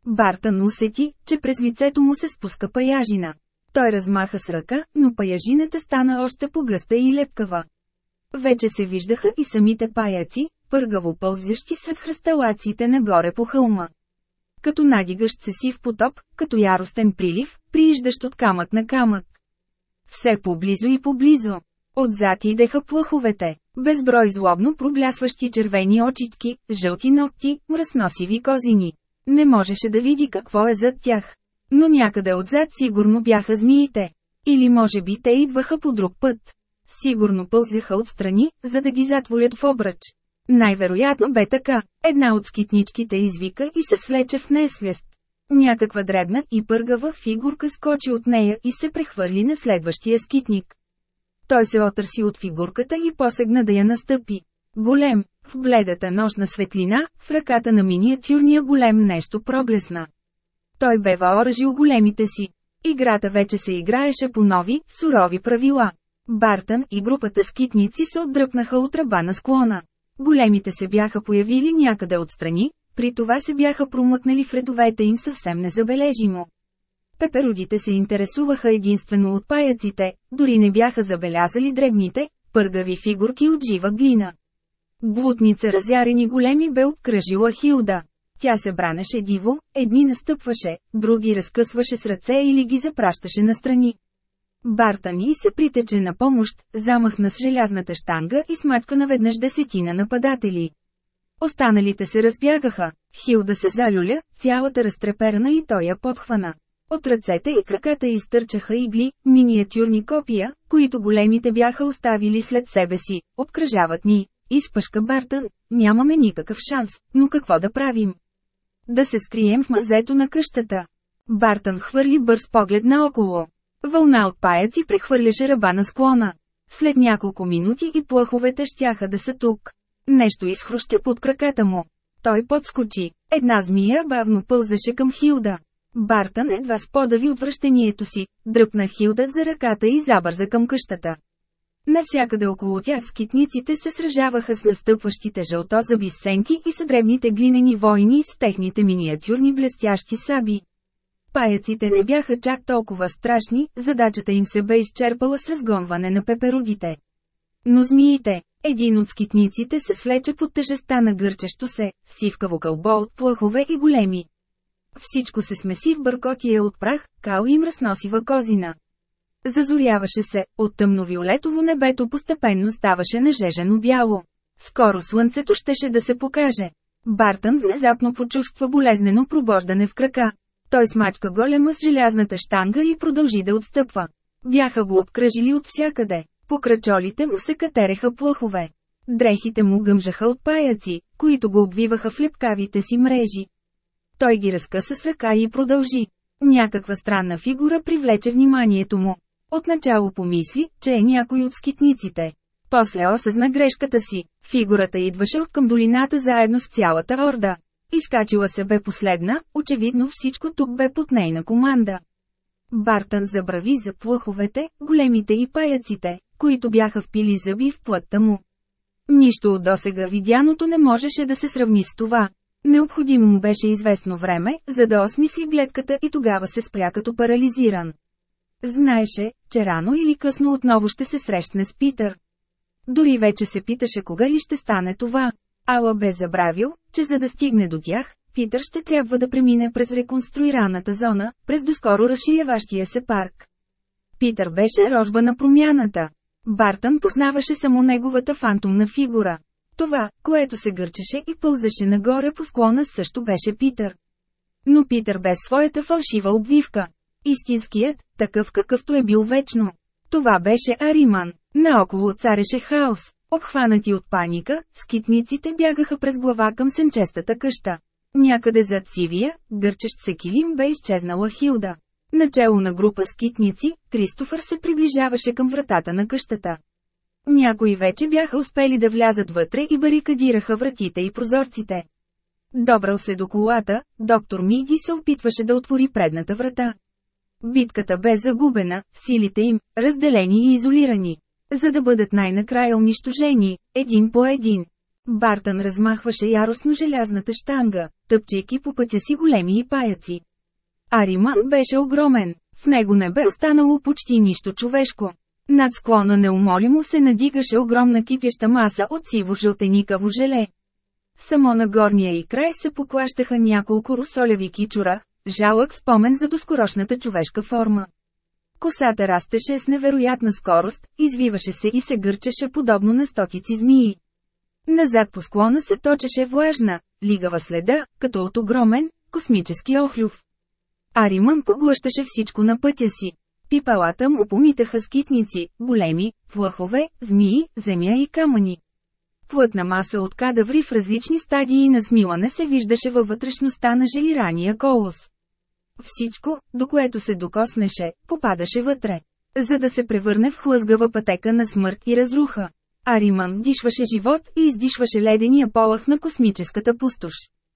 Бартън усети, че през лицето му се спуска паяжина. Той размаха с ръка, но паяжината стана още по-гъста и лепкава. Вече се виждаха и самите паяци, пъргаво пълзящи сред хръсталациите нагоре по хълма. Като надигащ се си в потоп, като яростен прилив, прииждащ от камък на камък. Все поблизо и поблизо. Отзад идеха плъховете, безброй злобно проблясващи червени очички, жълти ногти, мръсносиви козини. Не можеше да види какво е зад тях. Но някъде отзад сигурно бяха змиите. Или може би те идваха по друг път. Сигурно пълзяха отстрани, за да ги затворят в обръч. Най-вероятно бе така. Една от скитничките извика и се свлече в несвест. Някаква дребна и пъргава фигурка скочи от нея и се прехвърли на следващия скитник. Той се отърси от фигурката и посегна да я настъпи. Голем, в бледата нощна светлина, в ръката на миниатюрния голем нещо проблесна. Той бе въоръжил големите си. Играта вече се играеше по нови, сурови правила. Бартън и групата скитници се отдръпнаха от ръба на склона. Големите се бяха появили някъде отстрани, при това се бяха промъкнали в редовете им съвсем незабележимо. Пеперудите се интересуваха единствено от паяците, дори не бяха забелязали дребните, пъргави фигурки от жива глина. Глутница разярени големи бе обкръжила Хилда. Тя се бранеше диво, едни настъпваше, други разкъсваше с ръце или ги запращаше настрани. Бартани се притече на помощ, замахна с желязната штанга и смачка наведнъж десетина нападатели. Останалите се разбягаха. Хилда се залюля, цялата разтреперана и той я подхвана. От ръцете и краката изтърчаха игли, миниатюрни копия, които големите бяха оставили след себе си, обкръжават ни. Изпъшка Бартън, нямаме никакъв шанс, но какво да правим? Да се скрием в мазето на къщата. Бартън хвърли бърз поглед наоколо. Вълна от паяци прехвърляше ръба на склона. След няколко минути и плъховете щяха да са тук. Нещо изхруща под краката му. Той подскочи. Една змия бавно пълзаше към Хилда. Бартън едва сподави отвръщението си, дръпна Хилда за ръката и забърза към къщата. Навсякъде около тях скитниците се сражаваха с настъпващите жълтозъби сенки и съдребните глинени войни с техните миниатюрни блестящи саби. Паяците не бяха чак толкова страшни, задачата им се бе изчерпала с разгонване на пеперудите. Но змиите, един от скитниците се свлече под тежеста на гърчещо се, сивкаво кълбо от плъхове и големи. Всичко се смеси в бъркотия от прах, кал и мръсносива козина. Зазоряваше се, от тъмновиолетово небето постепенно ставаше нажежено бяло. Скоро слънцето щеше да се покаже. Бартън внезапно почувства болезнено пробождане в крака. Той смачка голема с желязната штанга и продължи да отстъпва. Бяха го обкръжили от всякъде. По крачолите му се катереха плъхове. Дрехите му гъмжаха от паяци, които го обвиваха в лепкавите си мрежи. Той ги разкъса с ръка и продължи. Някаква странна фигура привлече вниманието му. Отначало помисли, че е някой от скитниците. После осъзна грешката си. Фигурата идваше от към долината заедно с цялата орда. Изкачила се бе последна, очевидно всичко тук бе под нейна команда. Бартън забрави за плъховете, големите и паяците, които бяха впили зъби в плътта му. Нищо от досега видяното не можеше да се сравни с това. Необходимо му беше известно време, за да осмисли гледката и тогава се спря като парализиран. Знаеше, че рано или късно отново ще се срещне с Питър. Дори вече се питаше кога ли ще стане това. Ала бе забравил, че за да стигне до тях, Питър ще трябва да премине през реконструираната зона, през доскоро разширяващия се парк. Питър беше рожба на промяната. Бартън познаваше само неговата фантомна фигура. Това, което се гърчеше и пълзаше нагоре по склона също беше Питър. Но Питър без своята фалшива обвивка. Истинският, такъв какъвто е бил вечно. Това беше Ариман. Наоколо цареше хаос. Обхванати от паника, скитниците бягаха през глава към сенчестата къща. Някъде зад сивия, гърчещ се килим бе изчезнала Хилда. Начало на група скитници, Кристофър се приближаваше към вратата на къщата. Някои вече бяха успели да влязат вътре и барикадираха вратите и прозорците. Добрал се до колата, доктор Миди се опитваше да отвори предната врата. Битката бе загубена, силите им, разделени и изолирани. За да бъдат най-накрая унищожени, един по един. Бартън размахваше яростно желязната штанга, тъпчейки по пътя си големи и паяци. Ариман беше огромен, в него не бе останало почти нищо човешко. Над склона неумолимо се надигаше огромна кипяща маса от сиво-жълтеникаво желе. Само на горния и край се поклащаха няколко русолеви кичура, жалък спомен за доскорошната човешка форма. Косата растеше с невероятна скорост, извиваше се и се гърчеше подобно на стотици змии. Назад по склона се точеше влажна, лигава следа, като от огромен, космически охлюв. Аримън поглъщаше всичко на пътя си. Пипалата му помитаха скитници, големи, флъхове, змии, земя и камъни. Плътна маса от кадаври в различни стадии на смилане се виждаше във вътрешността на желирания колос. Всичко, до което се докоснеше, попадаше вътре. За да се превърне в хлъзгава пътека на смърт и разруха. Ариман дишваше живот и издишваше ледения полах на космическата пустош.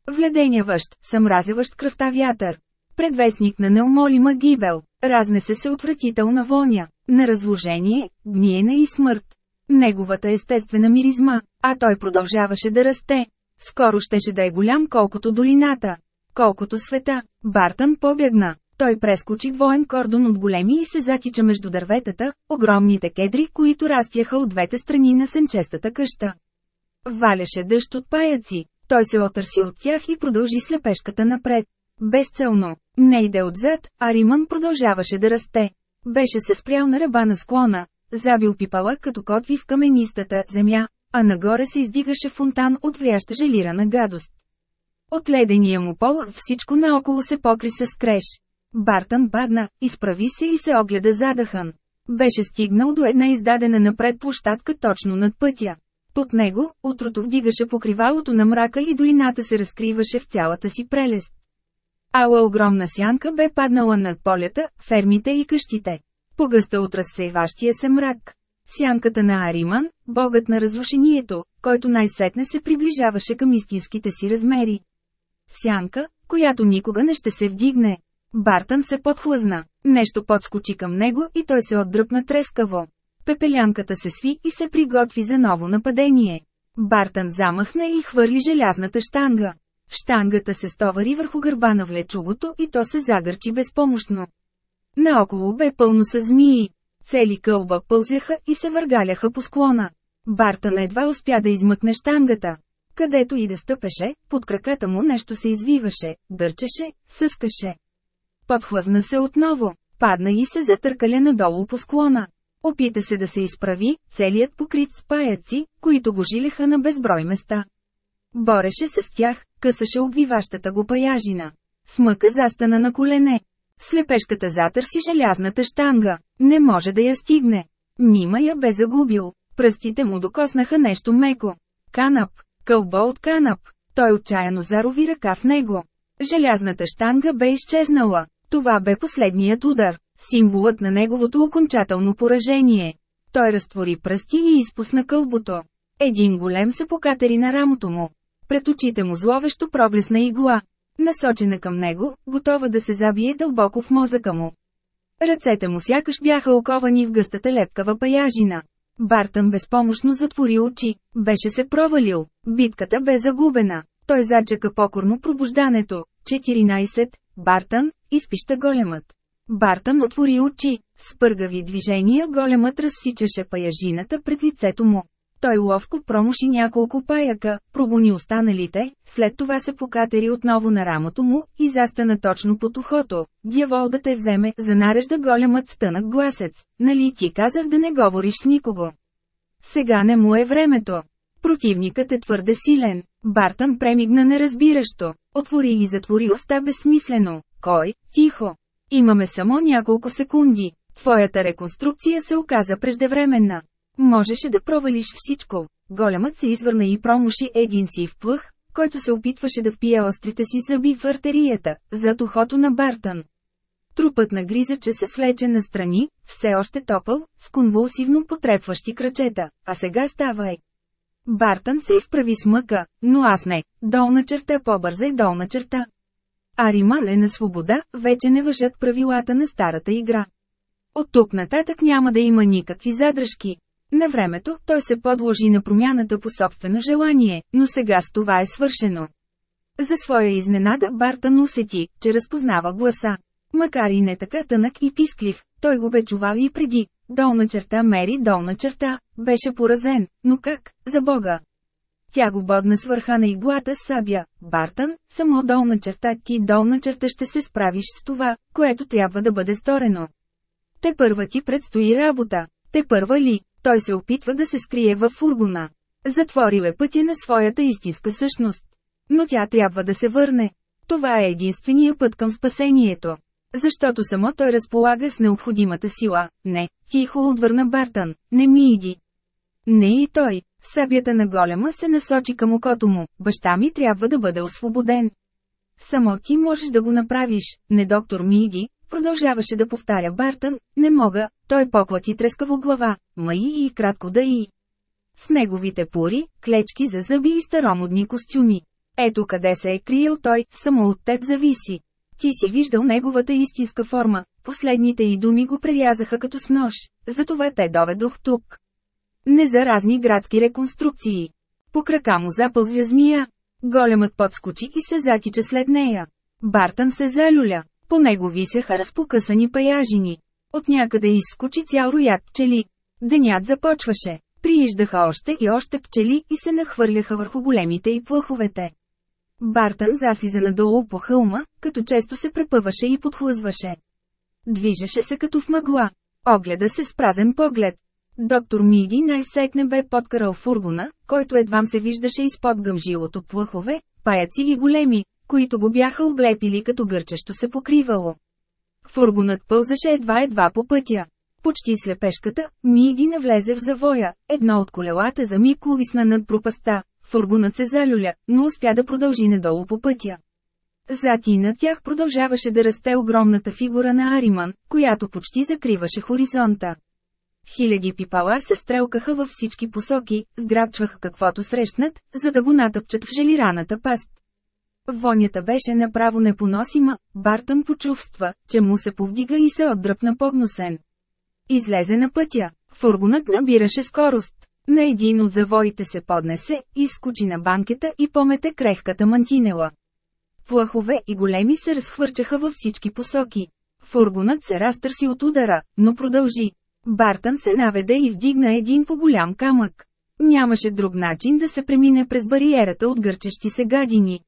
Вледеняващ, съмразяващ кръвта вятър. Предвестник на неумолима гибел. Разнесе се отвратителна воня, на разложение, гниене и смърт. Неговата естествена миризма, а той продължаваше да расте. Скоро щеше да е голям колкото долината. Колкото света, Бартън побягна. Той прескочи воен кордон от големи и се затича между дърветата, огромните кедри, които растяха от двете страни на сенчестата къща. Валеше дъжд от паяци. Той се отърси от тях и продължи слепешката напред. Безцелно. Не иде отзад, а Риман продължаваше да расте. Беше се спрял на ръба на склона, забил пипала като котви в каменистата земя, а нагоре се издигаше фонтан от вряща желирана гадост. От ледения му пол всичко наоколо се покри с скреш. Бартън падна, изправи се и се огледа задъхан. Беше стигнал до една издадена напред площадка точно над пътя. Под него, утрото вдигаше покривалото на мрака и долината се разкриваше в цялата си прелест. Ала огромна сянка бе паднала над полята, фермите и къщите. Погъста от разсейващия се мрак. Сянката на Ариман, богът на разрушението, който най-сетне се приближаваше към истинските си размери. Сянка, която никога не ще се вдигне. Бартън се подхлъзна. Нещо подскочи към него и той се отдръпна трескаво. Пепелянката се сви и се приготви за ново нападение. Бартън замахна и хвърли желязната штанга. Штангата се стовари върху гърба на влечугото и то се загърчи безпомощно. Наоколо бе пълно с змии. Цели кълба пълзяха и се въргаляха по склона. Бартън едва успя да измъкне штангата. Където и да стъпеше, под краката му нещо се извиваше, дърчеше, съскаше. Подхлъзна се отново, падна и се затъркаля надолу по склона. Опита се да се изправи, целият покрит с паяци, които го жилеха на безброй места. Бореше се с тях, късаше обвиващата го паяжина. Смъка застана на колене. Слепешката затърси желязната штанга. Не може да я стигне. Нима я бе загубил. Пръстите му докоснаха нещо меко. Канап. Кълбо от канап. Той отчаяно зарови ръка в него. Желязната штанга бе изчезнала. Това бе последният удар, символът на неговото окончателно поражение. Той разтвори пръсти и изпусна кълбото. Един голем се покатери на рамото му. Пред очите му зловещо проблесна игла. Насочена към него, готова да се забие дълбоко в мозъка му. Ръцете му сякаш бяха оковани в гъстата лепкава паяжина. Бартън безпомощно затвори очи. Беше се провалил. Битката бе загубена. Той зачака покорно пробуждането. 14. Бартън, изпища големът. Бартън отвори очи. С пъргави движения големът разсичаше паяжината пред лицето му. Той ловко промуши няколко паяка, пробуни останалите, след това се покатери отново на рамото му и застана точно под ухото. Дявол да те вземе, занарежда големът стънък гласец. Нали ти казах да не говориш с никого? Сега не му е времето. Противникът е твърде силен. Бартън премигна неразбиращо. Отвори и затвори уста безсмислено. Кой? Тихо. Имаме само няколко секунди. Твоята реконструкция се оказа преждевременна. Можеше да провалиш всичко. Големът се извърна и промуши един сив плъх, който се опитваше да впие острите си зъби в артерията, зад ухото на Бартън. Трупът на гризача се свлече настрани, все още топъл, с конвулсивно потрепващи крачета, а сега ставай. Бартън се изправи с мъка, но аз не. Долна черта по-бърза и долна черта. Ариман е на свобода, вече не въжат правилата на старата игра. От тук нататък няма да има никакви задръжки. На времето, той се подложи на промяната по собствено желание, но сега с това е свършено. За своя изненада Бартън усети, че разпознава гласа. Макар и не така тънък и писклив, той го бе чувал и преди. Долна черта мери долна черта, беше поразен, но как, за Бога? Тя го бодна с върха на иглата сабя. Бартън, само долна черта ти долна черта ще се справиш с това, което трябва да бъде сторено. Те първа ти предстои работа. Те първа ли, той се опитва да се скрие във фургона. Затворил е пътя на своята истинска същност. Но тя трябва да се върне. Това е единствения път към спасението. Защото само той разполага с необходимата сила. Не, тихо отвърна Бартън, не ми иди. Не и той. Сабията на голема се насочи към окото му. Баща ми трябва да бъде освободен. Само ти можеш да го направиш, не доктор Миди, продължаваше да повтаря Бартън, не мога, той поклати трескаво глава, маи и кратко да и. С неговите пури, клечки за зъби и старомодни костюми. Ето къде се е криел той, само от теб зависи. Ти си виждал неговата истинска форма, последните и думи го прерязаха като с нож, затова те доведох тук. Незаразни градски реконструкции. По крака му запълзя змия. Големът подскочи и се затича след нея. Бартън се залюля. По него висяха разпокъсани паяжини. От някъде изскочи цял рояк пчели. Денят започваше. Прииждаха още и още пчели и се нахвърляха върху големите и плъховете. Бартън заслиза надолу по хълма, като често се препъваше и подхлъзваше. Движеше се като в мъгла. Огледа се с празен поглед. Доктор Миди най-сетне бе подкарал фургона, който едвам се виждаше изпод гъмжилото плъхове, паяци и големи, които го бяха облепили като гърчещо се покривало. Фургонът пълзаше едва-едва по пътя. Почти слепешката, Миди навлезе в завоя, едно от колелата за миг увисна над пропаста, фургонът се залюля, но успя да продължи надолу по пътя. Зад и над тях продължаваше да расте огромната фигура на Ариман, която почти закриваше хоризонта. Хиляди пипала се стрелкаха във всички посоки, сграбчваха каквото срещнат, за да го натъпчат в желираната паст. Вонята беше направо непоносима, Бартън почувства, че му се повдига и се отдръпна погносен. Излезе на пътя. Фургонът набираше скорост. На един от завоите се поднесе, изскочи на банкета и помете крехката мантинела. Плахове и големи се разхвърчаха във всички посоки. Фургонът се разтърси от удара, но продължи. Бартън се наведе и вдигна един по-голям камък. Нямаше друг начин да се премине през бариерата от гърчещи се гадини.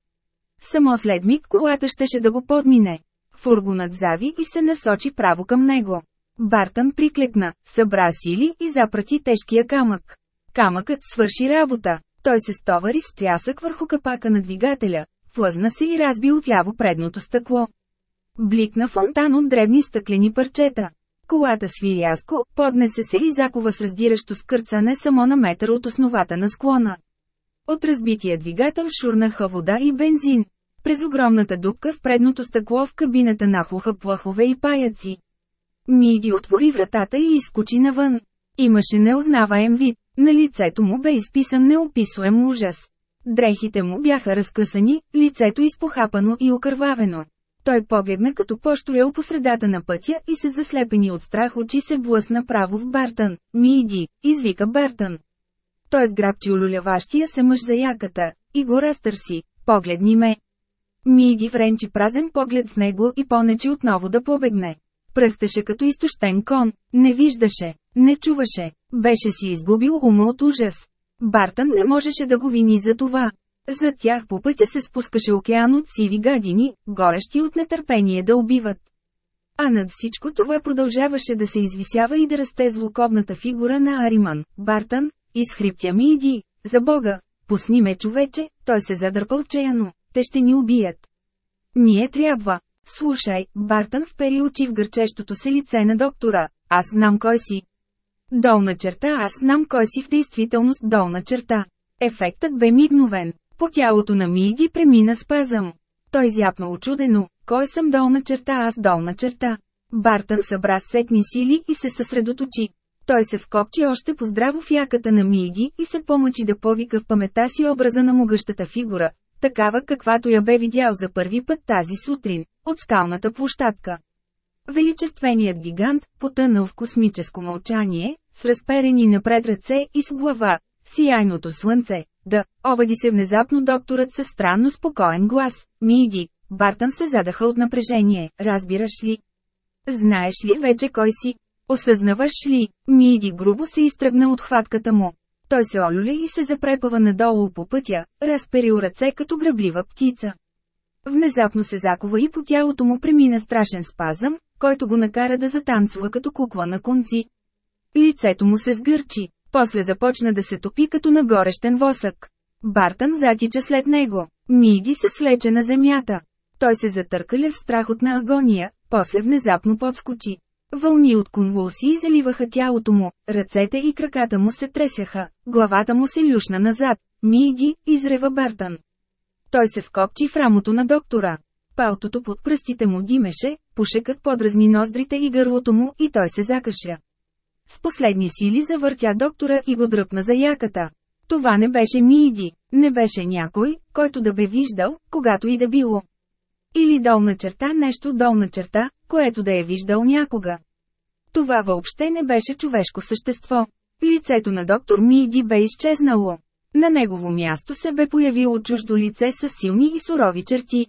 Само след миг колата щеше да го подмине. Фургонът зави и се насочи право към него. Бартън приклекна, събра сили и запрати тежкия камък. Камъкът свърши работа. Той се стовари с трясък върху капака на двигателя, плъзна се и разби отляво предното стъкло. Бликна фонтан от дребни стъклени парчета. Колата сви рязко, поднесе се и закова с раздиращо скърцане само на метър от основата на склона. От разбития двигател шурнаха вода и бензин. През огромната дупка в предното стъкло в кабината нахлуха плахове и паяци. Миди отвори вратата и изкочи навън. Имаше неузнаваем вид, на лицето му бе изписан неописуем ужас. Дрехите му бяха разкъсани, лицето изпохапано и окървавено. Той погледна като поштроял по средата на пътя и се заслепени от страх очи се блъсна право в Бартън. Миди, извика Бартън. Той сграбчи улюляващия се мъж за яката, и го разтърси. Погледни ме. Миди вренчи празен поглед в него и понечи отново да побегне. Пръхтеше като изтощен кон, не виждаше, не чуваше, беше си изгубил ума от ужас. Бартън не можеше да го вини за това. За тях по пътя се спускаше океан от сиви гадини, горещи от нетърпение да убиват. А над всичко това продължаваше да се извисява и да расте злокобната фигура на Ариман, Бартън, изхриптя ми иди, за Бога, пусни ме човече, той се задърпа отчаяно, те ще ни убият. Ние трябва. Слушай, Бартън впери очи в гърчещото се лице на доктора, аз знам кой си. Долна черта аз знам кой си в действителност долна черта. Ефектът бе мигновен. По тялото на Миди премина спазъм. Той зяпна очудено, кой съм долна черта аз долна черта. Бартън събра сетни сили и се съсредоточи. Той се вкопчи още поздраво в яката на Миди и се помъчи да повика в памета си образа на могъщата фигура, такава каквато я бе видял за първи път тази сутрин, от скалната площадка. Величественият гигант, потънал в космическо мълчание, с разперени напред ръце и с глава, сияйното слънце, да, обади се внезапно докторът със странно спокоен глас. Миди, Бартън се задаха от напрежение, разбираш ли? Знаеш ли вече кой си? Осъзнаваш ли? Миди грубо се изтръгна от хватката му. Той се олюля и се запрепава надолу по пътя, разперил ръце като гръблива птица. Внезапно се закова и по тялото му премина страшен спазъм, който го накара да затанцува като кукла на конци. Лицето му се сгърчи, после започна да се топи като на горещен восък. Бартън затича след него. Миди се свлече на земята. Той се затъркаля в страх от на агония, после внезапно подскочи. Вълни от конвулсии заливаха тялото му, ръцете и краката му се тресяха, главата му се люшна назад. Миди, изрева Бартън. Той се вкопчи в рамото на доктора. Палтото под пръстите му димеше, пушекът подразни ноздрите и гърлото му и той се закаша. С последни сили завъртя доктора и го дръпна за яката. Това не беше Миди, не беше някой, който да бе виждал, когато и да било. Или долна черта нещо долна черта, което да е виждал някога. Това въобще не беше човешко същество. Лицето на доктор Миди бе изчезнало. На негово място се бе появило чуждо лице с силни и сурови черти.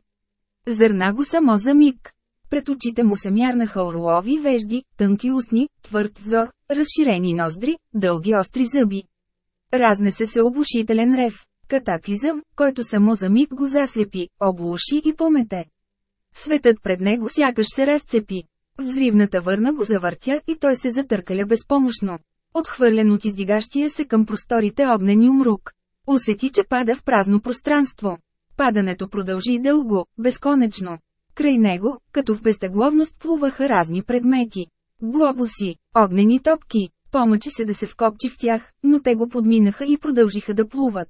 Зърна го само за миг. Пред очите му се мярнаха орлови вежди, тънки устни, твърд взор, разширени ноздри, дълги остри зъби. Разнесе се обушителен рев, катаклизъм, който само за миг го заслепи, оглуши и помете. Светът пред него сякаш се разцепи. Взривната върна го завъртя и той се затъркаля безпомощно. Отхвърлен от издигащия се към просторите огнени умрук. Усети, че пада в празно пространство. Падането продължи дълго, безконечно. Край него, като в безтегловност плуваха разни предмети. Глобуси, огнени топки, помъчи се да се вкопчи в тях, но те го подминаха и продължиха да плуват.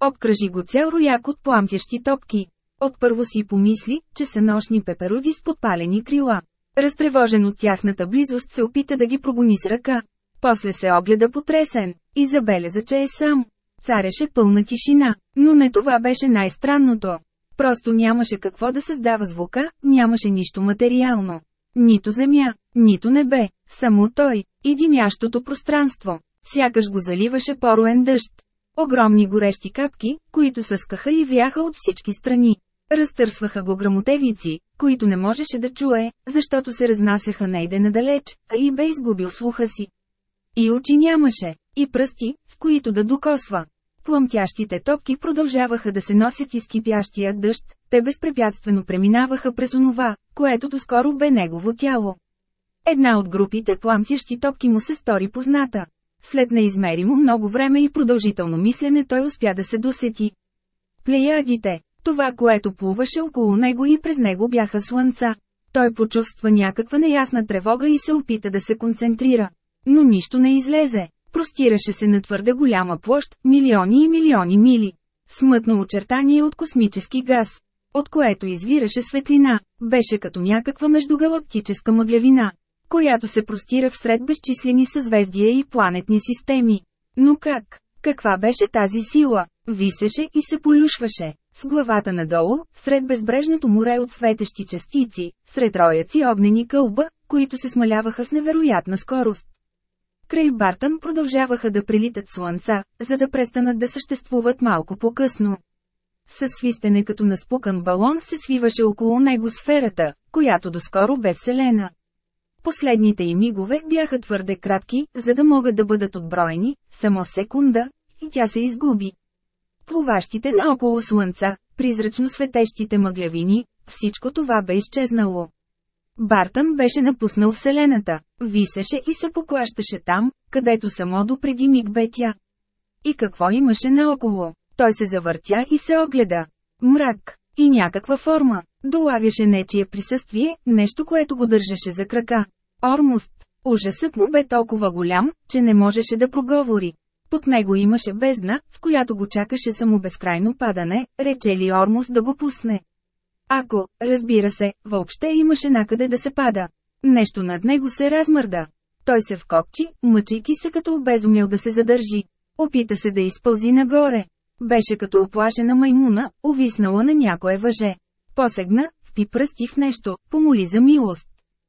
Обкръжи го цял рояк от пламтящи топки. Отпърво си помисли, че са нощни пеперуди с подпалени крила. Разтревожен от тяхната близост се опита да ги прогони с ръка. После се огледа потресен и забеляза, че е сам. Цареше пълна тишина, но не това беше най-странното. Просто нямаше какво да създава звука, нямаше нищо материално. Нито земя, нито небе, само той, и димящото пространство. Сякаш го заливаше пороен дъжд. Огромни горещи капки, които съскаха и вяха от всички страни. Разтърсваха го грамотевици, които не можеше да чуе, защото се разнасяха нейде надалеч, а и бе изгубил слуха си. И очи нямаше, и пръсти, с които да докосва. Пламтящите топки продължаваха да се носят из кипящия дъжд, те безпрепятствено преминаваха през онова, което доскоро бе негово тяло. Една от групите пламтящи топки му се стори позната. След неизмеримо много време и продължително мислене той успя да се досети. Плеядите, това, което плуваше около него и през него бяха слънца. Той почувства някаква неясна тревога и се опита да се концентрира. Но нищо не излезе. Простираше се на твърде голяма площ, милиони и милиони мили. Смътно очертание от космически газ, от което извираше светлина, беше като някаква междугалактическа мъглявина, която се простира всред безчислени съзвездия и планетни системи. Но как? Каква беше тази сила? Висеше и се полюшваше, с главата надолу, сред безбрежното море от светещи частици, сред рояци огнени кълба, които се смаляваха с невероятна скорост. Край Бартън продължаваха да прилитат слънца, за да престанат да съществуват малко по-късно. Със свистене като наспукан балон се свиваше около него сферата, която доскоро бе Вселена. Последните им мигове бяха твърде кратки, за да могат да бъдат отброени, само секунда, и тя се изгуби. Плуващите наоколо слънца, призрачно светещите мъглявини, всичко това бе изчезнало. Бартън беше напуснал Вселената, висеше и се поклащаше там, където само до преди миг бе тя. И какво имаше наоколо? Той се завъртя и се огледа. Мрак. И някаква форма. Долавяше нечие присъствие, нещо което го държеше за крака. Ормост. Ужасът му бе толкова голям, че не можеше да проговори. Под него имаше бездна, в която го чакаше само безкрайно падане, рече ли Ормост да го пусне. Ако, разбира се, въобще имаше накъде да се пада. Нещо над него се размърда. Той се вкопчи, мъчейки се като обезумил да се задържи. Опита се да изпълзи нагоре. Беше като оплашена маймуна, увиснала на някое въже. Посегна, впи пръсти в нещо, помоли за милост.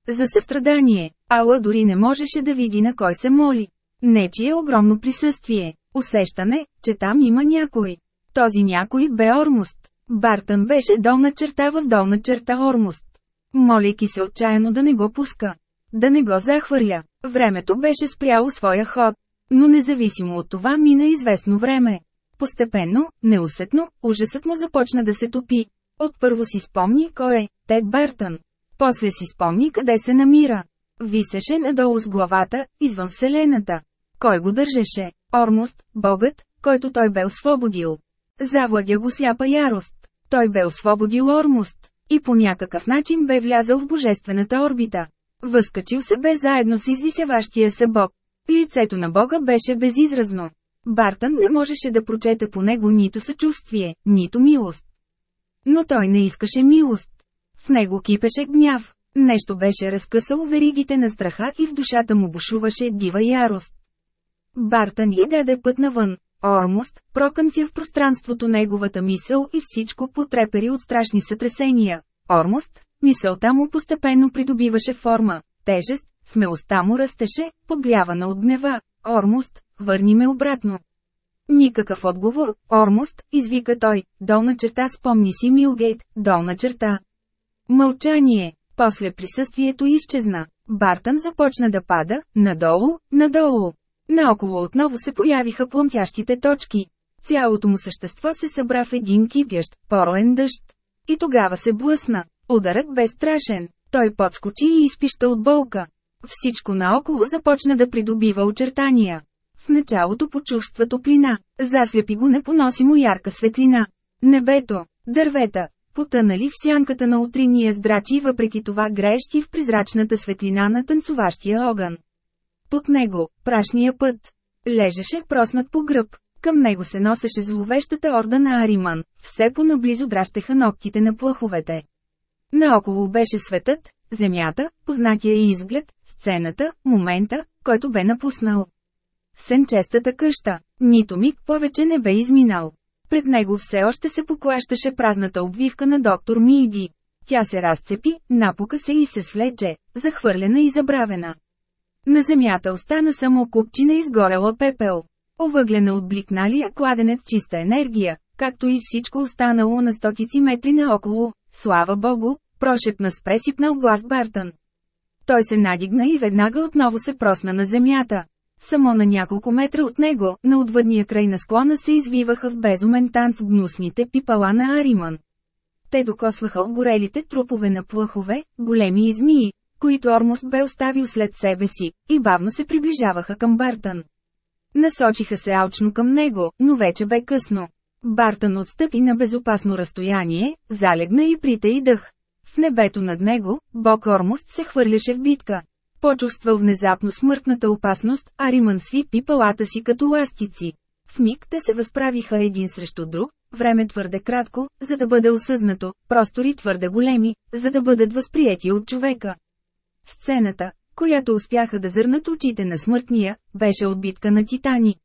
За състрадание, Ала дори не можеше да види на кой се моли. Нечие огромно присъствие, усещане, че там има някой. Този някой бе Ормост. Бартън беше долна черта в долна черта Ормост. Молейки се отчаяно да не го пуска. Да не го захвърля. Времето беше спряло своя ход. Но независимо от това мина известно време. Постепенно, неусетно, ужасът му започна да се топи. Отпърво си спомни кой е, Тед Бартън. После си спомни къде се намира. Висеше надолу с главата, извън Вселената. Кой го държеше? Ормост, Богът, който той бе освободил. Завладя го сляпа ярост. Той бе освободил Ормост. И по някакъв начин бе влязъл в божествената орбита. Възкачил се бе заедно с извисяващия се Бог. Лицето на Бога беше безизразно. Бартън не можеше да прочете по него нито съчувствие, нито милост. Но той не искаше милост. В него кипеше гняв. Нещо беше разкъсало веригите на страха и в душата му бушуваше дива ярост. Бартън и даде път навън. Ормост, прокънци в пространството неговата мисъл и всичко потрепери от страшни сътресения. Ормост, мисълта му постепенно придобиваше форма, тежест, смелостта му растеше, подгрявана от гнева. Ормост, върни ме обратно. Никакъв отговор, Ормост, извика той, долна черта спомни си Милгейт, долна черта. Мълчание, после присъствието изчезна. Бартън започна да пада, надолу, надолу. Наоколо отново се появиха плъмтящите точки. Цялото му същество се събра в един кипящ, пороен дъжд. И тогава се блъсна. Ударът бе страшен. Той подскочи и изпища от болка. Всичко наоколо започна да придобива очертания. В началото почувства топлина, заслепи го непоносимо ярка светлина. Небето, дървета, потънали в сянката на утриния здрачи и въпреки това греещи в призрачната светлина на танцуващия огън. Под него, прашния път, лежеше проснат по гръб. Към него се носеше зловещата орда на Ариман, все по-наблизо дращеха ногтите на плъховете. Наоколо беше светът, земята, познатия и изглед, сцената, момента, който бе напуснал. Сенчестата къща, нито миг повече не бе изминал. Пред него все още се поклащаше празната обвивка на доктор Миди. Тя се разцепи, напука се и се свлече, захвърлена и забравена. На земята остана само купчина изгорела пепел. Овъглена от бликналия кладенец чиста енергия, както и всичко останало на стотици метри наоколо, слава богу, прошепна с пресипнал глас Бартън. Той се надигна и веднага отново се просна на земята. Само на няколко метра от него, на отвъдния край на склона се извиваха в безумен танц гнусните пипала на Ариман. Те докосваха обгорелите трупове на плъхове, големи змии, които Ормост бе оставил след себе си, и бавно се приближаваха към Бартън. Насочиха се алчно към него, но вече бе късно. Бартън отстъпи на безопасно разстояние, залегна и притаи дъх. В небето над него, Бог Ормост се хвърляше в битка. Почувствал внезапно смъртната опасност, а Риман сви пипалата си като ластици. В миг те се възправиха един срещу друг, време твърде кратко, за да бъде осъзнато, простори твърде големи, за да бъдат възприяти от човека. Сцената, която успяха да зърнат очите на смъртния, беше отбитка на титани.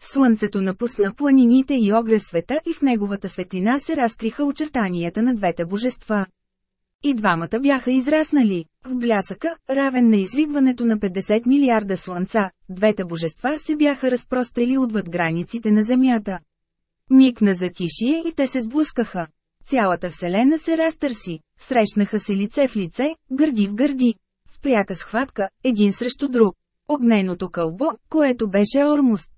Слънцето напусна планините и огре света и в неговата светлина се разкриха очертанията на двете божества. И двамата бяха израснали. В блясъка, равен на изригването на 50 милиарда слънца, двете божества се бяха разпрострели отвъд границите на Земята. Миг на затишие и те се сблъскаха. Цялата Вселена се разтърси, срещнаха се лице в лице, гърди в гърди. В пряка схватка, един срещу друг. Огненото кълбо, което беше Ормуст.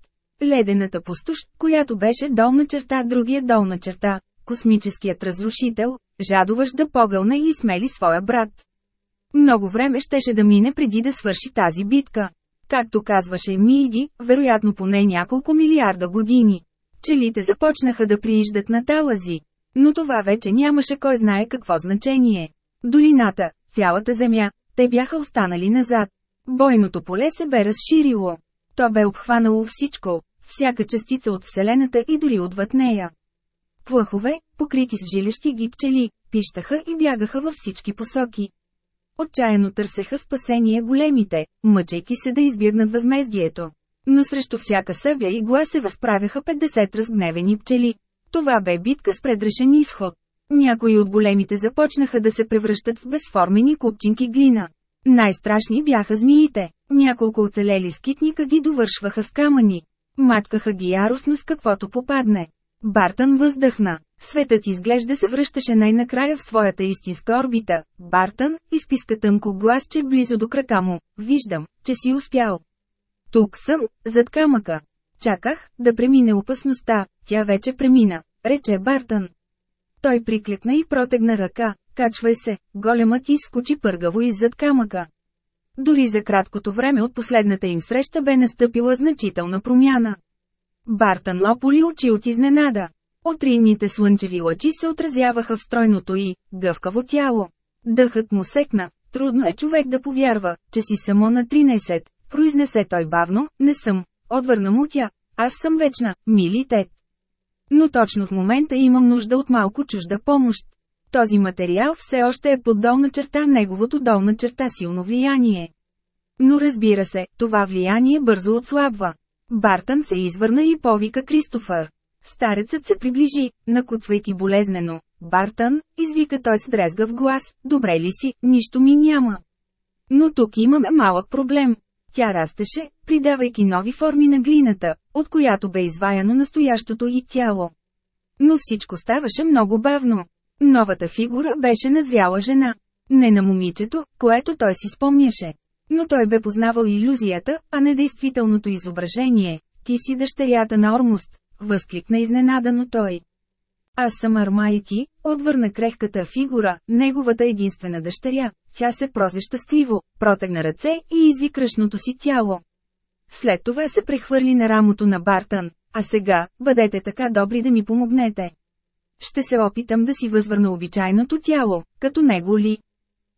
Ледената пустош, която беше долна черта, другия долна черта, космическият разрушител, жадуваш да погълне и смели своя брат. Много време щеше да мине преди да свърши тази битка. Както казваше Миди, вероятно поне няколко милиарда години. Челите започнаха да прииждат на талази. Но това вече нямаше кой знае какво значение. Долината, цялата земя, те бяха останали назад. Бойното поле се бе разширило. То бе обхванало всичко, всяка частица от Вселената и дори отвъд нея. Плъхове, покрити с жилещи ги пчели, пищаха и бягаха във всички посоки. Отчаяно търсеха спасение големите, мъчейки се да избягнат възмездието. Но срещу всяка събя и глас се възправяха 50 разгневени пчели. Това бе битка с предрешен изход. Някои от големите започнаха да се превръщат в безформени купчинки глина. Най-страшни бяха змиите. Няколко оцелели скитника ги довършваха с камъни. Маткаха ги яростно с каквото попадне. Бартън въздъхна. Светът изглежда се връщаше най-накрая в своята истинска орбита. Бартън, изписка тънко гласче близо до крака му. Виждам, че си успял. Тук съм, зад камъка. Чаках, да премине опасността, тя вече премина, рече Бартън. Той прикликна и протегна ръка, качвай се, големът изскочи пъргаво иззад камъка. Дори за краткото време от последната им среща бе настъпила значителна промяна. Бартън лополи очи от изненада. Отринните слънчеви лъчи се отразяваха в стройното и гъвкаво тяло. Дъхът му секна. Трудно е човек да повярва, че си само на 13. Произнесе той бавно, не съм. Отвърна му тя. Аз съм вечна, мили тет. Но точно в момента имам нужда от малко чужда помощ. Този материал все още е под долна черта неговото долна черта силно влияние. Но разбира се, това влияние бързо отслабва. Бартън се извърна и повика Кристофър. Старецът се приближи, накуцвайки болезнено. Бартън, извика той с дрезгав глас, добре ли си, нищо ми няма. Но тук имаме малък проблем. Тя растеше, придавайки нови форми на глината, от която бе изваяно настоящото и тяло. Но всичко ставаше много бавно. Новата фигура беше назряла жена. Не на момичето, което той си спомняше. Но той бе познавал иллюзията, а не действителното изображение. Ти си дъщерята на Ормост, възкликна изненадано той. Аз съм Армайти, отвърна крехката фигура, неговата единствена дъщеря. Тя се прозе щастливо, протегна ръце и изви кръшното си тяло. След това се прехвърли на рамото на Бартън. А сега, бъдете така добри да ми помогнете. Ще се опитам да си възвърна обичайното тяло, като него ли.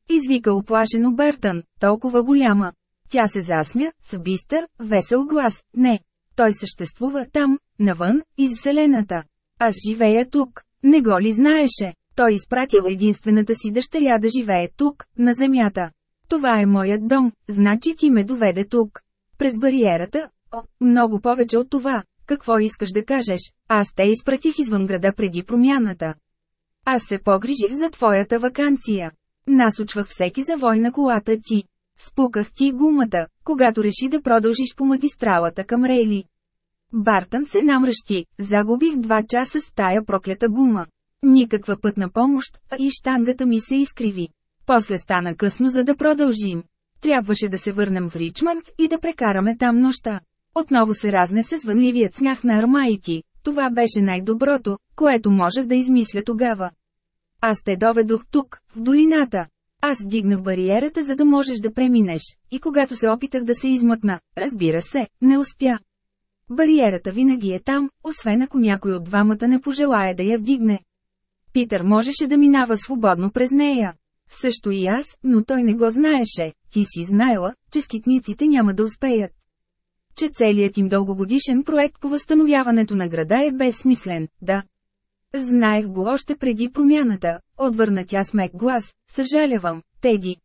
Извика оплашено Бертън, толкова голяма. Тя се засмя, с бистър, весел глас. Не. Той съществува там, навън, из Вселената. Аз живея тук. Не го ли знаеше? Той изпратил единствената си дъщеря да живее тук, на Земята. Това е моят дом, значи ти ме доведе тук. През бариерата, о, много повече от това, какво искаш да кажеш, аз те изпратих извън града преди промяната. Аз се погрижих за твоята вакансия. Насочвах всеки завой на колата ти. Спуках ти гумата, когато реши да продължиш по магистралата към Рейли. Бартън се намръщи, загубих два часа с тая проклята гума. Никаква пътна помощ, а и штангата ми се изкриви. После стана късно за да продължим. Трябваше да се върнем в Ричмънд и да прекараме там нощта. Отново се разнесе звънливият смях на армаити. Това беше най-доброто, което можех да измисля тогава. Аз те доведох тук, в долината. Аз вдигнах бариерата за да можеш да преминеш, и когато се опитах да се измъкна, разбира се, не успя. Бариерата винаги е там, освен ако някой от двамата не пожелая да я вдигне. Питър можеше да минава свободно през нея. Също и аз, но той не го знаеше, ти си знаела, че скитниците няма да успеят. Че целият им дългогодишен проект по възстановяването на града е безсмислен, да. Знаех го още преди промяната, отвърна тя с мек глас, съжалявам, Теди.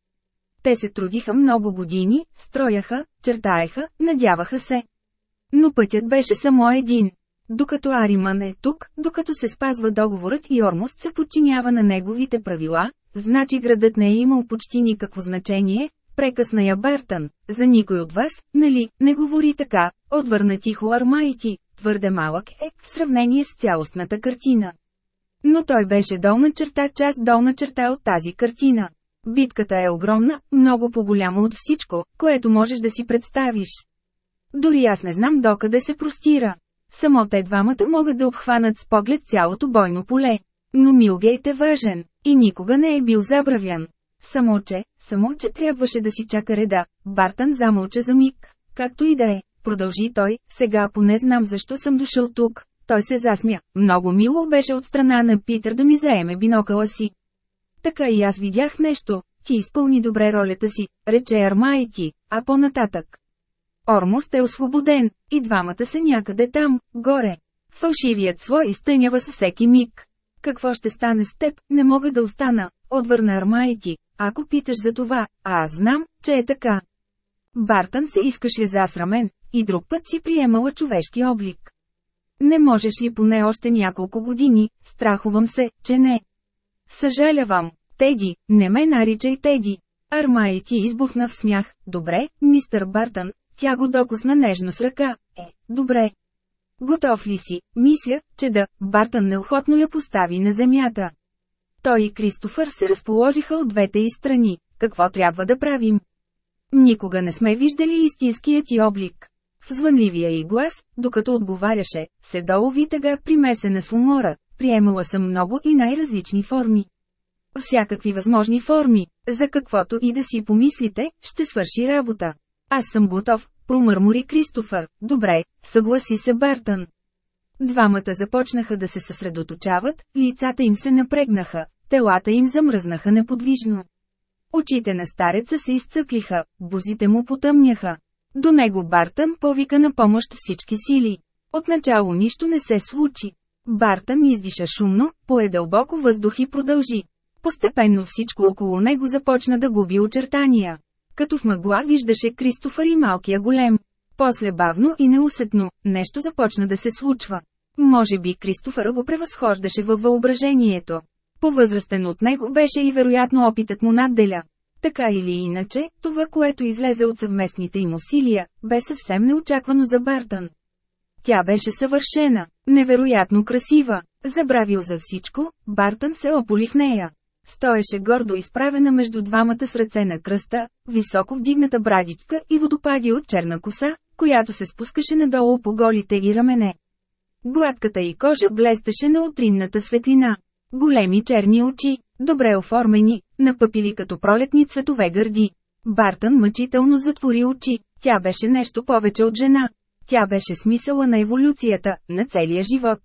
Те се трудиха много години, строяха, чертаеха, надяваха се. Но пътят беше само един. Докато Ариман е тук, докато се спазва договорът и Ормост се подчинява на неговите правила, значи градът не е имал почти никакво значение, прекъсна я Бартън. За никой от вас, нали, не говори така, отвърна тихо Армайти, твърде малък е, в сравнение с цялостната картина. Но той беше долна черта част долна черта от тази картина. Битката е огромна, много по-голяма от всичко, което можеш да си представиш. Дори аз не знам докъде се простира. Само те двамата могат да обхванат с поглед цялото бойно поле. Но Милгейт е важен, и никога не е бил забравян. Само че, само че трябваше да си чака реда, Бартън замълча за миг. Както и да е, продължи той, сега поне знам защо съм дошъл тук. Той се засмя. Много мило беше от страна на Питър да ми заеме бинокъла си. Така и аз видях нещо. Ти изпълни добре ролята си, рече Армайти, а по-нататък. Ормост е освободен, и двамата са някъде там, горе. Фалшивият слой изтънява с всеки миг. Какво ще стане с теб, не мога да остана, отвърна Армайти, ако питаш за това, а аз знам, че е така. Бартън се искаше засрамен, и друг път си приемала човешки облик. Не можеш ли поне още няколко години, страхувам се, че не. Съжалявам, Теди, не ме наричай Теди. Армайти избухна в смях. Добре, мистър Бартън, тя го докосна нежно с ръка. Е, добре. Готов ли си? Мисля, че да, Бартън неохотно я постави на земята. Той и Кристофър се разположиха от двете и страни. Какво трябва да правим? Никога не сме виждали истинският ти облик. В звънливия и глас, докато отговаряше, се долови тъга примесена с умора. Приемала съм много и най-различни форми. Всякакви възможни форми, за каквото и да си помислите, ще свърши работа. Аз съм готов, промърмори Кристофър. Добре, съгласи се Бартън. Двамата започнаха да се съсредоточават, лицата им се напрегнаха, телата им замръзнаха неподвижно. Очите на стареца се изцъклиха, бузите му потъмняха. До него Бартън повика на помощ всички сили. Отначало нищо не се случи. Бартън издиша шумно, пое дълбоко въздух и продължи. Постепенно всичко около него започна да губи очертания. Като в мъгла виждаше Кристофър и малкия голем. После бавно и неусетно, нещо започна да се случва. Може би Кристофър го превъзхождаше във въображението. По-възрастен от него беше и вероятно опитът му надделя. Така или иначе, това, което излезе от съвместните им усилия, бе съвсем неочаквано за Бартън. Тя беше съвършена, невероятно красива. Забравил за всичко, Бартън се ополи в нея. Стоеше гордо изправена между двамата с ръце на кръста, високо вдигната брадичка и водопади от черна коса, която се спускаше надолу по голите и рамене. Гладката й кожа блестеше на утринната светлина. Големи черни очи, добре оформени, напъпили като пролетни цветове гърди. Бартън мъчително затвори очи, тя беше нещо повече от жена. Тя беше смисъла на еволюцията, на целия живот.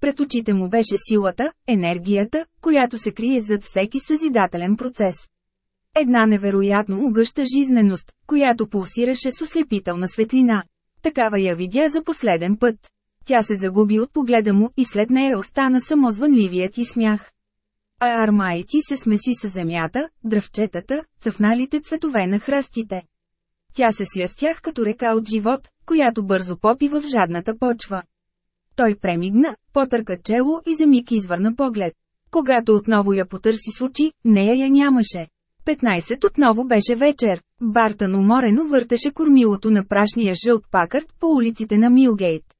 Пред очите му беше силата, енергията, която се крие зад всеки съзидателен процес. Една невероятно огъща жизненост, която пулсираше с ослепителна светлина. Такава я видя за последен път. Тя се загуби от погледа му и след нея остана само звънливият и смях. А армайти се смеси с земята, дръвчетата, цъфналите цветове на храстите. Тя се свястях като река от живот, която бързо попива в жадната почва. Той премигна, потърка чело и за миг извърна поглед. Когато отново я потърси с очи, нея я нямаше. 15 отново беше вечер. Бартън уморено въртеше кормилото на прашния жълт пакърт по улиците на Милгейт.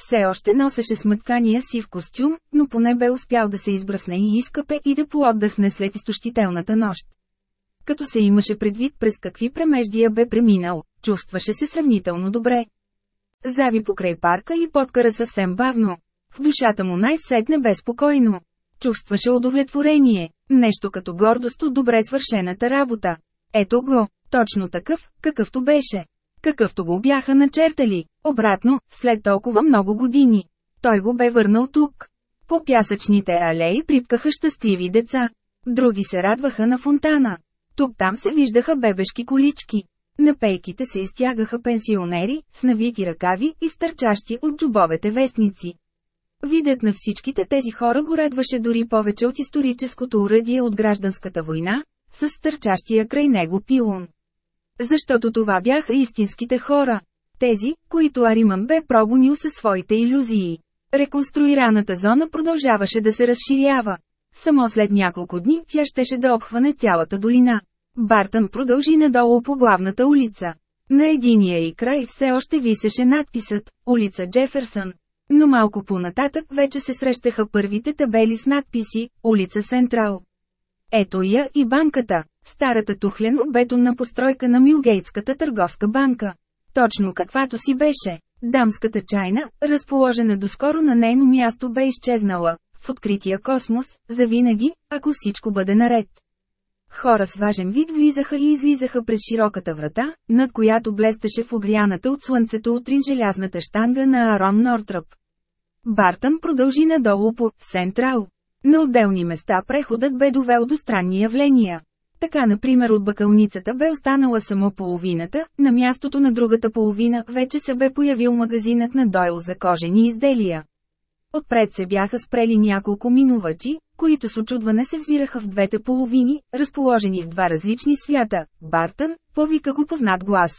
Все още носеше смъткания си в костюм, но поне бе успял да се избръсне и изкъпе и да поотдъхне след изтощителната нощ. Като се имаше предвид през какви премеждия бе преминал, чувстваше се сравнително добре. Зави покрай парка и подкара съвсем бавно. В душата му най-сетне бе спокойно. Чувстваше удовлетворение, нещо като гордост от добре свършената работа. Ето го, точно такъв, какъвто беше. Какъвто го бяха начертали, обратно, след толкова много години. Той го бе върнал тук. По пясъчните алеи припкаха щастливи деца. Други се радваха на фонтана. Тук-там се виждаха бебешки колички. На пейките се изтягаха пенсионери, с навити ръкави и стърчащи от джубовете вестници. Видът на всичките тези хора го радваше дори повече от историческото уръдие от гражданската война, с стърчащия край него пилон. Защото това бяха истинските хора. Тези, които Ариман бе прогонил със своите иллюзии. Реконструираната зона продължаваше да се разширява. Само след няколко дни тя щеше да обхване цялата долина. Бартън продължи надолу по главната улица. На единия и край все още висеше надписът «Улица Джеферсън». Но малко по-нататък вече се срещаха първите табели с надписи «Улица Сентрал». Ето я и банката, старата тухлено бетонна постройка на Милгейтската търговска банка. Точно каквато си беше. Дамската чайна, разположена доскоро на нейно място бе изчезнала, в открития космос, завинаги, ако всичко бъде наред. Хора с важен вид влизаха и излизаха пред широката врата, над която блестеше в огряната от слънцето утрин желязната штанга на Арон Нортръп. Бартън продължи надолу по «Сентрал». На отделни места преходът бе довел до странни явления. Така например от бакалницата бе останала само половината, на мястото на другата половина вече се бе появил магазинът на Дойл за кожени изделия. Отпред се бяха спрели няколко минувачи, които с очудване се взираха в двете половини, разположени в два различни свята. Бартън, повика го познат глас.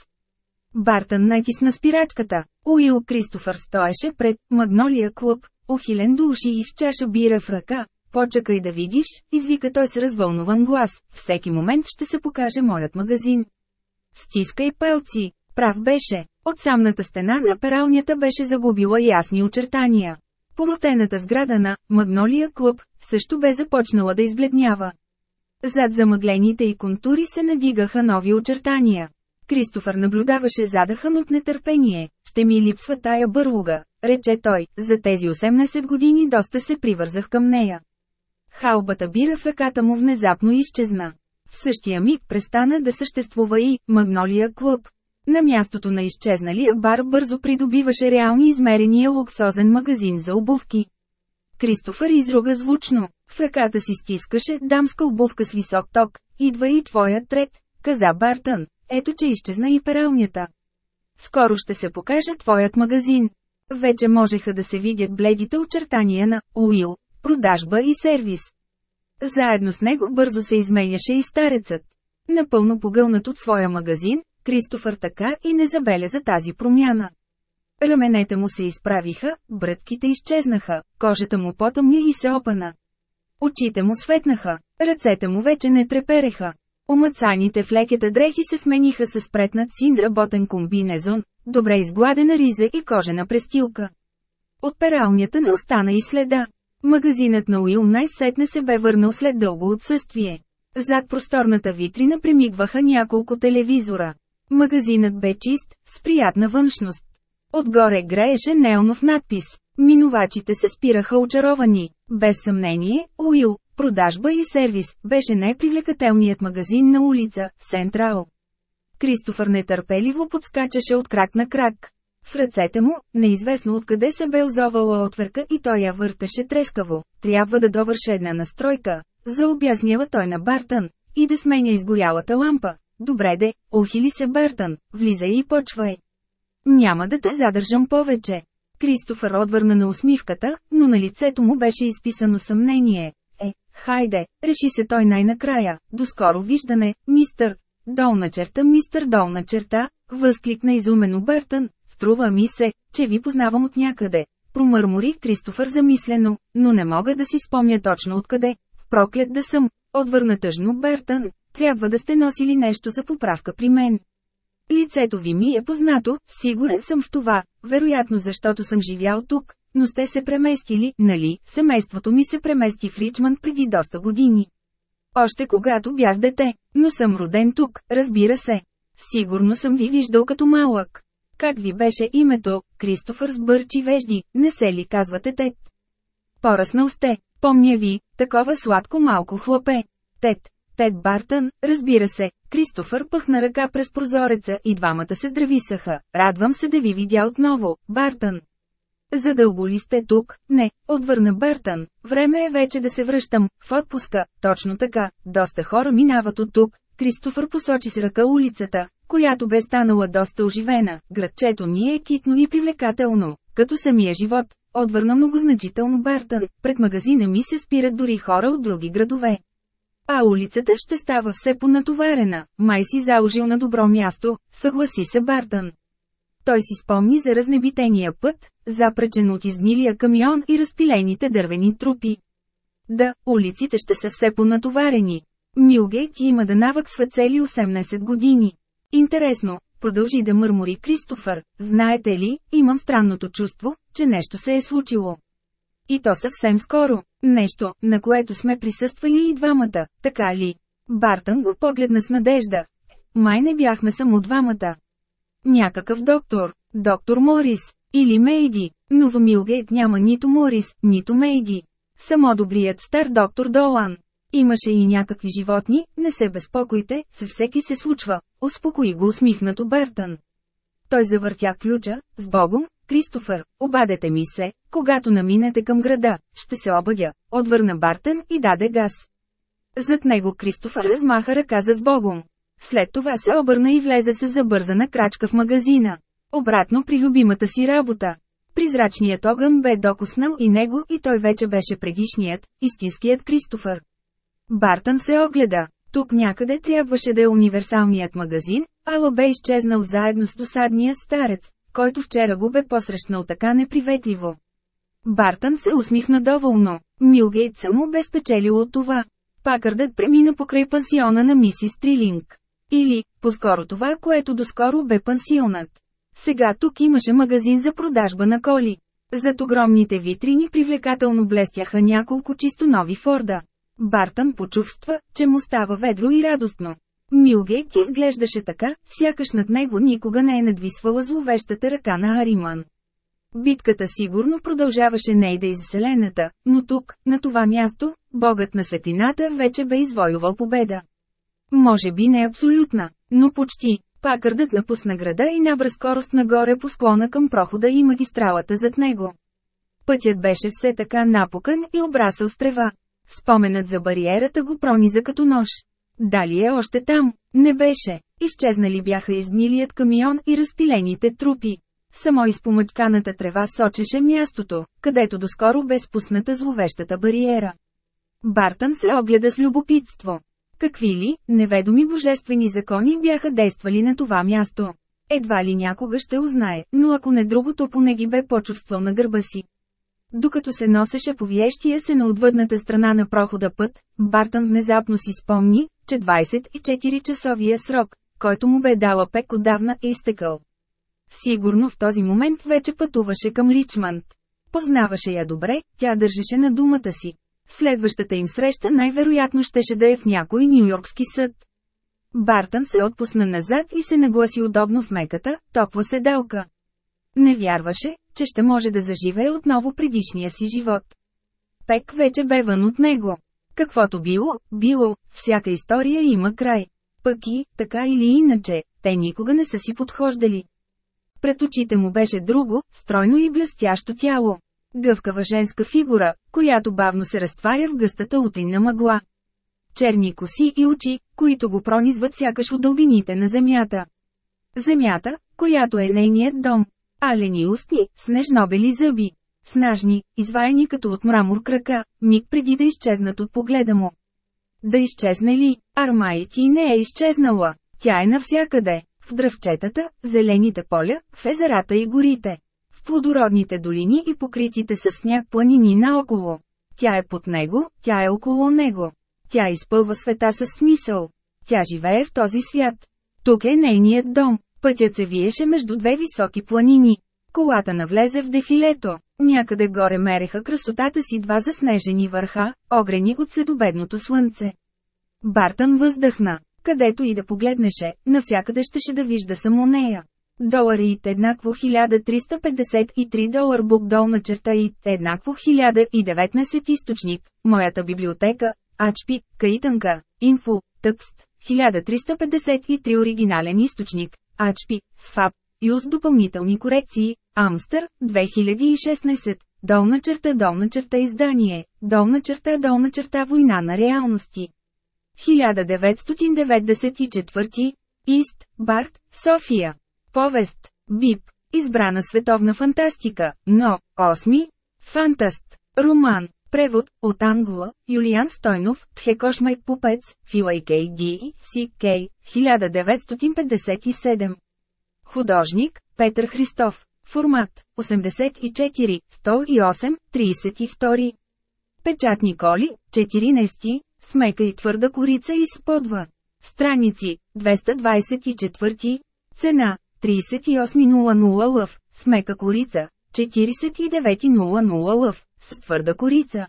Бартън натисна спирачката. Уил Кристофър стоеше пред Магнолия клуб, ухилен до уши и с чаша бира в ръка. Почакай да видиш, извика той с развълнуван глас, всеки момент ще се покаже моят магазин. Стискай пелци, прав беше, от самната стена на пералнята беше загубила ясни очертания. Поротената сграда на «Магнолия клуб» също бе започнала да избледнява. Зад замъглените и контури се надигаха нови очертания. Кристофър наблюдаваше задахан от нетърпение. Ще ми липсва тая бърлуга, рече той, за тези 18 години доста се привързах към нея. Халбата бира в ръката му внезапно изчезна. В същия миг престана да съществува и «Магнолия клуб». На мястото на изчезналия бар бързо придобиваше реални измерения луксозен магазин за обувки. Кристофър изруга звучно. В ръката си стискаше дамска обувка с висок ток. Идва и твоят трет, каза Бартън. Ето че изчезна и пералнята. Скоро ще се покаже твоят магазин. Вече можеха да се видят бледите очертания на Уил, продажба и сервис. Заедно с него бързо се изменяше и старецът. Напълно погълнат от своя магазин, Кристофър така и не забеляза тази промяна. Раменете му се изправиха, брътките изчезнаха, кожата му потъмня и се опана. Очите му светнаха, ръцете му вече не трепереха. Омацаните в лекета дрехи се смениха с претнат син работен комбинезон, добре изгладена риза и кожена престилка. От пералнята не остана и следа. Магазинът на Уил най-сетне се бе върнал след дълго отсъствие. Зад просторната витрина премигваха няколко телевизора. Магазинът бе чист, с приятна външност. Отгоре грееше неонов надпис. Минувачите се спираха очаровани. Без съмнение, Уил, продажба и сервис, беше най-привлекателният магазин на улица, Сентрал. Кристофър нетърпеливо подскачаше от крак на крак. В ръцете му, неизвестно откъде се бе озовала отвърка и той я върташе трескаво. Трябва да довърша една настройка, заобяснява той на Бартън, и да сменя изгорялата лампа. Добре де, ухили се Бартън, влизай и почвай. Няма да те задържам повече. Кристофър отвърна на усмивката, но на лицето му беше изписано съмнение. Е, хайде, реши се той най-накрая, до скоро виждане, мистър. Долна черта, мистър долна черта, възкликна изумено Бъртън, струва ми се, че ви познавам от някъде. Промърмори Кристофър замислено, но не мога да си спомня точно откъде. Проклет да съм, отвърна тъжно Бертън, трябва да сте носили нещо за поправка при мен. Лицето ви ми е познато, сигурен съм в това, вероятно защото съм живял тук, но сте се преместили, нали, семейството ми се премести в Ричмънд преди доста години. Още когато бях дете, но съм роден тук, разбира се. Сигурно съм ви виждал като малък. Как ви беше името, Кристофър бърчи вежди, не се ли казвате Тет? Поръснал сте, помня ви, такова сладко малко хлапе. Тет, Тед Бартън, разбира се, Кристофър пъхна ръка през прозореца и двамата се здрависаха. Радвам се да ви видя отново, Бартън. Задълго ли сте тук? Не, отвърна Бъртън. Време е вече да се връщам, в отпуска. Точно така, доста хора минават от тук. Кристофър посочи с ръка улицата, която бе станала доста оживена. Градчето ни е китно и привлекателно, като самия живот. Отвърна многозначително Бъртън. Пред магазина ми се спират дори хора от други градове. А улицата ще става все понатоварена. Май си заложил на добро място, съгласи се Бартън. Той си спомни за разнебитения път, запречен от изгнилия камион и разпилените дървени трупи. Да, улиците ще са все понатоварени. Милгейт има да навъксва цели 18 години. Интересно, продължи да мърмори Кристофър, знаете ли, имам странното чувство, че нещо се е случило. И то съвсем скоро. Нещо, на което сме присъствали и двамата, така ли? Бартън го погледна с надежда. Май не бяхме само двамата. Някакъв доктор, доктор Морис, или Мейди, но в Милгейт няма нито Морис, нито Мейди. Само добрият стар доктор Долан. Имаше и някакви животни, не се безпокойте, със всеки се случва, успокои го усмихнато Бертън. Той завъртя ключа, с Богом, Кристофър, обадете ми се, когато наминете към града, ще се обадя, отвърна Бартън и даде газ. Зад него Кристофър размаха ръка за с Богом. След това се обърна и влезе с забързана крачка в магазина. Обратно при любимата си работа. Призрачният огън бе докоснал и него и той вече беше предишният, истинският Кристофър. Бартън се огледа. Тук някъде трябваше да е универсалният магазин, ала бе изчезнал заедно с досадния старец, който вчера го бе посрещнал така неприветливо. Бартън се усмихна доволно. Милгейт само бе спечелил от това. Пакърдът премина покрай пансиона на мисис Трилинг. Или, по-скоро това, което доскоро бе пансионът. Сега тук имаше магазин за продажба на коли. Зад огромните витрини привлекателно блестяха няколко чисто нови Форда. Бартън почувства, че му става ведро и радостно. Милгейт изглеждаше така, сякаш над него никога не е надвисвала зловещата ръка на Ариман. Битката сигурно продължаваше нейда из Вселената, но тук, на това място, богът на светлината вече бе извоювал победа. Може би не абсолютна, но почти. Пакърдът напусна града и набра скорост нагоре по склона към прохода и магистралата зад него. Пътят беше все така напукан и обрасъл с трева. Споменът за бариерата го прониза като нож. Дали е още там? Не беше. Изчезнали бяха изгнилият камион и разпилените трупи. Само изпомъчканата трева сочеше мястото, където доскоро бе спусната зловещата бариера. Бартън се огледа с любопитство. Какви ли, неведоми божествени закони бяха действали на това място? Едва ли някога ще узнае, но ако не другото поне ги бе почувствал на гърба си. Докато се носеше по виещия се на отвъдната страна на прохода път, Бартън внезапно си спомни, че 24-часовия срок, който му бе дала Пек отдавна е изтекал. Сигурно в този момент вече пътуваше към Ричманд. Познаваше я добре, тя държеше на думата си. Следващата им среща най-вероятно щеше да е в някой нью-йоркски съд. Бартън се отпусна назад и се нагласи удобно в меката, топла седелка. Не вярваше, че ще може да заживее отново предишния си живот. Пек вече бе вън от него. Каквото било, било, всяка история има край. Пък и, така или иначе, те никога не са си подхождали. Пред очите му беше друго, стройно и блестящо тяло. Гъвкава женска фигура, която бавно се разтваря в гъстата утринна мъгла. Черни коси и очи, които го пронизват сякаш от дълбините на земята. Земята, която е нейният дом. Алени устни, с нежнобели зъби. Снажни, изваяни като от мрамор крака, миг преди да изчезнат от погледа му. Да изчезне ли? Армай ти не е изчезнала. Тя е навсякъде. В дръвчетата, зелените поля, в езерата и горите. В плодородните долини и покритите с сняг планини наоколо. Тя е под него, тя е около него. Тя изпълва света със смисъл. Тя живее в този свят. Тук е нейният дом. Пътят се виеше между две високи планини. Колата навлезе в дефилето. Някъде горе мереха красотата си два заснежени върха, огрени от следобедното слънце. Бартън въздъхна. Където и да погледнеше, навсякъде щеше да вижда само нея. Долар и еднакво 1353 долар бук долна черта и еднакво 1019 източник, моята библиотека, Ачпи, Каитанка, Инфо, Тъкст, 1353 оригинален източник, Ачпи, СФАП, Юз допълнителни корекции, Амстър, 2016, долна черта долна черта издание, долна черта долна черта война на реалности. 1994, Ист, Барт, София. Повест, Бип, избрана световна фантастика, но, 8, Фантаст, роман, превод, от Англа, Юлиан Стойнов, Тхекошмай Пупец, Филай Кей Си Кей, 1957. Художник, Петър Христов. Формат, 84, 108, 32. Печатни коли, 14, смека и твърда корица и сподва. Страници, 224. Цена, 3800 лъв, смека корица, 4900 лъв, с твърда корица.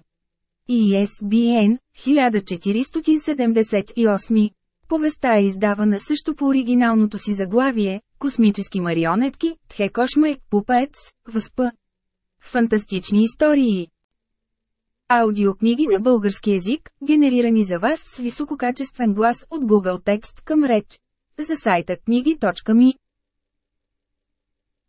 ISBN 1478. Повестта е издавана също по оригиналното си заглавие «Космически марионетки, Тхекошмай, Пупаец, Възпа». Фантастични истории. Аудиокниги на български язик, генерирани за вас с висококачествен глас от Google Текст към реч. За сайта книги.ми